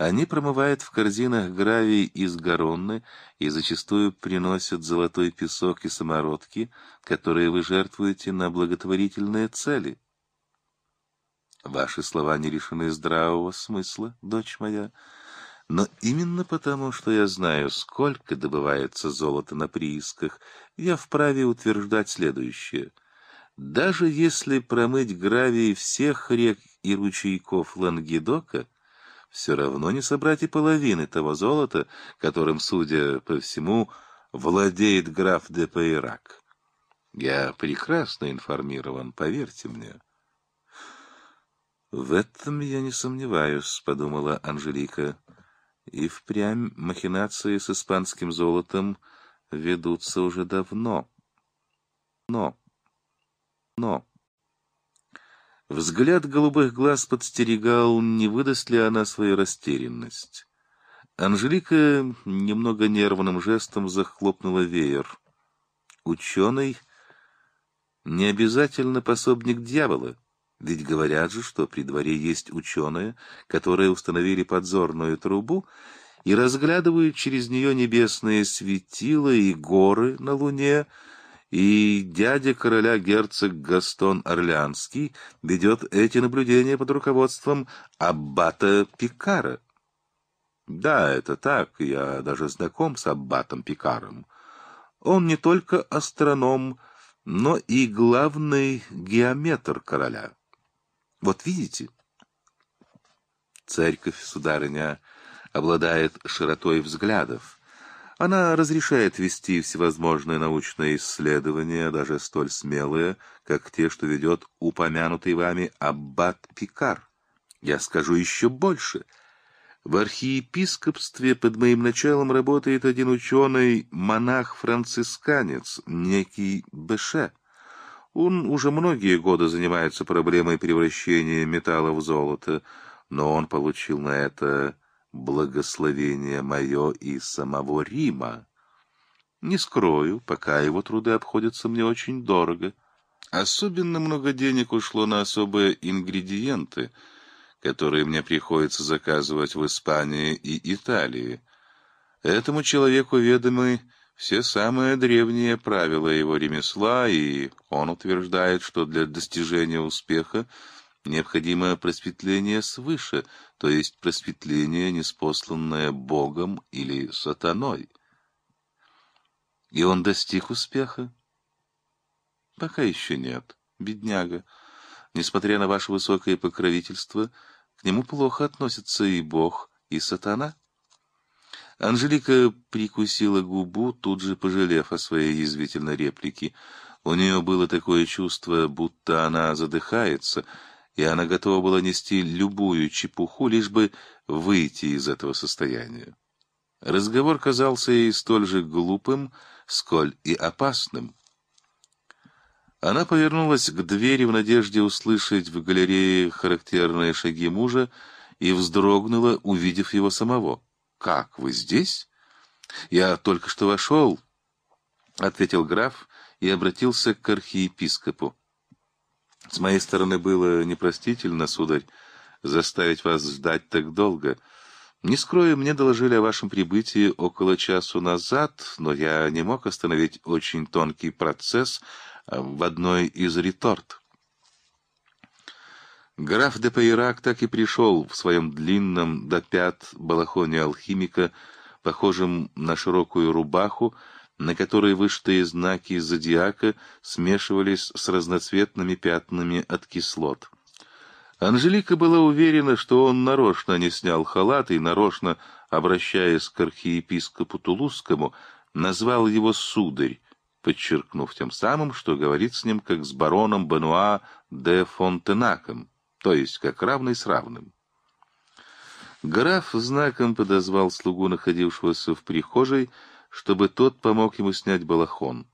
S1: Они промывают в корзинах гравий из горонны и зачастую приносят золотой песок и самородки, которые вы жертвуете на благотворительные цели. Ваши слова не лишены здравого смысла, дочь моя, но именно потому, что я знаю, сколько добывается золота на приисках, я вправе утверждать следующее. Даже если промыть гравий всех рек и ручейков Лангедока — все равно не собрать и половины того золота, которым, судя по всему, владеет граф де Пейрак. Я прекрасно информирован, поверьте мне. «В этом я не сомневаюсь», — подумала Анжелика. «И впрямь махинации с испанским золотом ведутся уже давно. Но... Но...» Взгляд голубых глаз подстерегал, не выдаст ли она свою растерянность. Анжелика немного нервным жестом захлопнула веер. Ученый не обязательно пособник дьявола, ведь говорят же, что при дворе есть ученые, которые установили подзорную трубу и разглядывают через нее небесные светила и горы на луне, и дядя короля герцог Гастон Орлеанский ведет эти наблюдения под руководством аббата Пикара. Да, это так, я даже знаком с аббатом Пикаром. Он не только астроном, но и главный геометр короля. Вот видите? Церковь, сударыня, обладает широтой взглядов. Она разрешает вести всевозможные научные исследования, даже столь смелые, как те, что ведет упомянутый вами аббат Пикар. Я скажу еще больше. В архиепископстве под моим началом работает один ученый, монах-францисканец, некий Беше. Он уже многие годы занимается проблемой превращения металла в золото, но он получил на это благословение мое и самого Рима. Не скрою, пока его труды обходятся мне очень дорого. Особенно много денег ушло на особые ингредиенты, которые мне приходится заказывать в Испании и Италии. Этому человеку ведомы все самые древние правила его ремесла, и он утверждает, что для достижения успеха Необходимо просветление свыше, то есть просветление, неспосланное Богом или сатаной. И он достиг успеха? Пока еще нет, бедняга. Несмотря на ваше высокое покровительство, к нему плохо относятся и Бог, и сатана. Анжелика прикусила губу, тут же пожалев о своей язвительной реплике. У нее было такое чувство, будто она задыхается — и она готова была нести любую чепуху, лишь бы выйти из этого состояния. Разговор казался ей столь же глупым, сколь и опасным. Она повернулась к двери в надежде услышать в галерее характерные шаги мужа и вздрогнула, увидев его самого. «Как, вы здесь?» «Я только что вошел», — ответил граф и обратился к архиепископу. С моей стороны было непростительно, сударь, заставить вас ждать так долго. Не скрою, мне доложили о вашем прибытии около часу назад, но я не мог остановить очень тонкий процесс а, в одной из реторт. Граф де Пейрак так и пришел в своем длинном до пят балахоне алхимика, похожем на широкую рубаху, на которой вышитые знаки зодиака смешивались с разноцветными пятнами от кислот. Анжелика была уверена, что он нарочно не снял халат и, нарочно обращаясь к архиепископу Тулузскому, назвал его «сударь», подчеркнув тем самым, что говорит с ним как с бароном Бенуа де Фонтенаком, то есть как равный с равным. Граф знаком подозвал слугу, находившегося в прихожей, чтобы тот помог ему снять балахон.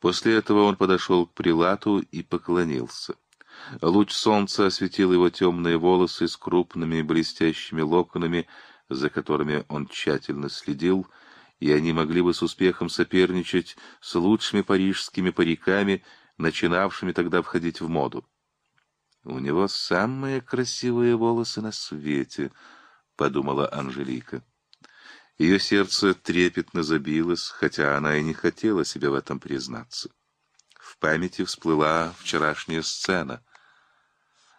S1: После этого он подошел к прилату и поклонился. Луч солнца осветил его темные волосы с крупными блестящими локонами, за которыми он тщательно следил, и они могли бы с успехом соперничать с лучшими парижскими париками, начинавшими тогда входить в моду. «У него самые красивые волосы на свете», — подумала Анжелика. Ее сердце трепетно забилось, хотя она и не хотела себе в этом признаться. В памяти всплыла вчерашняя сцена.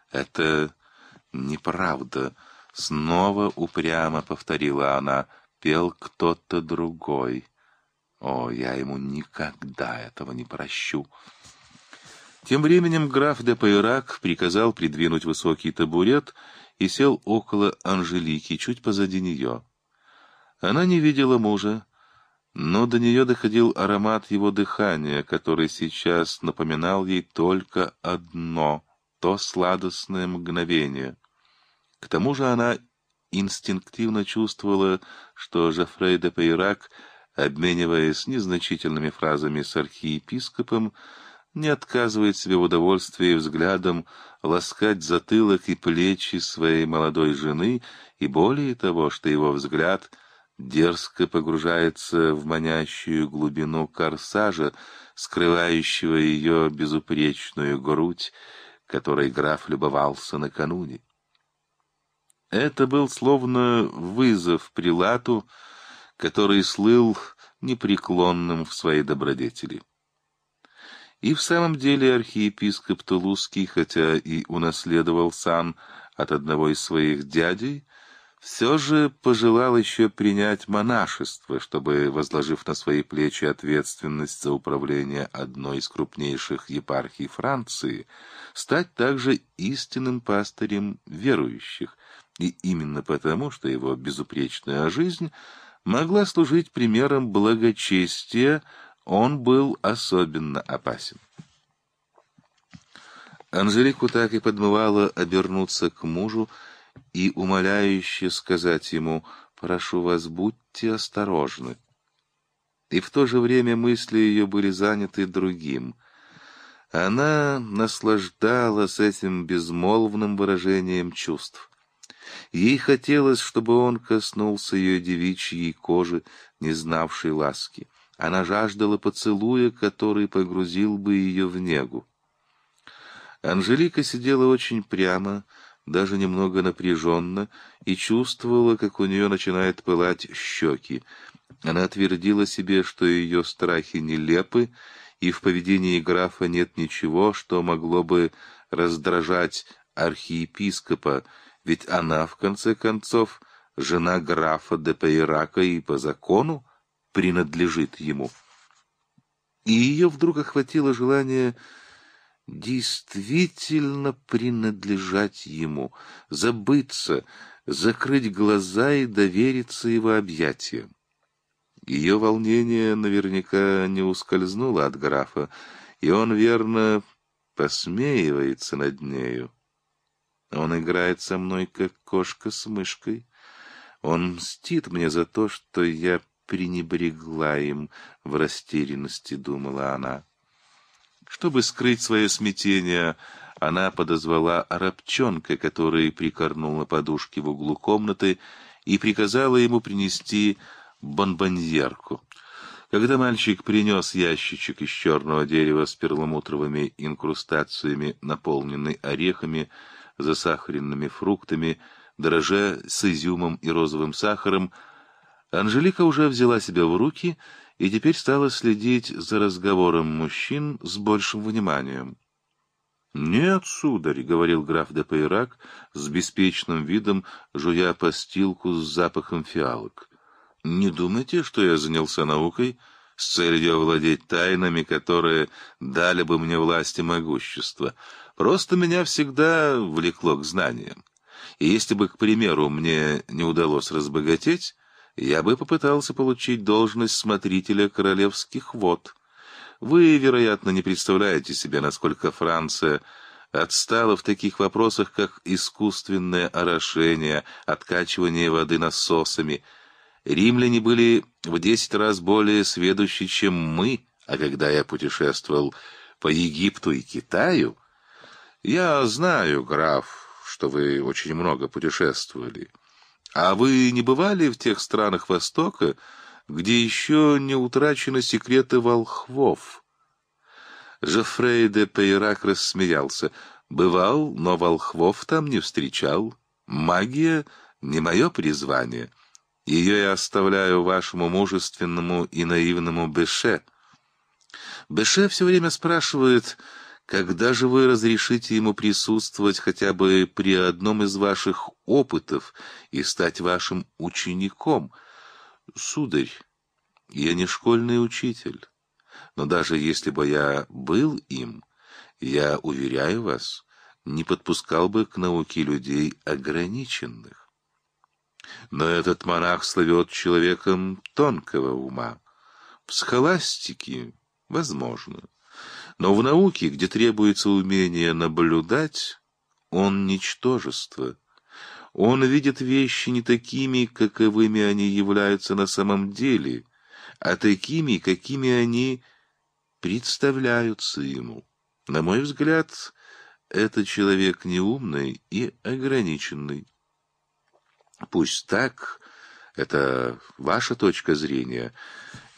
S1: «Это неправда», — снова упрямо повторила она, — «пел кто-то другой». О, я ему никогда этого не прощу. Тем временем граф де Пайрак приказал придвинуть высокий табурет и сел около Анжелики, чуть позади нее. Она не видела мужа, но до нее доходил аромат его дыхания, который сейчас напоминал ей только одно — то сладостное мгновение. К тому же она инстинктивно чувствовала, что Жофрей де Пейрак, обмениваясь незначительными фразами с архиепископом, не отказывает себе в удовольствии взглядом ласкать затылок и плечи своей молодой жены, и более того, что его взгляд — дерзко погружается в манящую глубину корсажа, скрывающего ее безупречную грудь, которой граф любовался накануне. Это был словно вызов прилату, который слыл непреклонным в своей добродетели. И в самом деле архиепископ Тулузский, хотя и унаследовал сан от одного из своих дядей, все же пожелал еще принять монашество, чтобы, возложив на свои плечи ответственность за управление одной из крупнейших епархий Франции, стать также истинным пастырем верующих, и именно потому, что его безупречная жизнь могла служить примером благочестия, он был особенно опасен. Анжелику так и подмывало обернуться к мужу, и умоляюще сказать ему «Прошу вас, будьте осторожны». И в то же время мысли ее были заняты другим. Она наслаждалась этим безмолвным выражением чувств. Ей хотелось, чтобы он коснулся ее девичьей кожи, не знавшей ласки. Она жаждала поцелуя, который погрузил бы ее в негу. Анжелика сидела очень прямо, даже немного напряженно, и чувствовала, как у нее начинают пылать щеки. Она твердила себе, что ее страхи нелепы, и в поведении графа нет ничего, что могло бы раздражать архиепископа, ведь она, в конце концов, жена графа де Пейрака и по закону принадлежит ему. И ее вдруг охватило желание действительно принадлежать ему, забыться, закрыть глаза и довериться его объятиям. Ее волнение наверняка не ускользнуло от графа, и он верно посмеивается над нею. Он играет со мной, как кошка с мышкой. Он мстит мне за то, что я пренебрегла им в растерянности, — думала она. Чтобы скрыть свое смятение, она подозвала рабчонка, который прикорнул на подушке в углу комнаты, и приказала ему принести бонбоньерку. Когда мальчик принес ящичек из черного дерева с перламутровыми инкрустациями, наполненный орехами, засахаренными фруктами, дрожжа с изюмом и розовым сахаром, Анжелика уже взяла себя в руки и, и теперь стала следить за разговором мужчин с большим вниманием. «Нет, сударь», — говорил граф де Пейрак с беспечным видом, жуя постилку с запахом фиалок. «Не думайте, что я занялся наукой с целью овладеть тайнами, которые дали бы мне власть и могущество. Просто меня всегда влекло к знаниям. И если бы, к примеру, мне не удалось разбогатеть, я бы попытался получить должность смотрителя королевских вод. Вы, вероятно, не представляете себе, насколько Франция отстала в таких вопросах, как искусственное орошение, откачивание воды насосами. Римляне были в десять раз более сведущи, чем мы, а когда я путешествовал по Египту и Китаю... Я знаю, граф, что вы очень много путешествовали. А вы не бывали в тех странах Востока, где еще не утрачены секреты волхвов? Жофрей де Пейрак рассмеялся. Бывал, но волхвов там не встречал. Магия — не мое призвание. Ее я оставляю вашему мужественному и наивному Беше. Беше все время спрашивает... Когда же вы разрешите ему присутствовать хотя бы при одном из ваших опытов и стать вашим учеником? Сударь, я не школьный учитель, но даже если бы я был им, я, уверяю вас, не подпускал бы к науке людей ограниченных. Но этот монах славет человеком тонкого ума. В схоластике возможно. Но в науке, где требуется умение наблюдать, он ничтожество. Он видит вещи не такими, каковыми они являются на самом деле, а такими, какими они представляются ему. На мой взгляд, это человек неумный и ограниченный. Пусть так, это ваша точка зрения.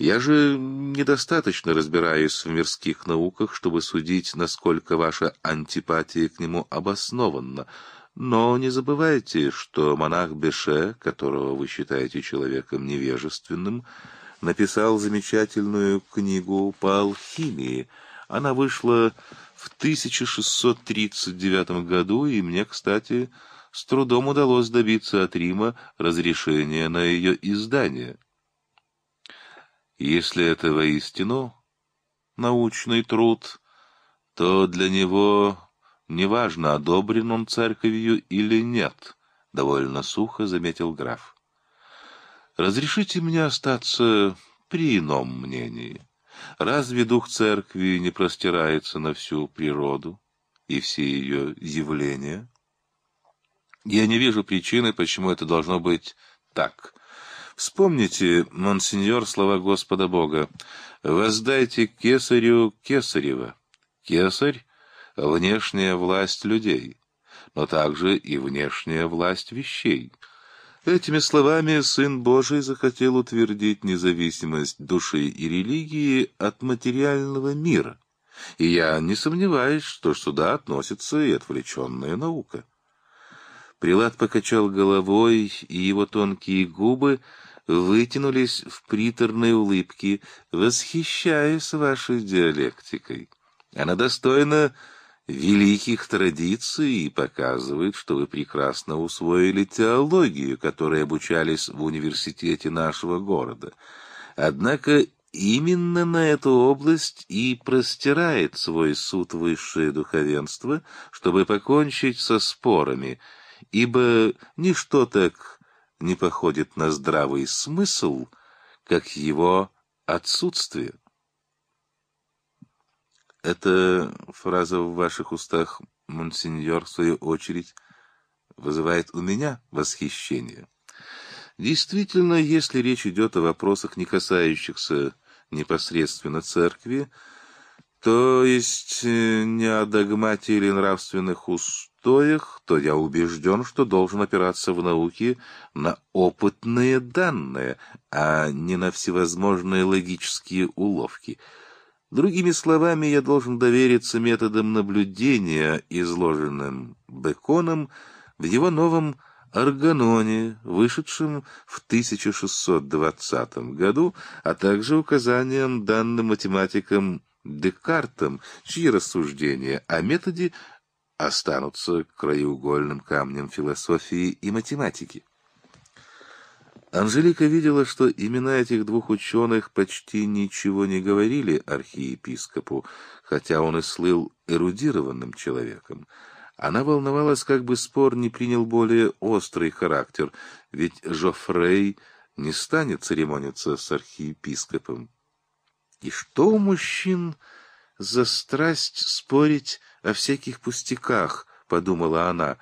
S1: Я же недостаточно разбираюсь в мирских науках, чтобы судить, насколько ваша антипатия к нему обоснована. Но не забывайте, что монах Беше, которого вы считаете человеком невежественным, написал замечательную книгу по алхимии. Она вышла в 1639 году, и мне, кстати, с трудом удалось добиться от Рима разрешения на ее издание. Если это воистину научный труд, то для него неважно, одобрен он церковью или нет, — довольно сухо заметил граф. Разрешите мне остаться при ином мнении. Разве дух церкви не простирается на всю природу и все ее явления? Я не вижу причины, почему это должно быть так — Вспомните, монсеньор, слова Господа Бога. «Воздайте кесарю кесарева». Кесарь — внешняя власть людей, но также и внешняя власть вещей. Этими словами Сын Божий захотел утвердить независимость души и религии от материального мира. И я не сомневаюсь, что сюда относится и отвлеченная наука. Прилад покачал головой, и его тонкие губы вытянулись в приторной улыбке, восхищаясь вашей диалектикой. Она достойна великих традиций и показывает, что вы прекрасно усвоили теологию, которой обучались в университете нашего города. Однако именно на эту область и простирает свой суд высшее духовенство, чтобы покончить со спорами — ибо ничто так не походит на здравый смысл, как его отсутствие. Эта фраза в ваших устах, монсеньор, в свою очередь, вызывает у меня восхищение. Действительно, если речь идет о вопросах, не касающихся непосредственно церкви, то есть не о догмате или нравственных уст, устоях, то я убежден, что должен опираться в науке на опытные данные, а не на всевозможные логические уловки. Другими словами, я должен довериться методам наблюдения, изложенным Беконом в его новом Арганоне, вышедшем в 1620 году, а также указаниям, данным математикам Декартом, чьи рассуждения о методе останутся краеугольным камнем философии и математики. Анжелика видела, что имена этих двух ученых почти ничего не говорили архиепископу, хотя он и слыл эрудированным человеком. Она волновалась, как бы спор не принял более острый характер, ведь Жофрей не станет церемониться с архиепископом. И что у мужчин за страсть спорить о всяких пустяках, подумала она.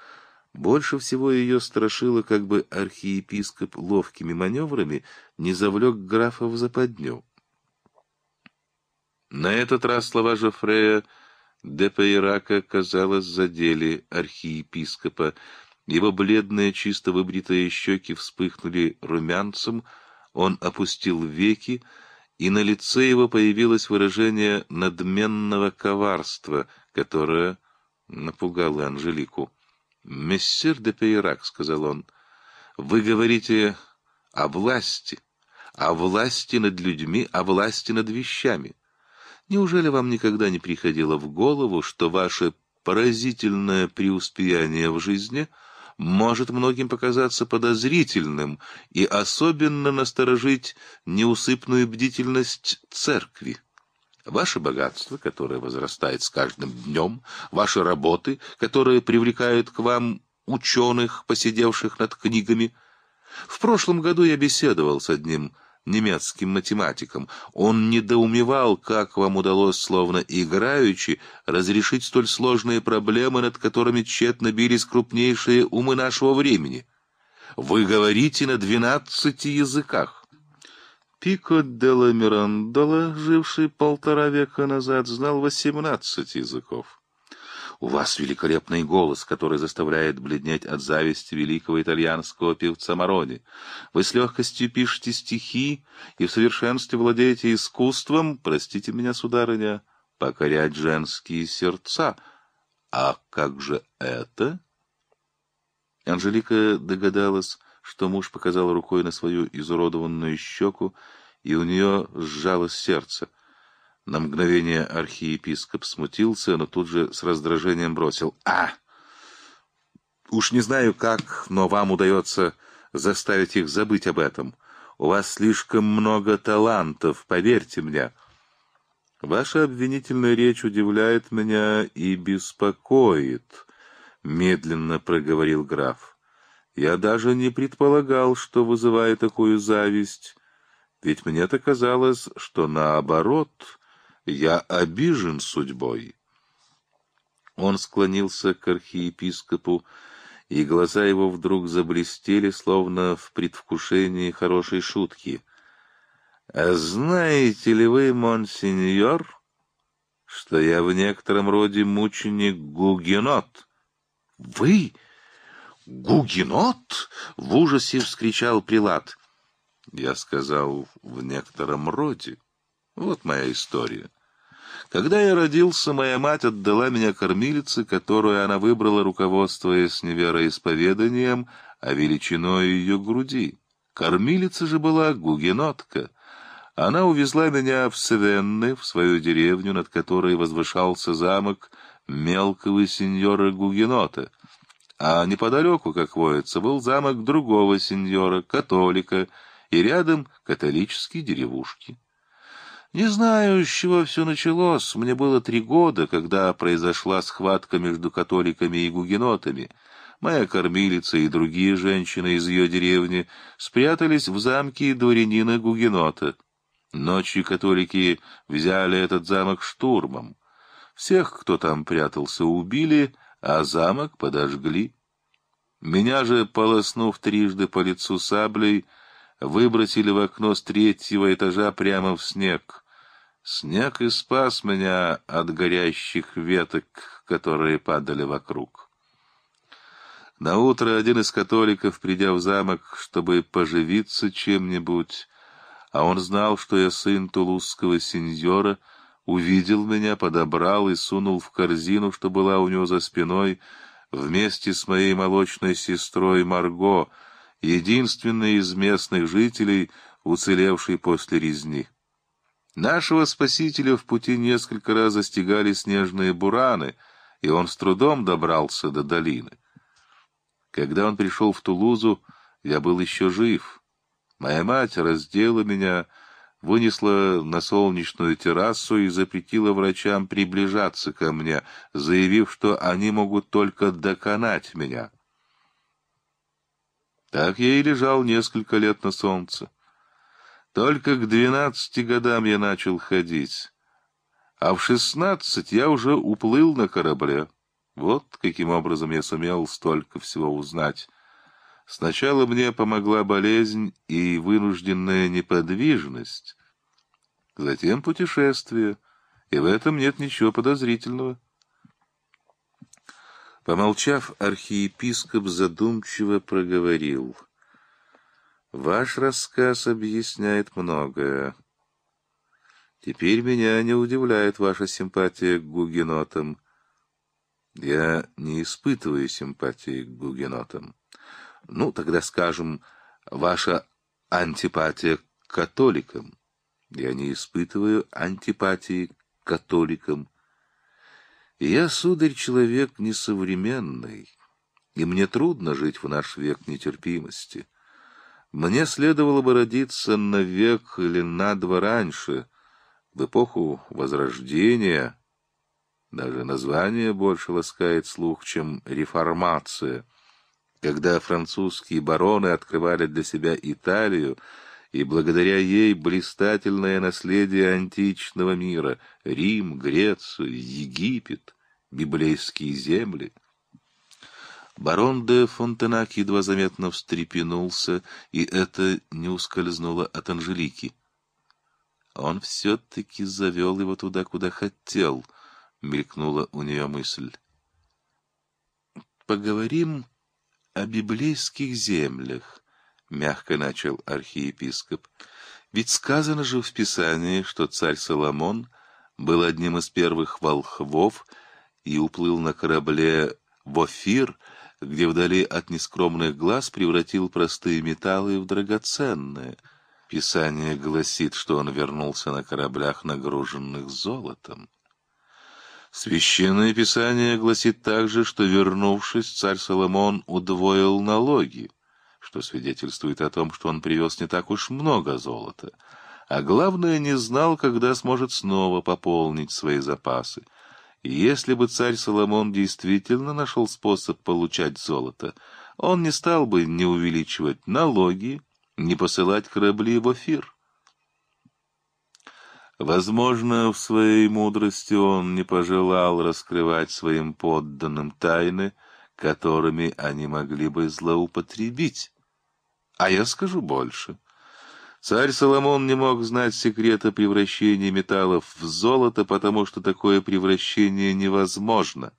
S1: Больше всего ее страшило, как бы архиепископ ловкими маневрами не завлек графа в западню. На этот раз слова Жофрея де Пейрака, казалось, задели архиепископа. Его бледные, чисто выбритые щеки вспыхнули румянцем, он опустил веки, и на лице его появилось выражение надменного коварства, которое напугало Анжелику. «Мессир де Пейрак», — сказал он, — «вы говорите о власти, о власти над людьми, о власти над вещами. Неужели вам никогда не приходило в голову, что ваше поразительное преуспеяние в жизни — может многим показаться подозрительным и особенно насторожить неусыпную бдительность церкви. Ваше богатство, которое возрастает с каждым днем, ваши работы, которые привлекают к вам ученых, посидевших над книгами. В прошлом году я беседовал с одним немецким математиком. Он недоумевал, как вам удалось, словно играючи, разрешить столь сложные проблемы, над которыми тщетно бились крупнейшие умы нашего времени. Вы говорите на двенадцати языках. Пико де ла Мирандола, живший полтора века назад, знал восемнадцать языков. У вас великолепный голос, который заставляет бледнеть от зависти великого итальянского певца Мороди. Вы с легкостью пишете стихи и в совершенстве владеете искусством, простите меня, сударыня, покорять женские сердца. А как же это? Анжелика догадалась, что муж показал рукой на свою изуродованную щеку, и у нее сжалось сердце — на мгновение архиепископ смутился, но тут же с раздражением бросил. «А! Уж не знаю как, но вам удается заставить их забыть об этом. У вас слишком много талантов, поверьте мне». «Ваша обвинительная речь удивляет меня и беспокоит», — медленно проговорил граф. «Я даже не предполагал, что вызывает такую зависть, ведь мне-то казалось, что наоборот...» Я обижен судьбой. Он склонился к архиепископу, и глаза его вдруг заблестели, словно в предвкушении хорошей шутки. «А «Знаете ли вы, монсеньор, что я в некотором роде мученик Гугенот?» «Вы? Гугенот?» — в ужасе вскричал прилад. Я сказал «в некотором роде». Вот моя история. Когда я родился, моя мать отдала меня кормилице, которую она выбрала, руководствуясь не вероисповеданием, а величиной ее груди. Кормилица же была гугенотка. Она увезла меня в Севенны, в свою деревню, над которой возвышался замок мелкого сеньора Гугенота. А неподалеку, как воется, был замок другого сеньора, католика, и рядом католические деревушки. Не знаю, с чего все началось. Мне было три года, когда произошла схватка между католиками и гугенотами. Моя кормилица и другие женщины из ее деревни спрятались в замке дворянина Гугенота. Ночью католики взяли этот замок штурмом. Всех, кто там прятался, убили, а замок подожгли. Меня же, полоснув трижды по лицу саблей, — выбросили в окно с третьего этажа прямо в снег. Снег и спас меня от горящих веток, которые падали вокруг. На утро один из католиков, придя в замок, чтобы поживиться чем-нибудь, а он знал, что я сын тулузского сеньора, увидел меня, подобрал и сунул в корзину, что была у него за спиной, вместе с моей молочной сестрой Марго — единственный из местных жителей, уцелевший после резни. Нашего спасителя в пути несколько раз застигали снежные бураны, и он с трудом добрался до долины. Когда он пришел в Тулузу, я был еще жив. Моя мать раздела меня, вынесла на солнечную террасу и запретила врачам приближаться ко мне, заявив, что они могут только доконать меня. Так я и лежал несколько лет на солнце. Только к двенадцати годам я начал ходить, а в шестнадцать я уже уплыл на корабле. Вот каким образом я сумел столько всего узнать. Сначала мне помогла болезнь и вынужденная неподвижность, затем путешествие, и в этом нет ничего подозрительного. Помолчав, архиепископ задумчиво проговорил. «Ваш рассказ объясняет многое. Теперь меня не удивляет ваша симпатия к гугенотам. Я не испытываю симпатии к гугенотам. Ну, тогда скажем, ваша антипатия к католикам. Я не испытываю антипатии к католикам. Я, сударь, человек несовременный, и мне трудно жить в наш век нетерпимости. Мне следовало бы родиться на век или на два раньше, в эпоху Возрождения. Даже название больше ласкает слух, чем «реформация», когда французские бароны открывали для себя Италию, и благодаря ей блистательное наследие античного мира — Рим, Грецию, Египет, библейские земли. Барон де Фонтенак едва заметно встрепенулся, и это не ускользнуло от Анжелики. «Он все-таки завел его туда, куда хотел», — мелькнула у нее мысль. «Поговорим о библейских землях», — мягко начал архиепископ. «Ведь сказано же в Писании, что царь Соломон был одним из первых волхвов и уплыл на корабле в Офир, где вдали от нескромных глаз превратил простые металлы в драгоценные. Писание гласит, что он вернулся на кораблях, нагруженных золотом. Священное Писание гласит также, что, вернувшись, царь Соломон удвоил налоги что свидетельствует о том, что он привез не так уж много золота, а главное, не знал, когда сможет снова пополнить свои запасы. если бы царь Соломон действительно нашел способ получать золото, он не стал бы не увеличивать налоги, не посылать корабли в эфир. Возможно, в своей мудрости он не пожелал раскрывать своим подданным тайны, которыми они могли бы злоупотребить. А я скажу больше. Царь Соломон не мог знать секрета превращения металлов в золото, потому что такое превращение невозможно.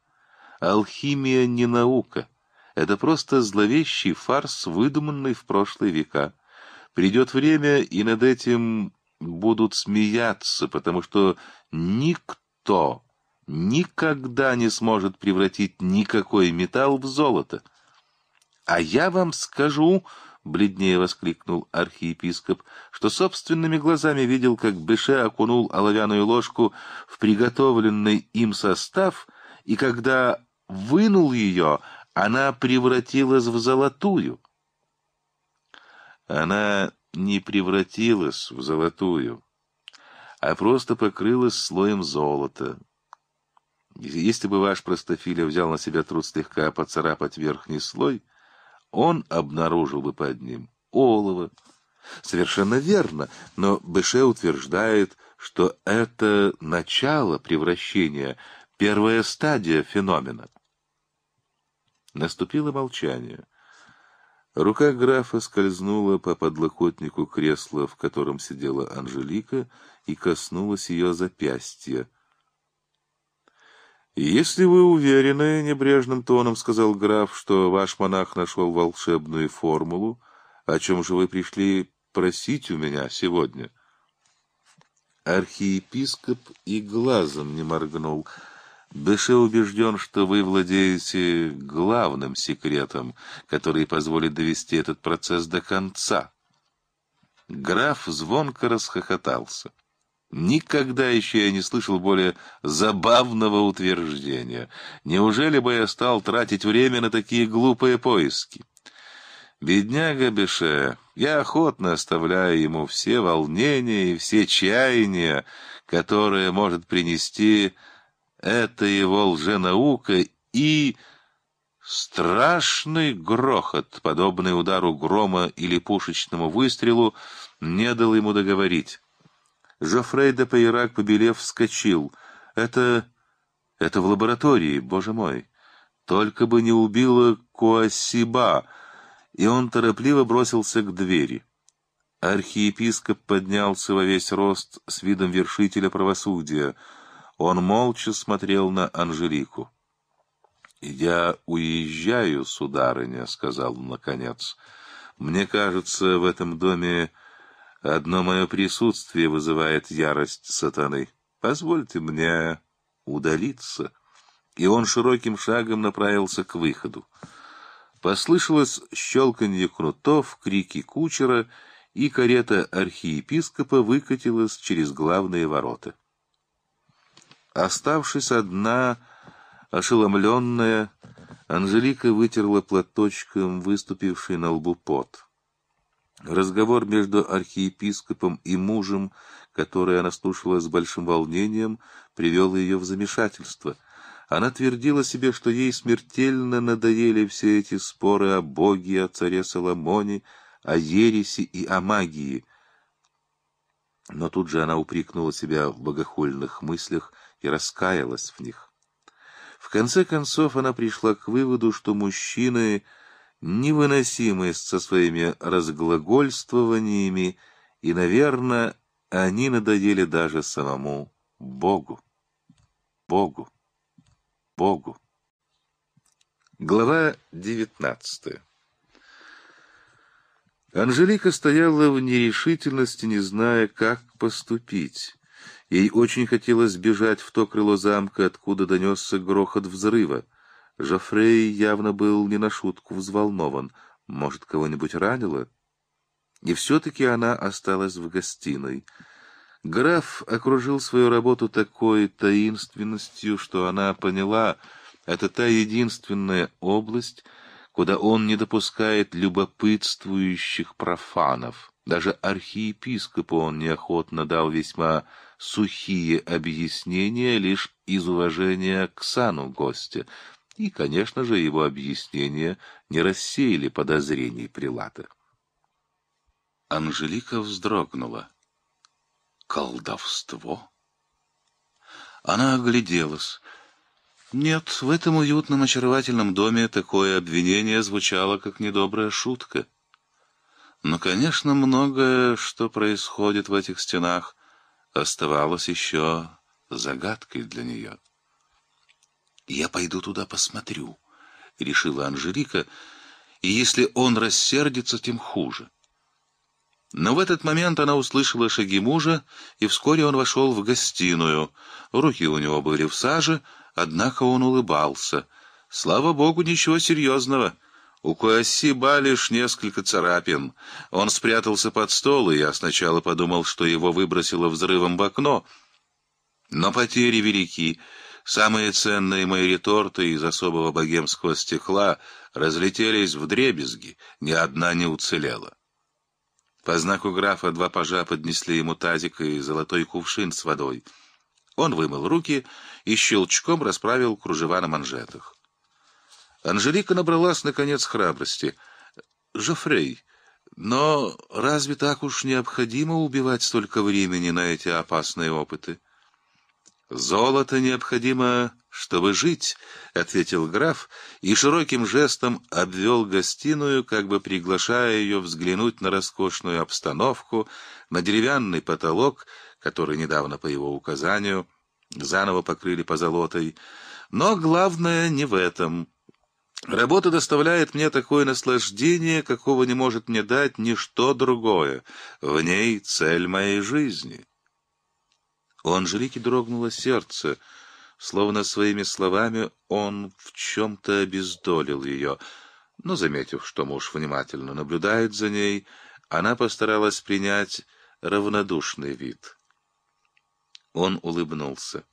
S1: Алхимия не наука. Это просто зловещий фарс, выдуманный в прошлые века. Придет время, и над этим будут смеяться, потому что никто никогда не сможет превратить никакой металл в золото. А я вам скажу, — бледнее воскликнул архиепископ, что собственными глазами видел, как Беше окунул оловянную ложку в приготовленный им состав, и когда вынул ее, она превратилась в золотую. Она не превратилась в золотую, а просто покрылась слоем золота. Если бы ваш простофиля взял на себя труд слегка поцарапать верхний слой — он обнаружил бы под ним олово. Совершенно верно, но Беше утверждает, что это начало превращения, первая стадия феномена. Наступило молчание. Рука графа скользнула по подлокотнику кресла, в котором сидела Анжелика, и коснулась ее запястья — «Если вы уверены, — небрежным тоном сказал граф, — что ваш монах нашел волшебную формулу, о чем же вы пришли просить у меня сегодня?» Архиепископ и глазом не моргнул. «Беше убежден, что вы владеете главным секретом, который позволит довести этот процесс до конца». Граф звонко расхохотался. Никогда еще я не слышал более забавного утверждения. Неужели бы я стал тратить время на такие глупые поиски? Бедняга Беше, я охотно оставляю ему все волнения и все чаяния, которые может принести эта его лженаука и... Страшный грохот, подобный удару грома или пушечному выстрелу, не дал ему договорить. Жофрей де Пейрак, побелев, вскочил. «Это... это в лаборатории, боже мой! Только бы не убило Куасиба!» И он торопливо бросился к двери. Архиепископ поднялся во весь рост с видом вершителя правосудия. Он молча смотрел на Анжелику. «Я уезжаю, сударыня», — сказал он наконец. «Мне кажется, в этом доме Одно мое присутствие вызывает ярость сатаны. Позвольте мне удалиться. И он широким шагом направился к выходу. Послышалось щелканье крутов, крики кучера, и карета архиепископа выкатилась через главные ворота. Оставшись одна, ошеломленная, Анжелика вытерла платочком выступивший на лбу пот. Разговор между архиепископом и мужем, который она слушала с большим волнением, привел ее в замешательство. Она твердила себе, что ей смертельно надоели все эти споры о Боге, о царе Соломоне, о ереси и о магии. Но тут же она упрекнула себя в богохульных мыслях и раскаялась в них. В конце концов она пришла к выводу, что мужчины — невыносимость со своими разглагольствованиями, и, наверное, они надоели даже самому Богу. Богу. Богу. Глава девятнадцатая. Анжелика стояла в нерешительности, не зная, как поступить. Ей очень хотелось бежать в то крыло замка, откуда донесся грохот взрыва. Жофрей явно был не на шутку взволнован. Может, кого-нибудь ранило? И все-таки она осталась в гостиной. Граф окружил свою работу такой таинственностью, что она поняла, это та единственная область, куда он не допускает любопытствующих профанов. Даже архиепископу он неохотно дал весьма сухие объяснения лишь из уважения к сану гостя, и, конечно же, его объяснения не рассеяли подозрений Прилата. Анжелика вздрогнула. «Колдовство?» Она огляделась. Нет, в этом уютном очаровательном доме такое обвинение звучало, как недобрая шутка. Но, конечно, многое, что происходит в этих стенах, оставалось еще загадкой для нее. «Я пойду туда посмотрю», — решила Анжелика, «и если он рассердится, тем хуже». Но в этот момент она услышала шаги мужа, и вскоре он вошел в гостиную. Руки у него были в саже, однако он улыбался. «Слава богу, ничего серьезного!» У Куаси лишь несколько царапин. Он спрятался под стол, и я сначала подумал, что его выбросило взрывом в окно. Но потери велики, Самые ценные мои реторты из особого богемского стекла разлетелись в дребезги, ни одна не уцелела. По знаку графа два пажа поднесли ему тазик и золотой кувшин с водой. Он вымыл руки и щелчком расправил кружева на манжетах. Анжелика набралась, наконец, храбрости. «Жофрей, но разве так уж необходимо убивать столько времени на эти опасные опыты?» «Золото необходимо, чтобы жить», — ответил граф и широким жестом обвел гостиную, как бы приглашая ее взглянуть на роскошную обстановку, на деревянный потолок, который недавно по его указанию заново покрыли позолотой. Но главное не в этом. Работа доставляет мне такое наслаждение, какого не может мне дать ничто другое. В ней цель моей жизни. У Анжелики дрогнуло сердце, словно своими словами он в чем-то обездолил ее. Но, заметив, что муж внимательно наблюдает за ней, она постаралась принять равнодушный вид. Он улыбнулся.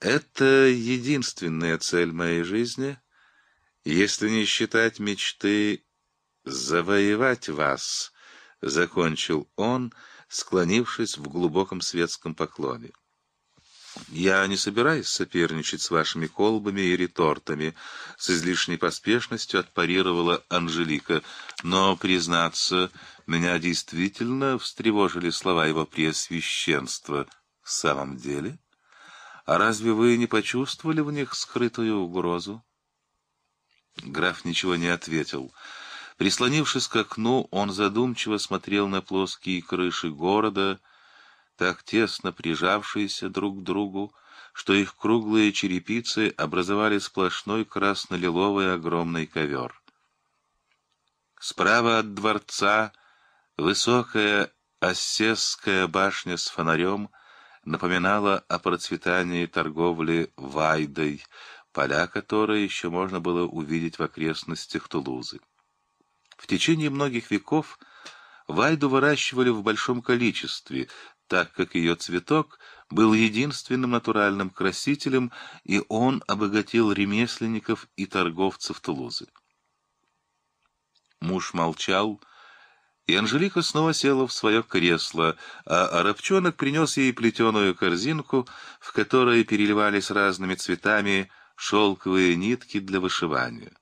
S1: «Это единственная цель моей жизни, если не считать мечты завоевать вас», — закончил он, — склонившись в глубоком светском поклоне. «Я не собираюсь соперничать с вашими колбами и ретортами», — с излишней поспешностью отпарировала Анжелика. «Но, признаться, меня действительно встревожили слова его преосвященства. В самом деле? А разве вы не почувствовали в них скрытую угрозу?» Граф ничего не ответил. «Граф» Прислонившись к окну, он задумчиво смотрел на плоские крыши города, так тесно прижавшиеся друг к другу, что их круглые черепицы образовали сплошной красно-лиловый огромный ковер. Справа от дворца высокая Осесская башня с фонарем напоминала о процветании торговли Вайдой, поля которой еще можно было увидеть в окрестностях Тулузы. В течение многих веков вайду выращивали в большом количестве, так как ее цветок был единственным натуральным красителем, и он обогатил ремесленников и торговцев Тулузы. Муж молчал, и Анжелика снова села в свое кресло, а Арабчонок принес ей плетеную корзинку, в которой переливались разными цветами шелковые нитки для вышивания.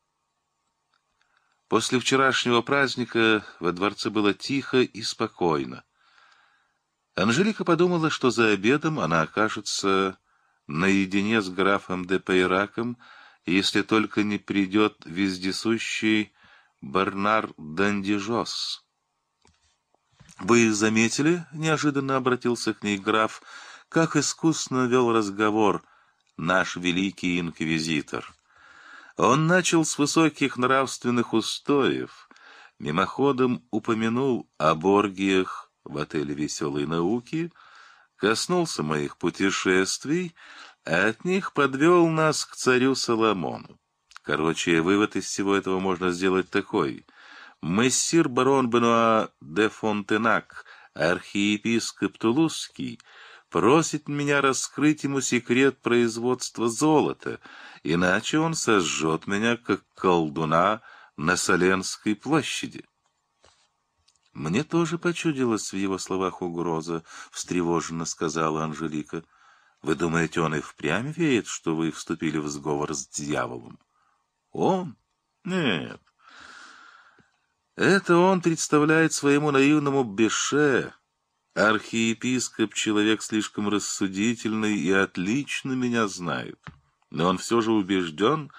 S1: После вчерашнего праздника во дворце было тихо и спокойно. Анжелика подумала, что за обедом она окажется наедине с графом де Пейраком, если только не придет вездесущий Барнар Дандижос. «Вы заметили?» — неожиданно обратился к ней граф. «Как искусно вел разговор наш великий инквизитор!» Он начал с высоких нравственных устоев, мимоходом упомянул о Боргиях в отеле Веселые науки», коснулся моих путешествий, а от них подвел нас к царю Соломону. Короче, вывод из всего этого можно сделать такой. Мессир барон Бенуа де Фонтенак, архиепископ Тулузский — просит меня раскрыть ему секрет производства золота, иначе он сожжет меня, как колдуна, на Соленской площади. Мне тоже почудилась в его словах угроза, — встревоженно сказала Анжелика. — Вы думаете, он и впрямь верит, что вы вступили в сговор с дьяволом? — Он? — Нет. Это он представляет своему наивному Беше, Архиепископ — человек слишком рассудительный и отлично меня знает, но он все же убежден,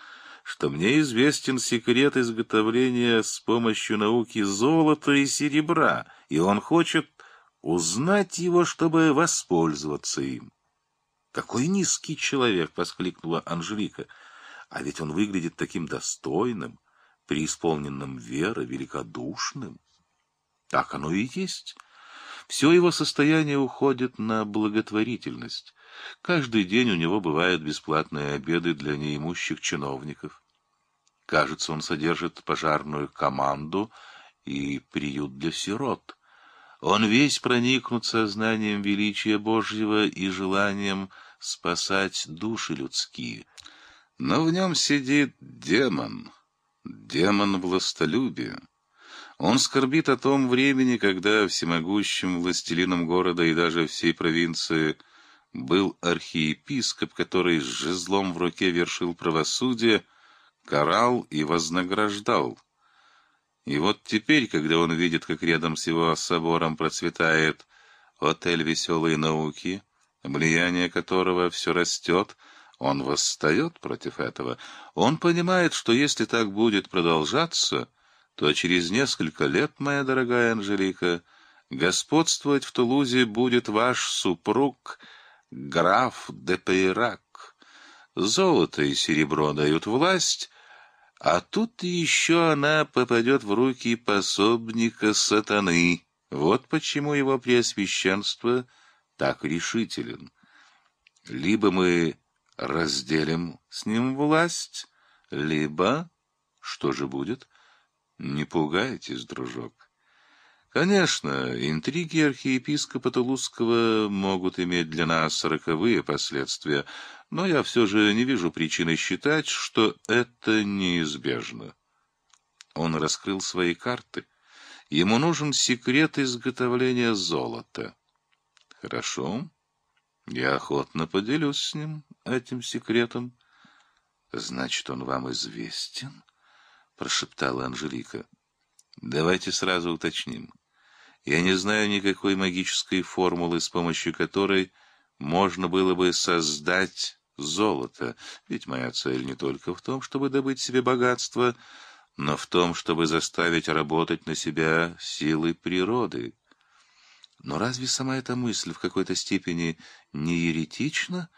S1: что мне известен секрет изготовления с помощью науки золота и серебра, и он хочет узнать его, чтобы воспользоваться им. «Какой низкий человек!» — воскликнула Анжелика. «А ведь он выглядит таким достойным, преисполненным веры, великодушным». «Так оно и есть». Все его состояние уходит на благотворительность. Каждый день у него бывают бесплатные обеды для неимущих чиновников. Кажется, он содержит пожарную команду и приют для сирот. Он весь проникнут сознанием величия Божьего и желанием спасать души людские. Но в нем сидит демон, демон властолюбия. Он скорбит о том времени, когда всемогущим властелином города и даже всей провинции был архиепископ, который с жезлом в руке вершил правосудие, карал и вознаграждал. И вот теперь, когда он видит, как рядом с его собором процветает отель веселые науки, влияние которого все растет, он восстает против этого. Он понимает, что если так будет продолжаться — то через несколько лет, моя дорогая Анжелика, господствовать в Тулузе будет ваш супруг граф де Пейрак. Золото и серебро дают власть, а тут еще она попадет в руки пособника сатаны. Вот почему его преосвященство так решителен. Либо мы разделим с ним власть, либо... Что же будет? Не пугайтесь, дружок. Конечно, интриги архиепископа Тулузского могут иметь для нас роковые последствия, но я все же не вижу причины считать, что это неизбежно. Он раскрыл свои карты. Ему нужен секрет изготовления золота. Хорошо. Я охотно поделюсь с ним этим секретом. Значит, он вам известен? прошептала Анжелика. «Давайте сразу уточним. Я не знаю никакой магической формулы, с помощью которой можно было бы создать золото, ведь моя цель не только в том, чтобы добыть себе богатство, но в том, чтобы заставить работать на себя силы природы. Но разве сама эта мысль в какой-то степени не еретична,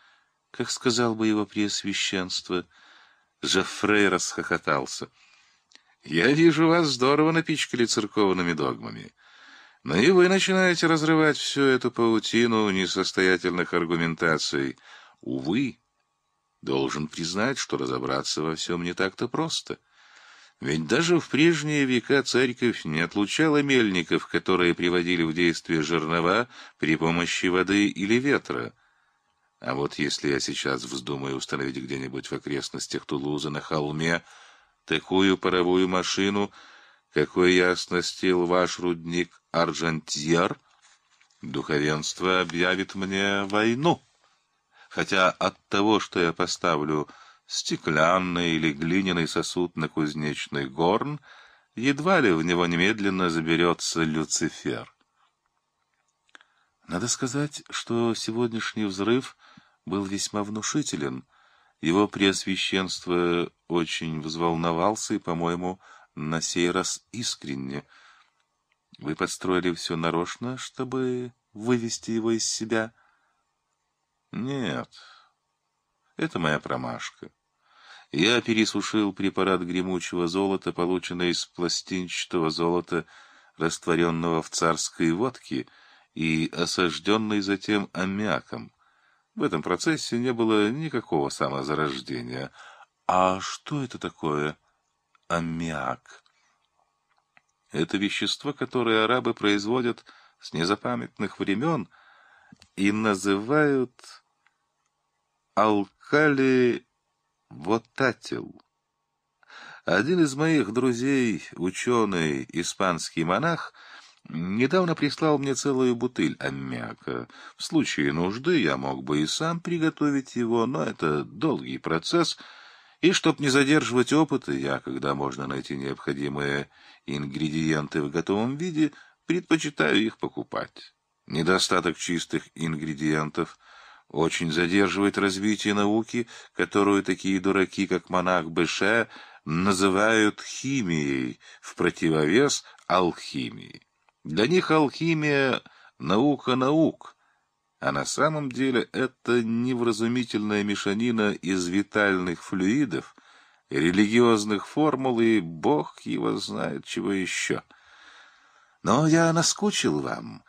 S1: как сказал бы его преосвященство?» Жофрей расхохотался — я вижу, вас здорово напичкали церковными догмами. Но и вы начинаете разрывать всю эту паутину несостоятельных аргументаций. Увы, должен признать, что разобраться во всем не так-то просто. Ведь даже в прежние века церковь не отлучала мельников, которые приводили в действие жернова при помощи воды или ветра. А вот если я сейчас вздумаю установить где-нибудь в окрестностях Тулуза на холме такую паровую машину, какой я оснастил ваш рудник Аржантьер, духовенство объявит мне войну. Хотя от того, что я поставлю стеклянный или глиняный сосуд на кузнечный горн, едва ли в него немедленно заберется Люцифер. Надо сказать, что сегодняшний взрыв был весьма внушителен — его преосвященство очень взволновался и, по-моему, на сей раз искренне. Вы подстроили все нарочно, чтобы вывести его из себя? Нет, это моя промашка. Я пересушил препарат гремучего золота, полученный из пластинчатого золота, растворенного в царской водке и осажденный затем аммиаком — в этом процессе не было никакого самозарождения. А что это такое аммиак? Это вещество, которое арабы производят с незапамятных времен и называют алкали-вотатил. Один из моих друзей, ученый, испанский монах — Недавно прислал мне целую бутыль аммиака. В случае нужды я мог бы и сам приготовить его, но это долгий процесс, и чтоб не задерживать опыты, я, когда можно найти необходимые ингредиенты в готовом виде, предпочитаю их покупать. Недостаток чистых ингредиентов очень задерживает развитие науки, которую такие дураки, как монах Беше, называют химией в противовес алхимии. Для них алхимия — наука наук, а на самом деле это невразумительная мешанина из витальных флюидов, религиозных формул и бог его знает чего еще. Но я наскучил вам.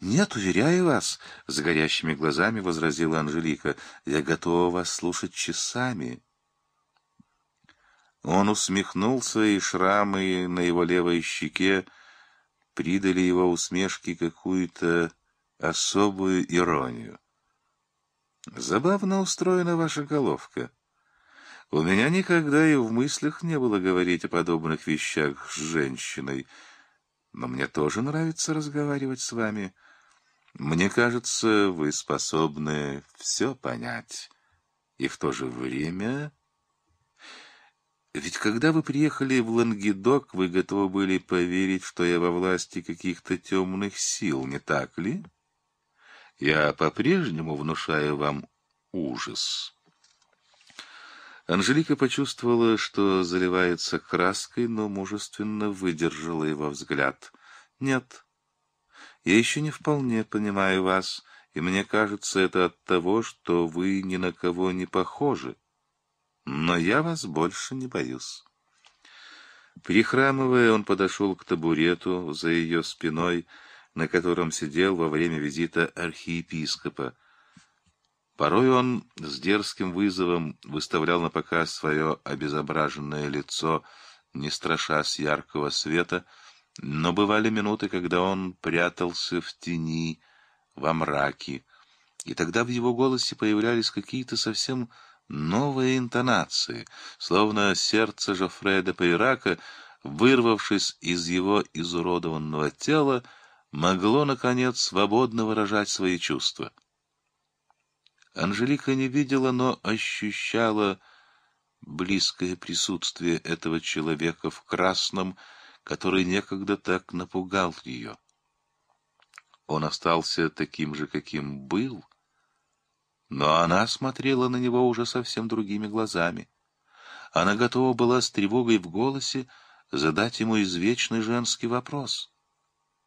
S1: «Нет, уверяю вас», — с горящими глазами возразила Анжелика, — «я готова вас слушать часами». Он усмехнулся, и шрамы на его левой щеке — придали его усмешке какую-то особую иронию. «Забавно устроена ваша головка. У меня никогда и в мыслях не было говорить о подобных вещах с женщиной, но мне тоже нравится разговаривать с вами. Мне кажется, вы способны все понять и в то же время...» Ведь когда вы приехали в Лангедок, вы готовы были поверить, что я во власти каких-то темных сил, не так ли? Я по-прежнему внушаю вам ужас. Анжелика почувствовала, что заливается краской, но мужественно выдержала его взгляд. «Нет, я еще не вполне понимаю вас, и мне кажется, это от того, что вы ни на кого не похожи» но я вас больше не боюсь. Прихрамывая, он подошел к табурету за ее спиной, на котором сидел во время визита архиепископа. Порой он с дерзким вызовом выставлял на показ свое обезображенное лицо, не страшась яркого света, но бывали минуты, когда он прятался в тени, во мраке, и тогда в его голосе появлялись какие-то совсем новые интонации, словно сердце Жофреда Пейрака, вырвавшись из его изуродованного тела, могло, наконец, свободно выражать свои чувства. Анжелика не видела, но ощущала близкое присутствие этого человека в красном, который некогда так напугал ее. Он остался таким же, каким был — но она смотрела на него уже совсем другими глазами. Она готова была с тревогой в голосе задать ему извечный женский вопрос.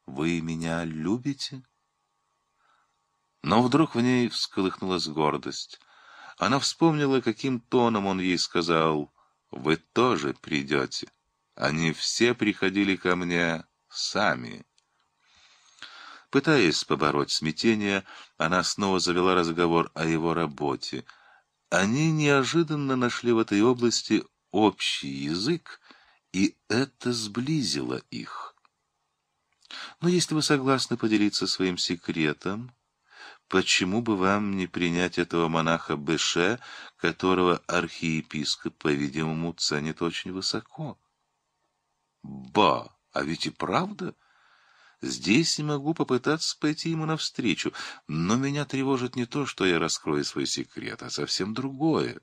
S1: «Вы меня любите?» Но вдруг в ней всколыхнулась гордость. Она вспомнила, каким тоном он ей сказал «Вы тоже придете». Они все приходили ко мне сами. Пытаясь побороть смятение, она снова завела разговор о его работе. Они неожиданно нашли в этой области общий язык, и это сблизило их. Но если вы согласны поделиться своим секретом, почему бы вам не принять этого монаха Беше, которого архиепископ, по-видимому, ценит очень высоко? Ба, а ведь и правда — Здесь могу попытаться пойти ему навстречу, но меня тревожит не то, что я раскрою свой секрет, а совсем другое.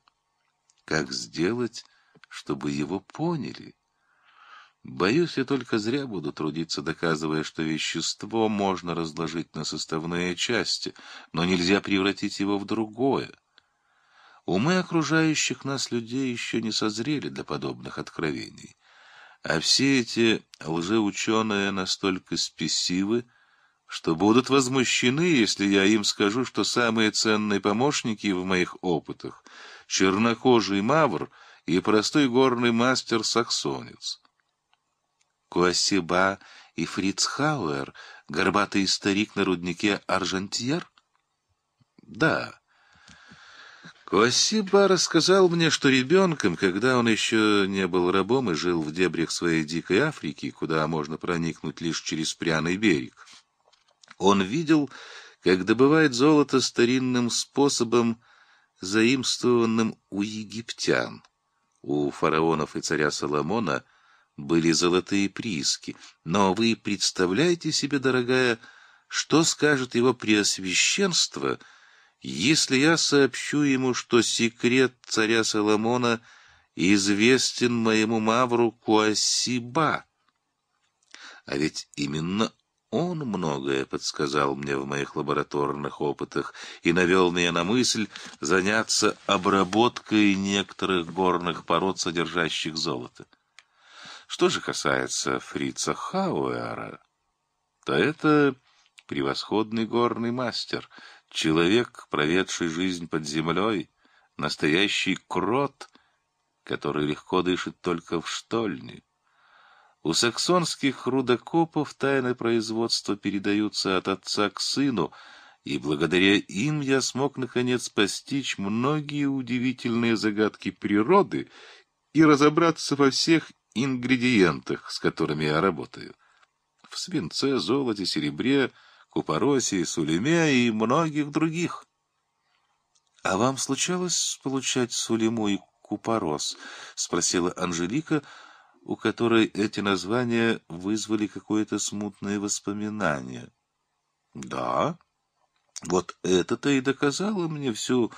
S1: Как сделать, чтобы его поняли? Боюсь, я только зря буду трудиться, доказывая, что вещество можно разложить на составные части, но нельзя превратить его в другое. Умы окружающих нас людей еще не созрели для подобных откровений. А все эти лжеученые настолько спесивы, что будут возмущены, если я им скажу, что самые ценные помощники в моих опытах — чернокожий мавр и простой горный мастер-саксонец. Куасиба и Фриц Хауэр, горбатый старик на руднике Аржантьер? Да, Квасиба рассказал мне, что ребенком, когда он еще не был рабом и жил в дебрях своей дикой Африки, куда можно проникнуть лишь через пряный берег, он видел, как добывает золото старинным способом, заимствованным у египтян. У фараонов и царя Соломона были золотые прииски, но вы представляете себе, дорогая, что скажет его преосвященство — если я сообщу ему, что секрет царя Соломона известен моему мавру Куасиба. А ведь именно он многое подсказал мне в моих лабораторных опытах и навел меня на мысль заняться обработкой некоторых горных пород, содержащих золото. Что же касается фрица Хауэра, то это превосходный горный мастер — человек, проведший жизнь под землей, настоящий крот, который легко дышит только в штольне. У саксонских рудокопов тайны производства передаются от отца к сыну, и благодаря им я смог наконец постичь многие удивительные загадки природы и разобраться во всех ингредиентах, с которыми я работаю. В свинце, золоте, серебре — Купоросе и Сулиме и многих других. — А вам случалось получать Сулиму и Купорос? — спросила Анжелика, у которой эти названия вызвали какое-то смутное воспоминание. — Да. Вот это-то и доказало мне всю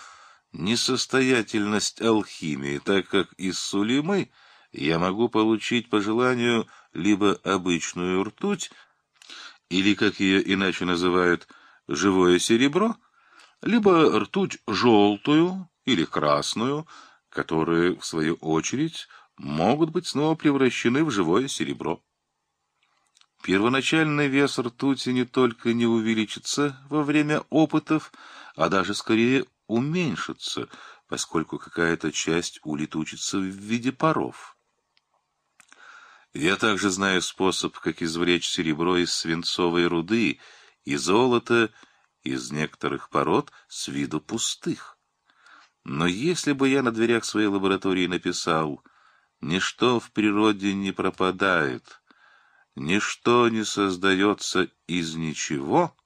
S1: несостоятельность алхимии, так как из Сулимы я могу получить по желанию либо обычную ртуть, или, как ее иначе называют, живое серебро, либо ртуть желтую или красную, которые, в свою очередь, могут быть снова превращены в живое серебро. Первоначальный вес ртути не только не увеличится во время опытов, а даже скорее уменьшится, поскольку какая-то часть улетучится в виде паров. Я также знаю способ, как извлечь серебро из свинцовой руды и золото из некоторых пород с виду пустых. Но если бы я на дверях своей лаборатории написал «Ничто в природе не пропадает, ничто не создается из ничего»,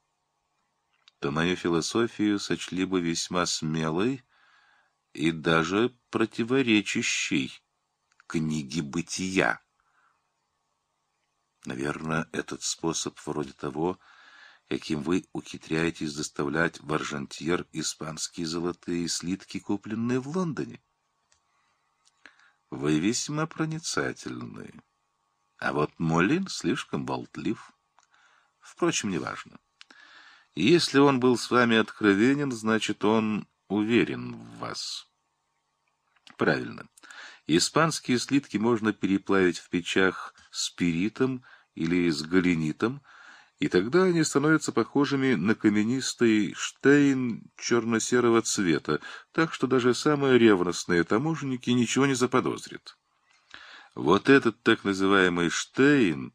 S1: то мою философию сочли бы весьма смелой и даже противоречащей книге бытия. Наверное, этот способ вроде того, каким вы ухитряетесь доставлять в Аржантьер испанские золотые слитки, купленные в Лондоне. Вы весьма проницательны. А вот Молин слишком болтлив. Впрочем, неважно. Если он был с вами откровенен, значит, он уверен в вас. Правильно. Испанские слитки можно переплавить в печах спиритом, или с галенитом, и тогда они становятся похожими на каменистый штейн черно-серого цвета, так что даже самые ревностные таможенники ничего не заподозрят. Вот этот так называемый штейн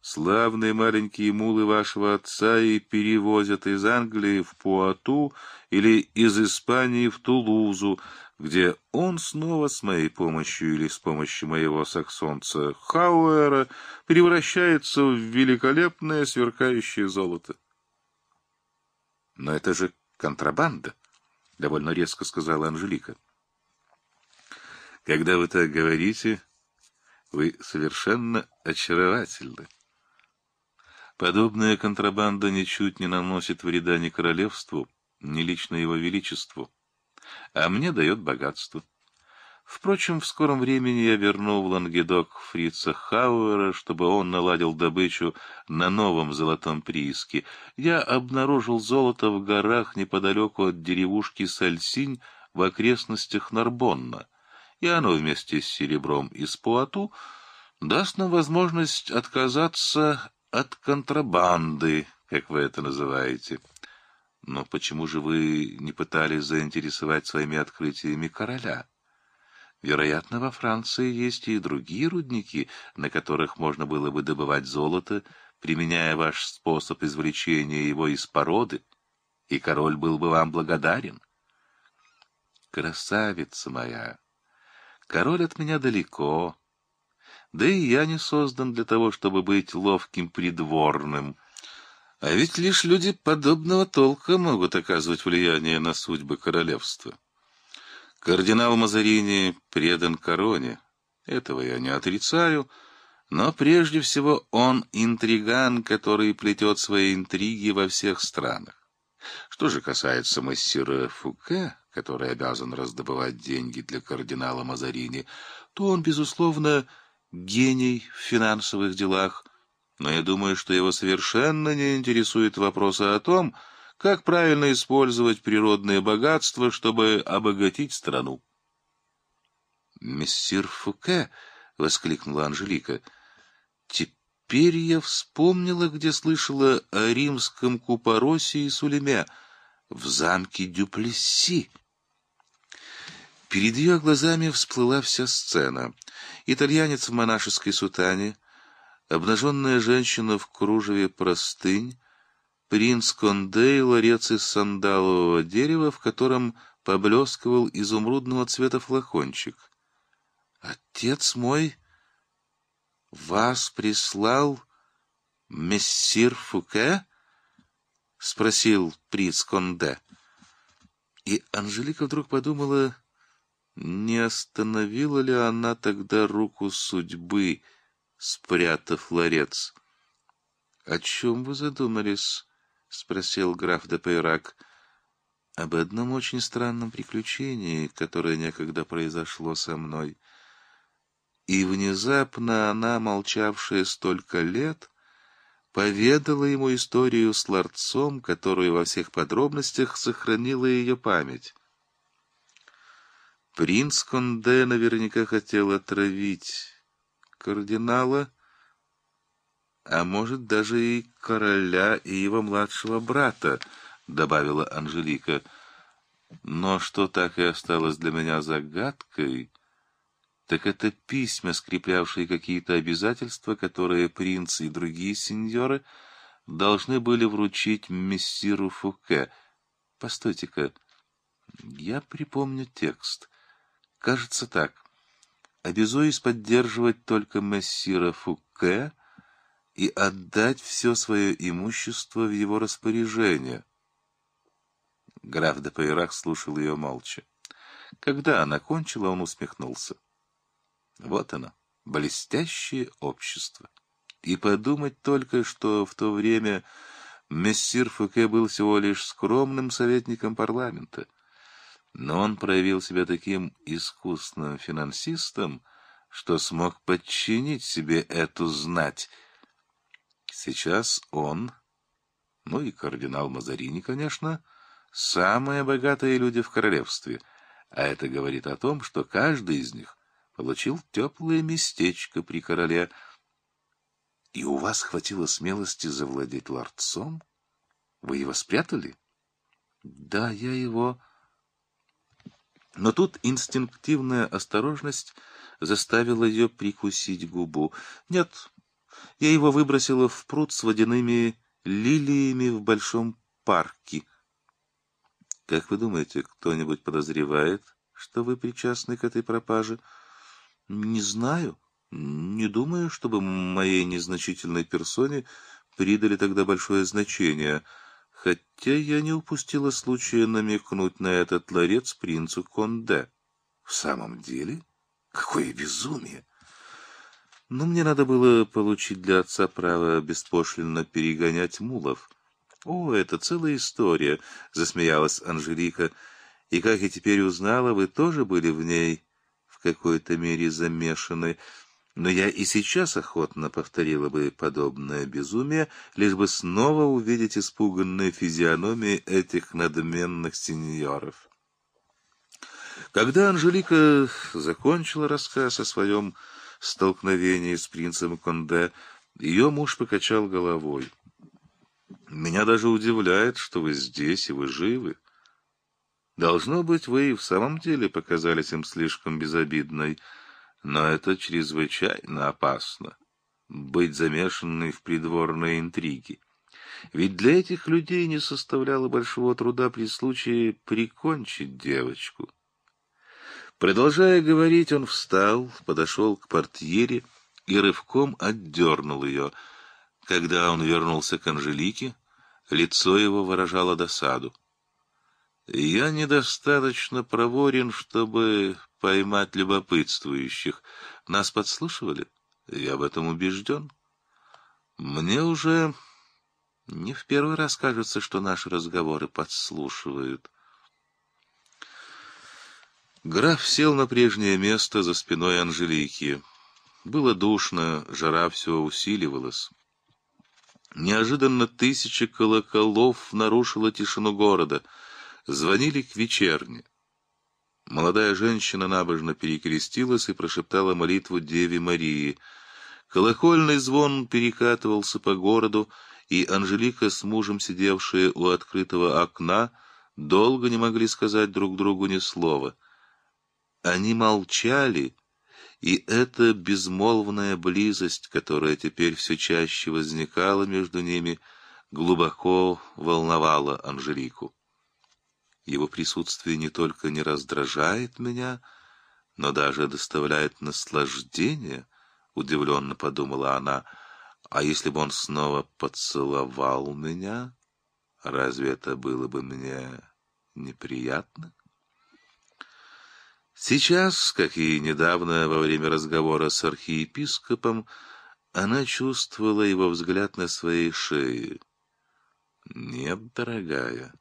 S1: славные маленькие мулы вашего отца и перевозят из Англии в Пуату или из Испании в Тулузу, где он снова с моей помощью или с помощью моего саксонца Хауэра превращается в великолепное сверкающее золото. «Но это же контрабанда», — довольно резко сказала Анжелика. «Когда вы так говорите, вы совершенно очаровательны. Подобная контрабанда ничуть не наносит вреда ни королевству, ни лично его величеству» а мне дает богатство. Впрочем, в скором времени я верну в Лангедок фрица Хауэра, чтобы он наладил добычу на новом золотом прииске. Я обнаружил золото в горах неподалеку от деревушки Сальсинь в окрестностях Нарбонна, и оно вместе с серебром из Пуату даст нам возможность отказаться от контрабанды, как вы это называете. Но почему же вы не пытались заинтересовать своими открытиями короля? Вероятно, во Франции есть и другие рудники, на которых можно было бы добывать золото, применяя ваш способ извлечения его из породы, и король был бы вам благодарен. Красавица моя! Король от меня далеко. Да и я не создан для того, чтобы быть ловким придворным — а ведь лишь люди подобного толка могут оказывать влияние на судьбы королевства. Кардинал Мазарини предан короне. Этого я не отрицаю, но прежде всего он интриган, который плетет свои интриги во всех странах. Что же касается мастера Фуке, который обязан раздобывать деньги для кардинала Мазарини, то он, безусловно, гений в финансовых делах – но я думаю, что его совершенно не интересует вопросы о том, как правильно использовать природные богатства, чтобы обогатить страну. «Мессир Фуке!» — воскликнула Анжелика. «Теперь я вспомнила, где слышала о римском Купоросе и Сулеме, в замке Дюплесси». Перед ее глазами всплыла вся сцена. Итальянец в монашеской сутане — обнаженная женщина в кружеве простынь, принц Конде и ларец из сандалового дерева, в котором поблескивал изумрудного цвета флакончик. «Отец мой, вас прислал мессир Фуке?» — спросил принц Конде. И Анжелика вдруг подумала, не остановила ли она тогда руку судьбы — спрятав ларец. — О чем вы задумались? — спросил граф де Пейрак. — Об одном очень странном приключении, которое некогда произошло со мной. И внезапно она, молчавшая столько лет, поведала ему историю с ларцом, которую во всех подробностях сохранила ее память. Принц Конде наверняка хотел отравить кардинала, а может, даже и короля и его младшего брата, — добавила Анжелика. Но что так и осталось для меня загадкой, так это письма, скреплявшие какие-то обязательства, которые принц и другие сеньоры должны были вручить мессиру Фуке. Постойте-ка, я припомню текст. Кажется так обязуясь поддерживать только мессира Фуке и отдать все свое имущество в его распоряжение. Граф де Пейрах слушал ее молча. Когда она кончила, он усмехнулся. Вот оно, блестящее общество. И подумать только, что в то время мессир Фуке был всего лишь скромным советником парламента — но он проявил себя таким искусным финансистом, что смог подчинить себе эту знать. Сейчас он, ну и кардинал Мазарини, конечно, самые богатые люди в королевстве, а это говорит о том, что каждый из них получил теплое местечко при короле. И у вас хватило смелости завладеть ларцом? Вы его спрятали? Да, я его но тут инстинктивная осторожность заставила ее прикусить губу. Нет, я его выбросила в пруд с водяными лилиями в большом парке. Как вы думаете, кто-нибудь подозревает, что вы причастны к этой пропаже? Не знаю. Не думаю, чтобы моей незначительной персоне придали тогда большое значение — хотя я не упустила случая намекнуть на этот ларец принцу Конде. В самом деле? Какое безумие! Но мне надо было получить для отца право беспошлинно перегонять мулов. «О, это целая история», — засмеялась Анжелика. «И как я теперь узнала, вы тоже были в ней в какой-то мере замешаны». Но я и сейчас охотно повторила бы подобное безумие, лишь бы снова увидеть испуганные физиономии этих надменных сеньоров. Когда Анжелика закончила рассказ о своем столкновении с принцем Конде, ее муж покачал головой. «Меня даже удивляет, что вы здесь и вы живы. Должно быть, вы и в самом деле показались им слишком безобидной» но это чрезвычайно опасно — быть замешанной в придворной интриге. Ведь для этих людей не составляло большого труда при случае прикончить девочку. Продолжая говорить, он встал, подошел к портьере и рывком отдернул ее. Когда он вернулся к Анжелике, лицо его выражало досаду. «Я недостаточно проворен, чтобы поймать любопытствующих. Нас подслушивали? Я в этом убежден. Мне уже не в первый раз кажется, что наши разговоры подслушивают. Граф сел на прежнее место за спиной Анжелики. Было душно, жара все усиливалась. Неожиданно тысячи колоколов нарушила тишину города. Звонили к вечерне. Молодая женщина набожно перекрестилась и прошептала молитву Деве Марии. Колокольный звон перекатывался по городу, и Анжелика с мужем, сидевшие у открытого окна, долго не могли сказать друг другу ни слова. Они молчали, и эта безмолвная близость, которая теперь все чаще возникала между ними, глубоко волновала Анжелику. Его присутствие не только не раздражает меня, но даже доставляет наслаждение, — удивленно подумала она. А если бы он снова поцеловал меня, разве это было бы мне неприятно? Сейчас, как и недавно во время разговора с архиепископом, она чувствовала его взгляд на своей шее. «Нет, дорогая»,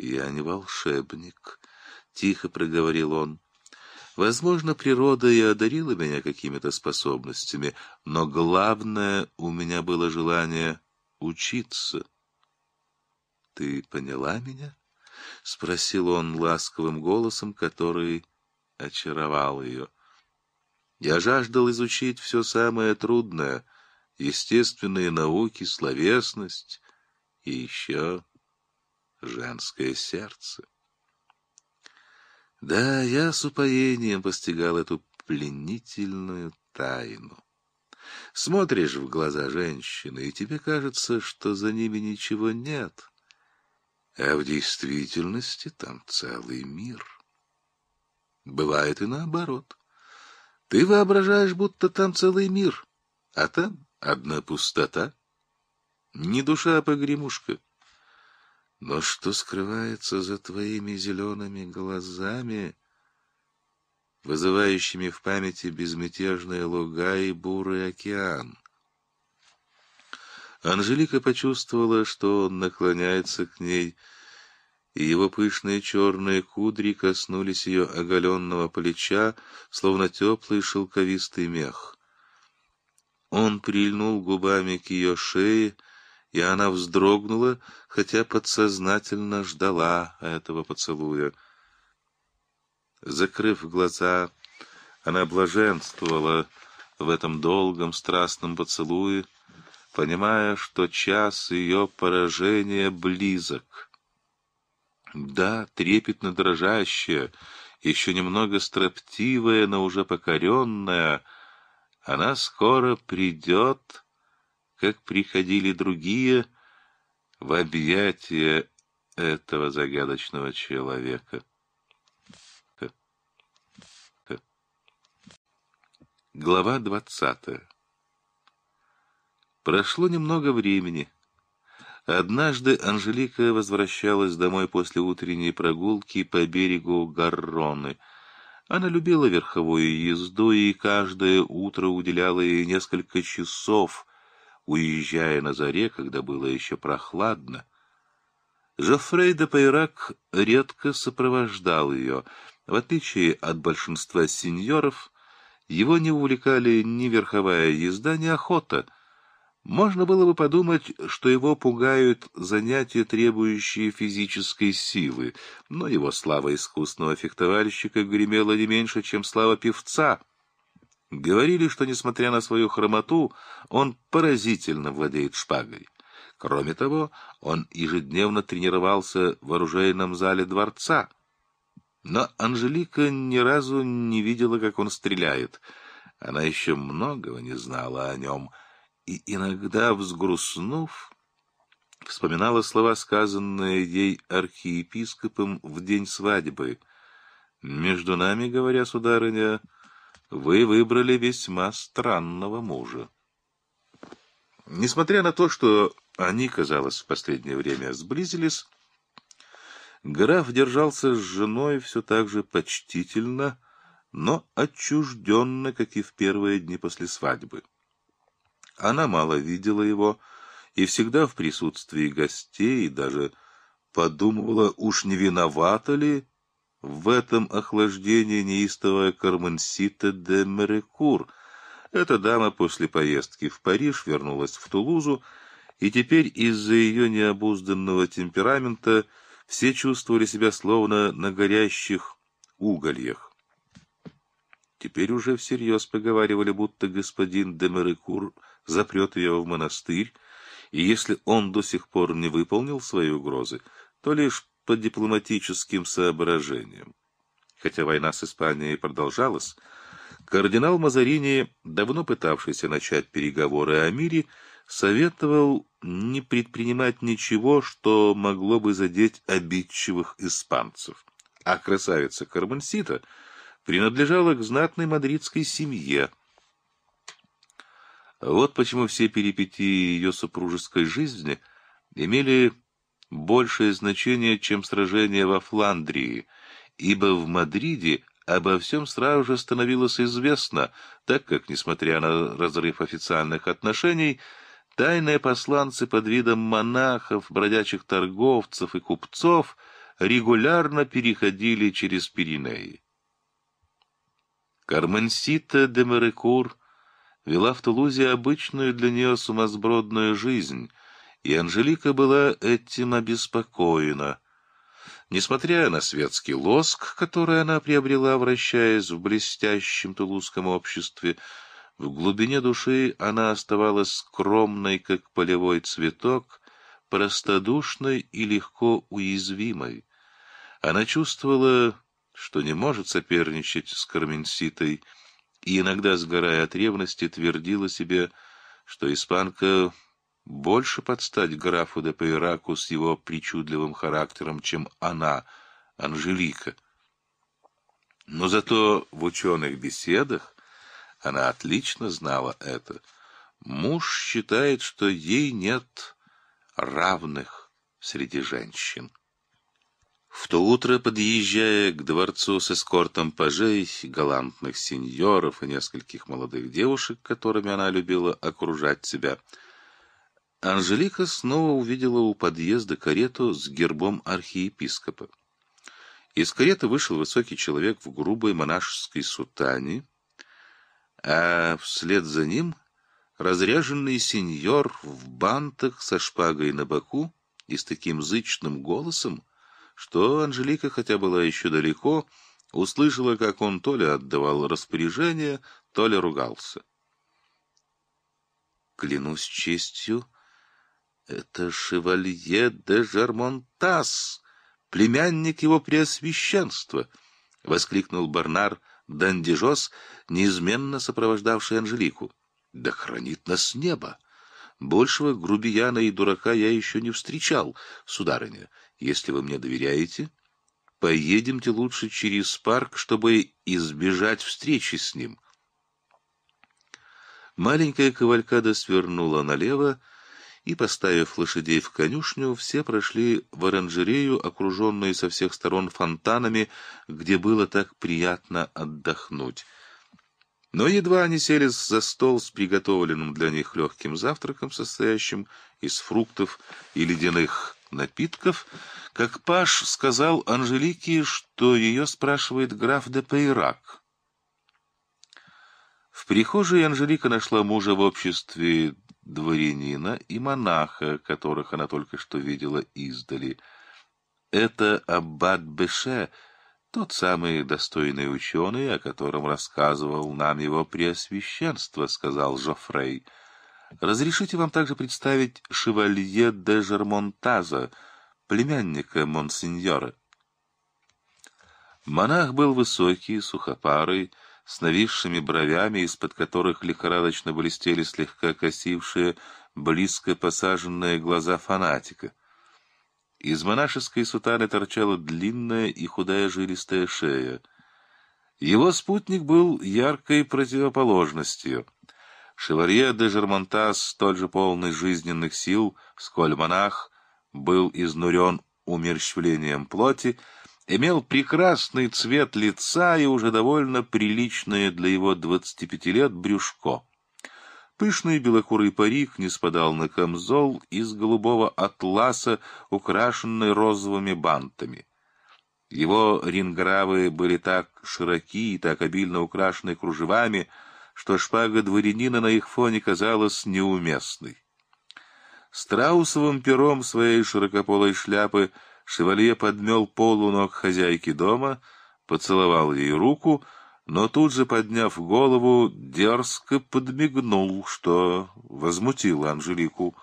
S1: «Я не волшебник», — тихо проговорил он. «Возможно, природа и одарила меня какими-то способностями, но главное у меня было желание учиться». «Ты поняла меня?» — спросил он ласковым голосом, который очаровал ее. «Я жаждал изучить все самое трудное — естественные науки, словесность и еще женское сердце. Да, я с упоением постигал эту пленительную тайну. Смотришь в глаза женщины, и тебе кажется, что за ними ничего нет, а в действительности там целый мир. Бывает и наоборот. Ты воображаешь, будто там целый мир, а там одна пустота. Не душа, а погремушка. Но что скрывается за твоими зелеными глазами, вызывающими в памяти безмятежные луга и бурый океан? Анжелика почувствовала, что он наклоняется к ней, и его пышные черные кудри коснулись ее оголенного плеча, словно теплый шелковистый мех. Он прильнул губами к ее шее, и она вздрогнула, хотя подсознательно ждала этого поцелуя. Закрыв глаза, она блаженствовала в этом долгом страстном поцелуе, понимая, что час ее поражения близок. Да, трепетно дрожащая, еще немного строптивая, но уже покоренная, она скоро придет как приходили другие в объятия этого загадочного человека. Глава двадцатая Прошло немного времени. Однажды Анжелика возвращалась домой после утренней прогулки по берегу Гарроны. Она любила верховую езду и каждое утро уделяла ей несколько часов, уезжая на заре, когда было еще прохладно. Жофрей де Пейрак редко сопровождал ее. В отличие от большинства сеньоров, его не увлекали ни верховая езда, ни охота. Можно было бы подумать, что его пугают занятия, требующие физической силы, но его слава искусного фехтовальщика гремела не меньше, чем слава певца — Говорили, что, несмотря на свою хромоту, он поразительно владеет шпагой. Кроме того, он ежедневно тренировался в оружейном зале дворца. Но Анжелика ни разу не видела, как он стреляет. Она еще многого не знала о нем, и иногда, взгрустнув, вспоминала слова, сказанные ей архиепископом в день свадьбы. «Между нами, говоря, сударыня...» вы выбрали весьма странного мужа. Несмотря на то, что они, казалось, в последнее время сблизились, граф держался с женой все так же почтительно, но отчужденно, как и в первые дни после свадьбы. Она мало видела его и всегда в присутствии гостей, и даже подумывала, уж не виновата ли в этом охлаждении неистовая Карменсита де Мерекур. Эта дама после поездки в Париж вернулась в Тулузу, и теперь из-за ее необузданного темперамента все чувствовали себя словно на горящих угольях. Теперь уже всерьез поговаривали, будто господин де Мерекур запрет ее в монастырь, и если он до сих пор не выполнил свои угрозы, то лишь по дипломатическим соображениям. Хотя война с Испанией продолжалась, кардинал Мазарини, давно пытавшийся начать переговоры о мире, советовал не предпринимать ничего, что могло бы задеть обидчивых испанцев. А красавица Кармансита принадлежала к знатной мадридской семье. Вот почему все перипетии ее супружеской жизни имели большее значение, чем сражение во Фландрии, ибо в Мадриде обо всем сразу же становилось известно, так как, несмотря на разрыв официальных отношений, тайные посланцы под видом монахов, бродячих торговцев и купцов регулярно переходили через Пиренеи. Карменсита де Мерекур вела в Тулузе обычную для нее сумасбродную жизнь — и Анжелика была этим обеспокоена. Несмотря на светский лоск, который она приобрела, вращаясь в блестящем тулузском обществе, в глубине души она оставалась скромной, как полевой цветок, простодушной и легко уязвимой. Она чувствовала, что не может соперничать с Карменситой, и иногда, сгорая от ревности, твердила себе, что испанка больше подстать графу де Пейраку с его причудливым характером, чем она, Анжелика. Но зато в ученых беседах она отлично знала это. Муж считает, что ей нет равных среди женщин. В то утро, подъезжая к дворцу с эскортом пажей, галантных сеньоров и нескольких молодых девушек, которыми она любила окружать себя, — Анжелика снова увидела у подъезда карету с гербом архиепископа. Из кареты вышел высокий человек в грубой монашеской сутане, а вслед за ним разряженный сеньор в бантах со шпагой на боку и с таким зычным голосом, что Анжелика, хотя была еще далеко, услышала, как он то ли отдавал распоряжение, то ли ругался. «Клянусь честью», это шевалье де Жермонтас, племянник его преосвященства, — воскликнул Барнар Дандижос, неизменно сопровождавший Анжелику. — Да хранит нас небо! Большего грубияна и дурака я еще не встречал, сударыня. Если вы мне доверяете, поедемте лучше через парк, чтобы избежать встречи с ним. Маленькая кавалькада свернула налево, и, поставив лошадей в конюшню, все прошли в оранжерею, окруженную со всех сторон фонтанами, где было так приятно отдохнуть. Но едва они сели за стол с приготовленным для них легким завтраком, состоящим из фруктов и ледяных напитков, как Паш сказал Анжелике, что ее спрашивает граф де Пейрак. В прихожей Анжелика нашла мужа в обществе дворянина и монаха, которых она только что видела издали. Это Аббат Беше, тот самый достойный ученый, о котором рассказывал нам его преосвященство, — сказал Жофрей. Разрешите вам также представить шевалье де Жермонтаза, племянника монсеньора. Монах был высокий, сухопарый, с нависшими бровями, из-под которых лихорадочно блестели слегка косившие, близко посаженные глаза фанатика. Из монашеской сутаны торчала длинная и худая жилистая шея. Его спутник был яркой противоположностью. Шеварье де Жермонтас, столь же полный жизненных сил, сколь монах, был изнурен умерщвлением плоти, имел прекрасный цвет лица и уже довольно приличное для его двадцати пяти лет брюшко. Пышный белокурый парик не спадал на камзол из голубого атласа, украшенный розовыми бантами. Его рингравы были так широки и так обильно украшены кружевами, что шпага дворянина на их фоне казалась неуместной. Страусовым пером своей широкополой шляпы — Шевалье подмел пол у ног хозяйки дома, поцеловал ей руку, но тут же, подняв голову, дерзко подмигнул, что возмутило Анжелику.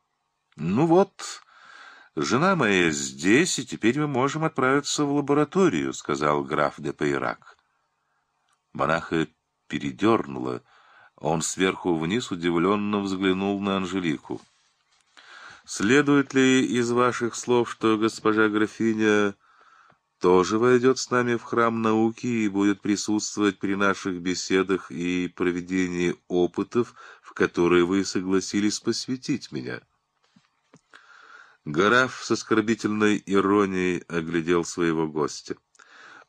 S1: — Ну вот, жена моя здесь, и теперь мы можем отправиться в лабораторию, — сказал граф де Пейрак. Монаха передернула. Он сверху вниз удивленно взглянул на Анжелику. — Следует ли из ваших слов, что госпожа графиня тоже войдет с нами в храм науки и будет присутствовать при наших беседах и проведении опытов, в которые вы согласились посвятить меня?» Граф с оскорбительной иронией оглядел своего гостя.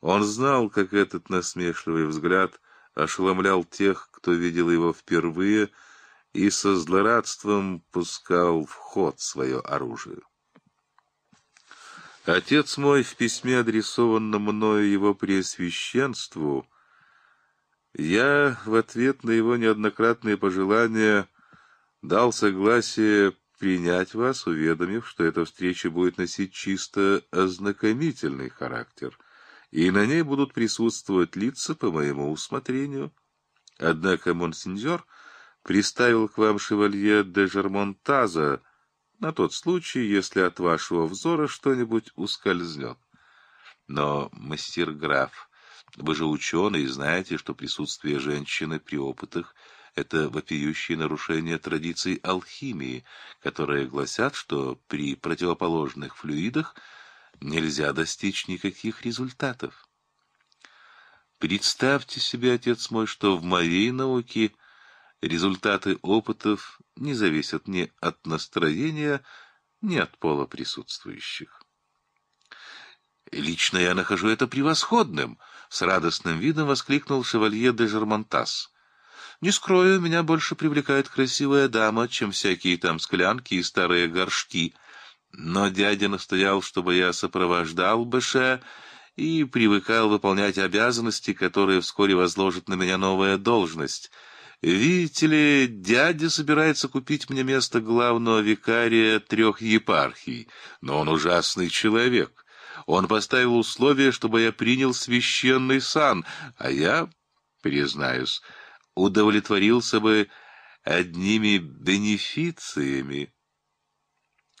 S1: Он знал, как этот насмешливый взгляд ошеломлял тех, кто видел его впервые — и со злорадством пускал в ход свое оружие. Отец мой в письме, адресованном мною его преосвященству, я в ответ на его неоднократные пожелания дал согласие принять вас, уведомив, что эта встреча будет носить чисто ознакомительный характер, и на ней будут присутствовать лица по моему усмотрению. Однако монсеньор — приставил к вам шевалье де Жермонтаза на тот случай, если от вашего взора что-нибудь ускользнет. Но, мастер граф, вы же ученый знаете, что присутствие женщины при опытах — это вопиющее нарушение традиций алхимии, которые гласят, что при противоположных флюидах нельзя достичь никаких результатов. Представьте себе, отец мой, что в моей науке — Результаты опытов не зависят ни от настроения, ни от пола присутствующих. «Лично я нахожу это превосходным!» — с радостным видом воскликнул шевалье де Жермонтас. «Не скрою, меня больше привлекает красивая дама, чем всякие там склянки и старые горшки. Но дядя настоял, чтобы я сопровождал Бэше и привыкал выполнять обязанности, которые вскоре возложат на меня новая должность». «Видите ли, дядя собирается купить мне место главного викария трех епархий, но он ужасный человек. Он поставил условие, чтобы я принял священный сан, а я, признаюсь, удовлетворился бы одними бенефициями».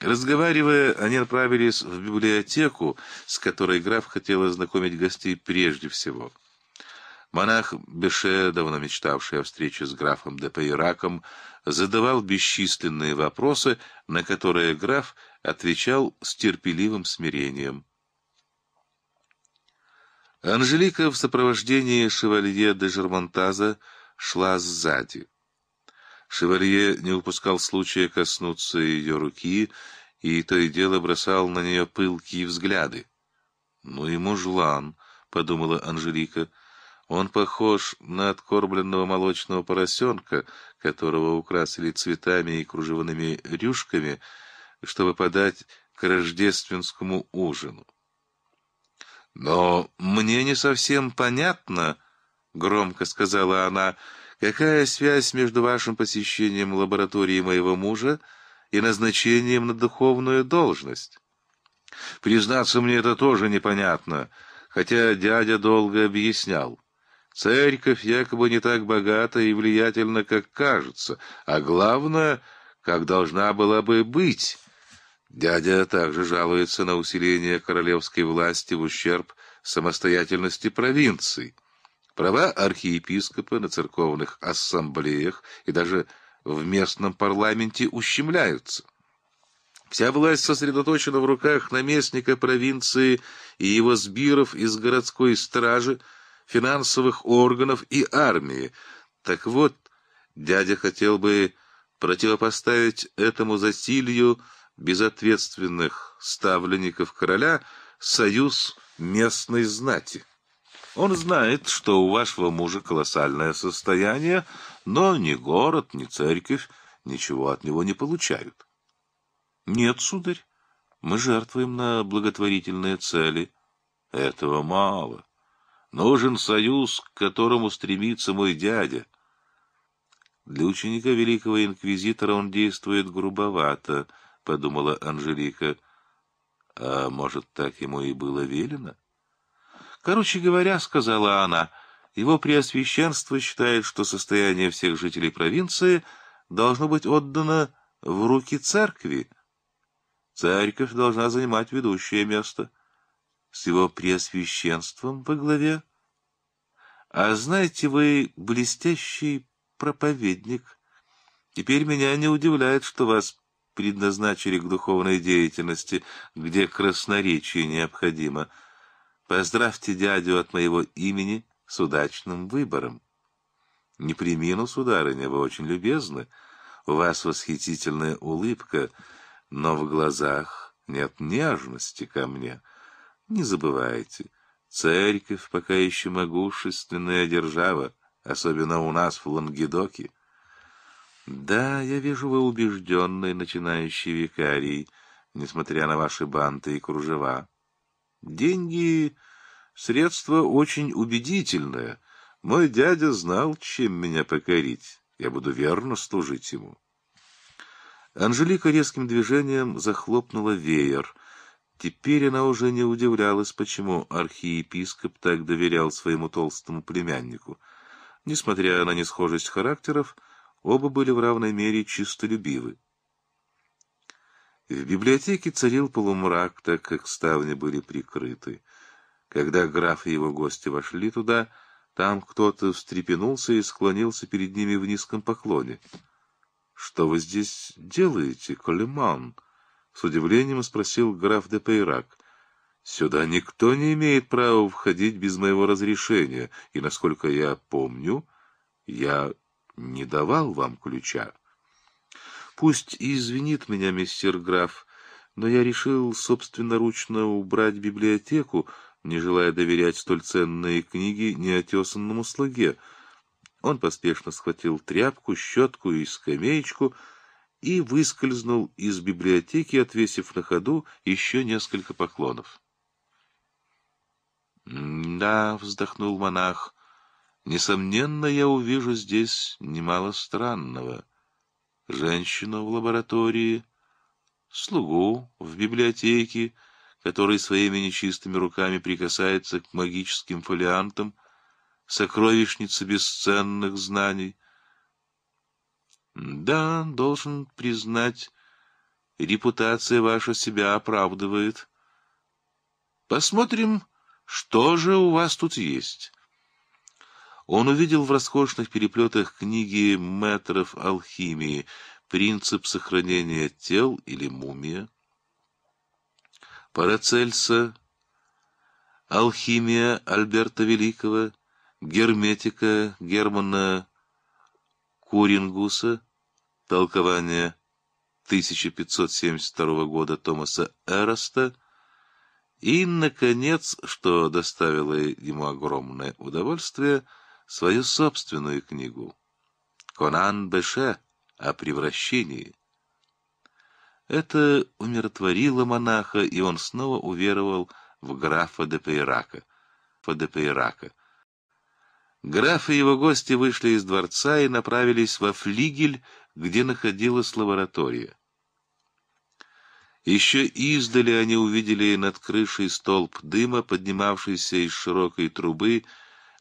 S1: Разговаривая, они отправились в библиотеку, с которой граф хотел ознакомить гостей прежде всего — Монах Беше, давно мечтавший о встрече с графом де Пейраком, задавал бесчисленные вопросы, на которые граф отвечал с терпеливым смирением. Анжелика в сопровождении шевалье де Жермонтаза шла сзади. Шевалье не упускал случая коснуться ее руки и то и дело бросал на нее пылкие взгляды. «Ну и мужлан», — подумала Анжелика, — он похож на откормленного молочного поросенка, которого украсили цветами и кружевными рюшками, чтобы подать к рождественскому ужину. «Но мне не совсем понятно», — громко сказала она, — «какая связь между вашим посещением лаборатории моего мужа и назначением на духовную должность?» «Признаться мне это тоже непонятно, хотя дядя долго объяснял». Церковь якобы не так богата и влиятельна, как кажется, а главное, как должна была бы быть. Дядя также жалуется на усиление королевской власти в ущерб самостоятельности провинций. Права архиепископа на церковных ассамблеях и даже в местном парламенте ущемляются. Вся власть сосредоточена в руках наместника провинции и его сбиров из городской стражи, финансовых органов и армии. Так вот, дядя хотел бы противопоставить этому засилью безответственных ставленников короля союз местной знати. Он знает, что у вашего мужа колоссальное состояние, но ни город, ни церковь ничего от него не получают. Нет, сударь, мы жертвуем на благотворительные цели. Этого мало. Нужен союз, к которому стремится мой дядя. Для ученика великого инквизитора он действует грубовато, — подумала Анжелика. А может, так ему и было велено? Короче говоря, — сказала она, — его преосвященство считает, что состояние всех жителей провинции должно быть отдано в руки церкви. Церковь должна занимать ведущее место с его преосвященством во главе. А знаете вы, блестящий проповедник, теперь меня не удивляет, что вас предназначили к духовной деятельности, где красноречие необходимо. Поздравьте дядю от моего имени с удачным выбором. Не примину, сударыня, вы очень любезны. У вас восхитительная улыбка, но в глазах нет нежности ко мне». Не забывайте, церковь пока еще могущественная держава, особенно у нас в Лангедоке. Да, я вижу, вы убежденный начинающий викарий, несмотря на ваши банты и кружева. Деньги — средство очень убедительное. Мой дядя знал, чем меня покорить. Я буду верно служить ему. Анжелика резким движением захлопнула веер — Теперь она уже не удивлялась, почему архиепископ так доверял своему толстому племяннику. Несмотря на несхожесть характеров, оба были в равной мере чистолюбивы. В библиотеке царил полумрак, так как ставни были прикрыты. Когда граф и его гости вошли туда, там кто-то встрепенулся и склонился перед ними в низком поклоне. — Что вы здесь делаете, Колеман? — с удивлением спросил граф де Пейрак. «Сюда никто не имеет права входить без моего разрешения, и, насколько я помню, я не давал вам ключа». «Пусть извинит меня мистер граф, но я решил собственноручно убрать библиотеку, не желая доверять столь ценные книги неотесанному слуге». Он поспешно схватил тряпку, щетку и скамеечку — и выскользнул из библиотеки, отвесив на ходу еще несколько поклонов. «Да», — вздохнул монах, — «несомненно, я увижу здесь немало странного. Женщину в лаборатории, слугу в библиотеке, который своими нечистыми руками прикасается к магическим фолиантам, сокровищнице бесценных знаний, да, должен признать, репутация ваша себя оправдывает. Посмотрим, что же у вас тут есть. Он увидел в роскошных переплетах книги метров алхимии «Принцип сохранения тел» или «Мумия», Парацельса, «Алхимия» Альберта Великого, «Герметика» Германа Курингуса, толкование 1572 года Томаса Эроста, и, наконец, что доставило ему огромное удовольствие, свою собственную книгу «Конан Беше о превращении». Это умиротворило монаха, и он снова уверовал в графа де Пейрака. Фа де Пейрака — Граф и его гости вышли из дворца и направились во флигель, где находилась лаборатория. Еще издали они увидели над крышей столб дыма, поднимавшийся из широкой трубы,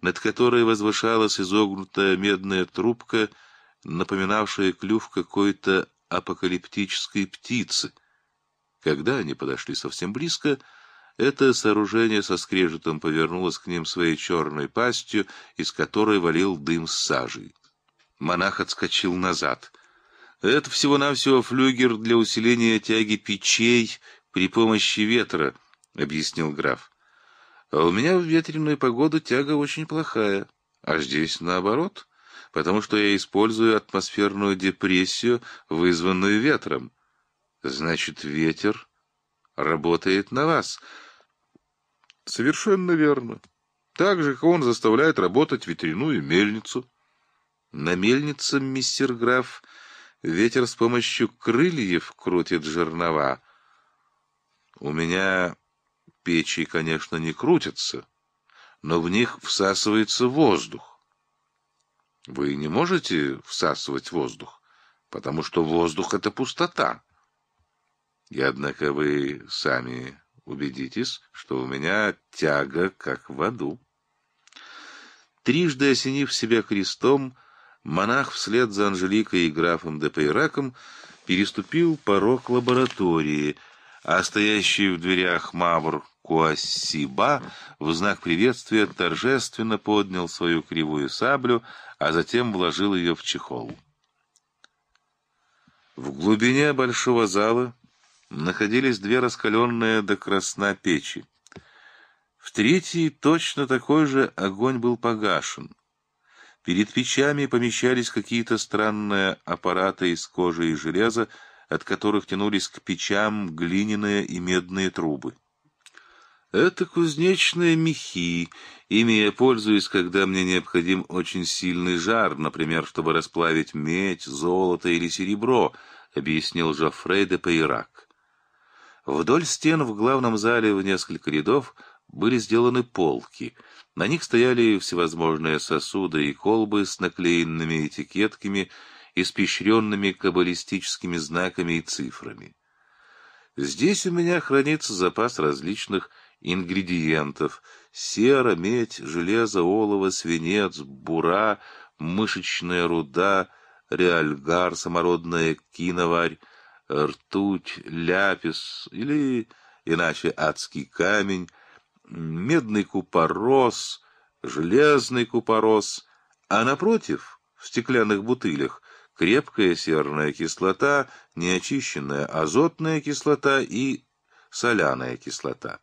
S1: над которой возвышалась изогнутая медная трубка, напоминавшая клюв какой-то апокалиптической птицы. Когда они подошли совсем близко, это сооружение со скрежетом повернулось к ним своей черной пастью, из которой валил дым с сажей. Монах отскочил назад. Это всего-навсего флюгер для усиления тяги печей при помощи ветра, объяснил граф. А у меня в ветреную погоду тяга очень плохая, а здесь наоборот, потому что я использую атмосферную депрессию, вызванную ветром. Значит, ветер работает на вас. Совершенно верно. Так же, как он заставляет работать ветряную мельницу. На мельнице, мистер граф, ветер с помощью крыльев крутит жернова. У меня печи, конечно, не крутятся, но в них всасывается воздух. Вы не можете всасывать воздух, потому что воздух — это пустота. И однако вы сами убедитесь, что у меня тяга как в аду. Трижды осенив себя крестом, монах вслед за Анжеликой и графом де Пейраком переступил порог лаборатории, а стоящий в дверях мавр Куассиба в знак приветствия торжественно поднял свою кривую саблю, а затем вложил ее в чехол. В глубине большого зала находились две раскаленные до красна печи. В третьей точно такой же огонь был погашен. Перед печами помещались какие-то странные аппараты из кожи и железа, от которых тянулись к печам глиняные и медные трубы. Это кузнечные мехи, ими я пользуюсь, когда мне необходим очень сильный жар, например, чтобы расплавить медь, золото или серебро, объяснил Жофрей де Пейрак. Вдоль стен в главном зале в несколько рядов были сделаны полки. На них стояли всевозможные сосуды и колбы с наклеенными этикетками, испещренными каббалистическими знаками и цифрами. Здесь у меня хранится запас различных ингредиентов — сера, медь, железо, олово, свинец, бура, мышечная руда, реальгар, самородная киноварь, ртуть, ляпис или иначе адский камень, медный купорос, железный купорос, а напротив, в стеклянных бутылях, крепкая серная кислота, неочищенная азотная кислота и соляная кислота.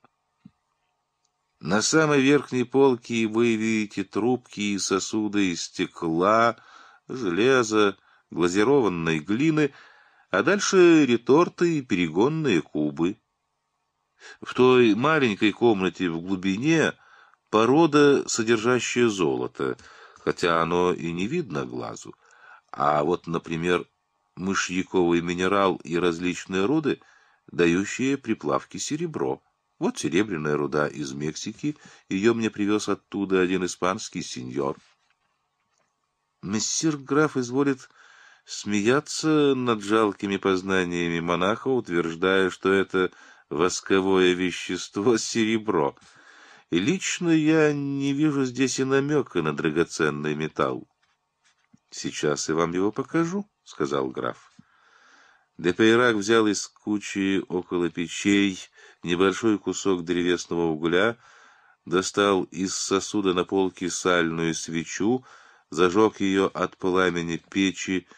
S1: На самой верхней полке вы видите трубки и сосуды из стекла, железа, глазированной глины — а дальше реторты и перегонные кубы. В той маленькой комнате в глубине порода, содержащая золото, хотя оно и не видно глазу. А вот, например, мышьяковый минерал и различные руды, дающие приплавки серебро. Вот серебряная руда из Мексики, ее мне привез оттуда один испанский сеньор. Мессир граф изволит смеяться над жалкими познаниями монаха, утверждая, что это восковое вещество — серебро. И лично я не вижу здесь и намека на драгоценный металл. — Сейчас я вам его покажу, — сказал граф. Депейрак взял из кучи около печей небольшой кусок древесного угля, достал из сосуда на полке сальную свечу, зажег ее от пламени печи,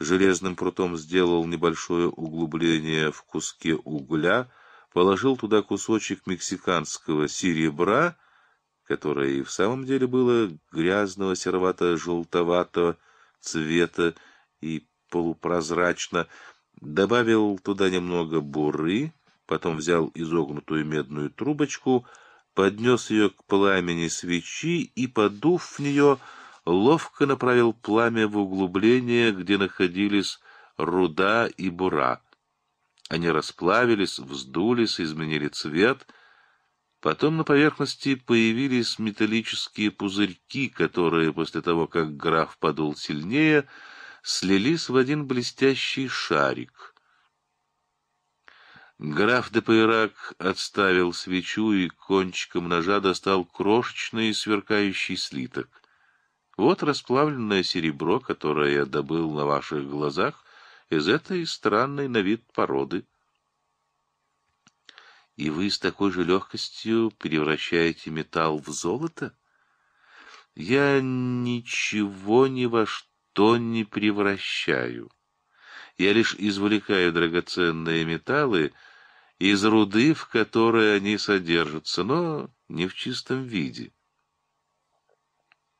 S1: железным прутом сделал небольшое углубление в куске угля, положил туда кусочек мексиканского серебра, которое и в самом деле было грязного серовато-желтоватого цвета и полупрозрачно, добавил туда немного буры, потом взял изогнутую медную трубочку, поднес ее к пламени свечи и, подув в нее, ловко направил пламя в углубление, где находились руда и бура. Они расплавились, вздулись, изменили цвет. Потом на поверхности появились металлические пузырьки, которые после того, как граф подул сильнее, слились в один блестящий шарик. Граф де Пейрак отставил свечу и кончиком ножа достал крошечный сверкающий слиток. Вот расплавленное серебро, которое я добыл на ваших глазах, из этой странной на вид породы. И вы с такой же легкостью превращаете металл в золото? Я ничего ни во что не превращаю. Я лишь извлекаю драгоценные металлы из руды, в которой они содержатся, но не в чистом виде.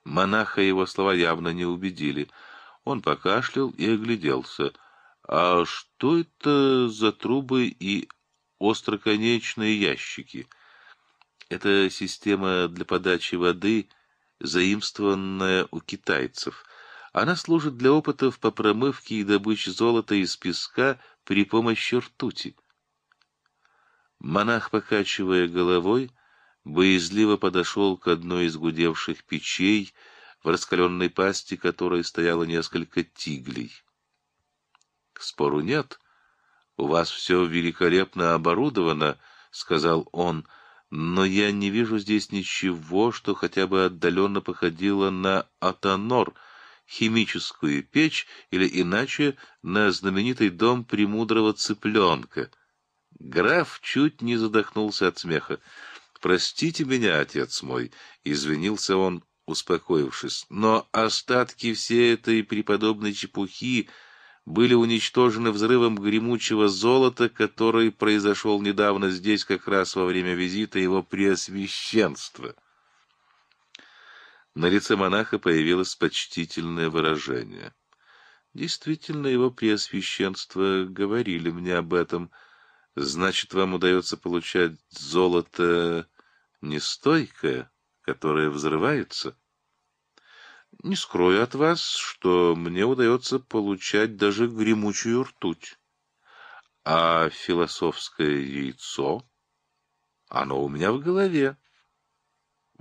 S1: Монаха его слова явно не убедили. Он покашлял и огляделся. «А что это за трубы и остроконечные ящики?» «Это система для подачи воды, заимствованная у китайцев. Она служит для опытов по промывке и добыче золота из песка при помощи ртути». Монах, покачивая головой, боязливо подошел к одной из гудевших печей, в раскаленной пасти которой стояло несколько тиглей. — Спору нет. У вас все великолепно оборудовано, — сказал он, — но я не вижу здесь ничего, что хотя бы отдаленно походило на атонор, химическую печь или иначе на знаменитый дом премудрого цыпленка. Граф чуть не задохнулся от смеха. «Простите меня, отец мой», — извинился он, успокоившись, «но остатки всей этой преподобной чепухи были уничтожены взрывом гремучего золота, который произошел недавно здесь как раз во время визита его преосвященства». На лице монаха появилось почтительное выражение. «Действительно, его преосвященство говорили мне об этом», Значит, вам удается получать золото нестойкое, которое взрывается? Не скрою от вас, что мне удается получать даже гремучую ртуть. А философское яйцо? Оно у меня в голове.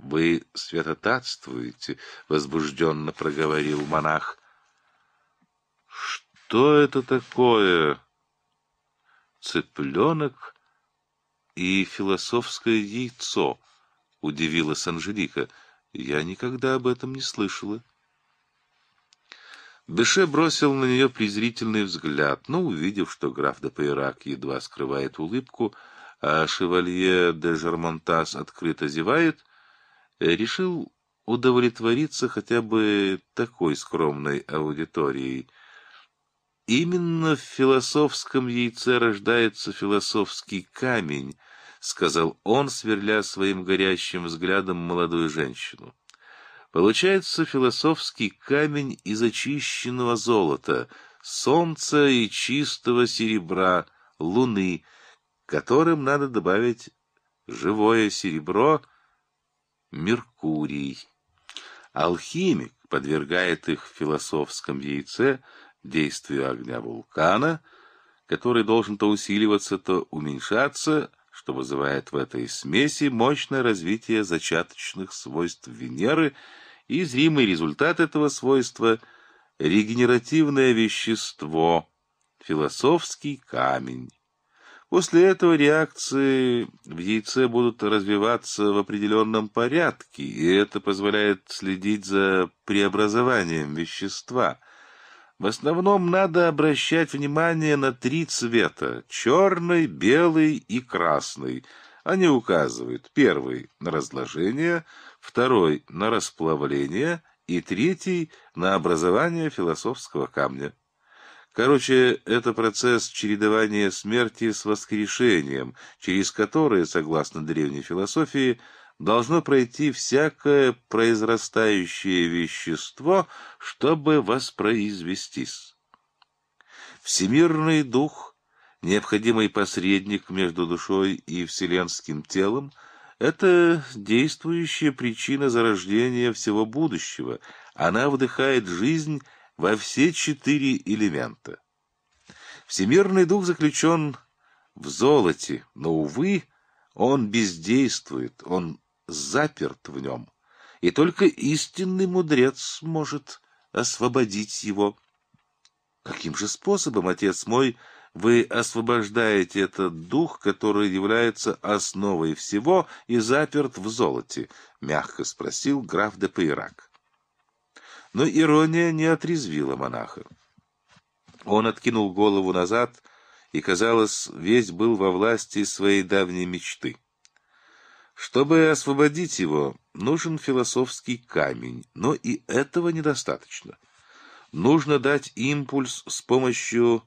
S1: — Вы святотатствуете, — возбужденно проговорил монах. — Что это такое? цыпленок и философское яйцо, — удивилась Анжелика. Я никогда об этом не слышала. Беше бросил на нее презрительный взгляд, но, увидев, что граф де Пейрак едва скрывает улыбку, а шевалье де Жермонтас открыто зевает, решил удовлетвориться хотя бы такой скромной аудиторией — Именно в философском яйце рождается философский камень, сказал он, сверля своим горящим взглядом молодую женщину. Получается философский камень из очищенного золота, солнца и чистого серебра, луны, которым надо добавить живое серебро, Меркурий. Алхимик подвергает их в философском яйце действию огня вулкана, который должен то усиливаться, то уменьшаться, что вызывает в этой смеси мощное развитие зачаточных свойств Венеры, и зримый результат этого свойства — регенеративное вещество, философский камень. После этого реакции в яйце будут развиваться в определенном порядке, и это позволяет следить за преобразованием вещества — в основном надо обращать внимание на три цвета — черный, белый и красный. Они указывают первый — на разложение, второй — на расплавление и третий — на образование философского камня. Короче, это процесс чередования смерти с воскрешением, через которое, согласно древней философии, — должно пройти всякое произрастающее вещество, чтобы воспроизвестись. Всемирный дух, необходимый посредник между душой и вселенским телом, это действующая причина зарождения всего будущего. Она вдыхает жизнь во все четыре элемента. Всемирный дух заключен в золоте, но, увы, он бездействует, он заперт в нем, и только истинный мудрец может освободить его. Каким же способом, отец мой, вы освобождаете этот дух, который является основой всего и заперт в золоте? — мягко спросил граф де Пейрак. Но ирония не отрезвила монаха. Он откинул голову назад и, казалось, весь был во власти своей давней мечты. Чтобы освободить его, нужен философский камень, но и этого недостаточно. Нужно дать импульс с помощью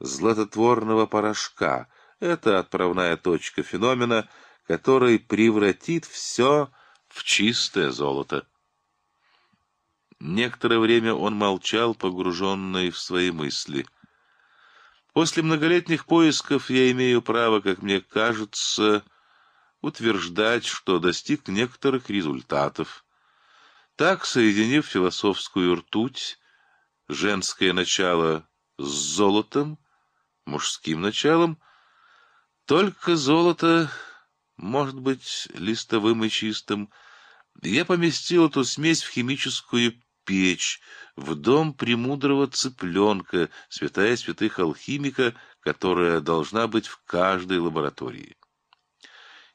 S1: златотворного порошка. Это отправная точка феномена, который превратит все в чистое золото. Некоторое время он молчал, погруженный в свои мысли. После многолетних поисков я имею право, как мне кажется, утверждать, что достиг некоторых результатов. Так, соединив философскую ртуть, женское начало с золотом, мужским началом, только золото, может быть, листовым и чистым, я поместил эту смесь в химическую печь, в дом премудрого цыпленка, святая святых алхимика, которая должна быть в каждой лаборатории.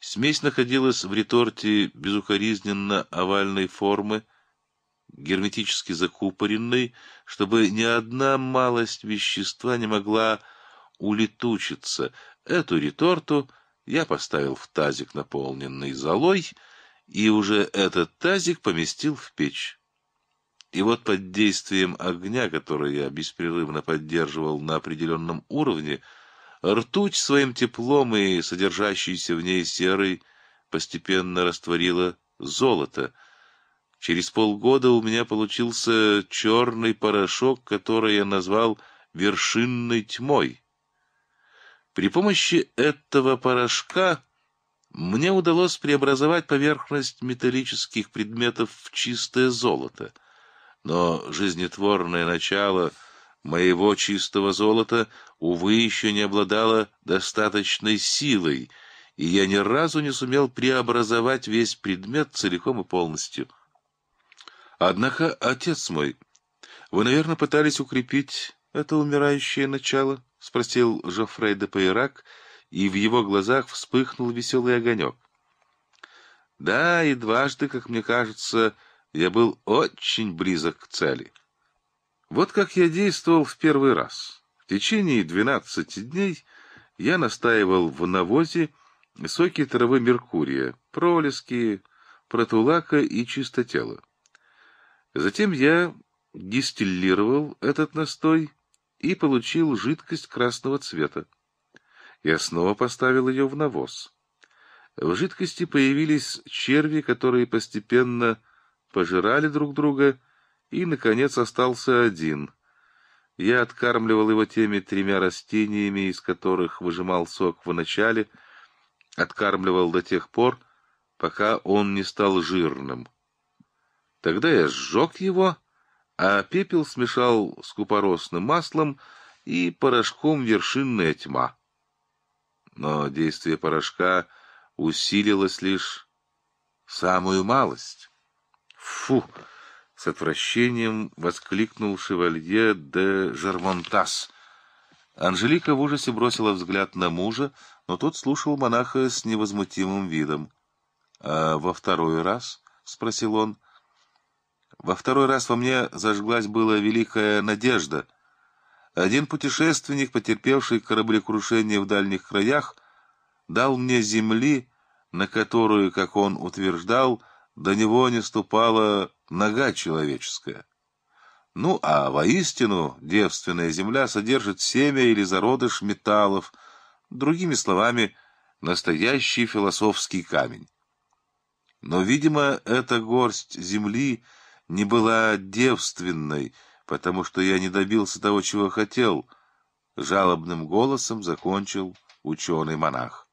S1: Смесь находилась в реторте безукоризненно-овальной формы, герметически закупоренной, чтобы ни одна малость вещества не могла улетучиться. Эту реторту я поставил в тазик, наполненный золой, и уже этот тазик поместил в печь. И вот под действием огня, который я беспрерывно поддерживал на определенном уровне, Ртуть своим теплом и содержащейся в ней серой постепенно растворила золото. Через полгода у меня получился черный порошок, который я назвал вершинной тьмой. При помощи этого порошка мне удалось преобразовать поверхность металлических предметов в чистое золото. Но жизнетворное начало — Моего чистого золота, увы, еще не обладало достаточной силой, и я ни разу не сумел преобразовать весь предмет целиком и полностью. Однако, отец мой, вы, наверное, пытались укрепить это умирающее начало? — спросил Жофрей де Пейрак, и в его глазах вспыхнул веселый огонек. Да, и дважды, как мне кажется, я был очень близок к цели. — вот как я действовал в первый раз. В течение 12 дней я настаивал в навозе соки травы меркурия, пролески, протулака и чистотела. Затем я дистиллировал этот настой и получил жидкость красного цвета. Я снова поставил ее в навоз. В жидкости появились черви, которые постепенно пожирали друг друга и, наконец, остался один. Я откармливал его теми тремя растениями, из которых выжимал сок в начале, откармливал до тех пор, пока он не стал жирным. Тогда я сжег его, а пепел смешал с купоросным маслом и порошком вершинная тьма. Но действие порошка усилилось лишь самую малость. Фу! с отвращением воскликнул шевалье де Жермонтас. Анжелика в ужасе бросила взгляд на мужа, но тот слушал монаха с невозмутимым видом. — А во второй раз? — спросил он. — Во второй раз во мне зажглась была великая надежда. Один путешественник, потерпевший кораблекрушение в дальних краях, дал мне земли, на которую, как он утверждал, до него не ступала нога человеческая. Ну, а воистину девственная земля содержит семя или зародыш металлов, другими словами, настоящий философский камень. Но, видимо, эта горсть земли не была девственной, потому что я не добился того, чего хотел, — жалобным голосом закончил ученый-монах.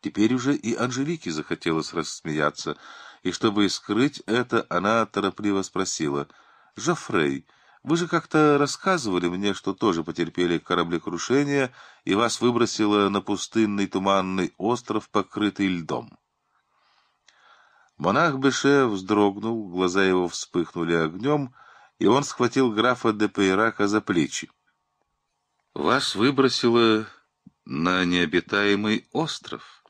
S1: Теперь уже и Анжелике захотелось рассмеяться — и чтобы скрыть это, она торопливо спросила. «Жофрей, вы же как-то рассказывали мне, что тоже потерпели кораблекрушение, и вас выбросило на пустынный туманный остров, покрытый льдом». Монах Беше вздрогнул, глаза его вспыхнули огнем, и он схватил графа де Пейрака за плечи. «Вас выбросило на необитаемый остров?»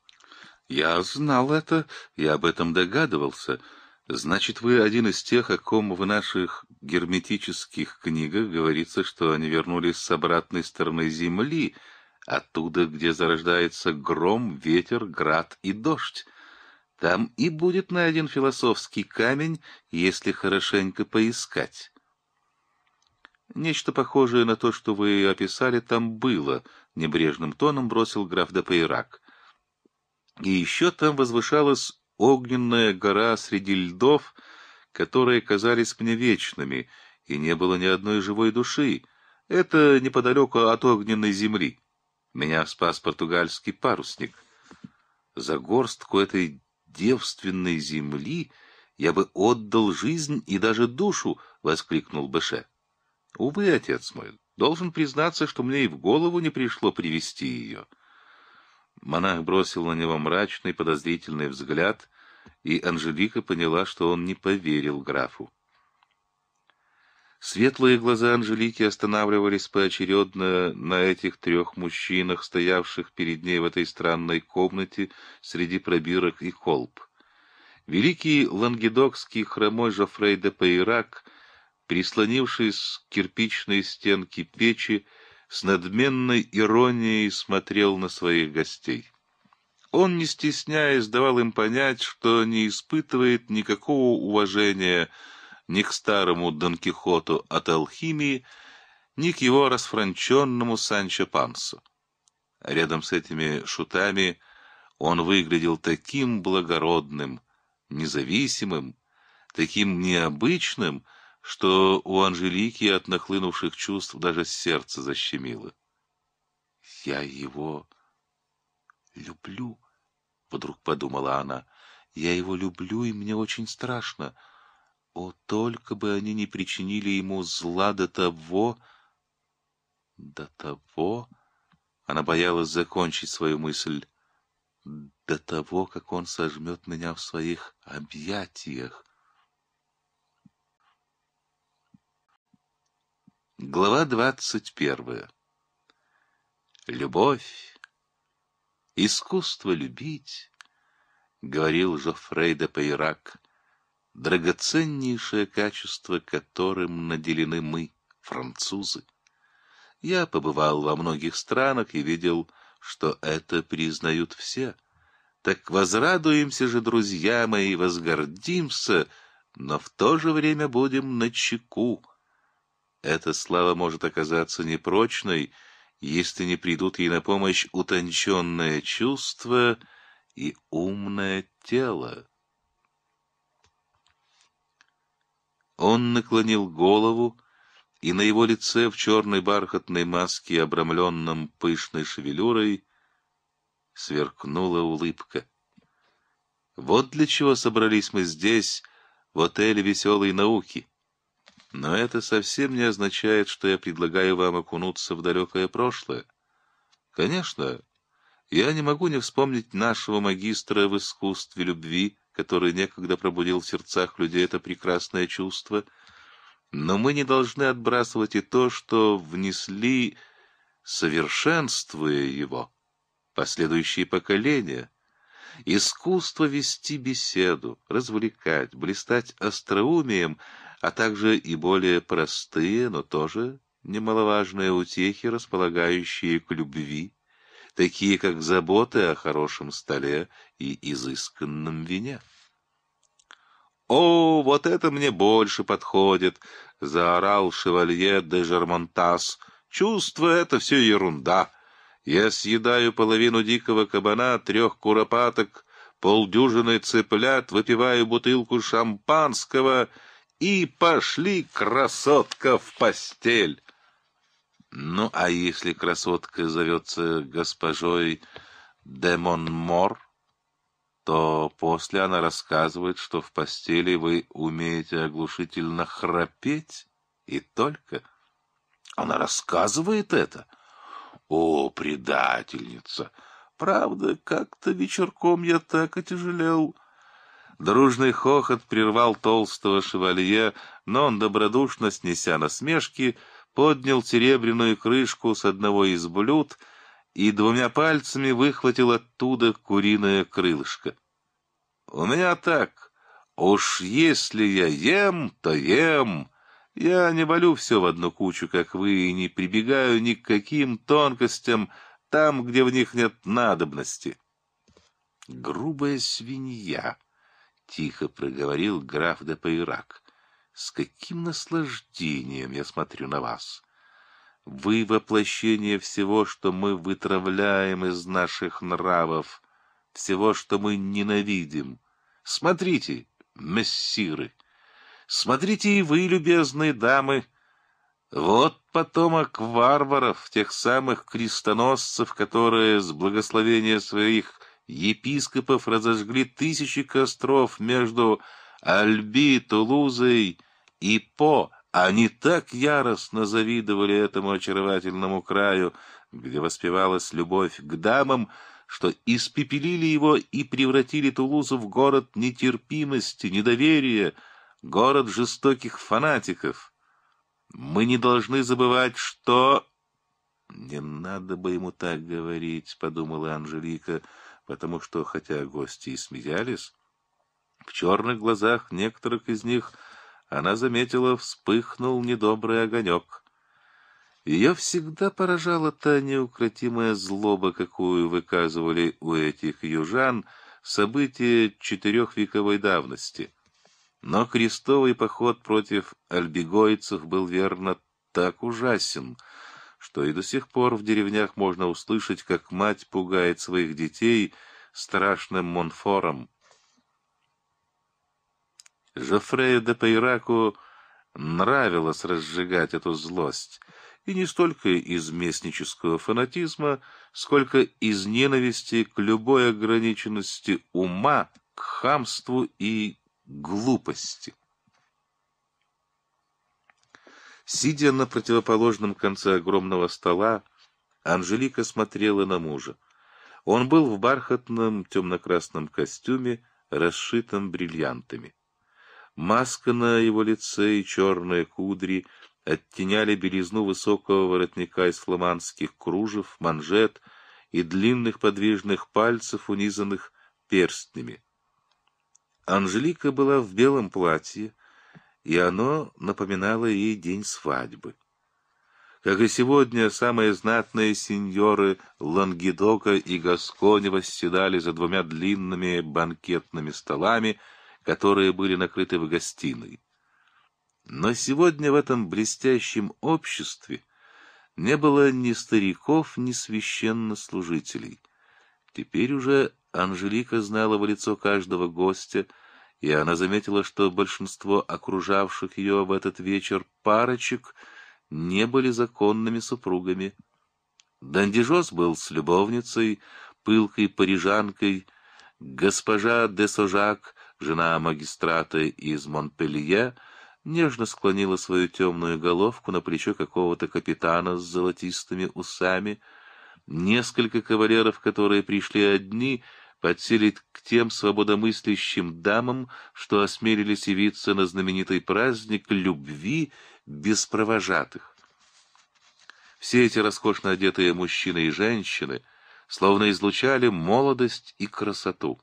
S1: Я знал это, я об этом догадывался. Значит, вы один из тех, о ком в наших герметических книгах говорится, что они вернулись с обратной стороны земли, оттуда, где зарождается гром, ветер, град и дождь. Там и будет найден философский камень, если хорошенько поискать. Нечто похожее на то, что вы описали, там было, — небрежным тоном бросил граф де и еще там возвышалась огненная гора среди льдов, которые казались мне вечными, и не было ни одной живой души. Это неподалеку от огненной земли. Меня спас португальский парусник. За горстку этой девственной земли я бы отдал жизнь и даже душу, — воскликнул Бэше. Увы, отец мой, должен признаться, что мне и в голову не пришло привести ее. Монах бросил на него мрачный, подозрительный взгляд, и Анжелика поняла, что он не поверил графу. Светлые глаза Анжелики останавливались поочередно на этих трех мужчинах, стоявших перед ней в этой странной комнате среди пробирок и колб. Великий лангедокский хромой Жофрей де Пейрак, прислонившись к кирпичной стенке печи, с надменной иронией смотрел на своих гостей. Он, не стесняясь, давал им понять, что не испытывает никакого уважения ни к старому Дон Кихоту от алхимии, ни к его расфранченному Санчо Пансу. А рядом с этими шутами он выглядел таким благородным, независимым, таким необычным — что у Анжелики от нахлынувших чувств даже сердце защемило. «Я его люблю», — вдруг подумала она. «Я его люблю, и мне очень страшно. О, только бы они не причинили ему зла до того...» «До того...» — она боялась закончить свою мысль. «До того, как он сожмет меня в своих объятиях». Глава двадцать первая. «Любовь, искусство любить», — говорил Жофрей де Пейрак, — «драгоценнейшее качество, которым наделены мы, французы. Я побывал во многих странах и видел, что это признают все. Так возрадуемся же, друзья мои, возгордимся, но в то же время будем начеку». чеку эта слава может оказаться непрочной, если не придут ей на помощь утонченное чувство и умное тело. Он наклонил голову, и на его лице в черной бархатной маске, обрамленном пышной шевелюрой, сверкнула улыбка. Вот для чего собрались мы здесь, в отеле веселой науки. Но это совсем не означает, что я предлагаю вам окунуться в далекое прошлое. Конечно, я не могу не вспомнить нашего магистра в искусстве любви, который некогда пробудил в сердцах людей это прекрасное чувство, но мы не должны отбрасывать и то, что внесли, совершенствуя его, последующие поколения. Искусство вести беседу, развлекать, блистать остроумием — а также и более простые, но тоже немаловажные утехи, располагающие к любви, такие как заботы о хорошем столе и изысканном вине. «О, вот это мне больше подходит!» — заорал шевалье де Жермонтас. «Чувство — это все ерунда. Я съедаю половину дикого кабана, трех куропаток, полдюжины цыплят, выпиваю бутылку шампанского — и пошли, красотка, в постель. Ну, а если красотка зовется госпожой де Монмор, то после она рассказывает, что в постели вы умеете оглушительно храпеть, и только. Она рассказывает это? О, предательница! Правда, как-то вечерком я так отяжелел... Дружный хохот прервал толстого шевалье, но он, добродушно снеся насмешки, поднял серебряную крышку с одного из блюд и двумя пальцами выхватил оттуда куриное крылышко. — У меня так. Уж если я ем, то ем. Я не валю все в одну кучу, как вы, и не прибегаю ни к каким тонкостям там, где в них нет надобности. Грубая свинья. — тихо проговорил граф де Пейрак. «С каким наслаждением я смотрю на вас! Вы — воплощение всего, что мы вытравляем из наших нравов, всего, что мы ненавидим. Смотрите, мессиры! Смотрите и вы, любезные дамы!» Вот потомок варваров, тех самых крестоносцев, которые с благословения своих епископов разожгли тысячи костров между Альби, Тулузой и По. Они так яростно завидовали этому очаровательному краю, где воспевалась любовь к дамам, что испепелили его и превратили Тулузу в город нетерпимости, недоверия, город жестоких фанатиков. Мы не должны забывать, что... «Не надо бы ему так говорить», — подумала Анжелика, — потому что, хотя гости и смеялись, в черных глазах некоторых из них она заметила, вспыхнул недобрый огонек. Ее всегда поражала та неукротимая злоба, какую выказывали у этих южан события четырехвековой давности. Но крестовый поход против альбегойцев был верно так ужасен — что и до сих пор в деревнях можно услышать, как мать пугает своих детей страшным монфором. Жофрею де Пейраку нравилось разжигать эту злость, и не столько из местнического фанатизма, сколько из ненависти к любой ограниченности ума, к хамству и глупости. Сидя на противоположном конце огромного стола, Анжелика смотрела на мужа. Он был в бархатном темно-красном костюме, расшитом бриллиантами. Маска на его лице и черные кудри оттеняли белизну высокого воротника из фламандских кружев, манжет и длинных подвижных пальцев, унизанных перстнями. Анжелика была в белом платье, и оно напоминало ей день свадьбы. Как и сегодня, самые знатные сеньоры Лангедока и Гаскони восседали за двумя длинными банкетными столами, которые были накрыты в гостиной. Но сегодня в этом блестящем обществе не было ни стариков, ни священнослужителей. Теперь уже Анжелика знала в лицо каждого гостя — и она заметила, что большинство окружавших ее в этот вечер парочек не были законными супругами. Дандижос был с любовницей, пылкой парижанкой, госпожа де Сожак, жена магистрата из Монпелье, нежно склонила свою темную головку на плечо какого-то капитана с золотистыми усами. Несколько кавалеров, которые пришли одни, — подселит к тем свободомыслящим дамам, что осмелились явиться на знаменитый праздник любви без провожатых. Все эти роскошно одетые мужчины и женщины словно излучали молодость и красоту.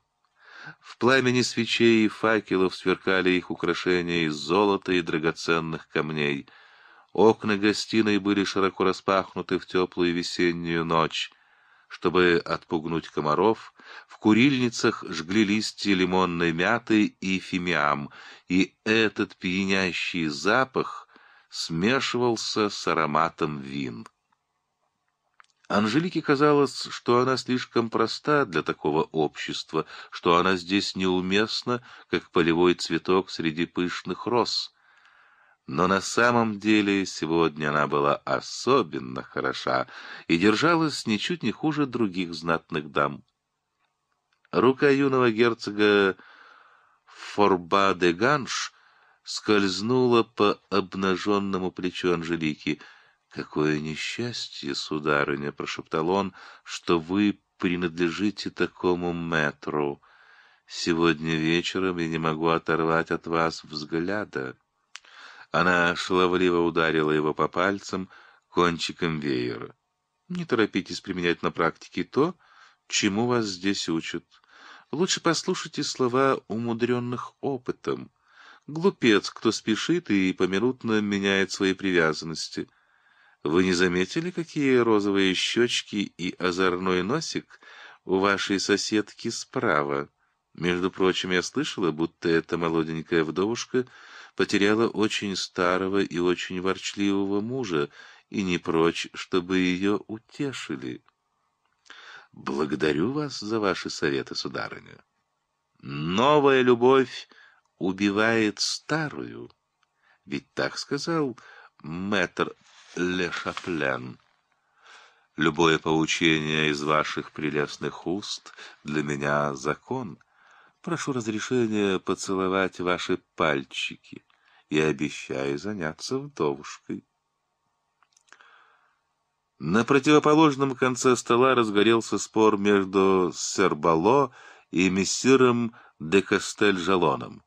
S1: В пламени свечей и факелов сверкали их украшения из золота и драгоценных камней. Окна гостиной были широко распахнуты в теплую весеннюю ночь. Чтобы отпугнуть комаров, в курильницах жгли листья лимонной мяты и фимиам, и этот пьянящий запах смешивался с ароматом вин. Анжелике казалось, что она слишком проста для такого общества, что она здесь неуместна, как полевой цветок среди пышных роз. Но на самом деле сегодня она была особенно хороша и держалась ничуть не хуже других знатных дам. Рука юного герцога Форба де Ганш скользнула по обнаженному плечу Анжелики. «Какое несчастье, сударыня!» — прошептал он, — «что вы принадлежите такому метру. Сегодня вечером я не могу оторвать от вас взгляда». Она шаловливо ударила его по пальцам кончиком веера. «Не торопитесь применять на практике то, чему вас здесь учат. Лучше послушайте слова умудренных опытом. Глупец, кто спешит и поминутно меняет свои привязанности. Вы не заметили, какие розовые щечки и озорной носик у вашей соседки справа? Между прочим, я слышала, будто эта молоденькая вдовушка — потеряла очень старого и очень ворчливого мужа, и не прочь, чтобы ее утешили. Благодарю вас за ваши советы, сударыня. Новая любовь убивает старую. Ведь так сказал мэтр Ле Любое поучение из ваших прелестных уст для меня закон. Прошу разрешения поцеловать ваши пальчики и обещаю заняться вдовушкой. На противоположном конце стола разгорелся спор между Сербало и мессиром де Кастель-Жалоном.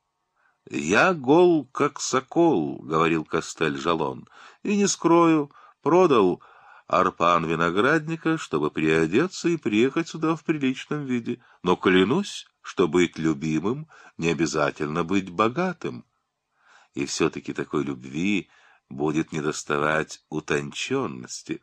S1: «Я гол, как сокол», — говорил Кастель-Жалон, — «и не скрою, продал арпан виноградника, чтобы приодеться и приехать сюда в приличном виде. Но клянусь, что быть любимым не обязательно быть богатым» и все-таки такой любви будет недоставать утонченности.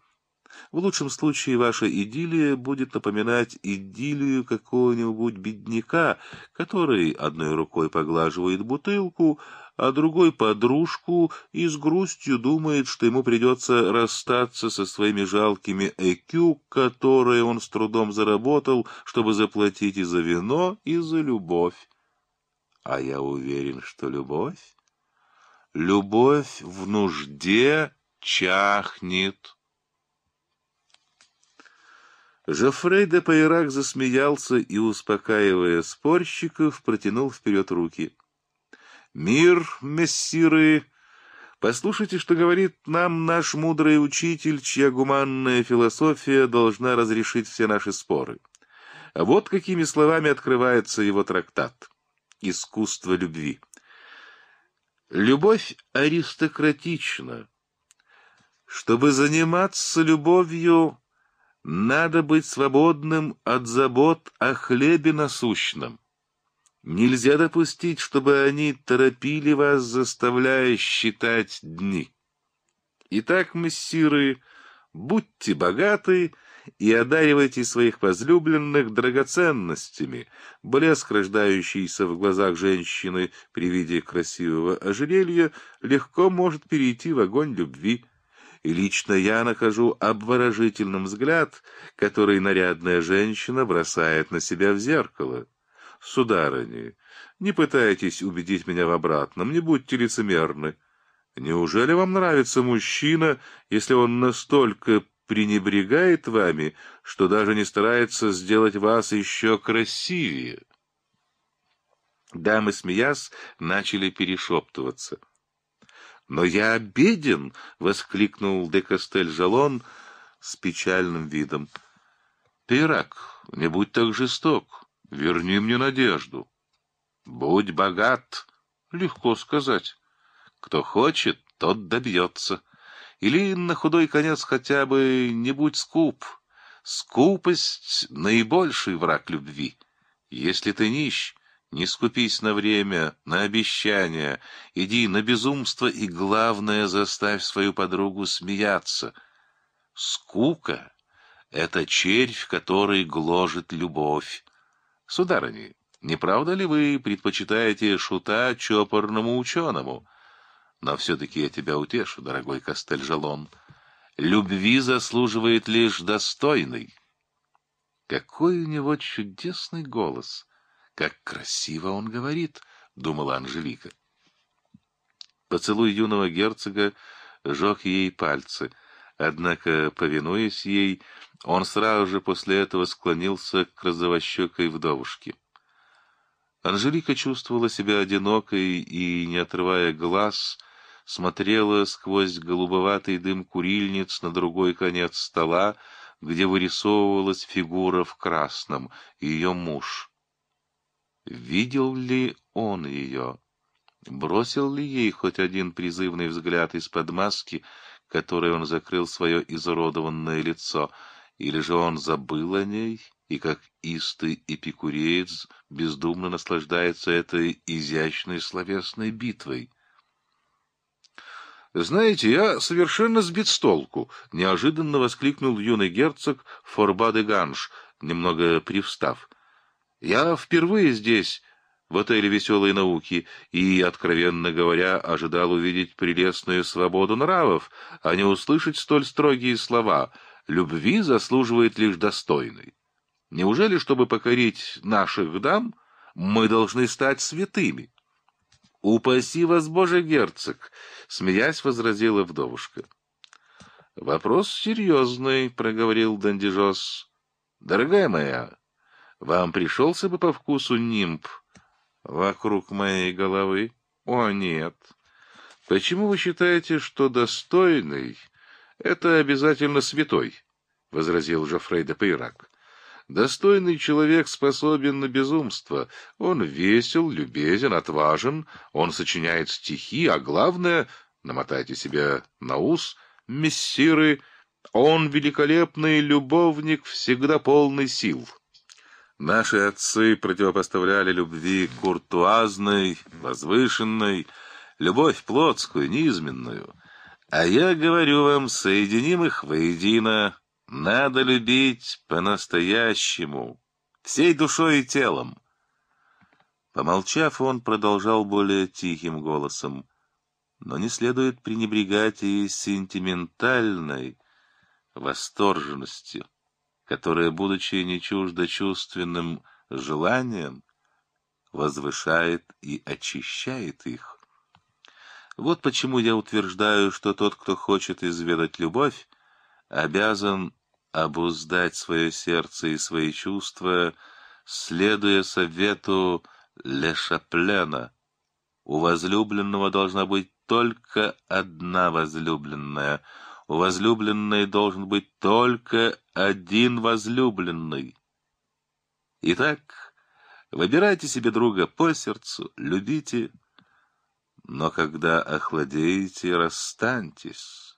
S1: В лучшем случае ваша идиллия будет напоминать идиллию какого-нибудь бедняка, который одной рукой поглаживает бутылку, а другой подружку и с грустью думает, что ему придется расстаться со своими жалкими ЭКЮ, которые он с трудом заработал, чтобы заплатить и за вино, и за любовь. А я уверен, что любовь любовь в нужде чахнет. Жофрей де Пейрак засмеялся и, успокаивая спорщиков, протянул вперед руки. «Мир, мессиры! Послушайте, что говорит нам наш мудрый учитель, чья гуманная философия должна разрешить все наши споры. А вот какими словами открывается его трактат «Искусство любви». Любовь аристократична. Чтобы заниматься любовью, надо быть свободным от забот о хлебе насущном. Нельзя допустить, чтобы они торопили вас, заставляя считать дни. Итак, мессиры, будьте богаты — и одаривайте своих возлюбленных драгоценностями. Блеск, рождающийся в глазах женщины при виде красивого ожерелья, легко может перейти в огонь любви. И лично я нахожу обворожительным взгляд, который нарядная женщина бросает на себя в зеркало. Сударыни, не пытайтесь убедить меня в обратном, не будьте лицемерны. Неужели вам нравится мужчина, если он настолько пренебрегает вами, что даже не старается сделать вас еще красивее. Дамы, смеясь, начали перешептываться. «Но я обеден!» — воскликнул де Кастель-Жалон с печальным видом. «Пирак, не будь так жесток. Верни мне надежду». «Будь богат!» — легко сказать. «Кто хочет, тот добьется» или, на худой конец, хотя бы не будь скуп. Скупость — наибольший враг любви. Если ты нищ, не скупись на время, на обещания, иди на безумство и, главное, заставь свою подругу смеяться. Скука — это червь, который гложет любовь. Сударыни, не правда ли вы предпочитаете шута чопорному ученому? Но все-таки я тебя утешу, дорогой Кастельжалон. Любви заслуживает лишь достойный. Какой у него чудесный голос! Как красиво он говорит! — думала Анжелика. Поцелуй юного герцога жег ей пальцы, однако, повинуясь ей, он сразу же после этого склонился к розовощекой вдовушке. Анжелика чувствовала себя одинокой и, не отрывая глаз, — смотрела сквозь голубоватый дым курильниц на другой конец стола, где вырисовывалась фигура в красном, ее муж. Видел ли он ее? Бросил ли ей хоть один призывный взгляд из-под маски, которой он закрыл свое изуродованное лицо, или же он забыл о ней и, как истый эпикуреец, бездумно наслаждается этой изящной словесной битвой? «Знаете, я совершенно сбит с толку», — неожиданно воскликнул юный герцог Форбаде Ганш, немного привстав. «Я впервые здесь, в отеле «Веселые науки», и, откровенно говоря, ожидал увидеть прелестную свободу нравов, а не услышать столь строгие слова «любви заслуживает лишь достойный». Неужели, чтобы покорить наших дам, мы должны стать святыми?» «Упаси вас, Боже, герцог!» — смеясь возразила вдовушка. «Вопрос серьезный», — проговорил Дандижос. «Дорогая моя, вам пришелся бы по вкусу нимб вокруг моей головы?» «О, нет. Почему вы считаете, что достойный — это обязательно святой?» — возразил Жофрей де Пейрак. Достойный человек способен на безумство. Он весел, любезен, отважен, он сочиняет стихи, а главное, намотайте себе на ус, мессиры, он великолепный любовник, всегда полный сил. Наши отцы противопоставляли любви куртуазной, возвышенной, любовь плотскую, низменную. А я говорю вам, соединим их воедино, надо любить по-настоящему, всей душой и телом. Помолчав, он продолжал более тихим голосом. Но не следует пренебрегать и сентиментальной восторженностью, которая, будучи не чуждо чувственным желанием, возвышает и очищает их. Вот почему я утверждаю, что тот, кто хочет изведать любовь, обязан обуздать свое сердце и свои чувства, следуя совету Ле У возлюбленного должна быть только одна возлюбленная, у возлюбленной должен быть только один возлюбленный. Итак, выбирайте себе друга по сердцу, любите, но когда охладеете, расстаньтесь.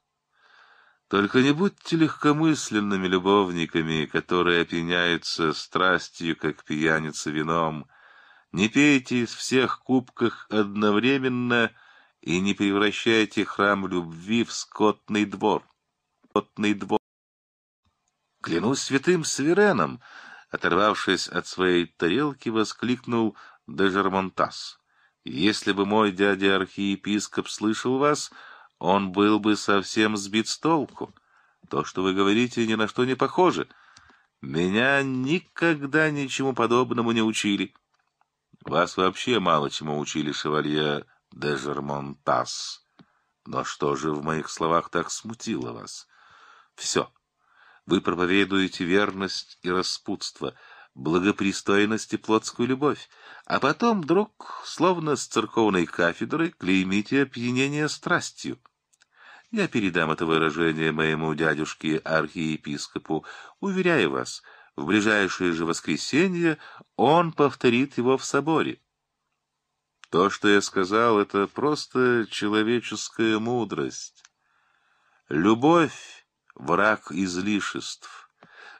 S1: Только не будьте легкомысленными любовниками, которые опьяняются страстью, как пьяница вином. Не пейте из всех кубках одновременно и не превращайте храм любви в скотный двор. Скотный двор. Клянусь святым Свереном, оторвавшись от своей тарелки, воскликнул Дежермонтас. «Если бы мой дядя-архиепископ слышал вас, — он был бы совсем сбит с толку. То, что вы говорите, ни на что не похоже. Меня никогда ничему подобному не учили. Вас вообще мало чему учили, шевалье де Жермонтас. Но что же в моих словах так смутило вас? Все. Вы проповедуете верность и распутство — благопристойность и плотскую любовь, а потом вдруг, словно с церковной кафедры, клеймите опьянение страстью. Я передам это выражение моему дядюшке архиепископу. Уверяю вас, в ближайшее же воскресенье он повторит его в соборе. То, что я сказал, это просто человеческая мудрость. Любовь — враг излишеств.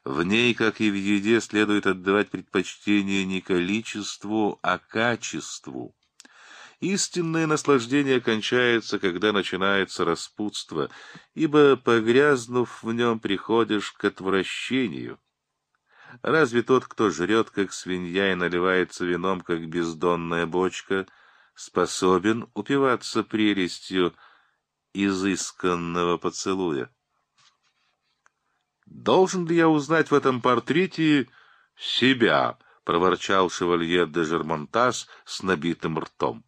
S1: В ней, как и в еде, следует отдавать предпочтение не количеству, а качеству. Истинное наслаждение кончается, когда начинается распутство, ибо, погрязнув в нем, приходишь к отвращению. Разве тот, кто жрет, как свинья, и наливается вином, как бездонная бочка, способен упиваться прелестью изысканного поцелуя? Должен ли я узнать в этом портрете себя? — проворчал шевалье де Жермонтаж с набитым ртом.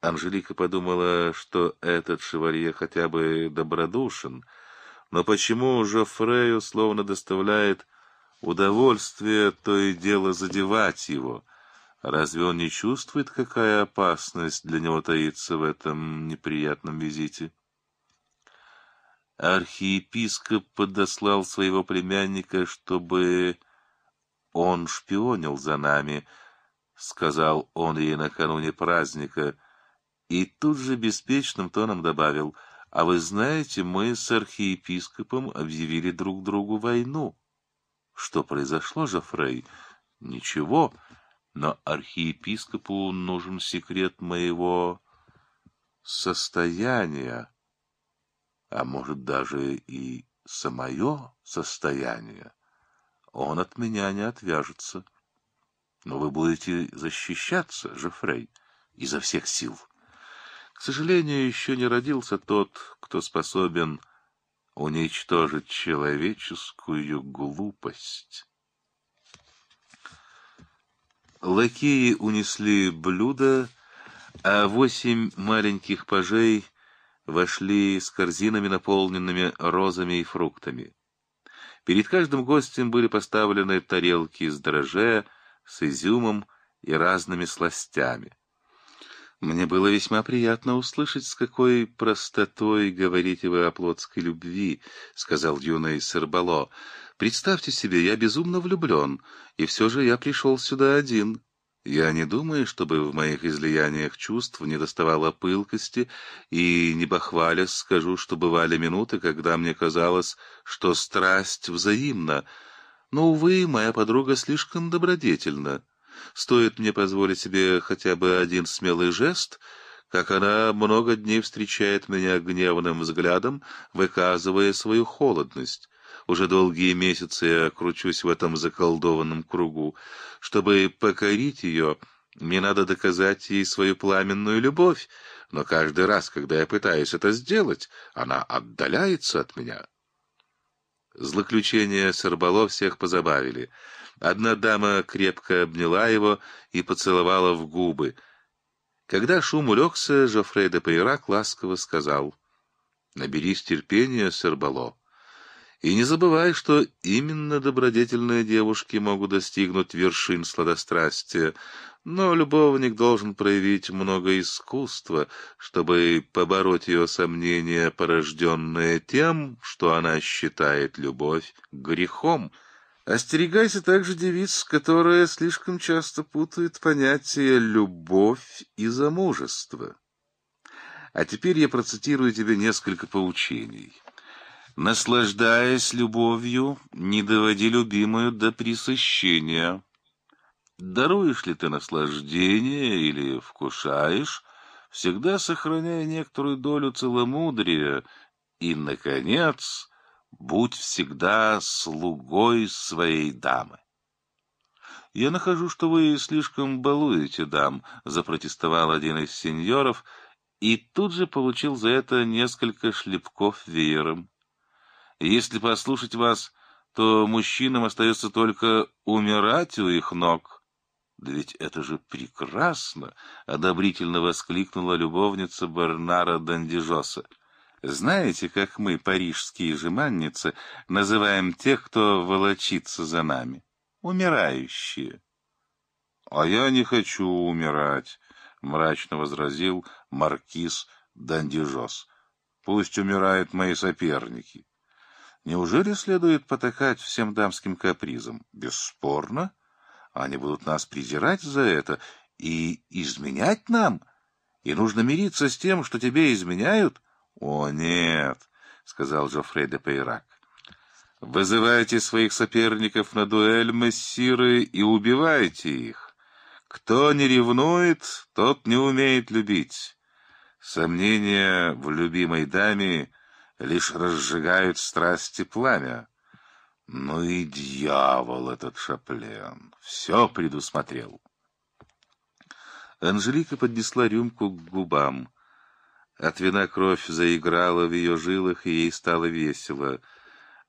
S1: Анжелика подумала, что этот шевалье хотя бы добродушен, но почему же словно доставляет удовольствие то и дело задевать его? Разве он не чувствует, какая опасность для него таится в этом неприятном визите? архиепископ подослал своего племянника, чтобы он шпионил за нами, — сказал он ей накануне праздника, и тут же беспечным тоном добавил, — а вы знаете, мы с архиепископом объявили друг другу войну. Что произошло, Жофрей? Ничего, но архиепископу нужен секрет моего состояния а может даже и самое состояние, он от меня не отвяжется. Но вы будете защищаться, Жофрей, изо всех сил. К сожалению, еще не родился тот, кто способен уничтожить человеческую глупость. Лакеи унесли блюда а восемь маленьких пажей — вошли с корзинами, наполненными розами и фруктами. Перед каждым гостем были поставлены тарелки с дрожжа, с изюмом и разными сластями. Мне было весьма приятно услышать, с какой простотой говорите вы о плотской любви, — сказал юный Сырбало. — Представьте себе, я безумно влюблен, и все же я пришел сюда один. Я не думаю, чтобы в моих излияниях чувств не доставало пылкости, и, не бахвалясь, скажу, что бывали минуты, когда мне казалось, что страсть взаимна. Но, увы, моя подруга слишком добродетельна. Стоит мне позволить себе хотя бы один смелый жест, как она много дней встречает меня гневным взглядом, выказывая свою холодность уже долгие месяцы я кручусь в этом заколдованном кругу. Чтобы покорить ее, мне надо доказать ей свою пламенную любовь, но каждый раз, когда я пытаюсь это сделать, она отдаляется от меня. Злоключения Сербало всех позабавили. Одна дама крепко обняла его и поцеловала в губы. Когда шум улегся, Жофрей де Пейрак ласково сказал, «Наберись терпения, Сербало. И не забывай, что именно добродетельные девушки могут достигнуть вершин сладострастия, но любовник должен проявить много искусства, чтобы побороть ее сомнения, порожденные тем, что она считает любовь грехом. Остерегайся также девиц, которая слишком часто путает понятия «любовь» и «замужество». А теперь я процитирую тебе несколько поучений наслаждаясь любовью, не доводи любимую до пресыщения. Даруешь ли ты наслаждение или вкушаешь, всегда сохраняя некоторую долю целомудрия, и, наконец, будь всегда слугой своей дамы. «Я нахожу, что вы слишком балуете дам», — запротестовал один из сеньоров, и тут же получил за это несколько шлепков веером. Если послушать вас, то мужчинам остается только умирать у их ног. Да ведь это же прекрасно! — одобрительно воскликнула любовница Бернара Дандижоса. Знаете, как мы, парижские жеманницы, называем тех, кто волочится за нами? Умирающие. — А я не хочу умирать, — мрачно возразил маркиз Дандижос. — Пусть умирают мои соперники. Неужели следует потакать всем дамским капризам? Бесспорно. Они будут нас презирать за это и изменять нам. И нужно мириться с тем, что тебе изменяют? О, нет, — сказал Жофрей де Пейрак. Вызывайте своих соперников на дуэль, мессиры, и убивайте их. Кто не ревнует, тот не умеет любить. Сомнения в любимой даме лишь разжигают страсти пламя. Ну и дьявол этот Шаплен, все предусмотрел. Анжелика поднесла рюмку к губам. От вина кровь заиграла в ее жилах, и ей стало весело.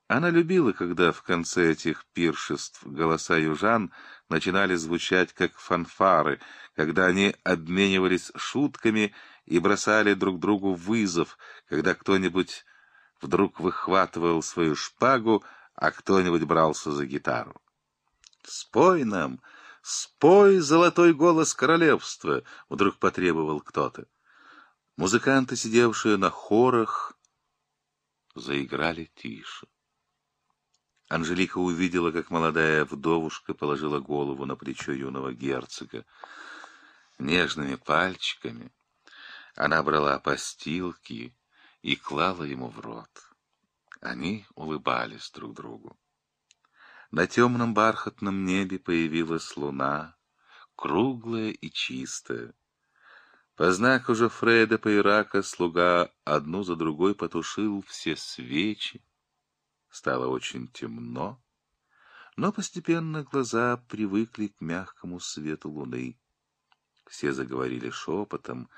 S1: Она любила, когда в конце этих пиршеств голоса южан начинали звучать как фанфары, когда они обменивались шутками и бросали друг другу вызов, когда кто-нибудь вдруг выхватывал свою шпагу, а кто-нибудь брался за гитару. «Спой нам! Спой золотой голос королевства!» — вдруг потребовал кто-то. Музыканты, сидевшие на хорах, заиграли тише. Анжелика увидела, как молодая вдовушка положила голову на плечо юного герцога. Нежными пальчиками она брала постилки, и клала ему в рот. Они улыбались друг другу. На темном бархатном небе появилась луна, круглая и чистая. По знаку же Фреда Пайрака слуга одну за другой потушил все свечи. Стало очень темно, но постепенно глаза привыкли к мягкому свету луны. Все заговорили шепотом,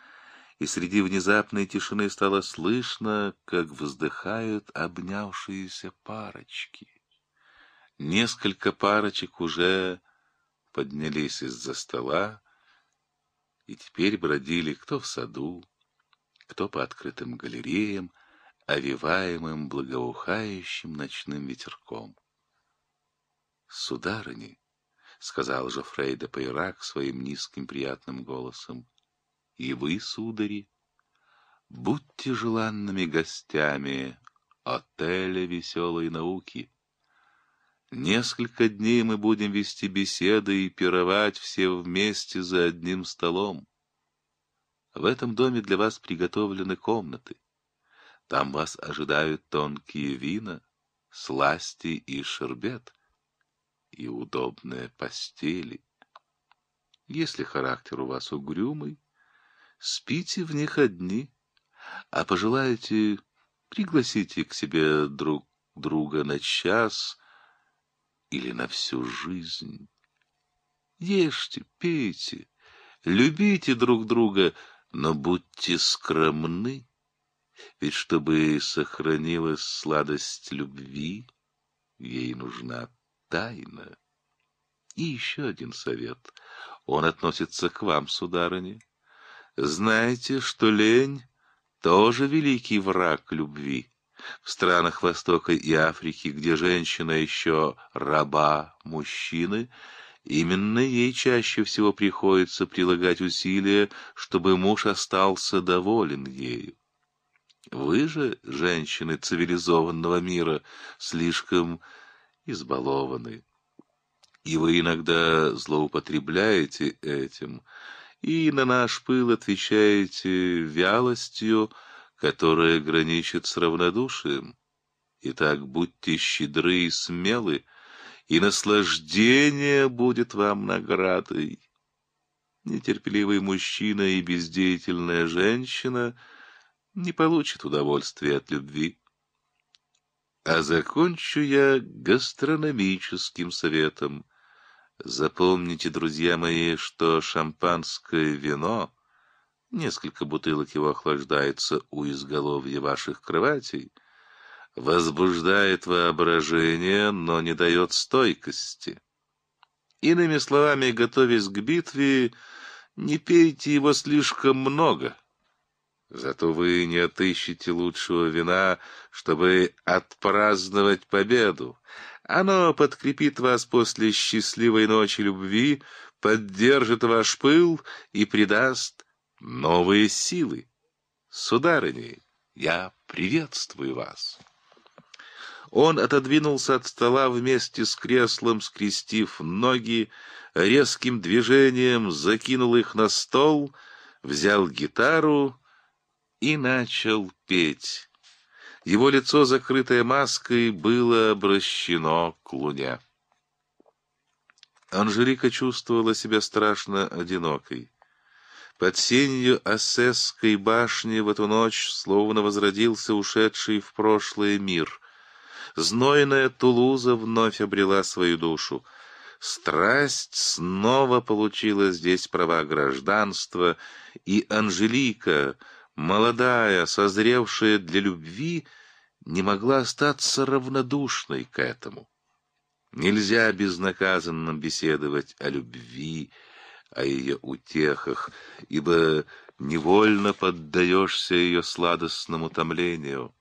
S1: и среди внезапной тишины стало слышно, как вздыхают обнявшиеся парочки. Несколько парочек уже поднялись из-за стола и теперь бродили кто в саду, кто по открытым галереям, овиваемым благоухающим ночным ветерком. «Сударыни», — сказал же де Пейрак своим низким приятным голосом, — и вы, судари, будьте желанными гостями отеля веселой науки.
S2: Несколько
S1: дней мы будем вести беседы и пировать все вместе за одним столом. В этом доме для вас приготовлены комнаты. Там вас ожидают тонкие вина, сласти и шербет, и удобные постели. Если характер у вас угрюмый, спите в них одни, а пожелаете, пригласите к себе друг друга на час или на всю жизнь. Ешьте, пейте, любите друг друга, но будьте скромны, ведь чтобы сохранилась сладость любви, ей нужна тайна. И еще один совет. Он относится к вам, сударыня. Знаете, что лень тоже великий враг любви. В странах Востока и Африки, где женщина еще раба мужчины, именно ей чаще всего приходится прилагать усилия, чтобы муж остался доволен ею. Вы же, женщины цивилизованного мира, слишком избалованы, и вы иногда злоупотребляете этим — и на наш пыл отвечаете вялостью, которая граничит с равнодушием. Итак, будьте щедры и смелы, и наслаждение будет вам наградой. Нетерпеливый мужчина и бездеятельная женщина не получат удовольствия от любви. А закончу я гастрономическим советом. Запомните, друзья мои, что шампанское вино, несколько бутылок его охлаждается у изголовья ваших кроватей, возбуждает воображение, но не дает стойкости. Иными словами, готовясь к битве, не пейте его слишком много. Зато вы не отыщете лучшего вина, чтобы отпраздновать победу, оно подкрепит вас после счастливой ночи любви, поддержит ваш пыл и придаст новые силы. Сударыни, я приветствую вас. Он отодвинулся от стола вместе с креслом, скрестив ноги, резким движением закинул их на стол, взял гитару и начал петь. Его лицо, закрытое маской, было обращено к луне. Анжелика чувствовала себя страшно одинокой. Под сенью Осесской башни в эту ночь словно возродился ушедший в прошлое мир. Знойная Тулуза вновь обрела свою душу. Страсть снова получила здесь права гражданства, и Анжелика, молодая, созревшая для любви, не могла остаться равнодушной к этому. Нельзя безнаказанно беседовать о любви, о ее утехах, ибо невольно поддаешься ее сладостному томлению.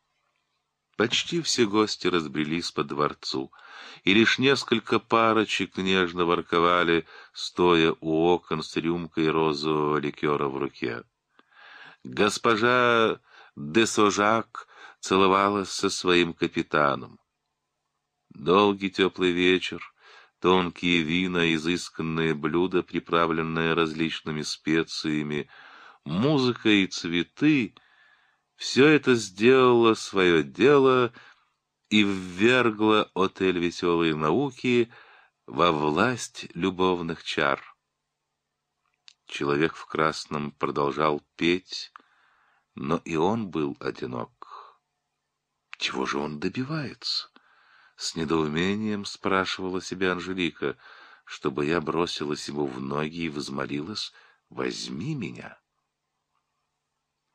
S1: Почти все гости разбрелись по дворцу, и лишь несколько парочек нежно ворковали, стоя у окон с рюмкой розового ликера в руке. Госпожа Десожак Сожак целовалась со своим капитаном. Долгий теплый вечер, тонкие вина, изысканные блюда, приправленные различными специями, музыка и цветы — все это сделало свое дело и ввергло отель веселой науки во власть любовных чар. Человек в красном продолжал петь, но и он был одинок. Чего же он добивается? С недоумением спрашивала себя Анжелика, чтобы я бросилась ему в ноги и возмолилась «Возьми меня».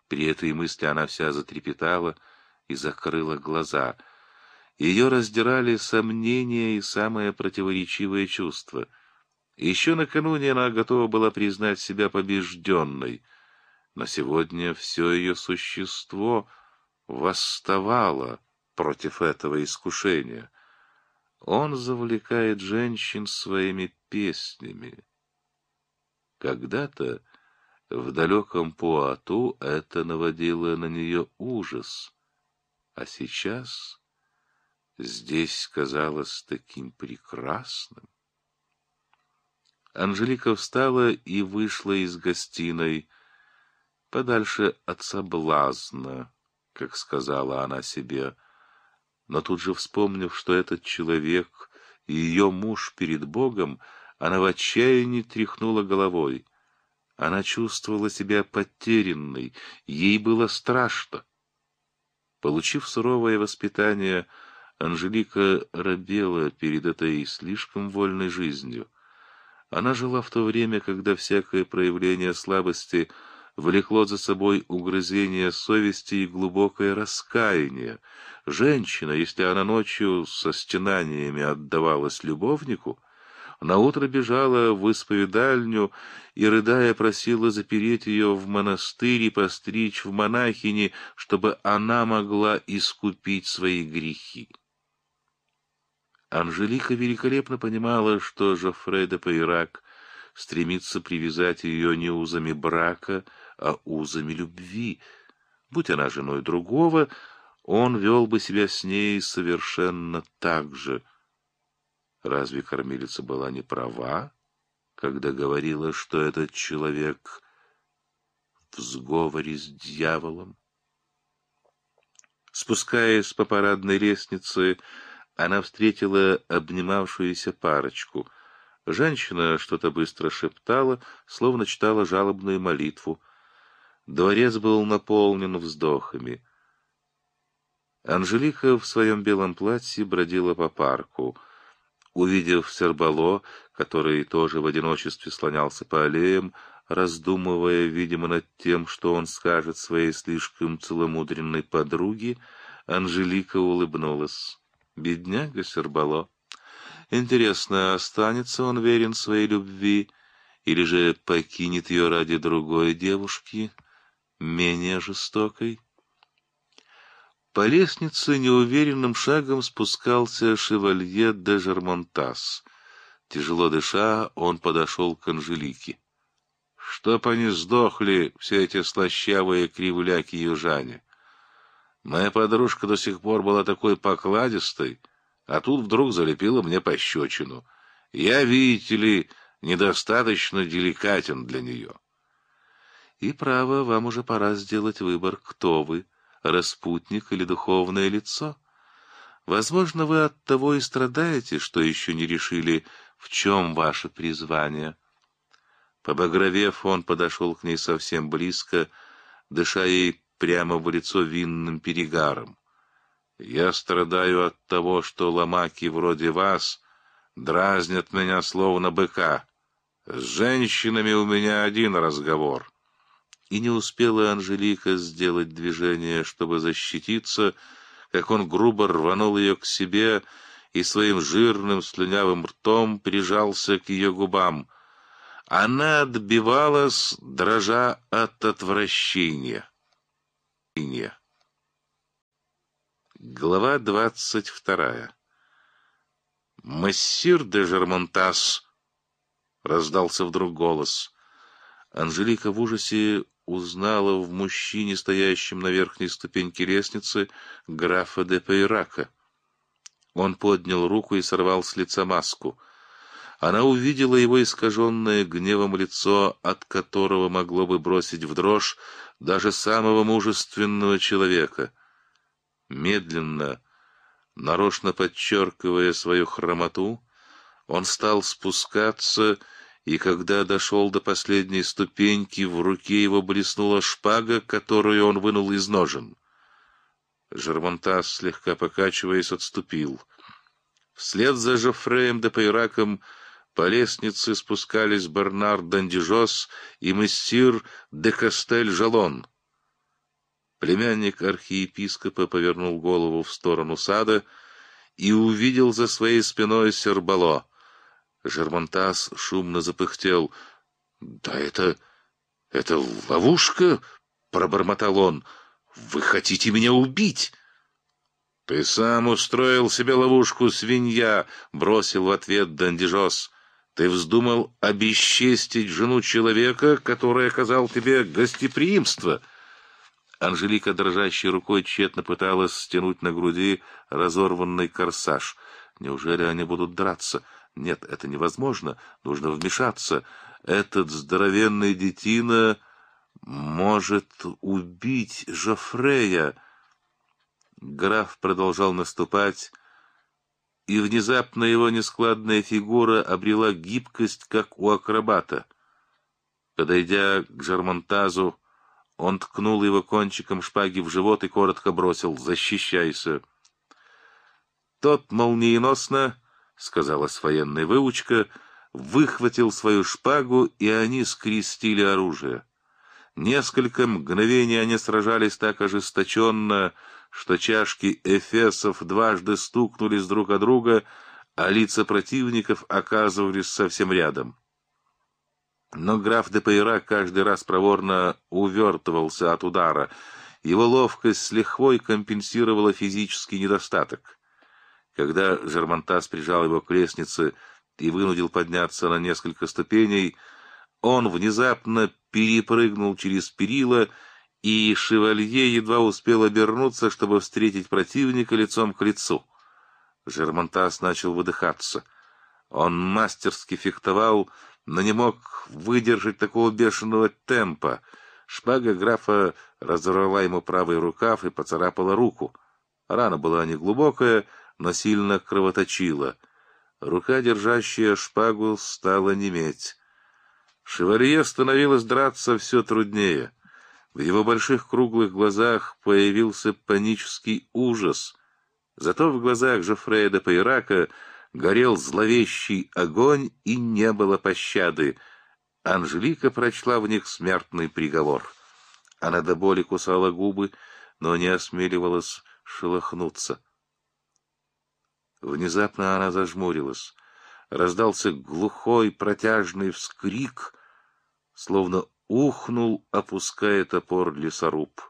S1: При этой мысли она вся затрепетала и закрыла глаза. Ее раздирали сомнения и самое противоречивое чувство — еще накануне она готова была признать себя побежденной, но сегодня все ее существо восставало против этого искушения. Он завлекает женщин своими песнями. Когда-то в далеком Пуату это наводило на нее ужас, а сейчас здесь казалось таким прекрасным. Анжелика встала и вышла из гостиной, подальше от соблазна, как сказала она себе, но тут же вспомнив, что этот человек и ее муж перед Богом, она в отчаянии тряхнула головой. Она чувствовала себя потерянной, ей было страшно. Получив суровое воспитание, Анжелика робела перед этой слишком вольной жизнью. Она жила в то время, когда всякое проявление слабости влекло за собой угрызение совести и глубокое раскаяние. Женщина, если она ночью со стенаниями отдавалась любовнику, наутро бежала в исповедальню и, рыдая, просила запереть ее в монастырь и постричь в монахини, чтобы она могла искупить свои грехи. Анжелика великолепно понимала, что Жофре де Пейрак стремится привязать ее не узами брака, а узами любви. Будь она женой другого, он вел бы себя с ней совершенно так же. Разве кормилица была не права, когда говорила, что этот человек в сговоре с дьяволом? Спускаясь по парадной лестнице, она встретила обнимавшуюся парочку. Женщина что-то быстро шептала, словно читала жалобную молитву. Дворец был наполнен вздохами. Анжелика в своем белом платье бродила по парку. Увидев Сербало, который тоже в одиночестве слонялся по аллеям, раздумывая, видимо, над тем, что он скажет своей слишком целомудренной подруге, Анжелика улыбнулась. Бедняга Сербало. Интересно, останется он верен своей любви или же покинет ее ради другой девушки, менее жестокой? По лестнице неуверенным шагом спускался шевалье де Жермонтас. Тяжело дыша, он подошел к Анжелике. Чтоб они сдохли, все эти слащавые кривляки южане. Моя подружка до сих пор была такой покладистой, а тут вдруг залепила мне пощечину. Я, видите ли, недостаточно деликатен для нее. И право, вам уже пора сделать выбор, кто вы, распутник или духовное лицо. Возможно, вы от того и страдаете, что еще не решили, в чем ваше призвание. Побагровев, он подошел к ней совсем близко, дыша ей прямо в лицо винным перегаром. Я страдаю от того, что ломаки вроде вас дразнят меня словно быка. С женщинами у меня один разговор. И не успела Анжелика сделать движение, чтобы защититься, как он грубо рванул ее к себе и своим жирным слюнявым ртом прижался к ее губам. Она отбивалась, дрожа от отвращения войне. Глава двадцать вторая. «Мессир де Жермонтас!» — раздался вдруг голос. Анжелика в ужасе узнала в мужчине, стоящем на верхней ступеньке лестницы, графа де Пейрака. Он поднял руку и сорвал с лица маску. Она увидела его искаженное гневом лицо, от которого могло бы бросить в дрожь даже самого мужественного человека. Медленно, нарочно подчеркивая свою хромоту, он стал спускаться, и когда дошел до последней ступеньки, в руке его блеснула шпага, которую он вынул из ножен. Жермонтас, слегка покачиваясь, отступил. Вслед за Жофреем де Пейраком по лестнице спускались Бернар Дандижос и мессир де Кастель-Жалон. Племянник архиепископа повернул голову в сторону сада и увидел за своей спиной сербало. Жермонтас шумно запыхтел. — Да это... это ловушка! — пробормотал он. — Вы хотите меня убить? — Ты сам устроил себе ловушку, свинья! — бросил в ответ Дандижос. Ты вздумал обесчестить жену человека, который оказал тебе гостеприимство. Анжелика дрожащей рукой тщетно пыталась стянуть на груди разорванный корсаж. Неужели они будут драться? Нет, это невозможно. Нужно вмешаться. Этот здоровенный детина может убить Жофрея. Граф продолжал наступать, и внезапно его нескладная фигура обрела гибкость, как у акробата. Подойдя к Жермонтазу, он ткнул его кончиком шпаги в живот и коротко бросил «Защищайся!». Тот молниеносно, — сказала с военной выучка, — выхватил свою шпагу, и они скрестили оружие. Несколько мгновений они сражались так ожесточенно, что чашки эфесов дважды стукнулись друг о друга, а лица противников оказывались совсем рядом. Но граф де Пейра каждый раз проворно увертывался от удара. Его ловкость с лихвой компенсировала физический недостаток. Когда Жермонтас прижал его к лестнице и вынудил подняться на несколько ступеней, он внезапно перепрыгнул через перила, и шевалье едва успел обернуться, чтобы встретить противника лицом к лицу. Жермонтас начал выдыхаться. Он мастерски фехтовал, но не мог выдержать такого бешеного темпа. Шпага графа разорвала ему правый рукав и поцарапала руку. Рана была неглубокая, но сильно кровоточила. Рука, держащая шпагу, стала неметь. Шевалье становилось драться все труднее. В его больших круглых глазах появился панический ужас. Зато в глазах Жофрея де Пейрака горел зловещий огонь и не было пощады. Анжелика прочла в них смертный приговор. Она до боли кусала губы, но не осмеливалась шелохнуться. Внезапно она зажмурилась раздался глухой протяжный вскрик, словно ухнул, опуская топор лесоруб.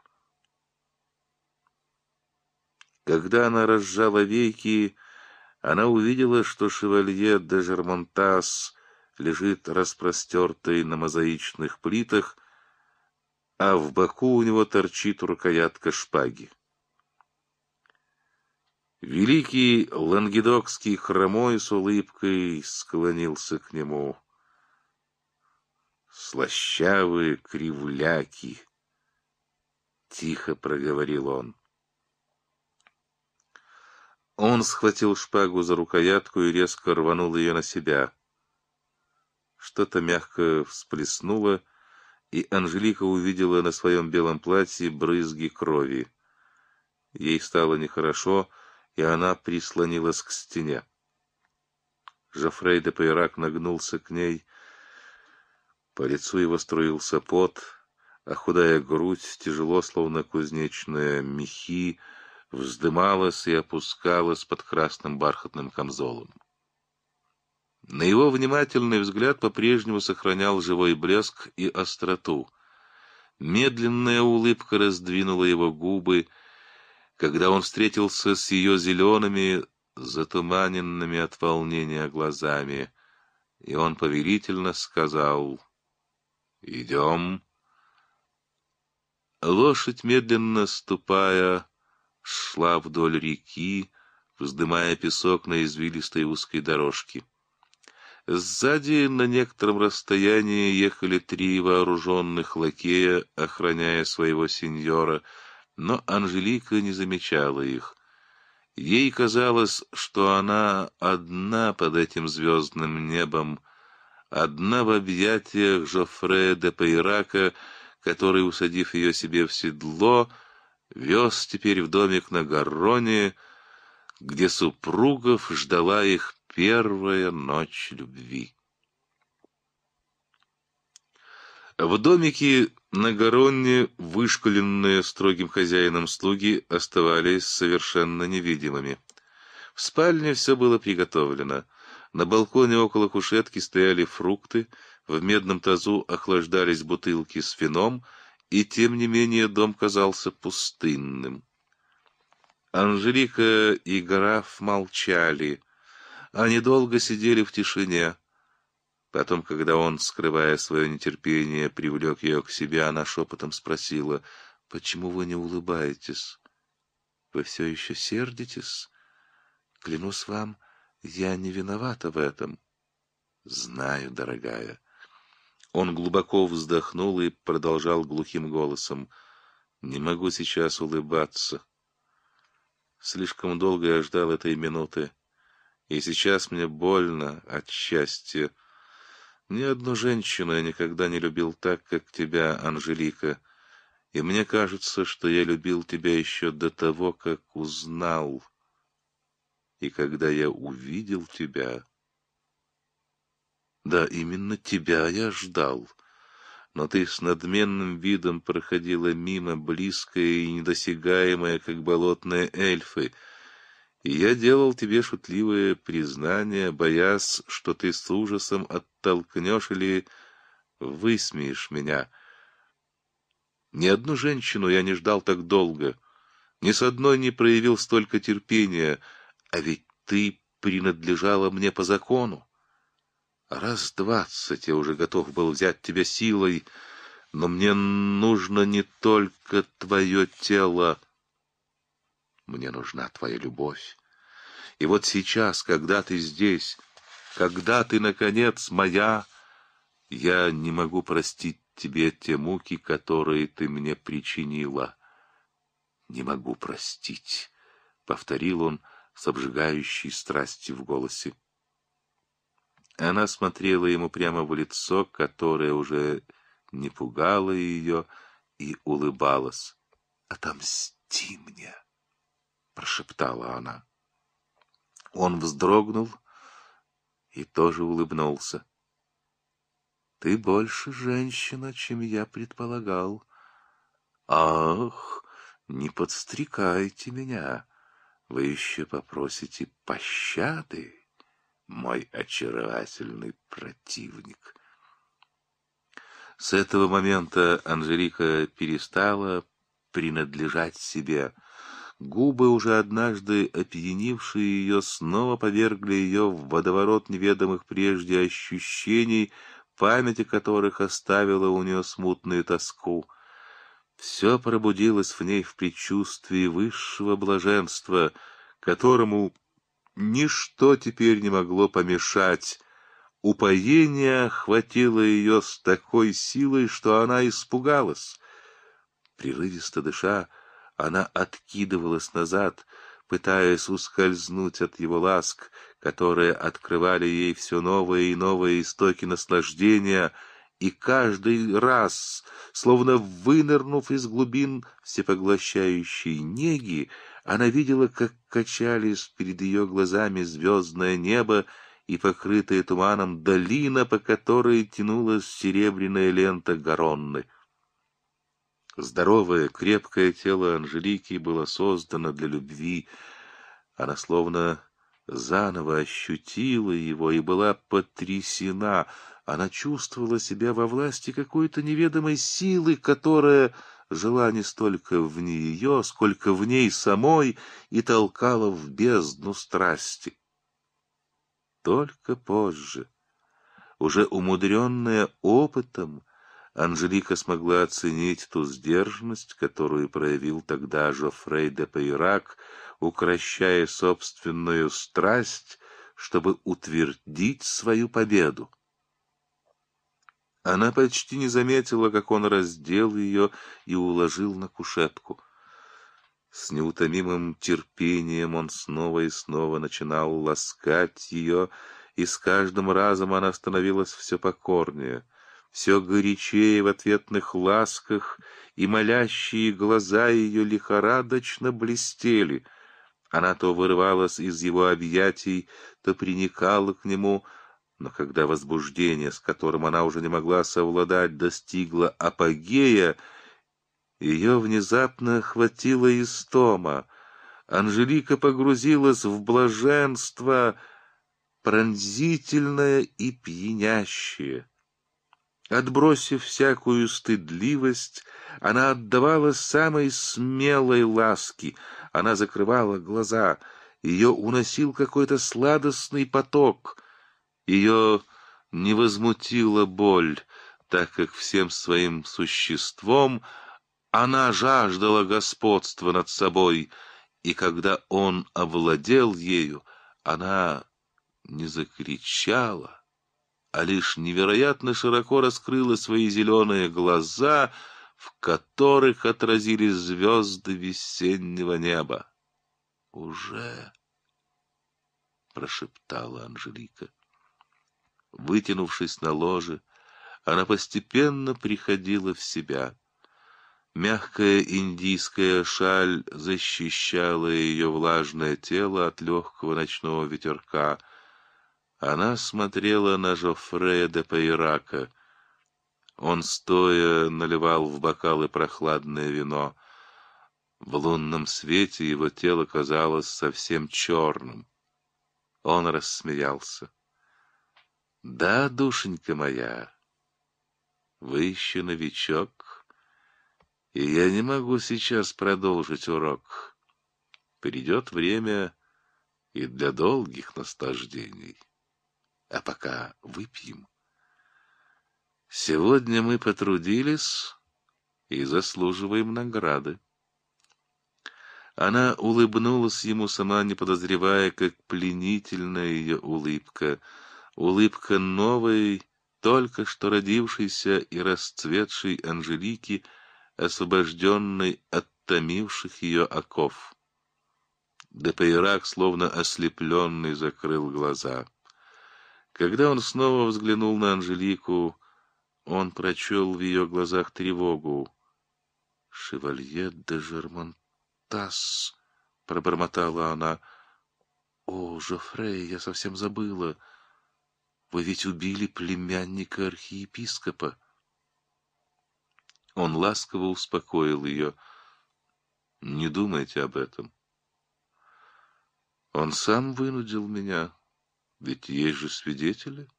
S1: Когда она разжала веки, она увидела, что шевалье де Жермонтас лежит распростертый на мозаичных плитах, а в боку у него торчит рукоятка шпаги. Великий Лангедокский хромой с улыбкой склонился к нему. «Слащавые кривляки!» — тихо проговорил он. Он схватил шпагу за рукоятку и резко рванул ее на себя. Что-то мягко всплеснуло, и Анжелика увидела на своем белом платье брызги крови. Ей стало нехорошо, — и она прислонилась к стене. Жофрей де Пейрак нагнулся к ней. По лицу его струился пот, а худая грудь, тяжело, словно кузнечные мехи, вздымалась и опускалась под красным бархатным камзолом. На его внимательный взгляд по-прежнему сохранял живой блеск и остроту. Медленная улыбка раздвинула его губы, когда он встретился с ее зелеными, затуманенными от волнения глазами, и он повелительно сказал «Идем». Лошадь, медленно ступая, шла вдоль реки, вздымая песок на извилистой узкой дорожке. Сзади на некотором расстоянии ехали три вооруженных лакея, охраняя своего сеньора — но Анжелика не замечала их. Ей казалось, что она одна под этим звездным небом, одна в объятиях Жофре де Пейрака, который, усадив ее себе в седло, вез теперь в домик на Гарроне, где супругов ждала их первая ночь любви. В домике на Гаронне вышкаленные строгим хозяином слуги оставались совершенно невидимыми. В спальне все было приготовлено. На балконе около кушетки стояли фрукты, в медном тазу охлаждались бутылки с вином, и тем не менее дом казался пустынным. Анжелика и граф молчали. Они долго сидели в тишине. Потом, когда он, скрывая свое нетерпение, привлек ее к себе, она шепотом спросила, «Почему вы не улыбаетесь? Вы все еще сердитесь? Клянусь вам, я не виновата в этом». «Знаю, дорогая». Он глубоко вздохнул и продолжал глухим голосом, «Не могу сейчас улыбаться. Слишком долго я ждал этой минуты, и сейчас мне больно от счастья». Ни одну женщину я никогда не любил так, как тебя, Анжелика, и мне кажется, что я любил тебя еще до того, как узнал. И когда я увидел тебя... Да, именно тебя я ждал, но ты с надменным видом проходила мимо, близкая и недосягаемая, как болотные эльфы — и я делал тебе шутливое признание, боясь, что ты с ужасом оттолкнешь или высмеешь меня. Ни одну женщину я не ждал так долго, ни с одной не проявил столько терпения, а ведь ты принадлежала мне по закону. Раз двадцать я уже готов был взять тебя силой, но мне нужно не только твое тело, мне нужна твоя любовь. И вот сейчас, когда ты здесь, когда ты, наконец, моя, я не могу простить тебе те муки, которые ты мне причинила. Не могу простить, — повторил он с обжигающей страстью в голосе. Она смотрела ему прямо в лицо, которое уже не пугало ее, и улыбалась. «Отомсти мне!» прошептала она. Он вздрогнул и тоже улыбнулся. Ты больше женщина, чем я предполагал. Ах, не подстрекайте меня. Вы еще попросите пощады, мой очаровательный противник. С этого момента Анжелика перестала принадлежать себе — Губы, уже однажды опьянившие ее, снова повергли ее в водоворот неведомых прежде ощущений, память о которых оставила у нее смутную тоску. Все пробудилось в ней в предчувствии высшего блаженства, которому ничто теперь не могло помешать. Упоение охватило ее с такой силой, что она испугалась. Прерывисто дыша, она откидывалась назад, пытаясь ускользнуть от его ласк, которые открывали ей все новые и новые истоки наслаждения, и каждый раз, словно вынырнув из глубин всепоглощающей неги, она видела, как качались перед ее глазами звездное небо и покрытая туманом долина, по которой тянулась серебряная лента Гаронны. Здоровое, крепкое тело Анжелики было создано для любви. Она словно заново ощутила его и была потрясена. Она чувствовала себя во власти какой-то неведомой силы, которая жила не столько в нее, сколько в ней самой и толкала в бездну страсти. Только позже, уже умудренная опытом, Анжелика смогла оценить ту сдержанность, которую проявил тогда Жофрей де Пейрак, укращая собственную страсть, чтобы утвердить свою победу. Она почти не заметила, как он раздел ее и уложил на кушетку. С неутомимым терпением он снова и снова начинал ласкать ее, и с каждым разом она становилась все покорнее — все горячее в ответных ласках, и молящие глаза ее лихорадочно блестели. Она то вырывалась из его объятий, то приникала к нему, но когда возбуждение, с которым она уже не могла совладать, достигло апогея, ее внезапно охватила истома. Анжелика погрузилась в блаженство, пронзительное и пьянящее. Отбросив всякую стыдливость, она отдавала самой смелой ласки, она закрывала глаза, ее уносил какой-то сладостный поток, ее не возмутила боль, так как всем своим существом она жаждала господства над собой, и когда он овладел ею, она не закричала, а лишь невероятно широко раскрыла свои зеленые глаза, в которых отразились звезды весеннего неба. — Уже! — прошептала Анжелика. Вытянувшись на ложе, она постепенно приходила в себя. Мягкая индийская шаль защищала ее влажное тело от легкого ночного ветерка — она смотрела на Жофре де Пейрака. Он, стоя, наливал в бокалы прохладное вино. В лунном свете его тело казалось совсем черным. Он рассмеялся. — Да, душенька моя, вы еще новичок, и я не могу сейчас продолжить урок. Придет время и для долгих наслаждений. А пока выпьем. Сегодня мы потрудились и заслуживаем награды. Она улыбнулась ему, сама не подозревая, как пленительная ее улыбка. Улыбка новой, только что родившейся и расцветшей Анжелики, освобожденной от томивших ее оков. Депейрак, словно ослепленный, закрыл глаза — когда он снова взглянул на Анжелику, он прочел в ее глазах тревогу. «Шевалье де Жермонтас», — пробормотала она. «О, Жофрей, я совсем забыла. Вы ведь убили племянника архиепископа». Он ласково успокоил ее. «Не думайте об этом». «Он сам вынудил меня ведь есть же свидетели.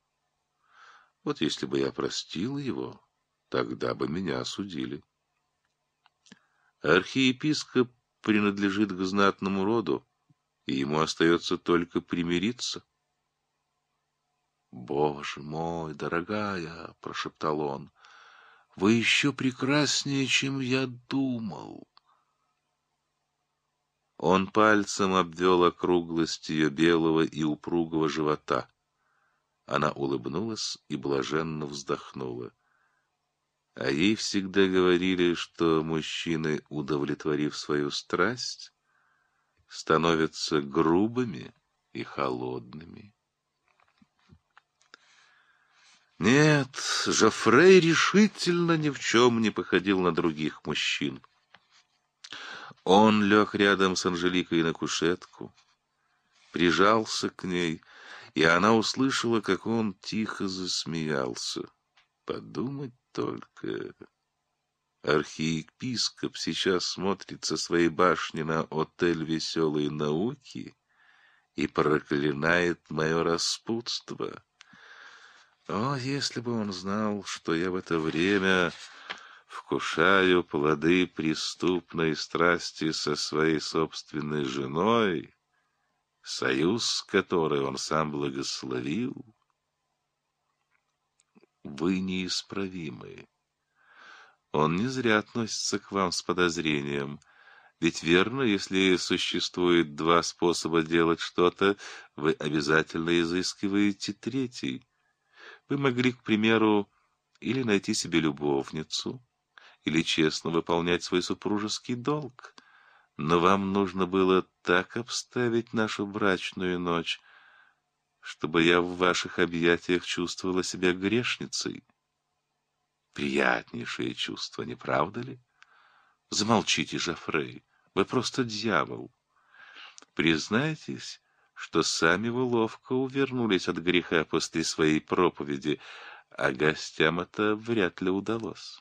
S1: Вот если бы я простил его, тогда бы меня осудили. Архиепископ принадлежит к знатному роду, и ему остается только примириться. «Боже мой, дорогая!» — прошептал он. «Вы еще прекраснее, чем я думал!» Он пальцем обвел округлость ее белого и упругого живота. Она улыбнулась и блаженно вздохнула. А ей всегда говорили, что мужчины, удовлетворив свою страсть, становятся грубыми и холодными. Нет, Жофрей решительно ни в чем не походил на других мужчин. Он лег рядом с Анжеликой на кушетку, прижался к ней, и она услышала, как он тихо засмеялся. Подумать только. Архиепископ сейчас смотрит со своей башни на отель веселой науки и проклинает мое распутство. О, если бы он знал, что я в это время вкушаю плоды преступной страсти со своей собственной женой, союз, который он сам благословил. Вы неисправимы. Он не зря относится к вам с подозрением. Ведь верно, если существует два способа делать что-то, вы обязательно изыскиваете третий. Вы могли, к примеру, или найти себе любовницу, или честно выполнять свой супружеский долг. Но вам нужно было так обставить нашу брачную ночь, чтобы я в ваших объятиях чувствовала себя грешницей. Приятнейшее чувство, не правда ли? Замолчите, Жофрей, вы просто дьявол. Признайтесь, что сами вы ловко увернулись от греха после своей проповеди, а гостям это вряд ли удалось.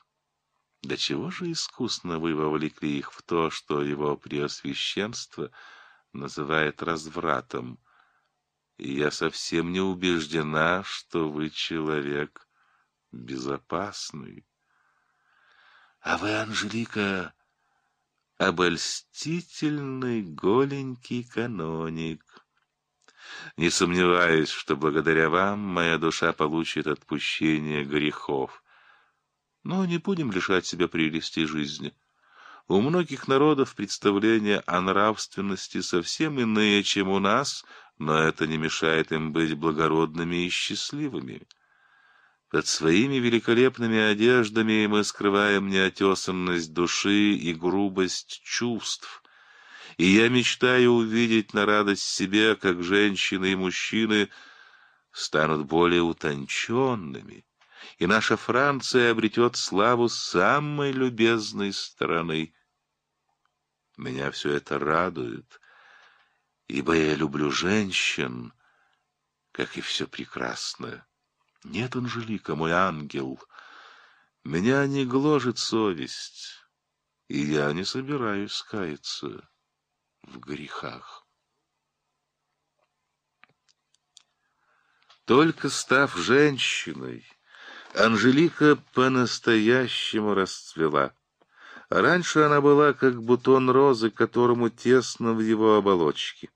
S1: До чего же искусно вы вовлекли их в то, что его преосвященство называет развратом? И я совсем не убеждена, что вы человек безопасный. А вы, Анжелика, обольстительный голенький каноник. Не сомневаюсь, что благодаря вам моя душа получит отпущение грехов — но не будем лишать себя прелести жизни. У многих народов представления о нравственности совсем иные, чем у нас, но это не мешает им быть благородными и счастливыми. Под своими великолепными одеждами мы скрываем неотесанность души и грубость чувств. И я мечтаю увидеть на радость себе, как женщины и мужчины станут более утонченными, и наша Франция обретет славу самой любезной страны. Меня все это радует, ибо я люблю женщин, как и все прекрасное. Нет, Анжелика, мой ангел, меня не гложет совесть, и я не собираюсь каяться в грехах. Только став женщиной, Анжелика по-настоящему расцвела. Раньше она была как бутон розы, которому тесно в его оболочке.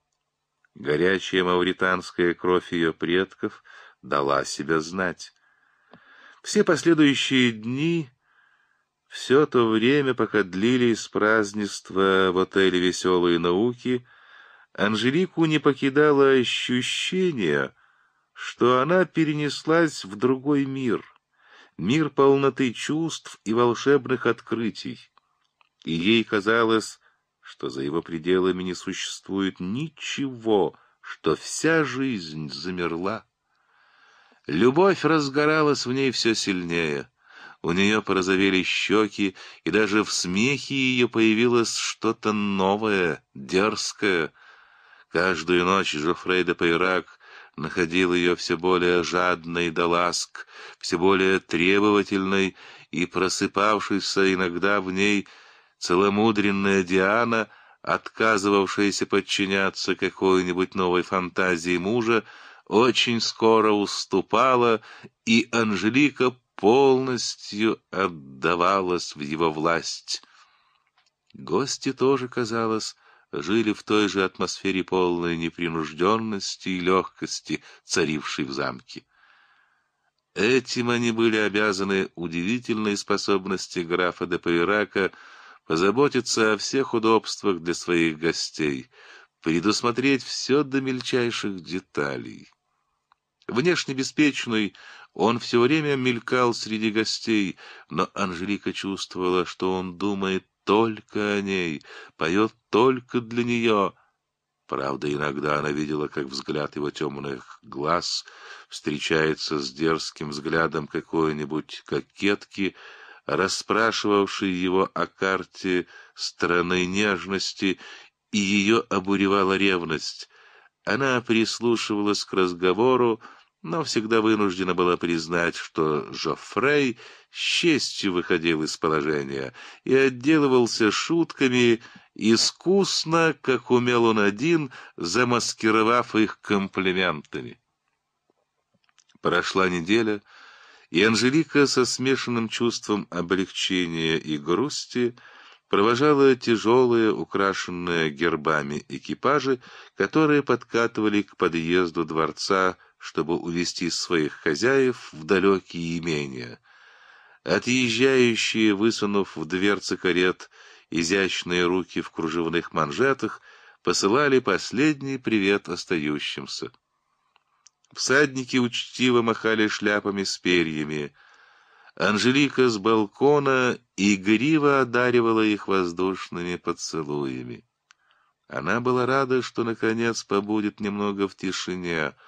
S1: Горячая мавританская кровь ее предков дала себя знать. Все последующие дни, все то время, пока длились празднества в отеле «Веселые науки», Анжелику не покидало ощущение, что она перенеслась в другой мир — мир полноты чувств и волшебных открытий. И ей казалось, что за его пределами не существует ничего, что вся жизнь замерла. Любовь разгоралась в ней все сильнее. У нее порозовели щеки, и даже в смехе ее появилось что-то новое, дерзкое. Каждую ночь Жофрейда де находил ее все более жадной до ласк, все более требовательной, и просыпавшийся иногда в ней целомудренная Диана, отказывавшаяся подчиняться какой-нибудь новой фантазии мужа, очень скоро уступала, и Анжелика полностью отдавалась в его власть. Гости тоже, казалось, жили в той же атмосфере полной непринужденности и легкости, царившей в замке. Этим они были обязаны удивительной способности графа де Пейрака позаботиться о всех удобствах для своих гостей, предусмотреть все до мельчайших деталей. Внешне беспечный, он все время мелькал среди гостей, но Анжелика чувствовала, что он думает только о ней, поет только для нее. Правда, иногда она видела, как взгляд его темных глаз встречается с дерзким взглядом какой-нибудь кокетки, расспрашивавшей его о карте страны нежности, и ее обуревала ревность. Она прислушивалась к разговору, но всегда вынуждена была признать, что Жофрей с честью выходил из положения и отделывался шутками, искусно, как умел он один, замаскировав их комплиментами. Прошла неделя, и Анжелика со смешанным чувством облегчения и грусти провожала тяжелые, украшенные гербами экипажи, которые подкатывали к подъезду дворца чтобы увести своих хозяев в далекие имения. Отъезжающие, высунув в дверцы карет изящные руки в кружевных манжетах, посылали последний привет остающимся. Всадники учтиво махали шляпами с перьями. Анжелика с балкона игриво одаривала их воздушными поцелуями. Она была рада, что, наконец, побудет немного в тишине —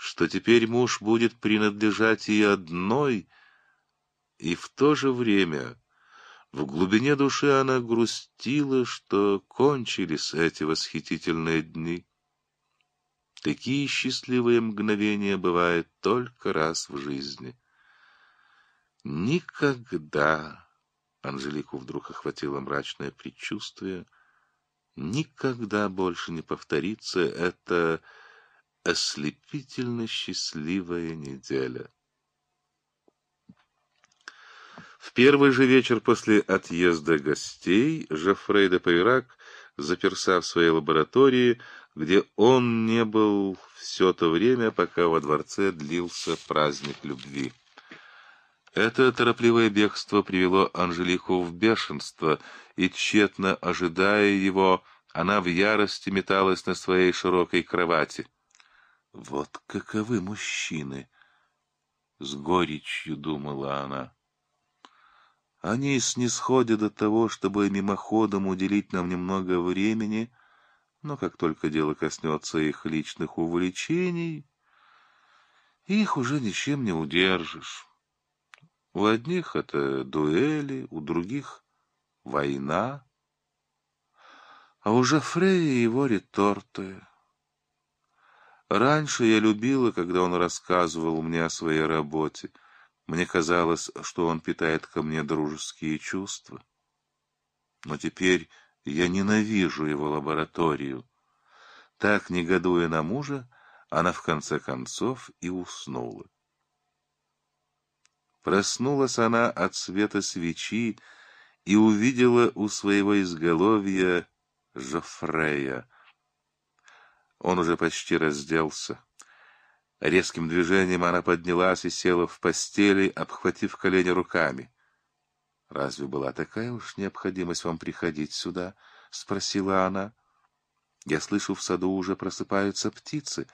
S1: что теперь муж будет принадлежать ей одной, и в то же время в глубине души она грустила, что кончились эти восхитительные дни. Такие счастливые мгновения бывают только раз в жизни. Никогда, Анжелику вдруг охватило мрачное предчувствие, никогда больше не повторится это ослепительно счастливая неделя. В первый же вечер после отъезда гостей Жофрей де Пейрак, заперся в своей лаборатории, где он не был все то время, пока во дворце длился праздник любви. Это торопливое бегство привело Анжелику в бешенство, и, тщетно ожидая его, она в ярости металась на своей широкой кровати. Вот каковы мужчины! С горечью думала она. Они снисходят до того, чтобы мимоходом уделить нам немного времени, но как только дело коснется их личных увлечений, их уже ничем не удержишь. У одних это дуэли, у других — война, а уже Фрея его реторты — Раньше я любила, когда он рассказывал мне о своей работе. Мне казалось, что он питает ко мне дружеские чувства. Но теперь я ненавижу его лабораторию. Так, негодуя на мужа, она в конце концов и уснула. Проснулась она от света свечи и увидела у своего изголовья Жофрея — он уже почти разделся. Резким движением она поднялась и села в постели, обхватив колени руками. — Разве была такая уж необходимость вам приходить сюда? — спросила она. — Я слышу, в саду уже просыпаются птицы.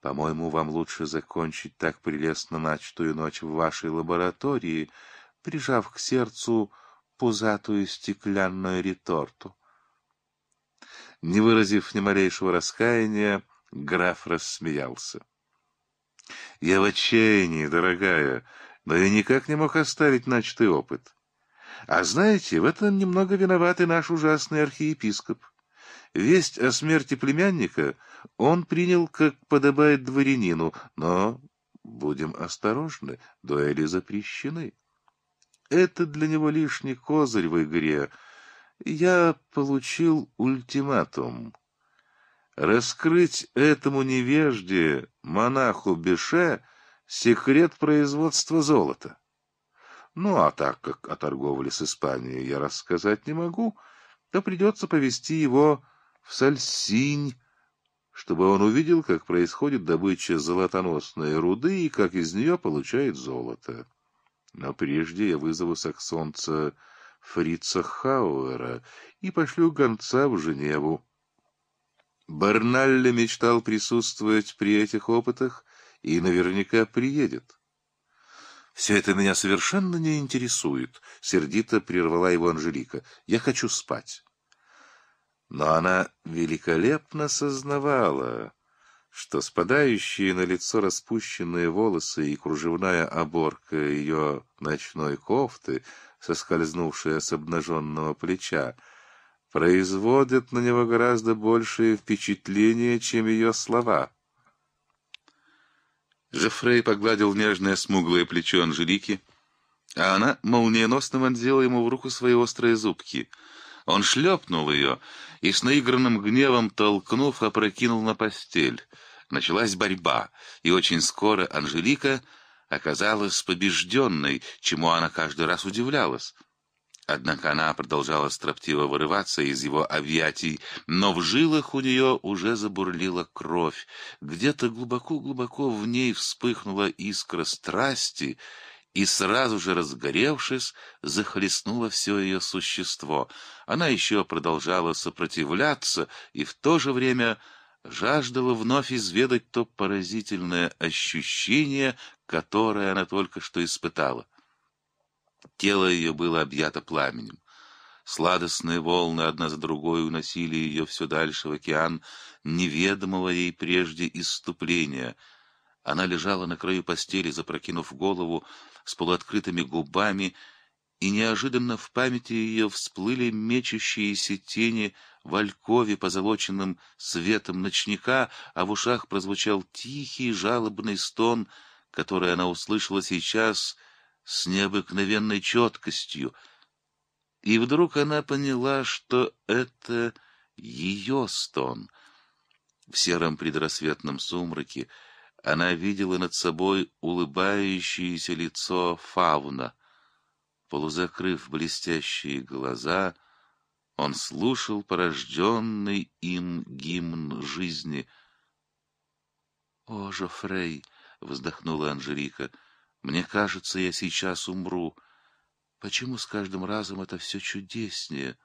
S1: По-моему, вам лучше закончить так прелестно начатую ночь в вашей лаборатории, прижав к сердцу пузатую стеклянную реторту. Не выразив ни малейшего раскаяния, граф рассмеялся. — Я в отчаянии, дорогая, но я никак не мог оставить начатый опыт. А знаете, в этом немного виноват и наш ужасный архиепископ. Весть о смерти племянника он принял, как подобает дворянину, но, будем осторожны, дуэли запрещены. Это для него лишний козырь в игре — я получил ультиматум. Раскрыть этому невежде, монаху Беше, секрет производства золота. Ну, а так как о торговле с Испанией я рассказать не могу, то придется повести его в Сальсинь, чтобы он увидел, как происходит добыча золотоносной руды и как из нее получает золото. Но прежде я вызову саксонца фрица Хауэра и пошлю гонца в Женеву. Барналли мечтал присутствовать при этих опытах и наверняка приедет. «Все это меня совершенно не интересует», — сердито прервала его Анжелика. «Я хочу спать». Но она великолепно сознавала, что спадающие на лицо распущенные волосы и кружевная оборка ее ночной кофты — соскользнувшая с обнаженного плеча, производит на него гораздо большее впечатление, чем ее слова. Жефрей погладил нежное смуглое плечо Анжелики, а она молниеносно вонзила ему в руку свои острые зубки. Он шлепнул ее и с наигранным гневом толкнув, опрокинул на постель. Началась борьба, и очень скоро Анжелика — оказалась побежденной, чему она каждый раз удивлялась. Однако она продолжала строптиво вырываться из его объятий, но в жилах у нее уже забурлила кровь. Где-то глубоко-глубоко в ней вспыхнула искра страсти, и сразу же разгоревшись, захлестнуло все ее существо. Она еще продолжала сопротивляться и в то же время жаждала вновь изведать то поразительное ощущение, которое она только что испытала. Тело ее было объято пламенем. Сладостные волны одна за другой уносили ее все дальше в океан неведомого ей прежде иступления. Она лежала на краю постели, запрокинув голову, с полуоткрытыми губами, и неожиданно в памяти ее всплыли мечущиеся тени в алькове, позолоченным светом ночника, а в ушах прозвучал тихий жалобный стон, который она услышала сейчас с необыкновенной четкостью. И вдруг она поняла, что это ее стон. В сером предрассветном сумраке она видела над собой улыбающееся лицо фауна — Полузакрыв блестящие глаза, он слушал порожденный им гимн жизни. «О, Жофрей!» — вздохнула Анжелика. «Мне кажется, я сейчас умру. Почему с каждым разом это все чудеснее?»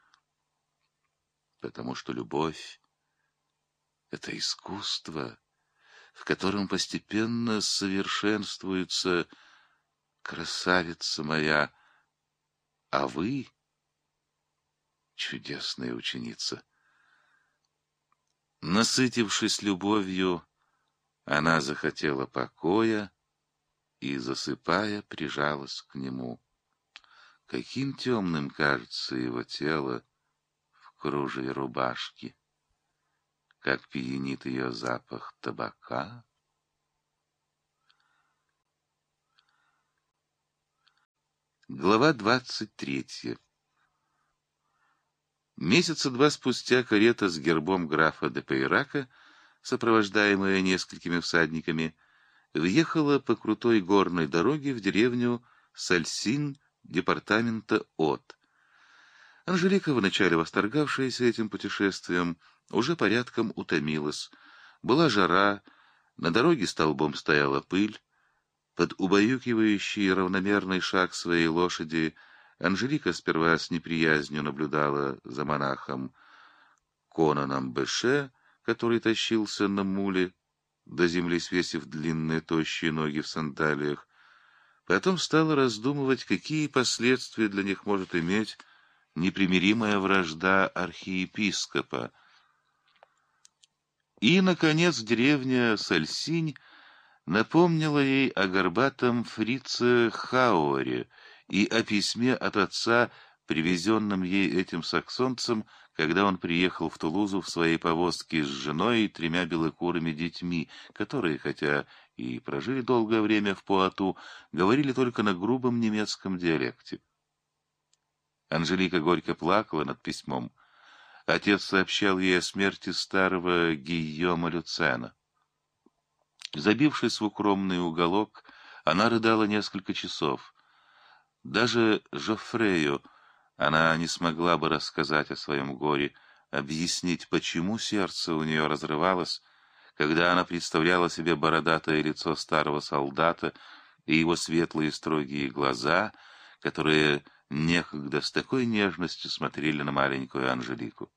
S1: «Потому что любовь — это искусство, в котором постепенно совершенствуется красавица моя». А вы, чудесная ученица, насытившись любовью, она захотела покоя и, засыпая, прижалась к нему. Каким темным кажется его тело в кружеве рубашки, как пьянит ее запах табака, Глава двадцать третья Месяца два спустя карета с гербом графа де Пейрака, сопровождаемая несколькими всадниками, въехала по крутой горной дороге в деревню Сальсин департамента От. Анжелика, вначале восторгавшаяся этим путешествием, уже порядком утомилась. Была жара, на дороге столбом стояла пыль, под убаюкивающий равномерный шаг своей лошади Анжелика сперва с неприязнью наблюдала за монахом Конаном Беше, который тащился на муле, до земли свесив длинные тощие ноги в сандалиях. Потом стала раздумывать, какие последствия для них может иметь непримиримая вражда архиепископа. И, наконец, деревня Сальсинь — напомнила ей о горбатом фрице Хауэре и о письме от отца, привезенном ей этим саксонцем, когда он приехал в Тулузу в своей повозке с женой и тремя белокурыми детьми, которые, хотя и прожили долгое время в Пуату, говорили только на грубом немецком диалекте. Анжелика горько плакала над письмом. Отец сообщал ей о смерти старого Гийома Люцена. Забившись в укромный уголок, она рыдала несколько часов. Даже Жофрею она не смогла бы рассказать о своем горе, объяснить, почему сердце у нее разрывалось, когда она представляла себе бородатое лицо старого солдата и его светлые строгие глаза, которые некогда с такой нежностью смотрели на маленькую Анжелику.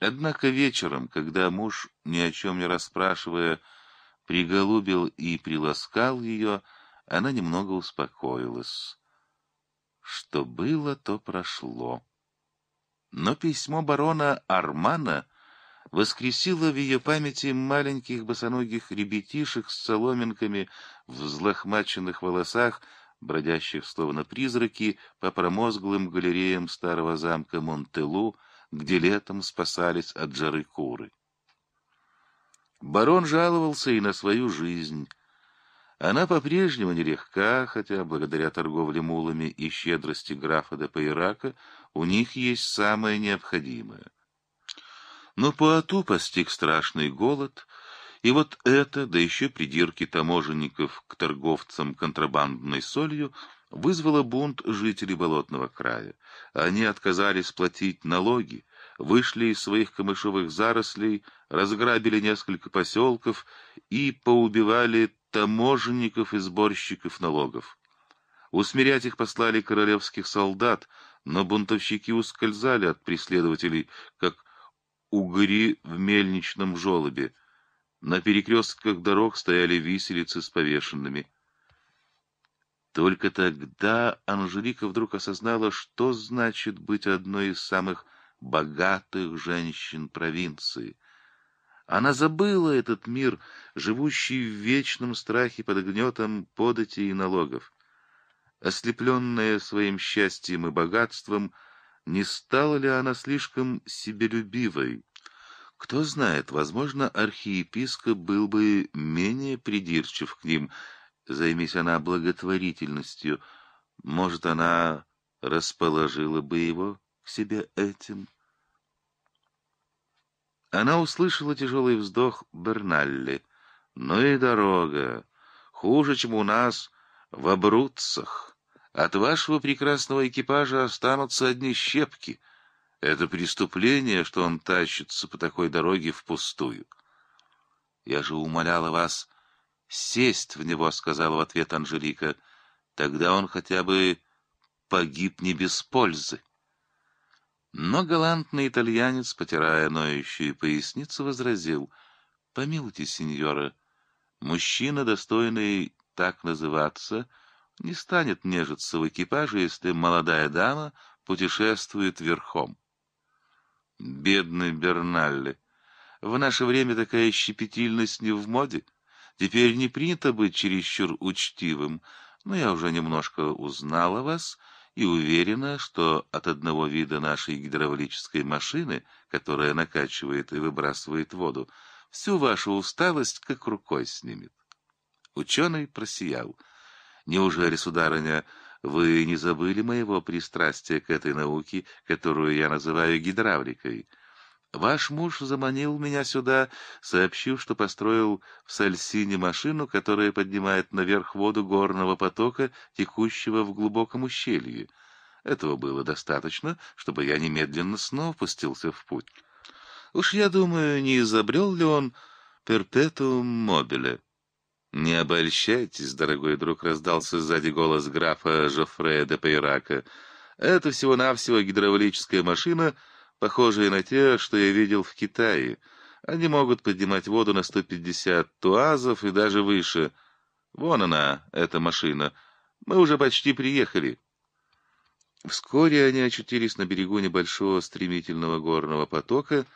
S1: Однако вечером, когда муж, ни о чем не расспрашивая, приголубил и приласкал ее, она немного успокоилась. Что было, то прошло. Но письмо барона Армана воскресило в ее памяти маленьких босоногих ребятишек с соломинками в взлохмаченных волосах, бродящих словно призраки по промозглым галереям старого замка Монтелу, где летом спасались от жары куры. Барон жаловался и на свою жизнь. Она по-прежнему нелегка, хотя благодаря торговле мулами и щедрости графа де Пайрака у них есть самое необходимое. Но Пуату постиг страшный голод, и вот это, да еще придирки таможенников к торговцам контрабандной солью — вызвало бунт жителей Болотного края. Они отказались платить налоги, вышли из своих камышовых зарослей, разграбили несколько поселков и поубивали таможенников и сборщиков налогов. Усмирять их послали королевских солдат, но бунтовщики ускользали от преследователей, как угри в мельничном желобе. На перекрестках дорог стояли виселицы с повешенными — только тогда Анжелика вдруг осознала, что значит быть одной из самых богатых женщин провинции. Она забыла этот мир, живущий в вечном страхе под гнетом подати и налогов. Ослепленная своим счастьем и богатством, не стала ли она слишком себелюбивой? Кто знает, возможно, архиепископ был бы менее придирчив к ним, Займись она благотворительностью, может, она расположила бы его к себе этим. Она услышала тяжелый вздох Берналли. «Ну и дорога! Хуже, чем у нас в Абруццах. От вашего прекрасного экипажа останутся одни щепки. Это преступление, что он тащится по такой дороге впустую. Я же умоляла вас сесть в него, — сказала в ответ Анжелика. Тогда он хотя бы погиб не без пользы. Но галантный итальянец, потирая ноющую поясницу, возразил. — Помилуйте, сеньора, мужчина, достойный так называться, не станет нежиться в экипаже, если молодая дама путешествует верхом. Бедный Берналли! В наше время такая щепетильность не в моде. Теперь не принято быть чересчур учтивым, но я уже немножко узнала вас и уверена, что от одного вида нашей гидравлической машины, которая накачивает и выбрасывает воду, всю вашу усталость как рукой снимет. Ученый просиял. Неужели, сударыня, вы не забыли моего пристрастия к этой науке, которую я называю гидравликой? Ваш муж заманил меня сюда, сообщив, что построил в Сальсине машину, которая поднимает наверх воду горного потока, текущего в глубоком ущелье. Этого было достаточно, чтобы я немедленно снова пустился в путь. Уж я думаю, не изобрел ли он перпетуум мобиле? «Не обольщайтесь, дорогой друг», — раздался сзади голос графа Жофрея де Пейрака. «Это всего-навсего гидравлическая машина — похожие на те, что я видел в Китае. Они могут поднимать воду на 150 туазов и даже выше. Вон она, эта машина. Мы уже почти приехали. Вскоре они очутились на берегу небольшого стремительного горного потока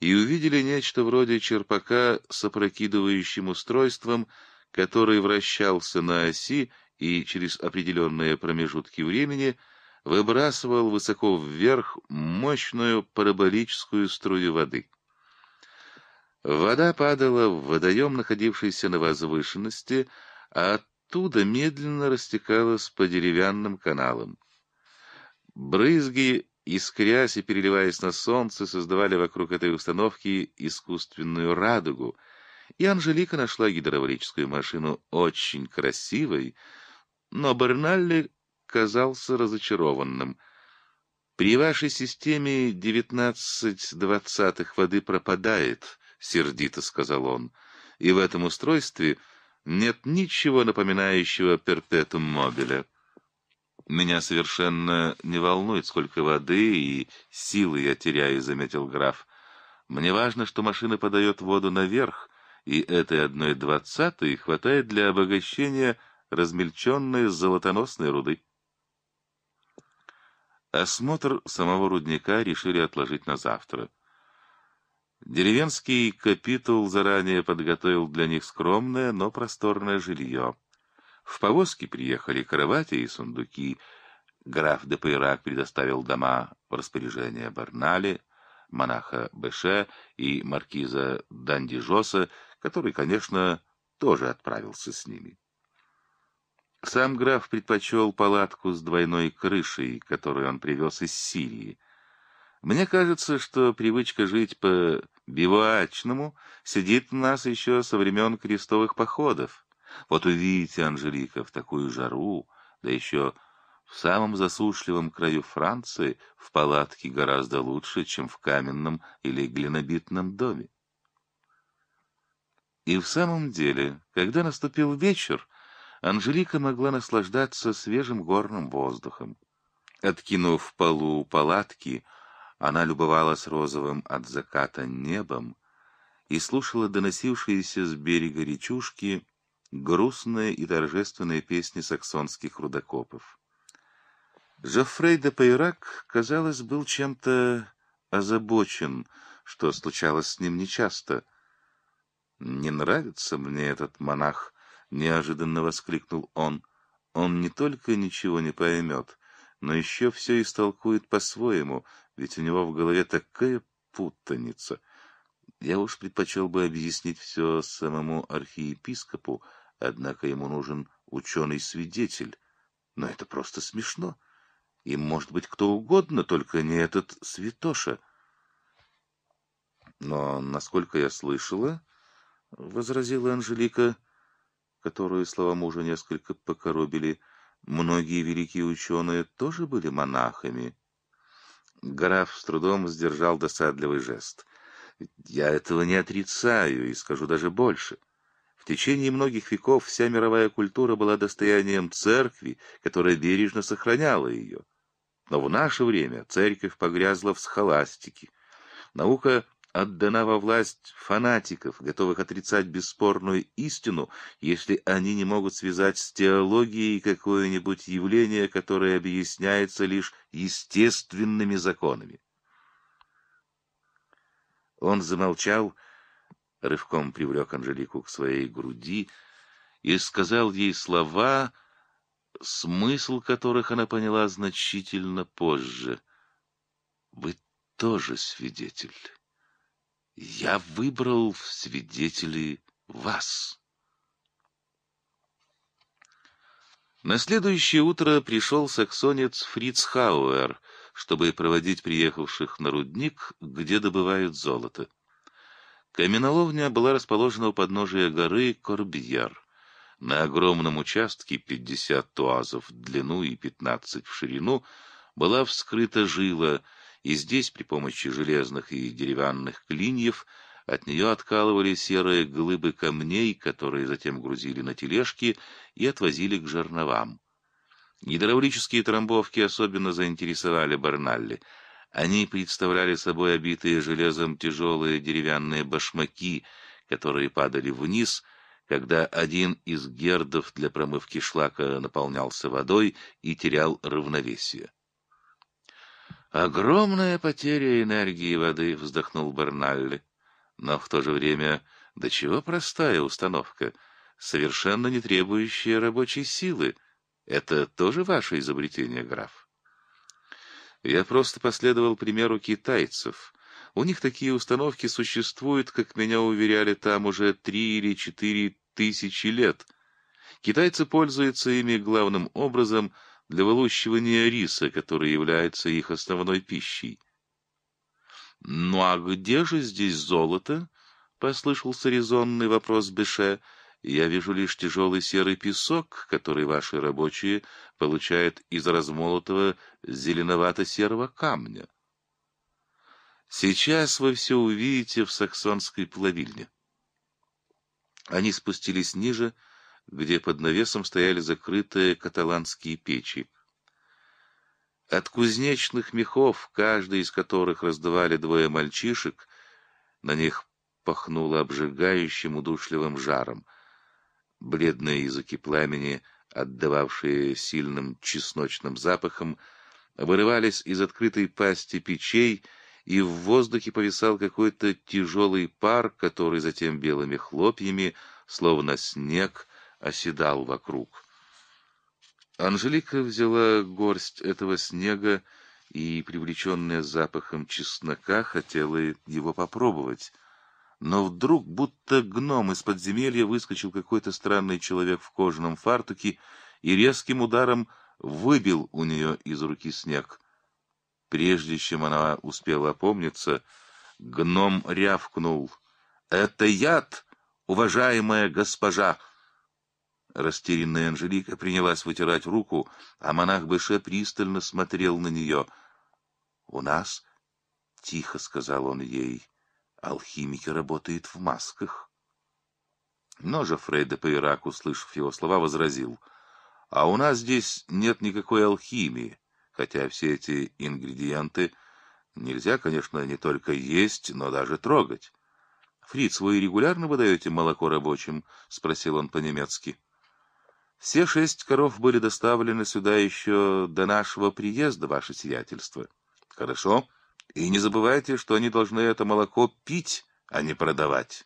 S1: и увидели нечто вроде черпака с опрокидывающим устройством, который вращался на оси и через определенные промежутки времени — выбрасывал высоко вверх мощную параболическую струю воды. Вода падала в водоем, находившийся на возвышенности, а оттуда медленно растекалась по деревянным каналам. Брызги, искрясь и переливаясь на солнце, создавали вокруг этой установки искусственную радугу, и Анжелика нашла гидравлическую машину очень красивой, но Берналли казался разочарованным. «При вашей системе девятнадцать двадцатых воды пропадает», — сердито сказал он, — «и в этом устройстве нет ничего напоминающего перпетум мобиля». «Меня совершенно не волнует, сколько воды и силы я теряю», — заметил граф. «Мне важно, что машина подает воду наверх, и этой одной двадцатой хватает для обогащения размельченной золотоносной руды». Осмотр самого рудника решили отложить на завтра. Деревенский капитул заранее подготовил для них скромное, но просторное жилье. В повозке приехали кровати и сундуки. Граф де Пейрак предоставил дома в распоряжение Барнали, монаха Беше и маркиза Дандижоса, который, конечно, тоже отправился с ними. Сам граф предпочел палатку с двойной крышей, которую он привез из Сирии. Мне кажется, что привычка жить по бивуачному сидит у нас еще со времен крестовых походов. Вот увидите, Анжелика, в такую жару, да еще в самом засушливом краю Франции в палатке гораздо лучше, чем в каменном или глинобитном доме. И в самом деле, когда наступил вечер, Анжелика могла наслаждаться свежим горным воздухом. Откинув полу палатки, она любовалась розовым от заката небом и слушала доносившиеся с берега речушки грустные и торжественные песни саксонских рудокопов. Жоффрей де Пайрак, казалось, был чем-то озабочен, что случалось с ним нечасто. «Не нравится мне этот монах», — неожиданно воскликнул он. «Он не только ничего не поймет, но еще все истолкует по-своему, ведь у него в голове такая путаница. Я уж предпочел бы объяснить все самому архиепископу, однако ему нужен ученый-свидетель. Но это просто смешно. Им может быть кто угодно, только не этот святоша». «Но, насколько я слышала, — возразила Анжелика, — которые слова мужа несколько покоробили. Многие великие ученые тоже были монахами. Граф с трудом сдержал досадливый жест. «Я этого не отрицаю и скажу даже больше». В течение многих веков вся мировая культура была достоянием церкви, которая бережно сохраняла ее. Но в наше время церковь погрязла в схоластике. Наука отдана во власть фанатиков, готовых отрицать бесспорную истину, если они не могут связать с теологией какое-нибудь явление, которое объясняется лишь естественными законами. Он замолчал, рывком привлек Анжелику к своей груди и сказал ей слова, смысл которых она поняла значительно позже. «Вы тоже свидетель». Я выбрал в свидетели вас. На следующее утро пришел саксонец Фриц Хауэр, чтобы проводить приехавших на рудник, где добывают золото. Каменоловня была расположена у подножия горы Корбьер. На огромном участке, 50 туазов в длину и 15 в ширину, была вскрыта жила — и здесь при помощи железных и деревянных клиньев от нее откалывали серые глыбы камней, которые затем грузили на тележки и отвозили к жерновам. Гидравлические трамбовки особенно заинтересовали Барналли. Они представляли собой обитые железом тяжелые деревянные башмаки, которые падали вниз, когда один из гердов для промывки шлака наполнялся водой и терял равновесие. Огромная потеря энергии и воды, вздохнул Берналли. Но в то же время, до чего простая установка, совершенно не требующая рабочей силы. Это тоже ваше изобретение, граф? Я просто последовал примеру китайцев. У них такие установки существуют, как меня уверяли, там уже три или четыре тысячи лет. Китайцы пользуются ими главным образом — для вылущивания риса, который является их основной пищей. «Ну а где же здесь золото?» — послышался резонный вопрос Беше. «Я вижу лишь тяжелый серый песок, который ваши рабочие получают из размолотого зеленовато-серого камня». «Сейчас вы все увидите в саксонской плавильне». Они спустились ниже, — где под навесом стояли закрытые каталанские печи. От кузнечных мехов, каждый из которых раздавали двое мальчишек, на них пахнуло обжигающим удушливым жаром. Бледные языки пламени, отдававшие сильным чесночным запахом, вырывались из открытой пасти печей, и в воздухе повисал какой-то тяжелый пар, который затем белыми хлопьями, словно снег, оседал вокруг. Анжелика взяла горсть этого снега и, привлеченная запахом чеснока, хотела его попробовать. Но вдруг, будто гном из подземелья, выскочил какой-то странный человек в кожаном фартуке и резким ударом выбил у нее из руки снег. Прежде чем она успела опомниться, гном рявкнул. «Это яд, уважаемая госпожа!» Растерянная Анжелика принялась вытирать руку, а монах Бэше пристально смотрел на нее. — У нас, — тихо сказал он ей, — алхимики работают в масках. Но же Жофрей по ираку, услышав его слова, возразил. — А у нас здесь нет никакой алхимии, хотя все эти ингредиенты нельзя, конечно, не только есть, но даже трогать. — Фриц, вы регулярно выдаете молоко рабочим? — спросил он по-немецки. — все шесть коров были доставлены сюда еще до нашего приезда, ваше сиятельство. Хорошо. И не забывайте, что они должны это молоко пить, а не продавать.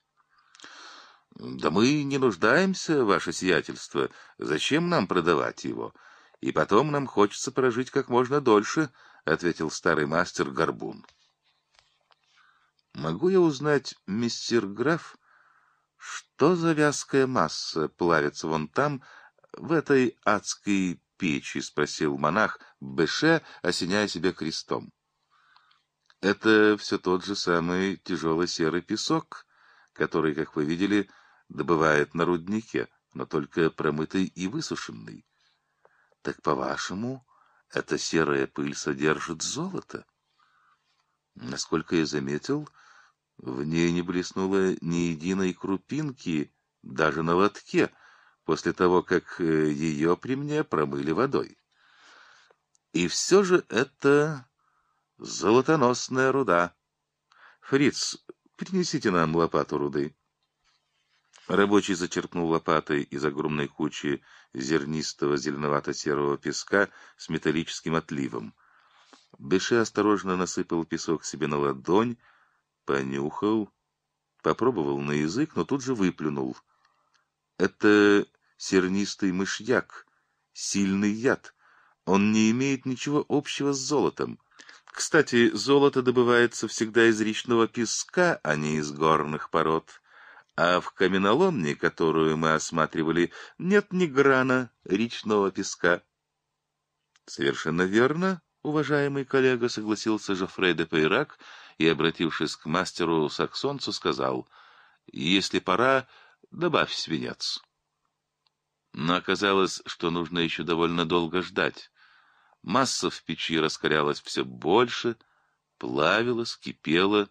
S1: Да мы не нуждаемся, ваше сиятельство. Зачем нам продавать его? И потом нам хочется прожить как можно дольше, ответил старый мастер Горбун. Могу я узнать, мистер граф, что за вязкая масса плавится вон там, — в этой адской печи? — спросил монах Беше, осеняя себя крестом. — Это все тот же самый тяжелый серый песок, который, как вы видели, добывает на руднике, но только промытый и высушенный. — Так, по-вашему, эта серая пыль содержит золото? Насколько я заметил, в ней не блеснуло ни единой крупинки, даже на лотке — после того, как э, ее при мне промыли водой. И все же это золотоносная руда. Фриц, принесите нам лопату руды. Рабочий зачерпнул лопатой из огромной кучи зернистого зеленовато-серого песка с металлическим отливом. Дыши осторожно насыпал песок себе на ладонь, понюхал, попробовал на язык, но тут же выплюнул. Это сернистый мышьяк, сильный яд. Он не имеет ничего общего с золотом. Кстати, золото добывается всегда из речного песка, а не из горных пород. А в каменоломне, которую мы осматривали, нет ни грана речного песка. Совершенно верно, уважаемый коллега, согласился Жофре де Пейрак и, обратившись к мастеру саксонцу, сказал, «Если пора, добавь свинец» но оказалось, что нужно еще довольно долго ждать. Масса в печи раскалялась все больше, плавилась, кипела.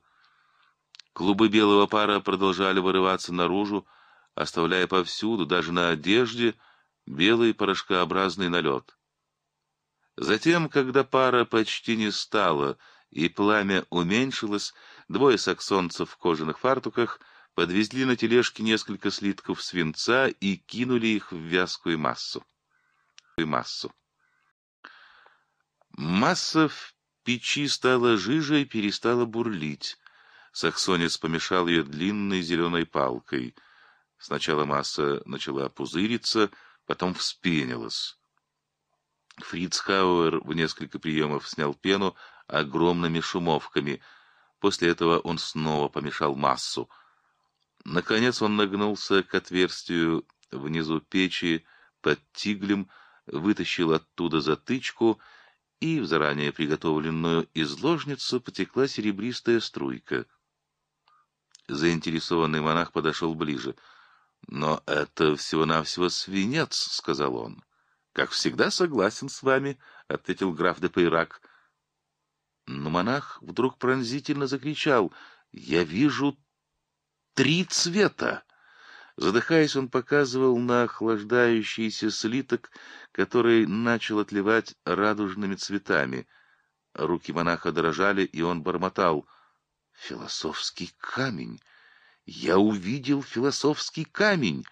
S1: Клубы белого пара продолжали вырываться наружу, оставляя повсюду, даже на одежде, белый порошкообразный налет. Затем, когда пара почти не стала и пламя уменьшилось, двое саксонцев в кожаных фартуках — подвезли на тележке несколько слитков свинца и кинули их в вязкую массу. массу. Масса в печи стала жиже и перестала бурлить. Саксонец помешал ее длинной зеленой палкой. Сначала масса начала пузыриться, потом вспенилась. Фриц Хауэр в несколько приемов снял пену огромными шумовками. После этого он снова помешал массу — Наконец он нагнулся к отверстию внизу печи под тиглем, вытащил оттуда затычку, и в заранее приготовленную изложницу потекла серебристая струйка. Заинтересованный монах подошел ближе. «Но это всего-навсего свинец», — сказал он. «Как всегда согласен с вами», — ответил граф де Пейрак. Но монах вдруг пронзительно закричал. «Я вижу три цвета. Задыхаясь, он показывал на охлаждающийся слиток, который начал отливать радужными цветами. Руки монаха дрожали, и он бормотал. «Философский камень! Я увидел философский камень!»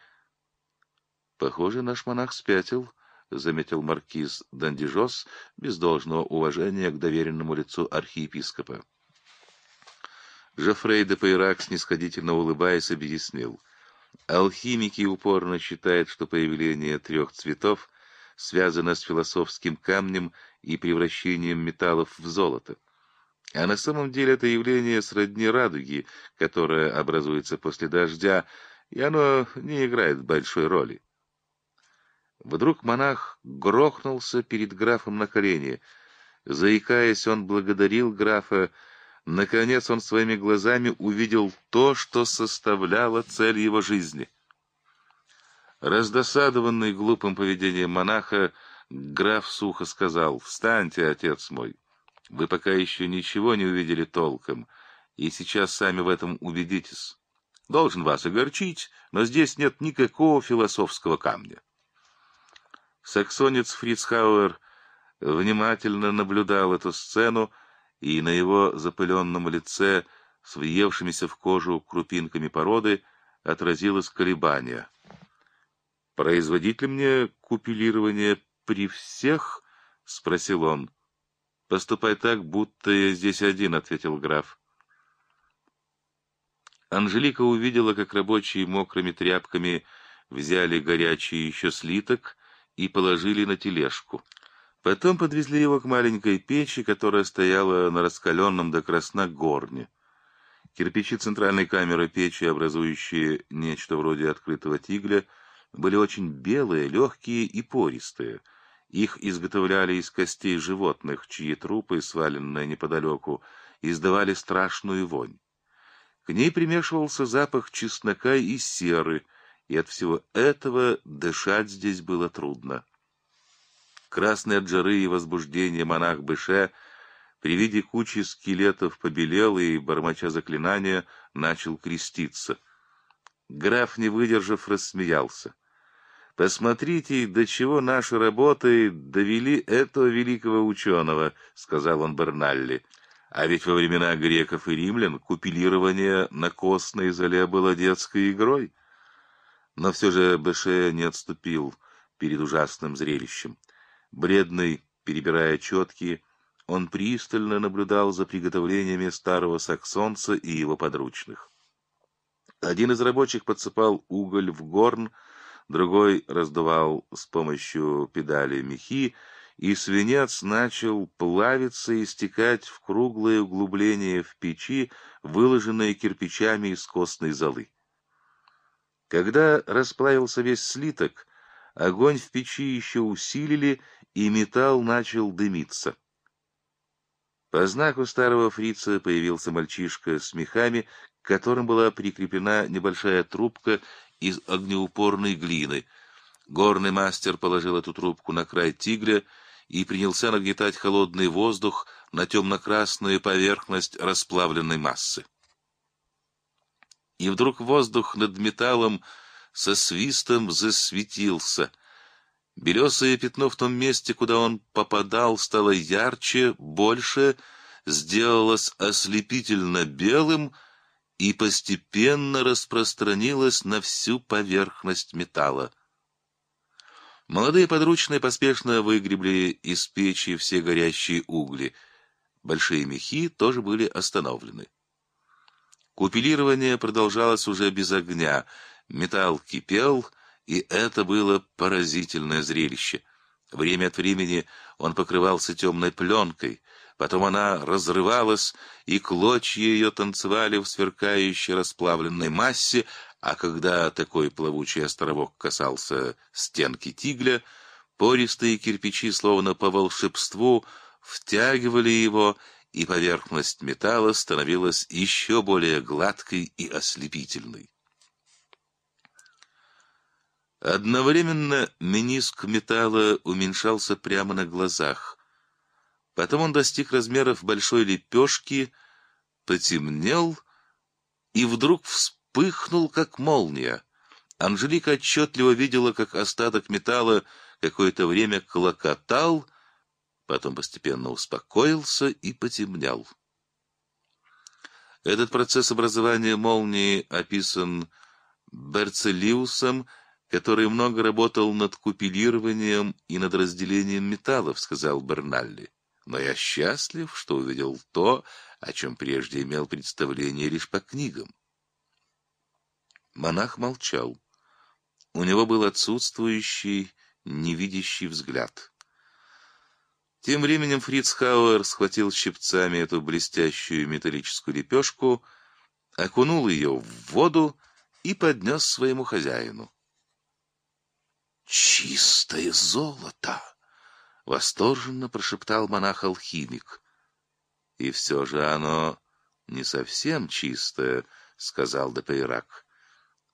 S1: «Похоже, наш монах спятил», — заметил маркиз Дандижос без должного уважения к доверенному лицу архиепископа. Жофрей де Пейрак, снисходительно улыбаясь, объяснил. Алхимики упорно считают, что появление трех цветов связано с философским камнем и превращением металлов в золото. А на самом деле это явление сродни радуги, которая образуется после дождя, и оно не играет большой роли. Вдруг монах грохнулся перед графом на колени. Заикаясь, он благодарил графа, Наконец он своими глазами увидел то, что составляло цель его жизни. Раздосадованный глупым поведением монаха, граф сухо сказал, «Встаньте, отец мой, вы пока еще ничего не увидели толком, и сейчас сами в этом убедитесь. Должен вас огорчить, но здесь нет никакого философского камня». Саксонец Фрицхауэр внимательно наблюдал эту сцену, и на его запыленном лице с въевшимися в кожу крупинками породы отразилось колебание. «Производить ли мне купилирование при всех?» — спросил он. «Поступай так, будто я здесь один», — ответил граф. Анжелика увидела, как рабочие мокрыми тряпками взяли горячий еще слиток и положили на тележку. Потом подвезли его к маленькой печи, которая стояла на раскаленном до красна горне. Кирпичи центральной камеры печи, образующие нечто вроде открытого тигля, были очень белые, легкие и пористые. Их изготовляли из костей животных, чьи трупы, сваленные неподалеку, издавали страшную вонь. К ней примешивался запах чеснока и серы, и от всего этого дышать здесь было трудно красный от жары и возбуждения монах Быше при виде кучи скелетов побелел и, бормоча заклинания, начал креститься. Граф, не выдержав, рассмеялся. «Посмотрите, до чего наши работы довели этого великого ученого», — сказал он Берналли. «А ведь во времена греков и римлян купелирование на костной золе было детской игрой». Но все же Беше не отступил перед ужасным зрелищем. Бредный, перебирая четкие, он пристально наблюдал за приготовлениями старого саксонца и его подручных. Один из рабочих подсыпал уголь в горн, другой раздувал с помощью педали мехи, и свинец начал плавиться и стекать в круглые углубления в печи, выложенные кирпичами из костной золы. Когда расплавился весь слиток, Огонь в печи еще усилили, и металл начал дымиться. По знаку старого фрица появился мальчишка с мехами, к которым была прикреплена небольшая трубка из огнеупорной глины. Горный мастер положил эту трубку на край тигля и принялся нагнетать холодный воздух на темно-красную поверхность расплавленной массы. И вдруг воздух над металлом со свистом засветился. Белесое пятно в том месте, куда он попадал, стало ярче, больше, сделалось ослепительно белым и постепенно распространилось на всю поверхность металла. Молодые подручные поспешно выгребли из печи все горящие угли. Большие мехи тоже были остановлены. Купелирование продолжалось уже без огня — Металл кипел, и это было поразительное зрелище. Время от времени он покрывался темной пленкой, потом она разрывалась, и клочья ее танцевали в сверкающей расплавленной массе, а когда такой плавучий островок касался стенки тигля, пористые кирпичи, словно по волшебству, втягивали его, и поверхность металла становилась еще более гладкой и ослепительной. Одновременно миниск металла уменьшался прямо на глазах. Потом он достиг размеров большой лепешки, потемнел и вдруг вспыхнул, как молния. Анжелика отчетливо видела, как остаток металла какое-то время клокотал, потом постепенно успокоился и потемнял. Этот процесс образования молнии описан Берцелиусом который много работал над купелированием и над разделением металлов, сказал Берналли. Но я счастлив, что увидел то, о чем прежде имел представление лишь по книгам. Монах молчал. У него был отсутствующий, невидящий взгляд. Тем временем Фриц Хауэр схватил щипцами эту блестящую металлическую лепешку, окунул ее в воду и поднес своему хозяину чистое золото!» — восторженно прошептал монах-алхимик. «И все же оно не совсем чистое», — сказал Депейрак.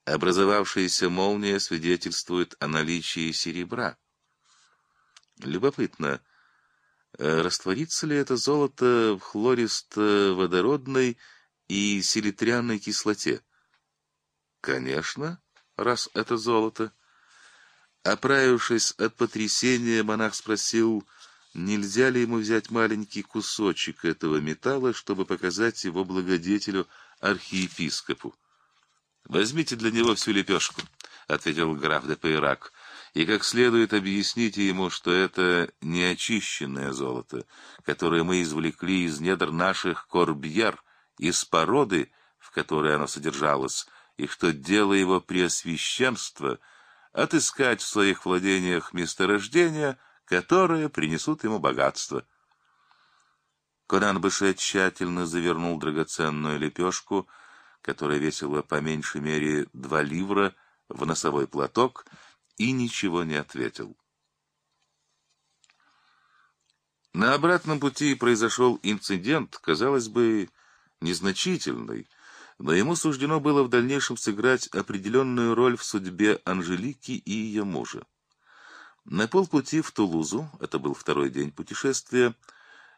S1: «Образовавшаяся молния свидетельствует о наличии серебра». Любопытно, э, растворится ли это золото в хлористо-водородной и селитрянной кислоте? Конечно, раз это золото. Оправившись от потрясения, монах спросил, нельзя ли ему взять маленький кусочек этого металла, чтобы показать его благодетелю архиепископу. Возьмите для него всю лепешку, ответил граф де Пейрак, и как следует объясните ему, что это неочищенное золото, которое мы извлекли из недр наших корбьер, из породы, в которой оно содержалось, и что дело его преосвященства — отыскать в своих владениях месторождения, которые принесут ему богатство. Конан Быше тщательно завернул драгоценную лепешку, которая весила по меньшей мере два ливра, в носовой платок и ничего не ответил. На обратном пути произошел инцидент, казалось бы, незначительный — но ему суждено было в дальнейшем сыграть определенную роль в судьбе Анжелики и ее мужа. На полпути в Тулузу, это был второй день путешествия,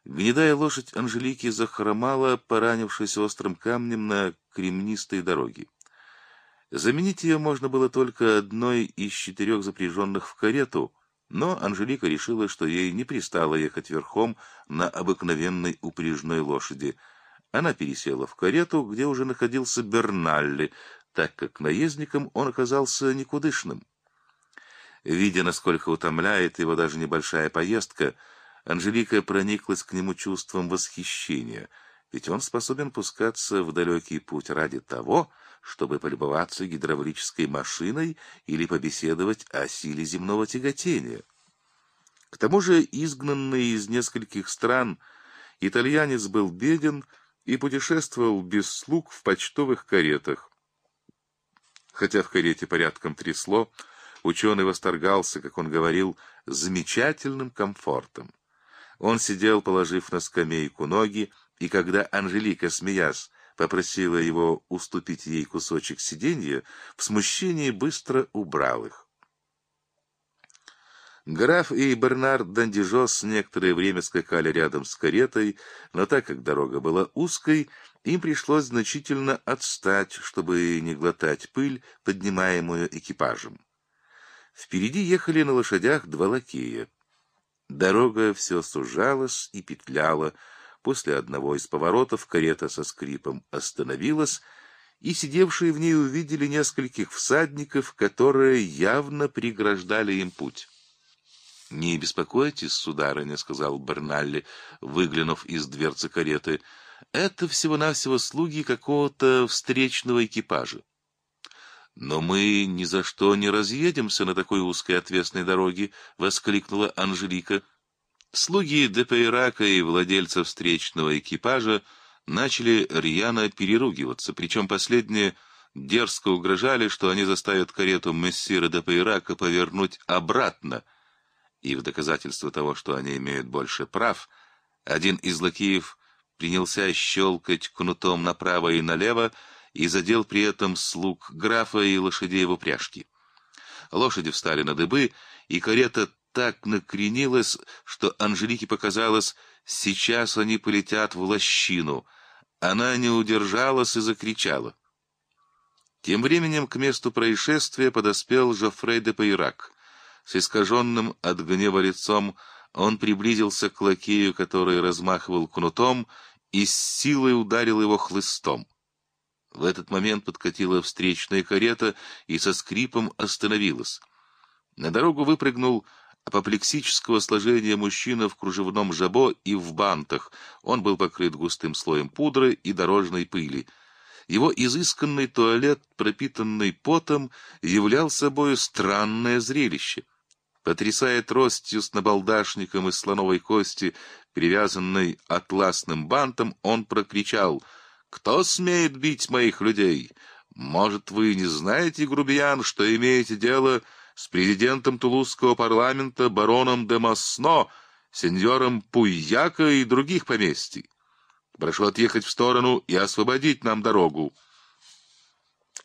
S1: гнедая лошадь Анжелики захромала, поранившись острым камнем на кремнистой дороге. Заменить ее можно было только одной из четырех запряженных в карету, но Анжелика решила, что ей не пристало ехать верхом на обыкновенной упряжной лошади — она пересела в карету, где уже находился Берналли, так как наездником он оказался никудышным. Видя, насколько утомляет его даже небольшая поездка, Анжелика прониклась к нему чувством восхищения, ведь он способен пускаться в далекий путь ради того, чтобы полюбоваться гидравлической машиной или побеседовать о силе земного тяготения. К тому же, изгнанный из нескольких стран, итальянец был беден, и путешествовал без слуг в почтовых каретах. Хотя в карете порядком трясло, ученый восторгался, как он говорил, замечательным комфортом. Он сидел, положив на скамейку ноги, и когда Анжелика, смеясь, попросила его уступить ей кусочек сиденья, в смущении быстро убрал их. Граф и Бернард Дандижос некоторое время скакали рядом с каретой, но так как дорога была узкой, им пришлось значительно отстать, чтобы не глотать пыль, поднимаемую экипажем. Впереди ехали на лошадях два лакея. Дорога все сужалась и петляла. После одного из поворотов карета со скрипом остановилась, и сидевшие в ней увидели нескольких всадников, которые явно преграждали им путь. «Не беспокойтесь, сударыня», — сказал Берналли, выглянув из дверцы кареты. «Это всего-навсего слуги какого-то встречного экипажа». «Но мы ни за что не разъедемся на такой узкой отвесной дороге», — воскликнула Анжелика. Слуги Депейрака и владельца встречного экипажа начали рьяно переругиваться, причем последние дерзко угрожали, что они заставят карету мессира Депейрака повернуть обратно — и в доказательство того, что они имеют больше прав, один из лакеев принялся щелкать кнутом направо и налево и задел при этом слуг графа и лошадей в упряжке. Лошади встали на дыбы, и карета так накренилась, что Анжелике показалось, сейчас они полетят в лощину. Она не удержалась и закричала. Тем временем к месту происшествия подоспел Жофрей де Пайрак. С искаженным от гнева лицом он приблизился к лакею, который размахивал кнутом, и с силой ударил его хлыстом. В этот момент подкатила встречная карета и со скрипом остановилась. На дорогу выпрыгнул апоплексического сложения мужчина в кружевном жабо и в бантах. Он был покрыт густым слоем пудры и дорожной пыли. Его изысканный туалет, пропитанный потом, являл собой странное зрелище — потрясая тростью с набалдашником из слоновой кости, перевязанной атласным бантом, он прокричал «Кто смеет бить моих людей? Может, вы не знаете, грубиян, что имеете дело с президентом Тулузского парламента бароном де Масно, сеньором Пуйяка и других поместий? Прошу отъехать в сторону и освободить нам дорогу».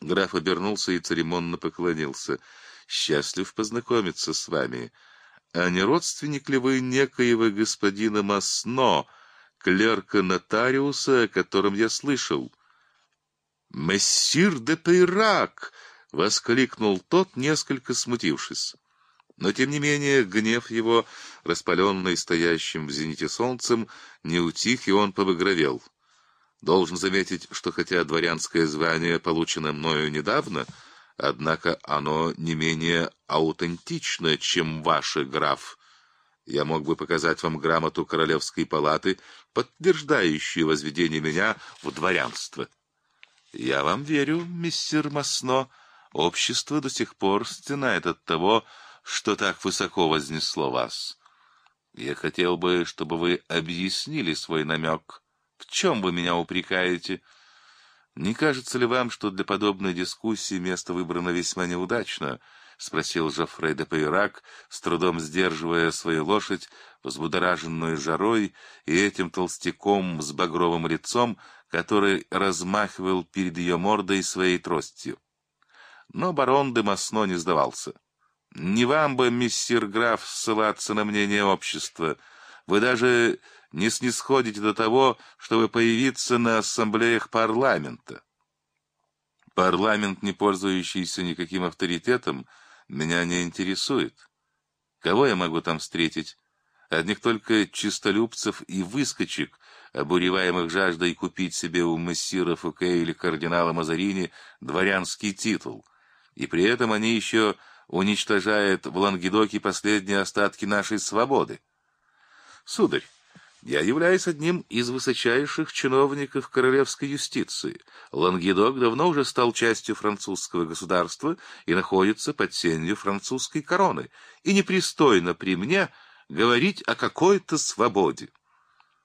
S1: Граф обернулся и церемонно поклонился — счастлив познакомиться с вами. А не родственник ли вы некоего господина Масно, клерка-нотариуса, о котором я слышал?» «Мессир де Пейрак!» — воскликнул тот, несколько смутившись. Но, тем не менее, гнев его, распаленный стоящим в зените солнцем, не утих, и он побагровел. Должен заметить, что хотя дворянское звание получено мною недавно — Однако оно не менее аутентично, чем ваше, граф. Я мог бы показать вам грамоту Королевской палаты, подтверждающую возведение меня в дворянство. Я вам верю, мистер Масно. Общество до сих пор стенает от того, что так высоко вознесло вас. Я хотел бы, чтобы вы объяснили свой намек. В чем вы меня упрекаете?» «Не кажется ли вам, что для подобной дискуссии место выбрано весьма неудачно?» — спросил Жофрей де Пейрак, с трудом сдерживая свою лошадь, взбудораженную жарой и этим толстяком с багровым лицом, который размахивал перед ее мордой своей тростью. Но барон де Масно не сдавался. «Не вам бы, мессир граф, ссылаться на мнение общества. Вы даже не снисходите до того, чтобы появиться на ассамблеях парламента. Парламент, не пользующийся никаким авторитетом, меня не интересует. Кого я могу там встретить? Одних только чистолюбцев и выскочек, обуреваемых жаждой купить себе у мессира Фуке или кардинала Мазарини дворянский титул. И при этом они еще уничтожают в Лангедоке последние остатки нашей свободы. Сударь, я являюсь одним из высочайших чиновников королевской юстиции. Лангедок давно уже стал частью французского государства и находится под сенью французской короны, и непристойно при мне говорить о какой-то свободе.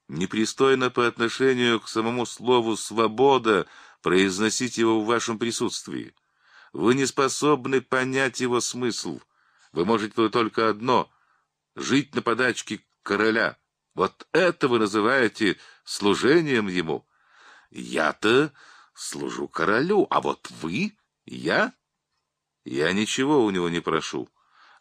S1: Непристойно по отношению к самому слову «свобода» произносить его в вашем присутствии. Вы не способны понять его смысл. Вы можете только одно — жить на подачке короля — вот это вы называете служением ему. Я-то служу королю, а вот вы, я... Я ничего у него не прошу,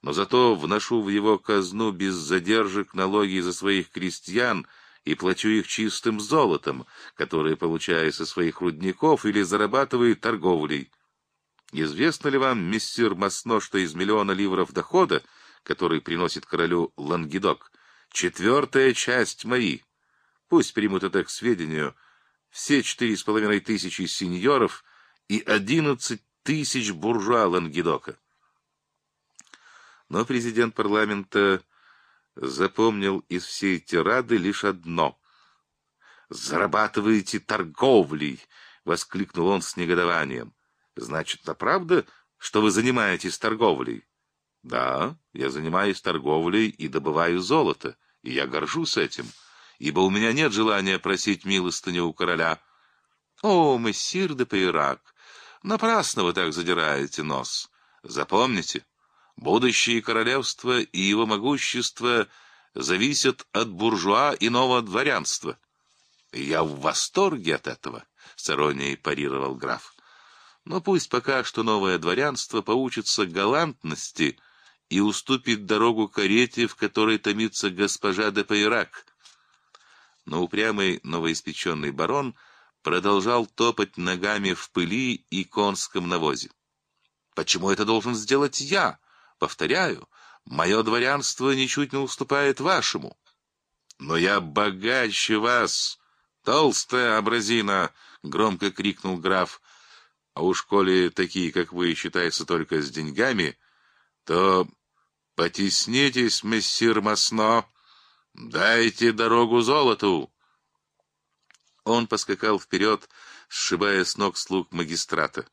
S1: но зато вношу в его казну без задержек налоги за своих крестьян и плачу их чистым золотом, которое получаю со своих рудников или зарабатываю торговлей. Известно ли вам, мистер Масно, что из миллиона ливров дохода, который приносит королю Лангедок, — Четвертая часть мои. Пусть примут это к сведению все четыре с половиной тысячи сеньоров и одиннадцать тысяч буржуа Лангедока. Но президент парламента запомнил из всей тирады лишь одно. «Зарабатываете торговлей!» — воскликнул он с негодованием. «Значит, это правда, что вы занимаетесь торговлей?» Да, я занимаюсь торговлей и добываю золото, и я горжусь этим, ибо у меня нет желания просить милостыню у короля. О, мессир де Пейрак, напрасно вы так задираете нос. Запомните, будущее королевства и его могущество зависят от буржуа иного дворянства. Я в восторге от этого, — с иронией парировал граф. Но пусть пока что новое дворянство поучится галантности — и уступит дорогу карете, в которой томится госпожа де Пейрак. Но упрямый новоиспеченный барон продолжал топать ногами в пыли и конском навозе. «Почему это должен сделать я? Повторяю, мое дворянство ничуть не уступает вашему». «Но я богаче вас, толстая абразина, громко крикнул граф. «А уж коли такие, как вы, считаются только с деньгами...» то потеснитесь, мессир Масно, дайте дорогу золоту. Он поскакал вперед, сшибая с ног слуг магистрата.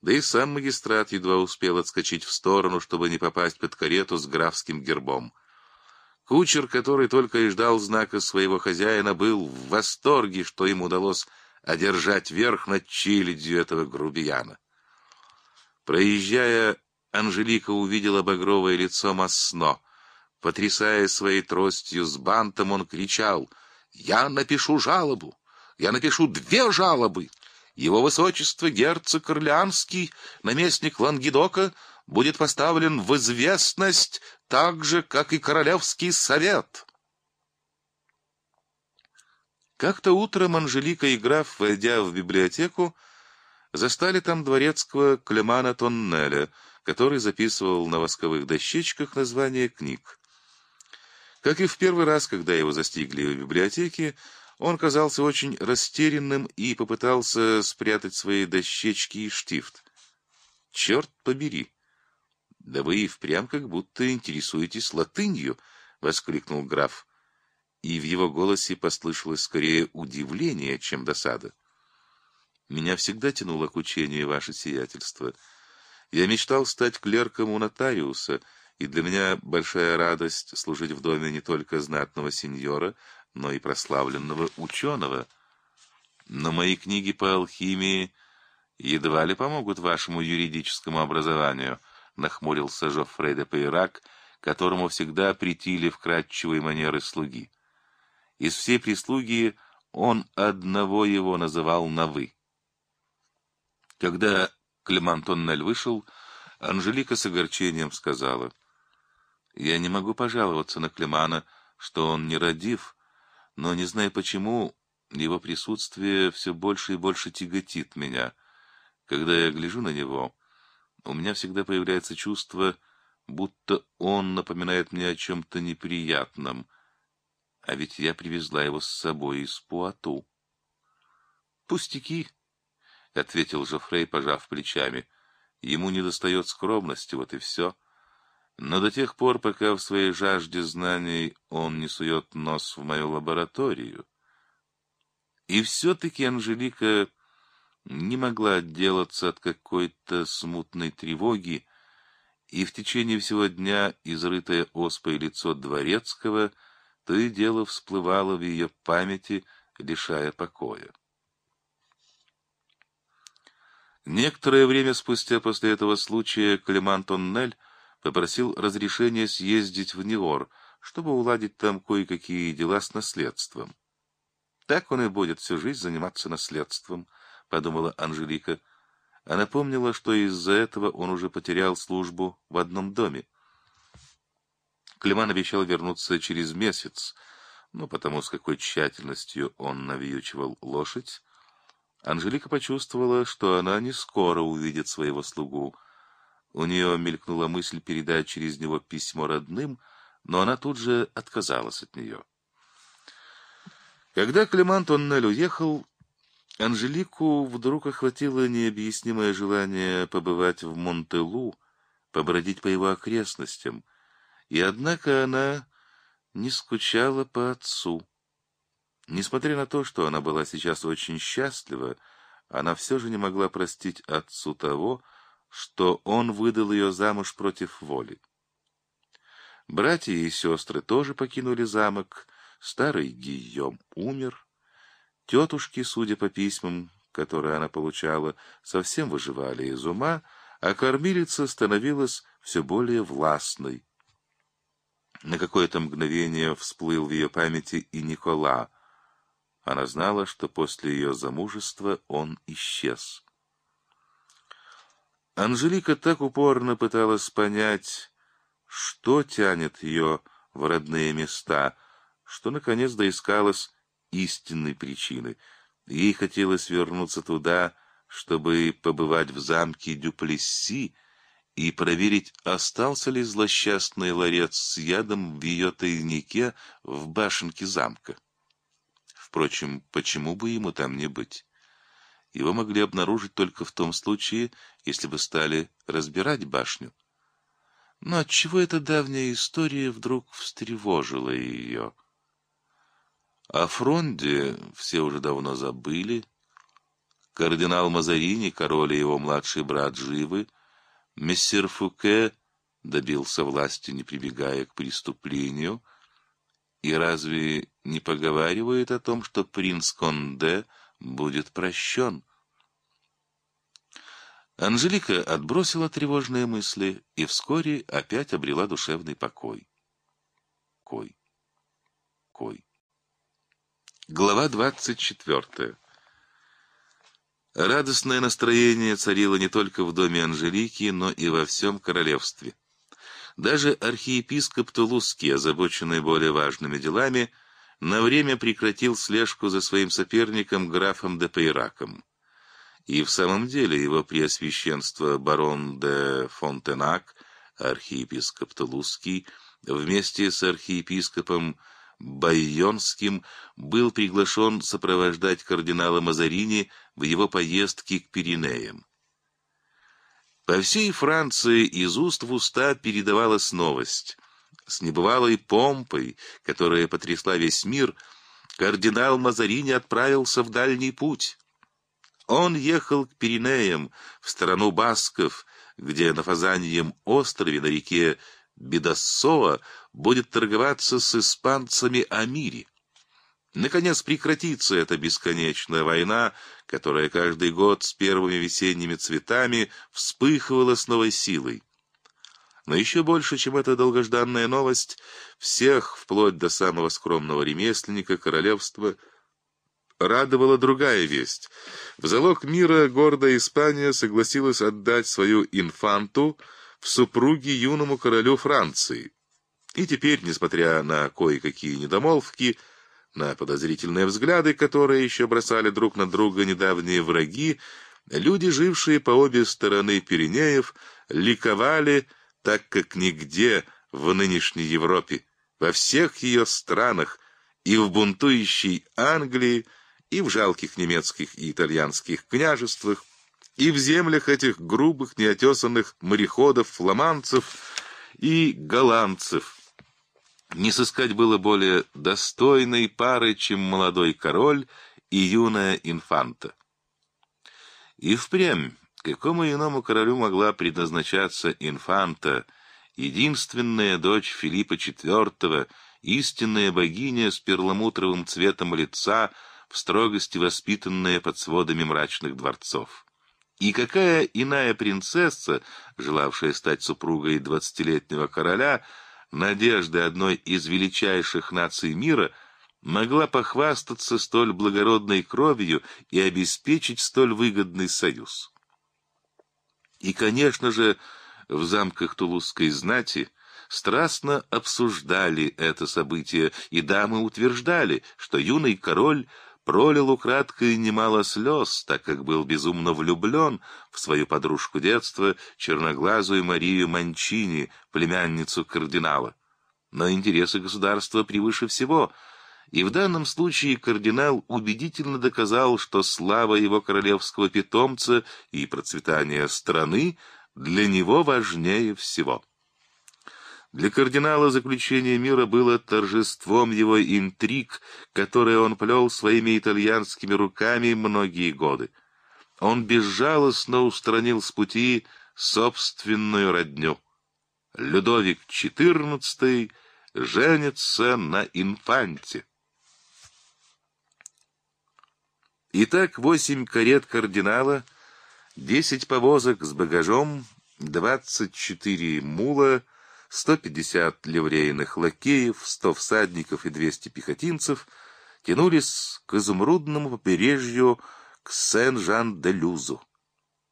S1: Да и сам магистрат едва успел отскочить в сторону, чтобы не попасть под карету с графским гербом. Кучер, который только и ждал знака своего хозяина, был в восторге, что им удалось одержать верх над челядью этого грубияна. Проезжая Анжелика увидела багровое лицо Масно. Потрясая своей тростью с бантом, он кричал «Я напишу жалобу! Я напишу две жалобы! Его высочество герцог Орлеанский, наместник Лангедока, будет поставлен в известность так же, как и Королевский совет!» Как-то утром Анжелика и граф, войдя в библиотеку, застали там дворецкого Клемана Тоннеля — который записывал на восковых дощечках названия книг. Как и в первый раз, когда его застигли в библиотеке, он казался очень растерянным и попытался спрятать свои дощечки и штифт. «Черт побери! Да вы и впрямь как будто интересуетесь латынью!» — воскликнул граф. И в его голосе послышалось скорее удивление, чем досада. «Меня всегда тянуло к учению ваше сиятельство», я мечтал стать клерком у нотариуса, и для меня большая радость служить в доме не только знатного сеньора, но и прославленного ученого. Но мои книги по алхимии едва ли помогут вашему юридическому образованию, нахмурился Жоффрей де Пейрак, которому всегда претили вкрадчивые манеры слуги. Из всей прислуги он одного его называл на «вы». Когда Клеман Тоннель вышел, Анжелика с огорчением сказала. «Я не могу пожаловаться на Климана, что он не родив, но, не знаю почему, его присутствие все больше и больше тяготит меня. Когда я гляжу на него, у меня всегда появляется чувство, будто он напоминает мне о чем-то неприятном. А ведь я привезла его с собой из Пуату». «Пустяки», — ответил Жофрей, пожав плечами. «Ему недостает скромности, вот и все. Но до тех пор, пока в своей жажде знаний он не сует нос в мою лабораторию...» И все-таки Анжелика не могла отделаться от какой-то смутной тревоги, и в течение всего дня изрытое оспой лицо Дворецкого то и дело всплывало в ее памяти, лишая покоя. Некоторое время спустя после этого случая Клеман Тоннель попросил разрешения съездить в Ниор, чтобы уладить там кое-какие дела с наследством. «Так он и будет всю жизнь заниматься наследством», — подумала Анжелика. Она помнила, что из-за этого он уже потерял службу в одном доме. Клеман обещал вернуться через месяц, но потому, с какой тщательностью он навьючивал лошадь, Анжелика почувствовала, что она не скоро увидит своего слугу. У нее мелькнула мысль передать через него письмо родным, но она тут же отказалась от нее. Когда Климан Тоннель уехал, Анжелику вдруг охватило необъяснимое желание побывать в Монтелу, побродить по его окрестностям, и однако она не скучала по отцу. Несмотря на то, что она была сейчас очень счастлива, она все же не могла простить отцу того, что он выдал ее замуж против воли. Братья и сестры тоже покинули замок, старый Гийом умер. Тетушки, судя по письмам, которые она получала, совсем выживали из ума, а кормилица становилась все более властной. На какое-то мгновение всплыл в ее памяти и Никола — она знала, что после ее замужества он исчез. Анжелика так упорно пыталась понять, что тянет ее в родные места, что, наконец, доискалась истинной причины. Ей хотелось вернуться туда, чтобы побывать в замке Дюплесси и проверить, остался ли злосчастный ларец с ядом в ее тайнике в башенке замка. Впрочем, почему бы ему там не быть? Его могли обнаружить только в том случае, если бы стали разбирать башню. Но отчего эта давняя история вдруг встревожила ее? О фронде все уже давно забыли. Кардинал Мазарини, король и его младший брат живы. Мессер Фуке добился власти, не прибегая к преступлению. И разве не поговаривает о том, что принц Конде будет прощен. Анжелика отбросила тревожные мысли и вскоре опять обрела душевный покой. Кой. Кой. Глава двадцать четвертая. Радостное настроение царило не только в доме Анжелики, но и во всем королевстве. Даже архиепископ Тулузский, озабоченный более важными делами, на время прекратил слежку за своим соперником графом де Пейраком. И в самом деле его преосвященство барон де Фонтенак, архиепископ Тулузский, вместе с архиепископом Байонским был приглашен сопровождать кардинала Мазарини в его поездке к Пиренеям. По всей Франции из уст в уста передавалась новость с небывалой помпой, которая потрясла весь мир, кардинал Мазарини отправился в дальний путь. Он ехал к Пиренеям, в страну Басков, где на Фазаньем острове на реке Бедоссоа будет торговаться с испанцами о мире. Наконец прекратится эта бесконечная война, которая каждый год с первыми весенними цветами вспыхивала с новой силой. Но еще больше, чем эта долгожданная новость, всех, вплоть до самого скромного ремесленника королевства, радовала другая весть. В залог мира гордая Испания согласилась отдать свою инфанту в супруги юному королю Франции. И теперь, несмотря на кое-какие недомолвки, на подозрительные взгляды, которые еще бросали друг на друга недавние враги, люди, жившие по обе стороны Пиренеев, ликовали, так как нигде в нынешней Европе, во всех ее странах, и в бунтующей Англии, и в жалких немецких и итальянских княжествах, и в землях этих грубых, неотесанных мореходов, фламандцев и голландцев. Не сыскать было более достойной пары, чем молодой король и юная инфанта. И впрямь Какому иному королю могла предназначаться инфанта, единственная дочь Филиппа IV, истинная богиня с перламутровым цветом лица, в строгости воспитанная под сводами мрачных дворцов? И какая иная принцесса, желавшая стать супругой двадцатилетнего короля, надежды одной из величайших наций мира, могла похвастаться столь благородной кровью и обеспечить столь выгодный союз? И, конечно же, в замках тулузской знати страстно обсуждали это событие, и дамы утверждали, что юный король пролил украдкой немало слез, так как был безумно влюблен в свою подружку детства, черноглазую Марию Манчини, племянницу кардинала. Но интересы государства превыше всего — и в данном случае кардинал убедительно доказал, что слава его королевского питомца и процветание страны для него важнее всего. Для кардинала заключение мира было торжеством его интриг, которые он плел своими итальянскими руками многие годы. Он безжалостно устранил с пути собственную родню. Людовик XIV женится на инфанте. Итак, восемь карет кардинала, десять повозок с багажом, двадцать четыре мула, сто пятьдесят ливрейных лакеев, сто всадников и двести пехотинцев тянулись к изумрудному побережью к Сен-Жан-де-Люзу.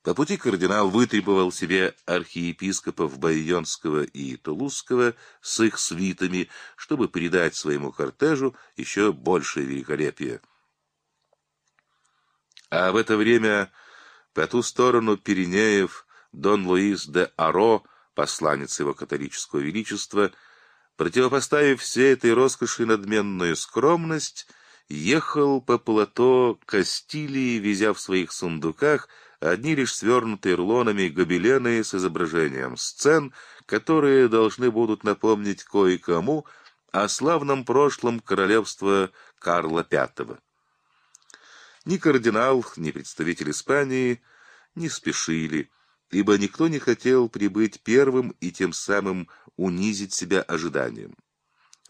S1: По пути кардинал вытребовал себе архиепископов Байонского и Тулузского с их свитами, чтобы придать своему кортежу еще большее великолепие. А в это время по ту сторону Пиренеев Дон Луис де Аро, посланец его католического величества, противопоставив всей этой роскоши надменную скромность, ехал по плато Кастилии, везя в своих сундуках одни лишь свернутые рулонами гобелены с изображением сцен, которые должны будут напомнить кое-кому о славном прошлом королевства Карла V. Ни кардинал, ни представитель Испании не спешили, ибо никто не хотел прибыть первым и тем самым унизить себя ожиданием.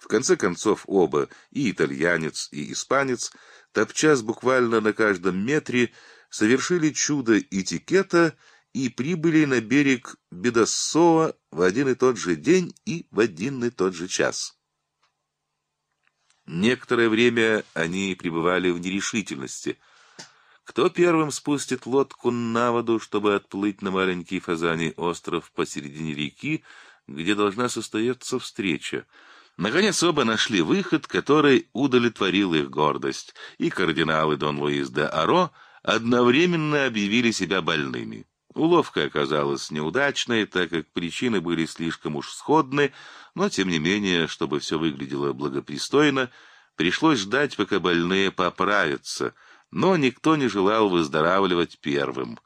S1: В конце концов, оба, и итальянец, и испанец, топчас буквально на каждом метре, совершили чудо этикета и прибыли на берег Бедосоа в один и тот же день и в один и тот же час. Некоторое время они пребывали в нерешительности. Кто первым спустит лодку на воду, чтобы отплыть на маленький фазаний остров посередине реки, где должна состояться встреча? Наконец оба нашли выход, который удовлетворил их гордость, и кардиналы Дон Луис де Аро одновременно объявили себя больными. Уловка оказалась неудачной, так как причины были слишком уж сходны, но, тем не менее, чтобы все выглядело благопристойно, пришлось ждать, пока больные поправятся, но никто не желал выздоравливать первым.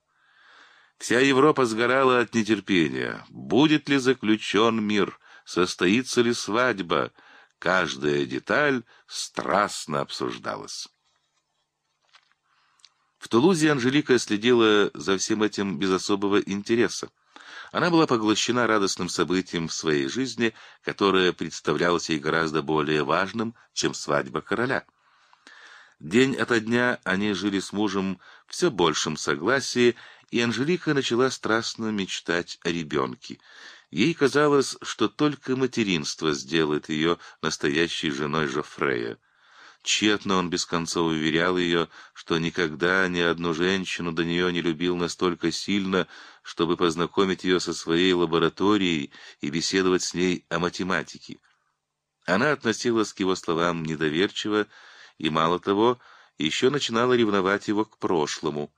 S1: Вся Европа сгорала от нетерпения. Будет ли заключен мир? Состоится ли свадьба? Каждая деталь страстно обсуждалась. В Тулузе Анжелика следила за всем этим без особого интереса. Она была поглощена радостным событием в своей жизни, которое представлялось ей гораздо более важным, чем свадьба короля. День ото дня они жили с мужем в все большем согласии, и Анжелика начала страстно мечтать о ребенке. Ей казалось, что только материнство сделает ее настоящей женой Жофрея. Тщетно он без конца уверял ее, что никогда ни одну женщину до нее не любил настолько сильно, чтобы познакомить ее со своей лабораторией и беседовать с ней о математике. Она относилась к его словам недоверчиво и, мало того, еще начинала ревновать его к прошлому.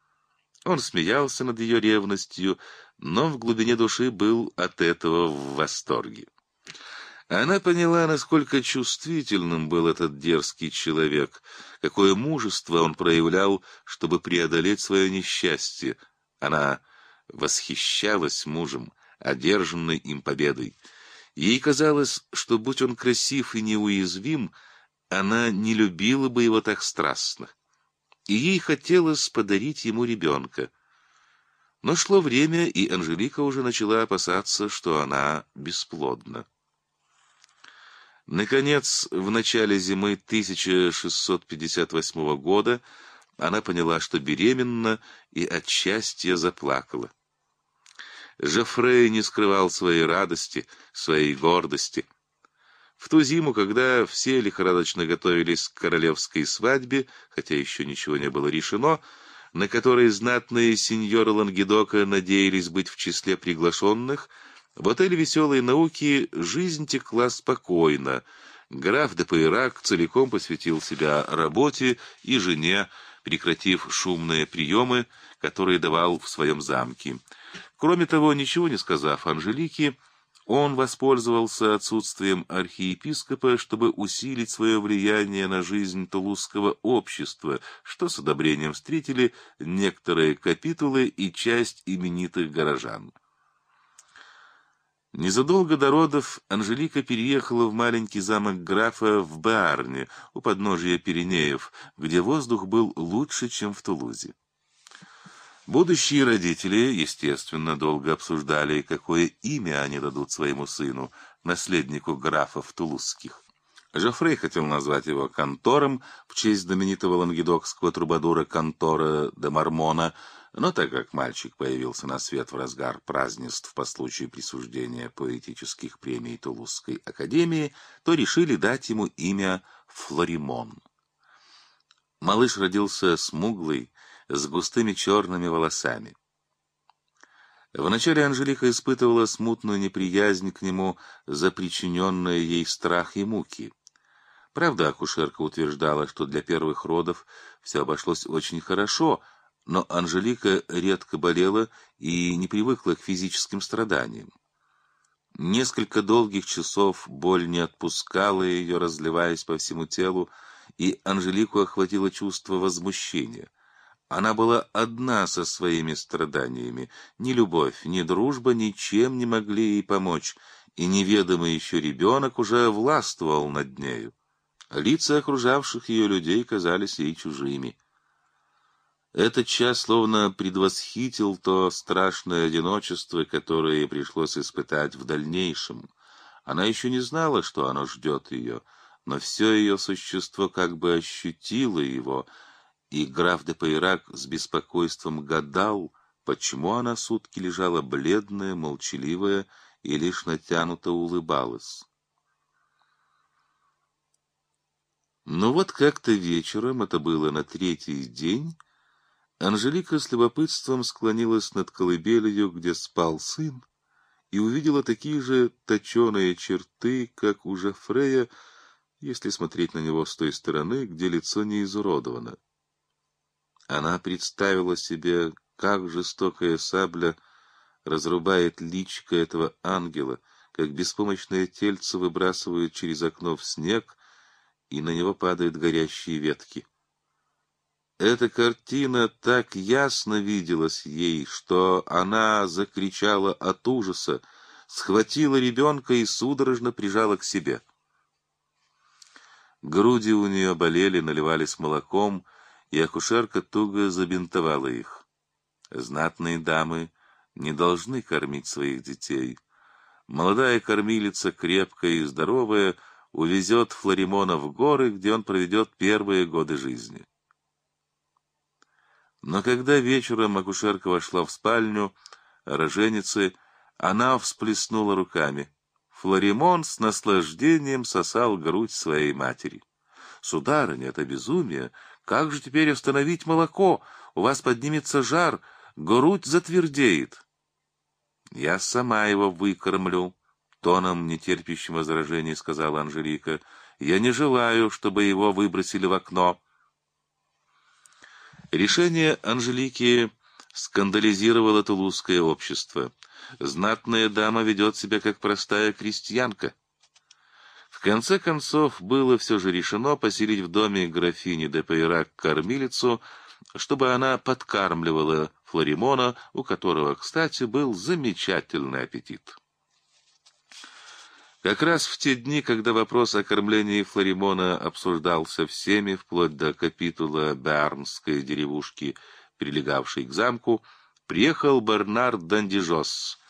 S1: Он смеялся над ее ревностью, но в глубине души был от этого в восторге. Она поняла, насколько чувствительным был этот дерзкий человек, какое мужество он проявлял, чтобы преодолеть свое несчастье. Она восхищалась мужем, одержанной им победой. Ей казалось, что, будь он красив и неуязвим, она не любила бы его так страстно. И ей хотелось подарить ему ребенка. Но шло время, и Анжелика уже начала опасаться, что она бесплодна. Наконец, в начале зимы 1658 года она поняла, что беременна, и от счастья заплакала. Жофрей не скрывал своей радости, своей гордости. В ту зиму, когда все лихорадочно готовились к королевской свадьбе, хотя еще ничего не было решено, на которой знатные сеньоры Лангедока надеялись быть в числе приглашенных — в отеле «Веселые науки» жизнь текла спокойно. Граф де Пейрак целиком посвятил себя работе и жене, прекратив шумные приемы, которые давал в своем замке. Кроме того, ничего не сказав Анжелике, он воспользовался отсутствием архиепископа, чтобы усилить свое влияние на жизнь тулузского общества, что с одобрением встретили некоторые капитулы и часть именитых горожан. Незадолго до родов Анжелика переехала в маленький замок графа в Барне у подножия Пиренеев, где воздух был лучше, чем в Тулузе. Будущие родители, естественно, долго обсуждали, какое имя они дадут своему сыну, наследнику графов тулузских. Жофрей хотел назвать его Контором в честь знаменитого лангедокского трубадура Контора де Мармона – но так как мальчик появился на свет в разгар празднеств по случаю присуждения поэтических премий Тулузской академии, то решили дать ему имя Флоримон. Малыш родился смуглый, с густыми черными волосами. Вначале Анжелика испытывала смутную неприязнь к нему за причиненные ей страх и муки. Правда, акушерка утверждала, что для первых родов все обошлось очень хорошо — но Анжелика редко болела и не привыкла к физическим страданиям. Несколько долгих часов боль не отпускала ее, разливаясь по всему телу, и Анжелику охватило чувство возмущения. Она была одна со своими страданиями. Ни любовь, ни дружба ничем не могли ей помочь, и неведомый еще ребенок уже властвовал над нею. Лица окружавших ее людей казались ей чужими. Этот час словно предвосхитил то страшное одиночество, которое пришлось испытать в дальнейшем. Она еще не знала, что оно ждет ее, но все ее существо как бы ощутило его, и граф де Пайрак с беспокойством гадал, почему она сутки лежала бледная, молчаливая и лишь натянуто улыбалась. Но ну вот как-то вечером, это было на третий день, Анжелика с любопытством склонилась над колыбелью, где спал сын, и увидела такие же точеные черты, как у Жофрея, если смотреть на него с той стороны, где лицо не изуродовано. Она представила себе, как жестокая сабля разрубает личко этого ангела, как беспомощное тельце выбрасывают через окно в снег, и на него падают горящие ветки. Эта картина так ясно виделась ей, что она закричала от ужаса, схватила ребенка и судорожно прижала к себе. Груди у нее болели, наливались молоком, и акушерка туго забинтовала их. Знатные дамы не должны кормить своих детей. Молодая кормилица, крепкая и здоровая, увезет Флоримона в горы, где он проведет первые годы жизни. Но когда вечером акушерка вошла в спальню роженицы, она всплеснула руками. Флоримон с наслаждением сосал грудь своей матери. «Сударыня, это безумие! Как же теперь остановить молоко? У вас поднимется жар, грудь затвердеет!» «Я сама его выкормлю», — тоном, нетерпящим возражений, сказала Анжелика. «Я не желаю, чтобы его выбросили в окно». Решение Анжелики скандализировало тулузское общество. Знатная дама ведет себя как простая крестьянка. В конце концов, было все же решено поселить в доме графини де Пейрак кормилицу, чтобы она подкармливала Флоримона, у которого, кстати, был замечательный аппетит. Как раз в те дни, когда вопрос о кормлении Флоримона обсуждался всеми, вплоть до капитула Бернской деревушки, прилегавшей к замку, приехал Бернар Дандижос.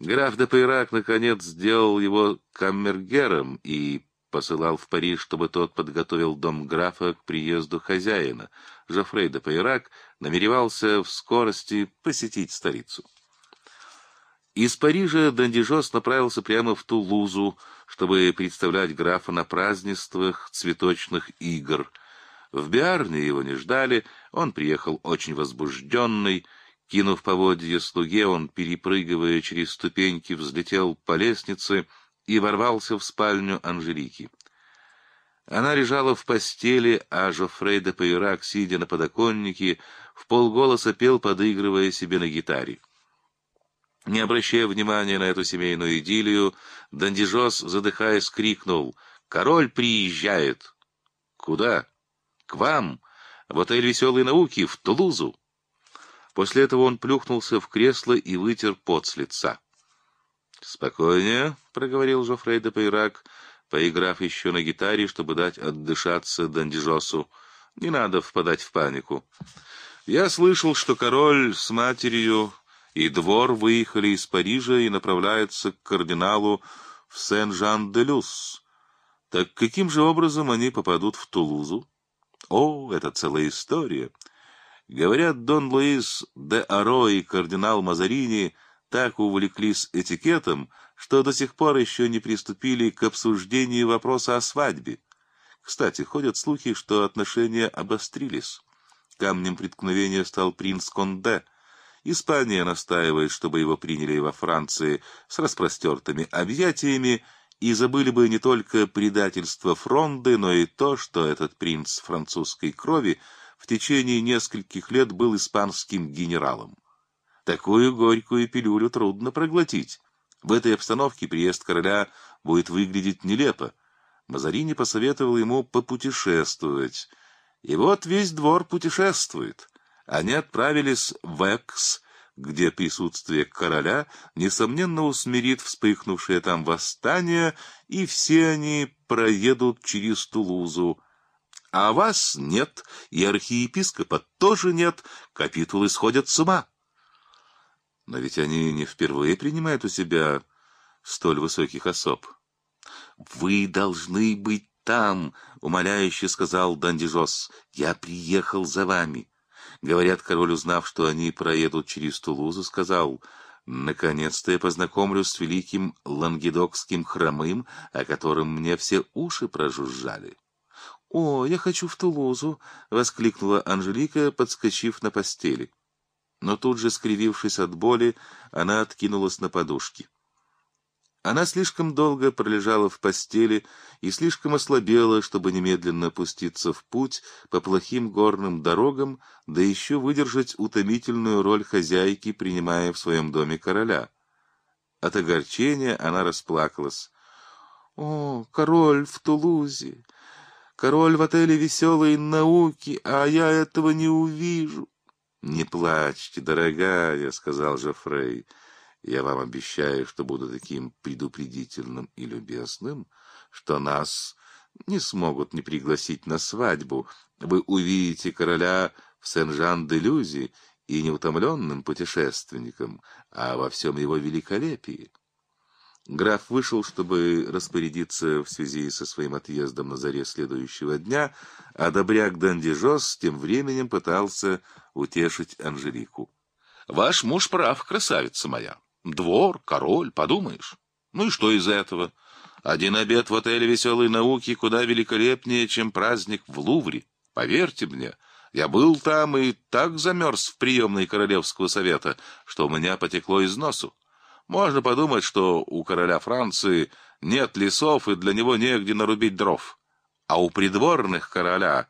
S1: Граф де Пейрак, наконец, сделал его каммергером и посылал в Париж, чтобы тот подготовил дом графа к приезду хозяина. Жофрей де Пейрак намеревался в скорости посетить столицу. Из Парижа Дандижос направился прямо в Тулузу, чтобы представлять графа на празднествах цветочных игр. В Биарне его не ждали, он приехал очень возбужденный. Кинув поводье слуге, он, перепрыгивая через ступеньки, взлетел по лестнице и ворвался в спальню Анжелики. Она лежала в постели, а Жофрей де Пейрак, сидя на подоконнике, в полголоса пел, подыгрывая себе на гитаре. Не обращая внимания на эту семейную идиллию, Дандижос, задыхаясь, крикнул «Король приезжает!» «Куда?» «К вам! В отель «Веселые науки» в Тулузу!» После этого он плюхнулся в кресло и вытер пот с лица. «Спокойнее», — проговорил Жофрей де Пейрак, поиграв еще на гитаре, чтобы дать отдышаться Дандижосу. «Не надо впадать в панику. Я слышал, что король с матерью и двор выехали из Парижа и направляются к кардиналу в Сен-Жан-де-Люс. Так каким же образом они попадут в Тулузу? О, это целая история. Говорят, Дон Луис де Аро и кардинал Мазарини так увлеклись этикетом, что до сих пор еще не приступили к обсуждению вопроса о свадьбе. Кстати, ходят слухи, что отношения обострились. Камнем преткновения стал принц Конде — Испания настаивает, чтобы его приняли во Франции с распростертыми объятиями, и забыли бы не только предательство Фронды, но и то, что этот принц французской крови в течение нескольких лет был испанским генералом. Такую горькую пилюлю трудно проглотить. В этой обстановке приезд короля будет выглядеть нелепо. Мазарини посоветовал ему попутешествовать. И вот весь двор путешествует. Они отправились в Экс, где присутствие короля, несомненно, усмирит вспыхнувшее там восстание, и все они проедут через Тулузу. А вас нет, и архиепископа тоже нет, капитулы сходят с ума. Но ведь они не впервые принимают у себя столь высоких особ. «Вы должны быть там», — умоляюще сказал Дандижос. «Я приехал за вами». Говорят, король, узнав, что они проедут через Тулузу, сказал, «Наконец-то я познакомлюсь с великим лангедокским хромым, о котором мне все уши прожужжали». «О, я хочу в Тулузу!» — воскликнула Анжелика, подскочив на постели. Но тут же, скривившись от боли, она откинулась на подушки. Она слишком долго пролежала в постели и слишком ослабела, чтобы немедленно пуститься в путь по плохим горным дорогам, да еще выдержать утомительную роль хозяйки, принимая в своем доме короля. От огорчения она расплакалась. «О, король в Тулузе! Король в отеле веселой науки», а я этого не увижу!» «Не плачьте, дорогая», — сказал Жофрей, — я вам обещаю, что буду таким предупредительным и любезным, что нас не смогут не пригласить на свадьбу. Вы увидите короля в Сен-Жан-де-Люзи и неутомленным путешественником, а во всем его великолепии. Граф вышел, чтобы распорядиться в связи со своим отъездом на заре следующего дня, а добряк Дандижос тем временем пытался утешить Анжелику. «Ваш муж прав, красавица моя!» Двор, король, подумаешь. Ну и что из этого? Один обед в отеле «Веселой науки» куда великолепнее, чем праздник в Лувре. Поверьте мне, я был там и так замерз в приемной Королевского совета, что у меня потекло из носу. Можно подумать, что у короля Франции нет лесов, и для него негде нарубить дров. А у придворных короля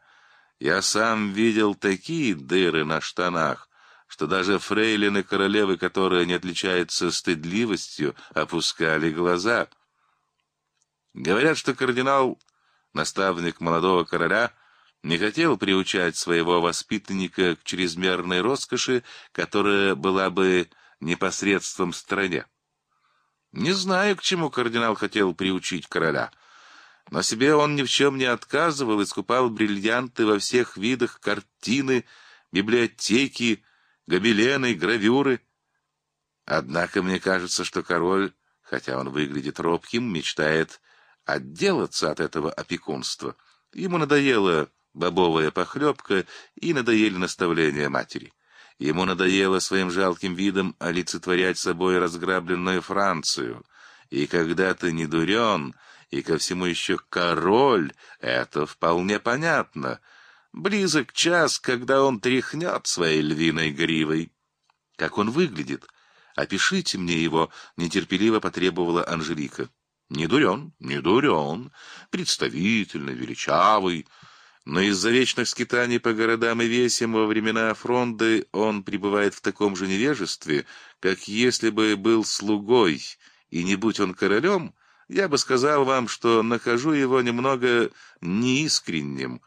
S1: я сам видел такие дыры на штанах, что даже фрейлины королевы, которая не отличается стыдливостью, опускали глаза. Говорят, что кардинал, наставник молодого короля, не хотел приучать своего воспитанника к чрезмерной роскоши, которая была бы непосредством стране. Не знаю, к чему кардинал хотел приучить короля — но себе он ни в чем не отказывал, и скупал бриллианты во всех видах, картины, библиотеки, гобелены, гравюры. Однако мне кажется, что король, хотя он выглядит робким, мечтает отделаться от этого опекунства. Ему надоела бобовая похлебка и надоели наставления матери. Ему надоело своим жалким видом олицетворять собой разграбленную Францию. И когда ты не дурен, и ко всему еще король, это вполне понятно — Близок час, когда он тряхнет своей львиной гривой. Как он выглядит? Опишите мне его, нетерпеливо потребовала Анжелика. Не дурен, не дурен, представительный, величавый. Но из-за вечных скитаний по городам и весям во времена фронды он пребывает в таком же невежестве, как если бы был слугой, и не будь он королем, я бы сказал вам, что нахожу его немного неискренним,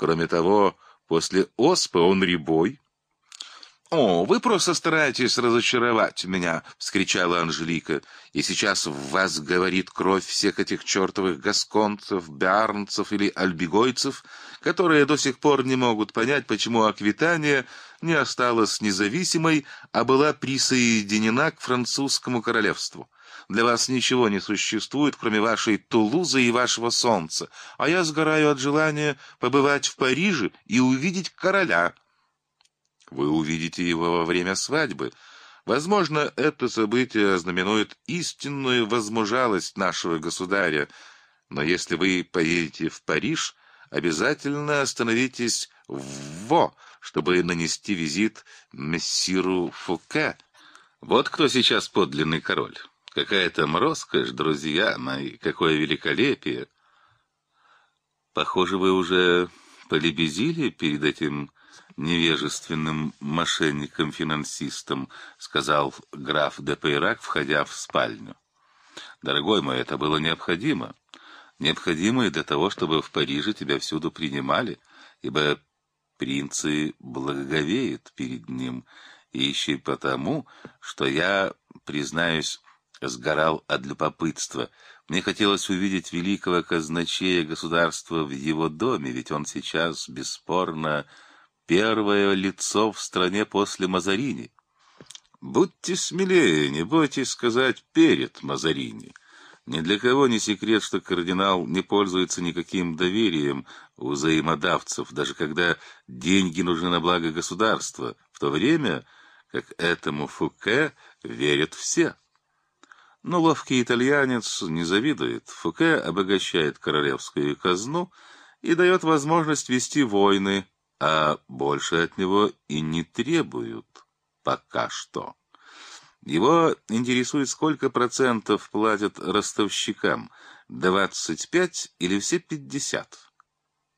S1: Кроме того, после оспы он ребой. «О, вы просто стараетесь разочаровать меня!» — вскричала Анжелика. «И сейчас в вас говорит кровь всех этих чертовых гасконцев, биарнцев или альбегойцев, которые до сих пор не могут понять, почему Аквитания не осталась независимой, а была присоединена к французскому королевству. Для вас ничего не существует, кроме вашей Тулузы и вашего солнца, а я сгораю от желания побывать в Париже и увидеть короля. Вы увидите его во время свадьбы. Возможно, это событие ознаменует истинную возмужалость нашего государя, но если вы поедете в Париж, обязательно остановитесь в Во, чтобы нанести визит мессиру Фуке. Вот кто сейчас подлинный король». Какая там роскошь, друзья мои, какое великолепие! Похоже, вы уже полебезили перед этим невежественным мошенником-финансистом, сказал граф де Пейрак, входя в спальню. Дорогой мой, это было необходимо. Необходимо и для того, чтобы в Париже тебя всюду принимали, ибо принцы благоговеют перед ним, и еще и потому, что я, признаюсь, сгорал от любопытства. Мне хотелось увидеть великого казначея государства в его доме, ведь он сейчас, бесспорно, первое лицо в стране после Мазарини. Будьте смелее, не бойтесь сказать «перед Мазарини». Ни для кого не секрет, что кардинал не пользуется никаким доверием у взаимодавцев, даже когда деньги нужны на благо государства, в то время как этому Фуке верят все. Но ловкий итальянец не завидует. Фуке обогащает королевскую казну и дает возможность вести войны, а больше от него и не требуют пока что. Его интересует, сколько процентов платят ростовщикам, 25 или все 50.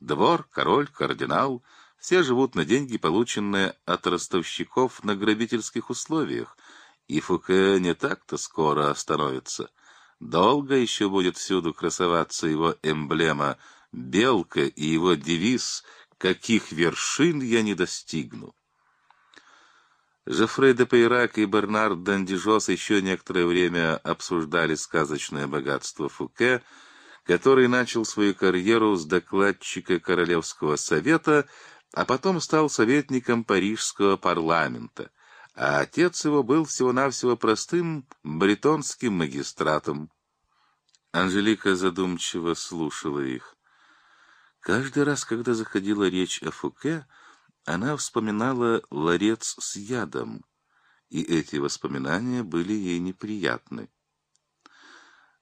S1: Двор, король, кардинал — все живут на деньги, полученные от ростовщиков на грабительских условиях, и Фуке не так-то скоро остановится. Долго еще будет всюду красоваться его эмблема «Белка» и его девиз «Каких вершин я не достигну». Жофрей де Пейрак и Бернард Дандижос еще некоторое время обсуждали сказочное богатство Фуке, который начал свою карьеру с докладчика Королевского совета, а потом стал советником Парижского парламента — а отец его был всего-навсего простым бретонским магистратом. Анжелика задумчиво слушала их. Каждый раз, когда заходила речь о Фуке, она вспоминала ларец с ядом, и эти воспоминания были ей неприятны.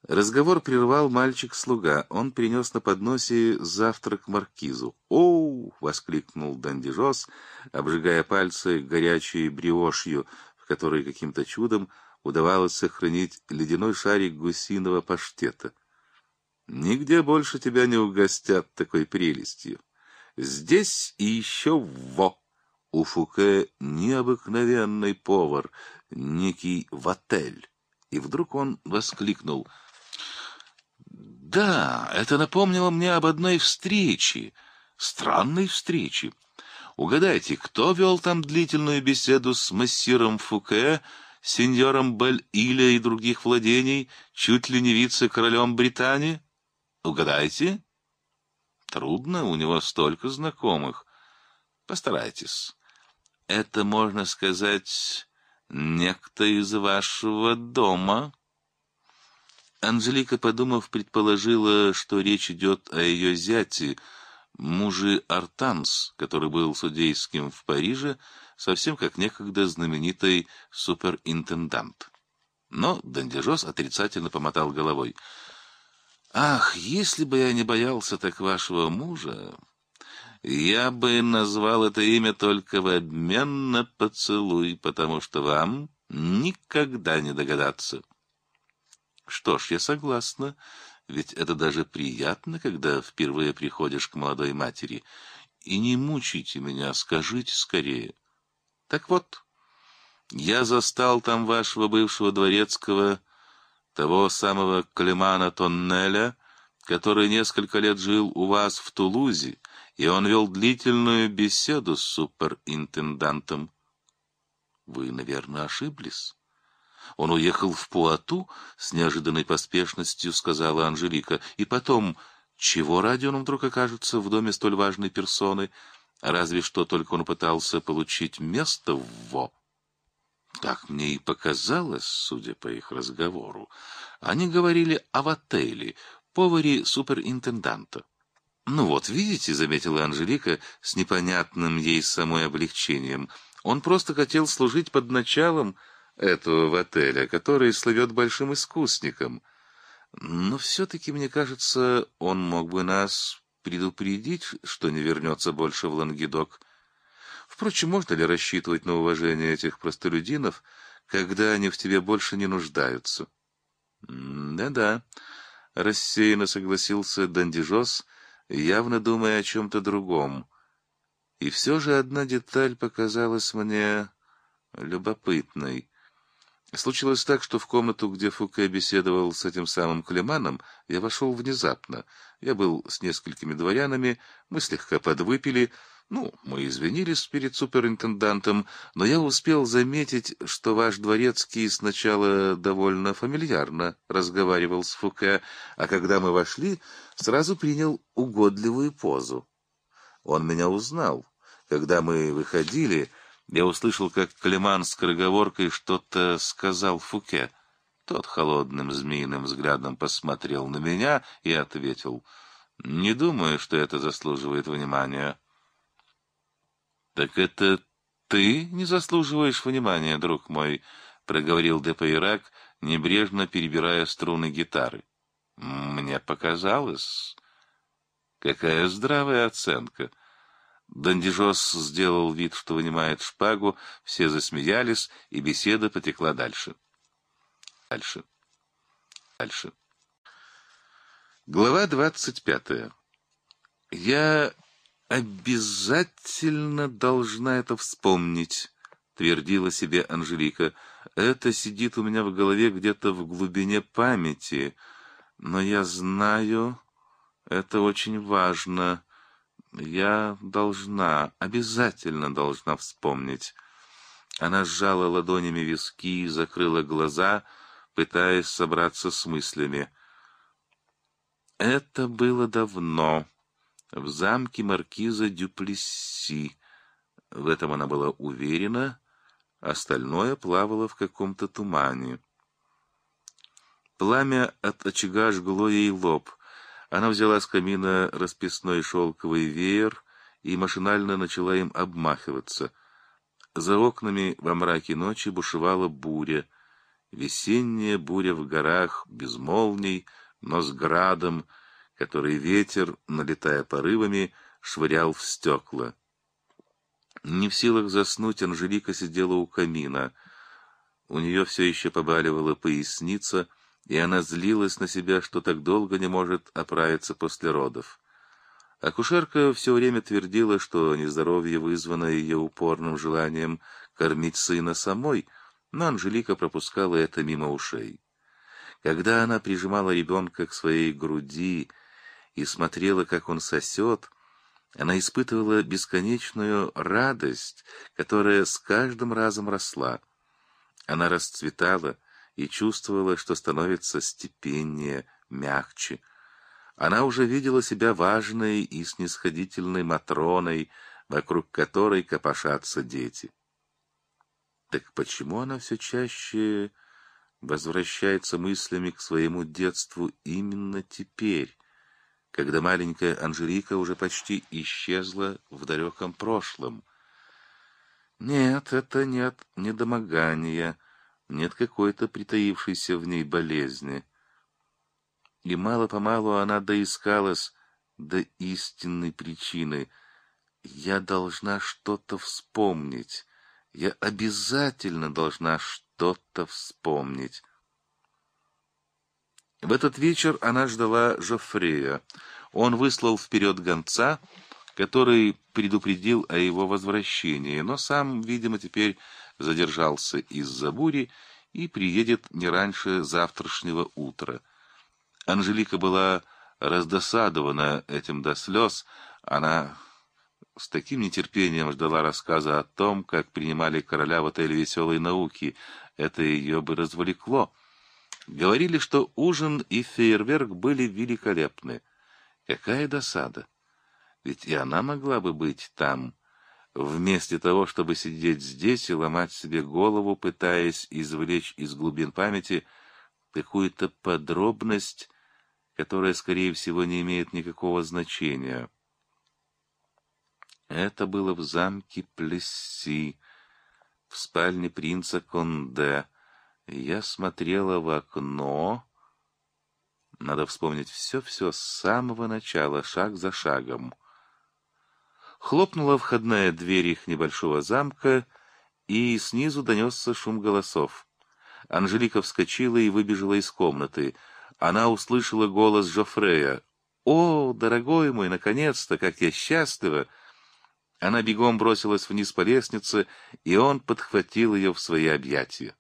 S1: Разговор прервал мальчик-слуга. Он принес на подносе завтрак маркизу. «Оу!» — воскликнул Дандижос, обжигая пальцы горячей бриошью, в которой каким-то чудом удавалось сохранить ледяной шарик гусиного паштета. «Нигде больше тебя не угостят такой прелестью. Здесь и еще во!» У Фуке необыкновенный повар, некий Ватель. И вдруг он воскликнул — да, это напомнило мне об одной встрече, странной встрече. Угадайте, кто вел там длительную беседу с массиром Фуке, сеньором Бель-Иля и других владений, чуть ли не вице-королем Британии? Угадайте? Трудно, у него столько знакомых. Постарайтесь. Это, можно сказать, некто из вашего дома. Анжелика, подумав, предположила, что речь идет о ее зяте, муже Артанс, который был судейским в Париже, совсем как некогда знаменитый суперинтендант. Но Дандижос отрицательно помотал головой. «Ах, если бы я не боялся так вашего мужа, я бы назвал это имя только в обмен на поцелуй, потому что вам никогда не догадаться». Что ж, я согласна, ведь это даже приятно, когда впервые приходишь к молодой матери. И не мучите меня, скажите скорее. Так вот, я застал там вашего бывшего дворецкого, того самого Клемана Тоннеля, который несколько лет жил у вас в Тулузе, и он вел длительную беседу с суперинтендантом. Вы, наверное, ошиблись. Он уехал в Пуату с неожиданной поспешностью, сказала Анжелика. И потом, чего ради он вдруг окажется в доме столь важной персоны? Разве что только он пытался получить место в во? Так мне и показалось, судя по их разговору. Они говорили о отеле, поваре суперинтенданта. «Ну вот, видите», — заметила Анжелика с непонятным ей самой облегчением, — «он просто хотел служить под началом...» этого в отеле, который славит большим искусником. Но все-таки, мне кажется, он мог бы нас предупредить, что не вернется больше в Лангедок. Впрочем, можно ли рассчитывать на уважение этих простолюдинов, когда они в тебе больше не нуждаются? Да-да, рассеянно согласился Дандижос, явно думая о чем-то другом. И все же одна деталь показалась мне любопытной. Случилось так, что в комнату, где Фуке беседовал с этим самым Клеманом, я вошел внезапно. Я был с несколькими дворянами, мы слегка подвыпили. Ну, мы извинились перед суперинтендантом, но я успел заметить, что ваш дворецкий сначала довольно фамильярно разговаривал с Фуке, а когда мы вошли, сразу принял угодливую позу. Он меня узнал. Когда мы выходили... Я услышал, как Клеман с скороговоркой что-то сказал Фуке. Тот холодным змеиным взглядом посмотрел на меня и ответил, «Не думаю, что это заслуживает внимания». «Так это ты не заслуживаешь внимания, друг мой», — проговорил Депаирак, небрежно перебирая струны гитары. «Мне показалось...» «Какая здравая оценка!» Дандижос сделал вид, что вынимает шпагу, все засмеялись, и беседа потекла дальше. Дальше. Дальше. Глава двадцать пятая. «Я обязательно должна это вспомнить», — твердила себе Анжелика. «Это сидит у меня в голове где-то в глубине памяти, но я знаю, это очень важно». Я должна, обязательно должна вспомнить. Она сжала ладонями виски и закрыла глаза, пытаясь собраться с мыслями. Это было давно, в замке маркиза Дюплесси. В этом она была уверена, остальное плавало в каком-то тумане. Пламя от очага жгло ей лоб — она взяла с камина расписной шелковый веер и машинально начала им обмахиваться. За окнами во мраке ночи бушевала буря. Весенняя буря в горах, без молний, но с градом, который ветер, налетая порывами, швырял в стекла. Не в силах заснуть, Анжелика сидела у камина. У нее все еще побаливала поясница — и она злилась на себя, что так долго не может оправиться после родов. Акушерка все время твердила, что нездоровье вызвано ее упорным желанием кормить сына самой, но Анжелика пропускала это мимо ушей. Когда она прижимала ребенка к своей груди и смотрела, как он сосет, она испытывала бесконечную радость, которая с каждым разом росла. Она расцветала, и чувствовала, что становится степеннее, мягче. Она уже видела себя важной и снисходительной Матроной, вокруг которой копошатся дети. Так почему она все чаще возвращается мыслями к своему детству именно теперь, когда маленькая Анжелика уже почти исчезла в далеком прошлом? Нет, это нет недомогания — нет какой-то притаившейся в ней болезни. И мало-помалу она доискалась до истинной причины. Я должна что-то вспомнить. Я обязательно должна что-то вспомнить. В этот вечер она ждала Жофрея. Он выслал вперед гонца, который предупредил о его возвращении, но сам, видимо, теперь задержался из-за бури и приедет не раньше завтрашнего утра. Анжелика была раздосадована этим до слез, она с таким нетерпением ждала рассказа о том, как принимали короля в отеле «Веселой науки». Это ее бы развлекло. Говорили, что ужин и фейерверк были великолепны. Какая досада! Ведь и она могла бы быть там, — Вместо того, чтобы сидеть здесь и ломать себе голову, пытаясь извлечь из глубин памяти какую-то подробность, которая, скорее всего, не имеет никакого значения. Это было в замке Плесси, в спальне принца Конде. Я смотрела в окно. Надо вспомнить все-все с самого начала, шаг за шагом — Хлопнула входная дверь их небольшого замка, и снизу донесся шум голосов. Анжелика вскочила и выбежала из комнаты. Она услышала голос Жофрея. «О, дорогой мой, наконец-то, как я счастлива!» Она бегом бросилась вниз по лестнице, и он подхватил ее в свои объятия.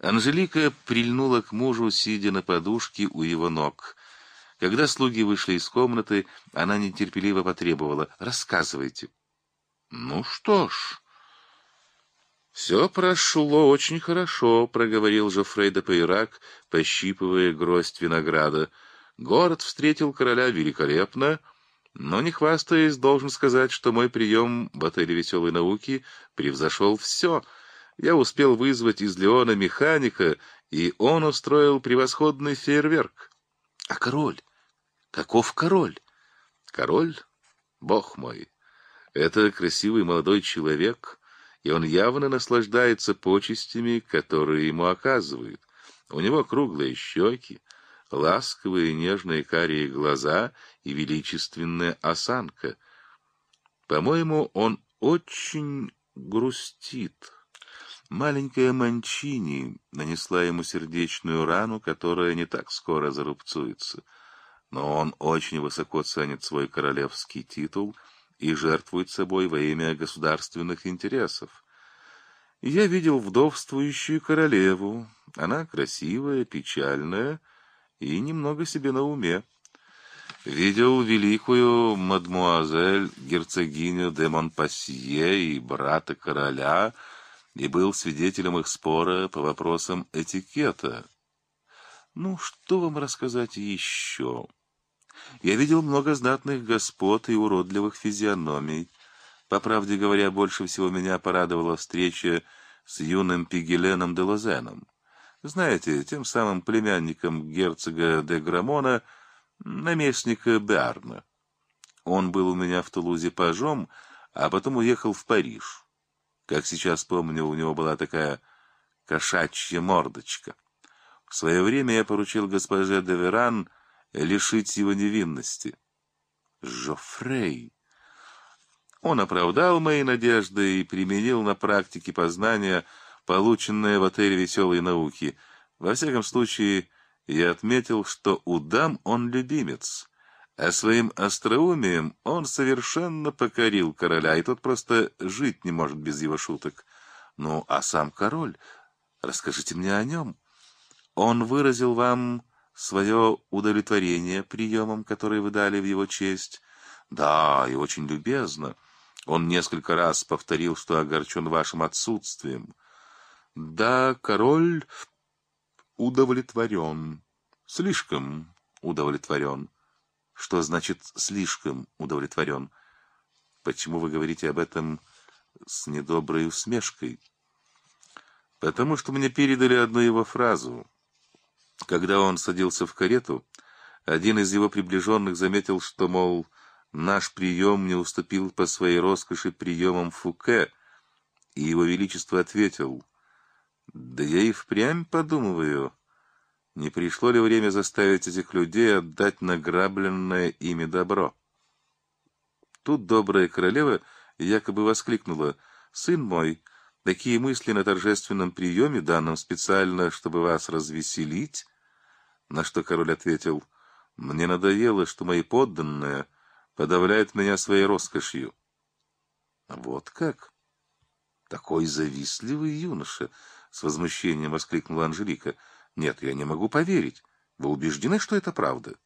S1: Анжелика прильнула к мужу, сидя на подушке у его ног. Когда слуги вышли из комнаты, она нетерпеливо потребовала «Рассказывайте». «Ну что ж...» «Все прошло очень хорошо», — проговорил Жофрей де Пейрак, пощипывая гроздь винограда. «Город встретил короля великолепно, но, не хвастаясь, должен сказать, что мой прием в отеле «Веселой науки» превзошел все. Я успел вызвать из Леона механика, и он устроил превосходный фейерверк. А король? Каков король? Король? Бог мой! Это красивый молодой человек, и он явно наслаждается почестями, которые ему оказывают. У него круглые щеки, ласковые нежные карие глаза и величественная осанка. По-моему, он очень грустит. Маленькая Манчини нанесла ему сердечную рану, которая не так скоро зарубцуется но он очень высоко ценит свой королевский титул и жертвует собой во имя государственных интересов. Я видел вдовствующую королеву. Она красивая, печальная и немного себе на уме. Видел великую мадмуазель герцогиню де Монпассье и брата короля, и был свидетелем их спора по вопросам этикета. Ну, что вам рассказать еще? Я видел много знатных господ и уродливых физиономий. По правде говоря, больше всего меня порадовала встреча с юным Пигеленом де Лозеном. Знаете, тем самым племянником герцога де Грамона, наместника Беарна. Он был у меня в Тулузе пажом, а потом уехал в Париж. Как сейчас помню, у него была такая кошачья мордочка. В свое время я поручил госпоже де Веран лишить его невинности. Жофрей! Он оправдал мои надежды и применил на практике познания, полученные в отеле веселой науки». Во всяком случае, я отметил, что у дам он любимец, а своим остроумием он совершенно покорил короля, и тот просто жить не может без его шуток. Ну, а сам король, расскажите мне о нем. Он выразил вам свое удовлетворение приемом, который вы дали в его честь. Да, и очень любезно. Он несколько раз повторил, что огорчен вашим отсутствием. Да, король удовлетворен. Слишком удовлетворен. Что значит «слишком удовлетворен»? Почему вы говорите об этом с недоброй усмешкой? Потому что мне передали одну его фразу — когда он садился в карету, один из его приближенных заметил, что, мол, наш прием не уступил по своей роскоши приемам Фуке, и его величество ответил, «Да я и впрямь подумываю, не пришло ли время заставить этих людей отдать награбленное ими добро?» Тут добрая королева якобы воскликнула, «Сын мой!» Такие мысли на торжественном приеме, данном специально, чтобы вас развеселить, на что король ответил, «Мне надоело, что мои подданные подавляют меня своей роскошью». «Вот как? Такой завистливый юноша!» — с возмущением воскликнула Анжелика. «Нет, я не могу поверить. Вы убеждены, что это правда?»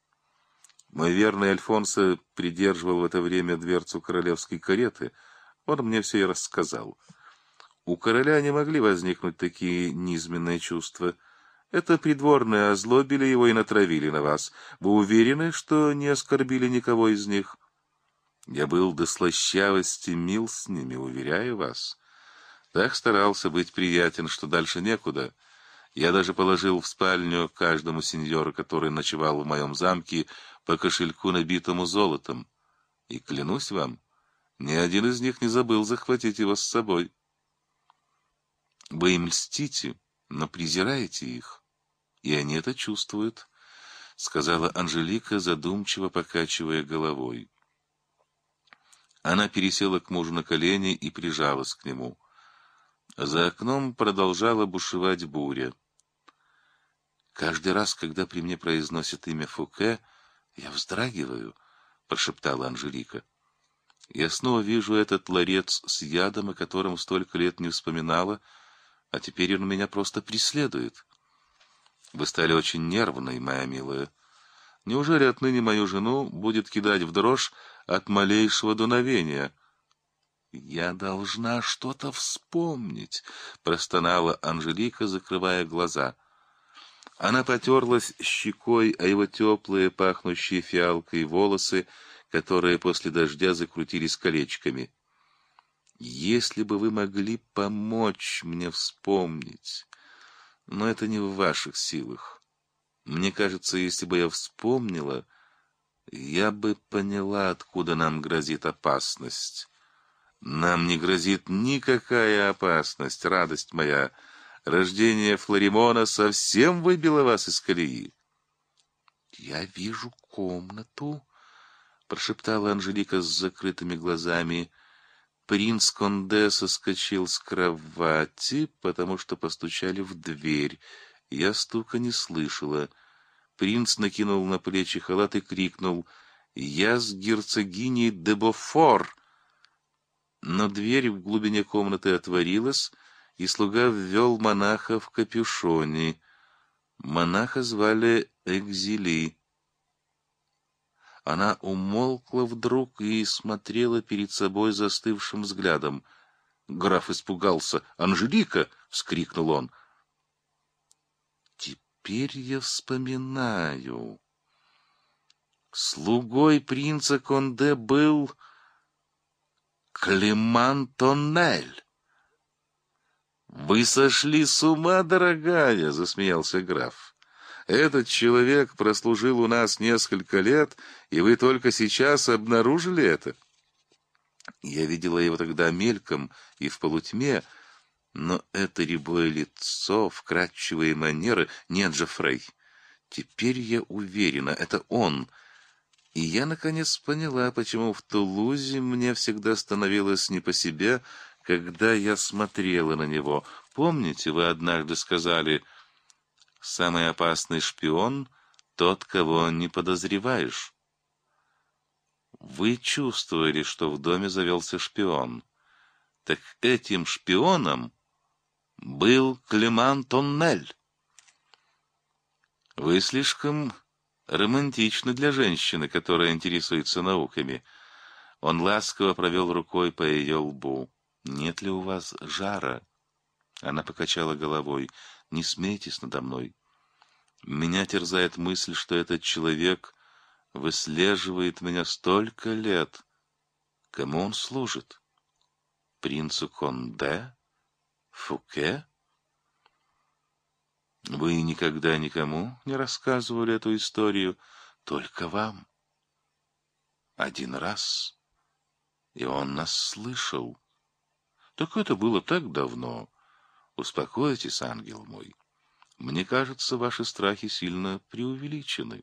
S1: Мой верный Альфонсо придерживал в это время дверцу королевской кареты. Он мне все и рассказал. У короля не могли возникнуть такие низменные чувства. Это придворные озлобили его и натравили на вас. Вы уверены, что не оскорбили никого из них? Я был до слащавости мил с ними, уверяю вас. Так старался быть приятен, что дальше некуда. Я даже положил в спальню каждому сеньору, который ночевал в моем замке, по кошельку, набитому золотом. И клянусь вам, ни один из них не забыл захватить его с собой. Вы им льстите, но презираете их, и они это чувствуют, — сказала Анжелика, задумчиво покачивая головой. Она пересела к мужу на колени и прижалась к нему. За окном продолжала бушевать буря. «Каждый раз, когда при мне произносят имя Фуке, я вздрагиваю», — прошептала Анжелика. «Я снова вижу этот ларец с ядом, о котором столько лет не вспоминала, — а теперь он меня просто преследует. Вы стали очень нервной, моя милая. Неужели отныне мою жену будет кидать в дрожь от малейшего дуновения? «Я должна что-то вспомнить», — простонала Анжелика, закрывая глаза. Она потерлась щекой о его теплые, пахнущие фиалкой волосы, которые после дождя закрутились колечками. Если бы вы могли помочь мне вспомнить. Но это не в ваших силах. Мне кажется, если бы я вспомнила, я бы поняла, откуда нам грозит опасность. Нам не грозит никакая опасность, радость моя. Рождение Флоримона совсем выбило вас из колеи. «Я вижу комнату», — прошептала Анжелика с закрытыми глазами. Принц Конде соскочил с кровати, потому что постучали в дверь. Я стука не слышала. Принц накинул на плечи халат и крикнул «Я с герцогиней де Бофор!» Но дверь в глубине комнаты отворилась, и слуга ввел монаха в капюшоне. Монаха звали Экзили. Она умолкла вдруг и смотрела перед собой застывшим взглядом. Граф испугался. «Анжелика!» — вскрикнул он. «Теперь я вспоминаю. Слугой принца Конде был Клеман Тоннель». «Вы сошли с ума, дорогая!» — засмеялся граф. Этот человек прослужил у нас несколько лет, и вы только сейчас обнаружили это? Я видела его тогда мельком и в полутьме, но это рябое лицо, вкрадчивые манеры... Нет же, Фрей, теперь я уверена, это он. И я, наконец, поняла, почему в Тулузе мне всегда становилось не по себе, когда я смотрела на него. Помните, вы однажды сказали... Самый опасный шпион — тот, кого не подозреваешь. Вы чувствовали, что в доме завелся шпион. Так этим шпионом был Клеман Тоннель. Вы слишком романтичны для женщины, которая интересуется науками. Он ласково провел рукой по ее лбу. «Нет ли у вас жара?» Она покачала головой. Не смейтесь надо мной. Меня терзает мысль, что этот человек выслеживает меня столько лет. Кому он служит? Принцу Конде? Фуке? Вы никогда никому не рассказывали эту историю, только вам. Один раз. И он нас слышал. Так это было так давно. Успокойтесь, ангел мой. Мне кажется, ваши страхи сильно преувеличены.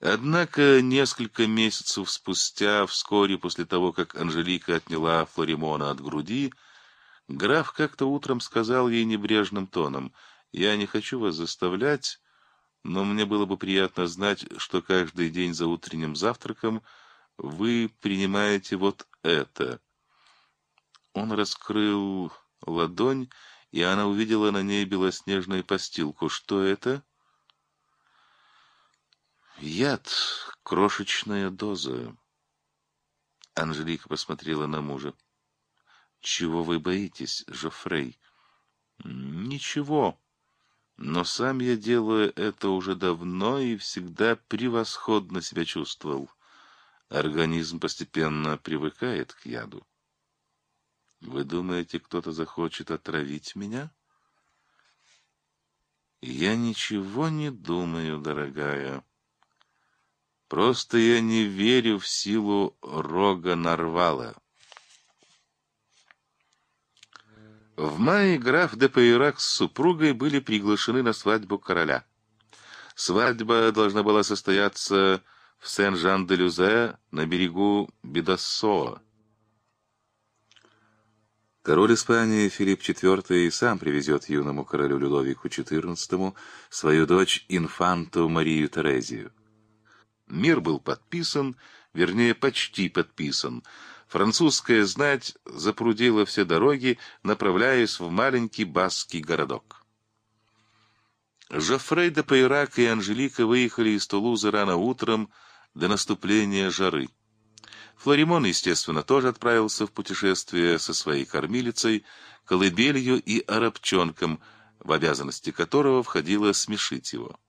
S1: Однако несколько месяцев спустя, вскоре после того, как Анжелика отняла Флоримона от груди, граф как-то утром сказал ей небрежным тоном, «Я не хочу вас заставлять, но мне было бы приятно знать, что каждый день за утренним завтраком вы принимаете вот это». Он раскрыл ладонь, и она увидела на ней белоснежную постилку. Что это? Яд, крошечная доза. Анжелика посмотрела на мужа. Чего вы боитесь, Жофрей? Ничего. Но сам я делаю это уже давно и всегда превосходно себя чувствовал. Организм постепенно привыкает к яду. Вы думаете, кто-то захочет отравить меня? Я ничего не думаю, дорогая. Просто я не верю в силу рога Нарвала. В мае граф де Пейрак с супругой были приглашены на свадьбу короля. Свадьба должна была состояться в Сен-Жан-де-Люзе на берегу Бедоссоа. Король Испании Филипп IV и сам привезет юному королю Людовику XIV свою дочь инфанту Марию Терезию. Мир был подписан, вернее, почти подписан. Французская знать запрудила все дороги, направляясь в маленький баский городок. Жофрей де Пайрак и Анжелика выехали из Тулузы рано утром до наступления жары. Флоримон, естественно, тоже отправился в путешествие со своей кормилицей, колыбелью и арабчонком, в обязанности которого входило смешить его.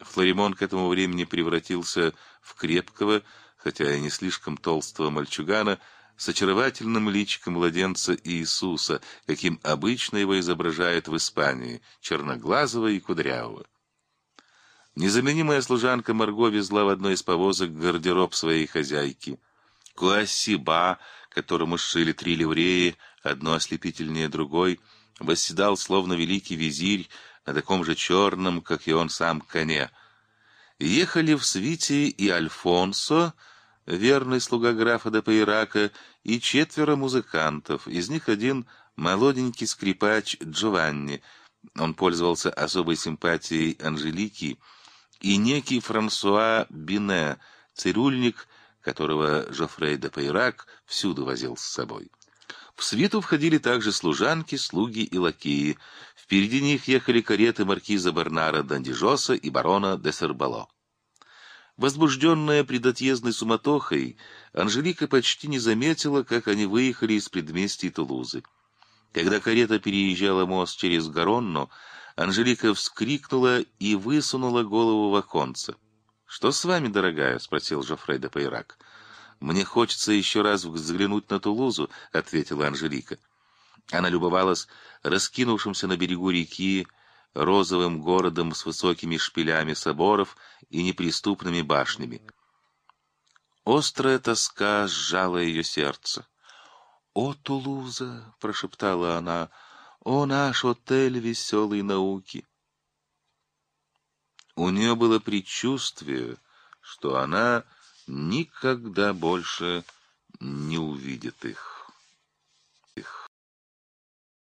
S1: Флоримон к этому времени превратился в крепкого, хотя и не слишком толстого мальчугана, с очаровательным личиком младенца Иисуса, каким обычно его изображают в Испании, черноглазого и кудрявого. Незаменимая служанка Марго везла в одной из повозок гардероб своей хозяйки — Куасиба, которому сшили три ливреи, одно ослепительнее другой, восседал словно великий визирь на таком же черном, как и он сам, коне. Ехали в свите и Альфонсо, верный слуга графа де Пейрака, и четверо музыкантов, из них один молоденький скрипач Джованни. Он пользовался особой симпатией Анжелики, и некий Франсуа Бине, цирюльник, которого Жофрей де Пейрак всюду возил с собой. В свиту входили также служанки, слуги и лакеи. Впереди них ехали кареты маркиза Бернара Дандижоса и барона де Сербало. Возбужденная предотъездной суматохой, Анжелика почти не заметила, как они выехали из предместий Тулузы. Когда карета переезжала мост через Гаронну, Анжелика вскрикнула и высунула голову в оконце. «Что с вами, дорогая?» — спросил Жофрей де Пейрак. «Мне хочется еще раз взглянуть на Тулузу», — ответила Анжелика. Она любовалась раскинувшимся на берегу реки розовым городом с высокими шпилями соборов и неприступными башнями. Острая тоска сжала ее сердце. «О, Тулуза!» — прошептала она. «О, наш отель веселой науки!» У нее было предчувствие, что она никогда больше не увидит их.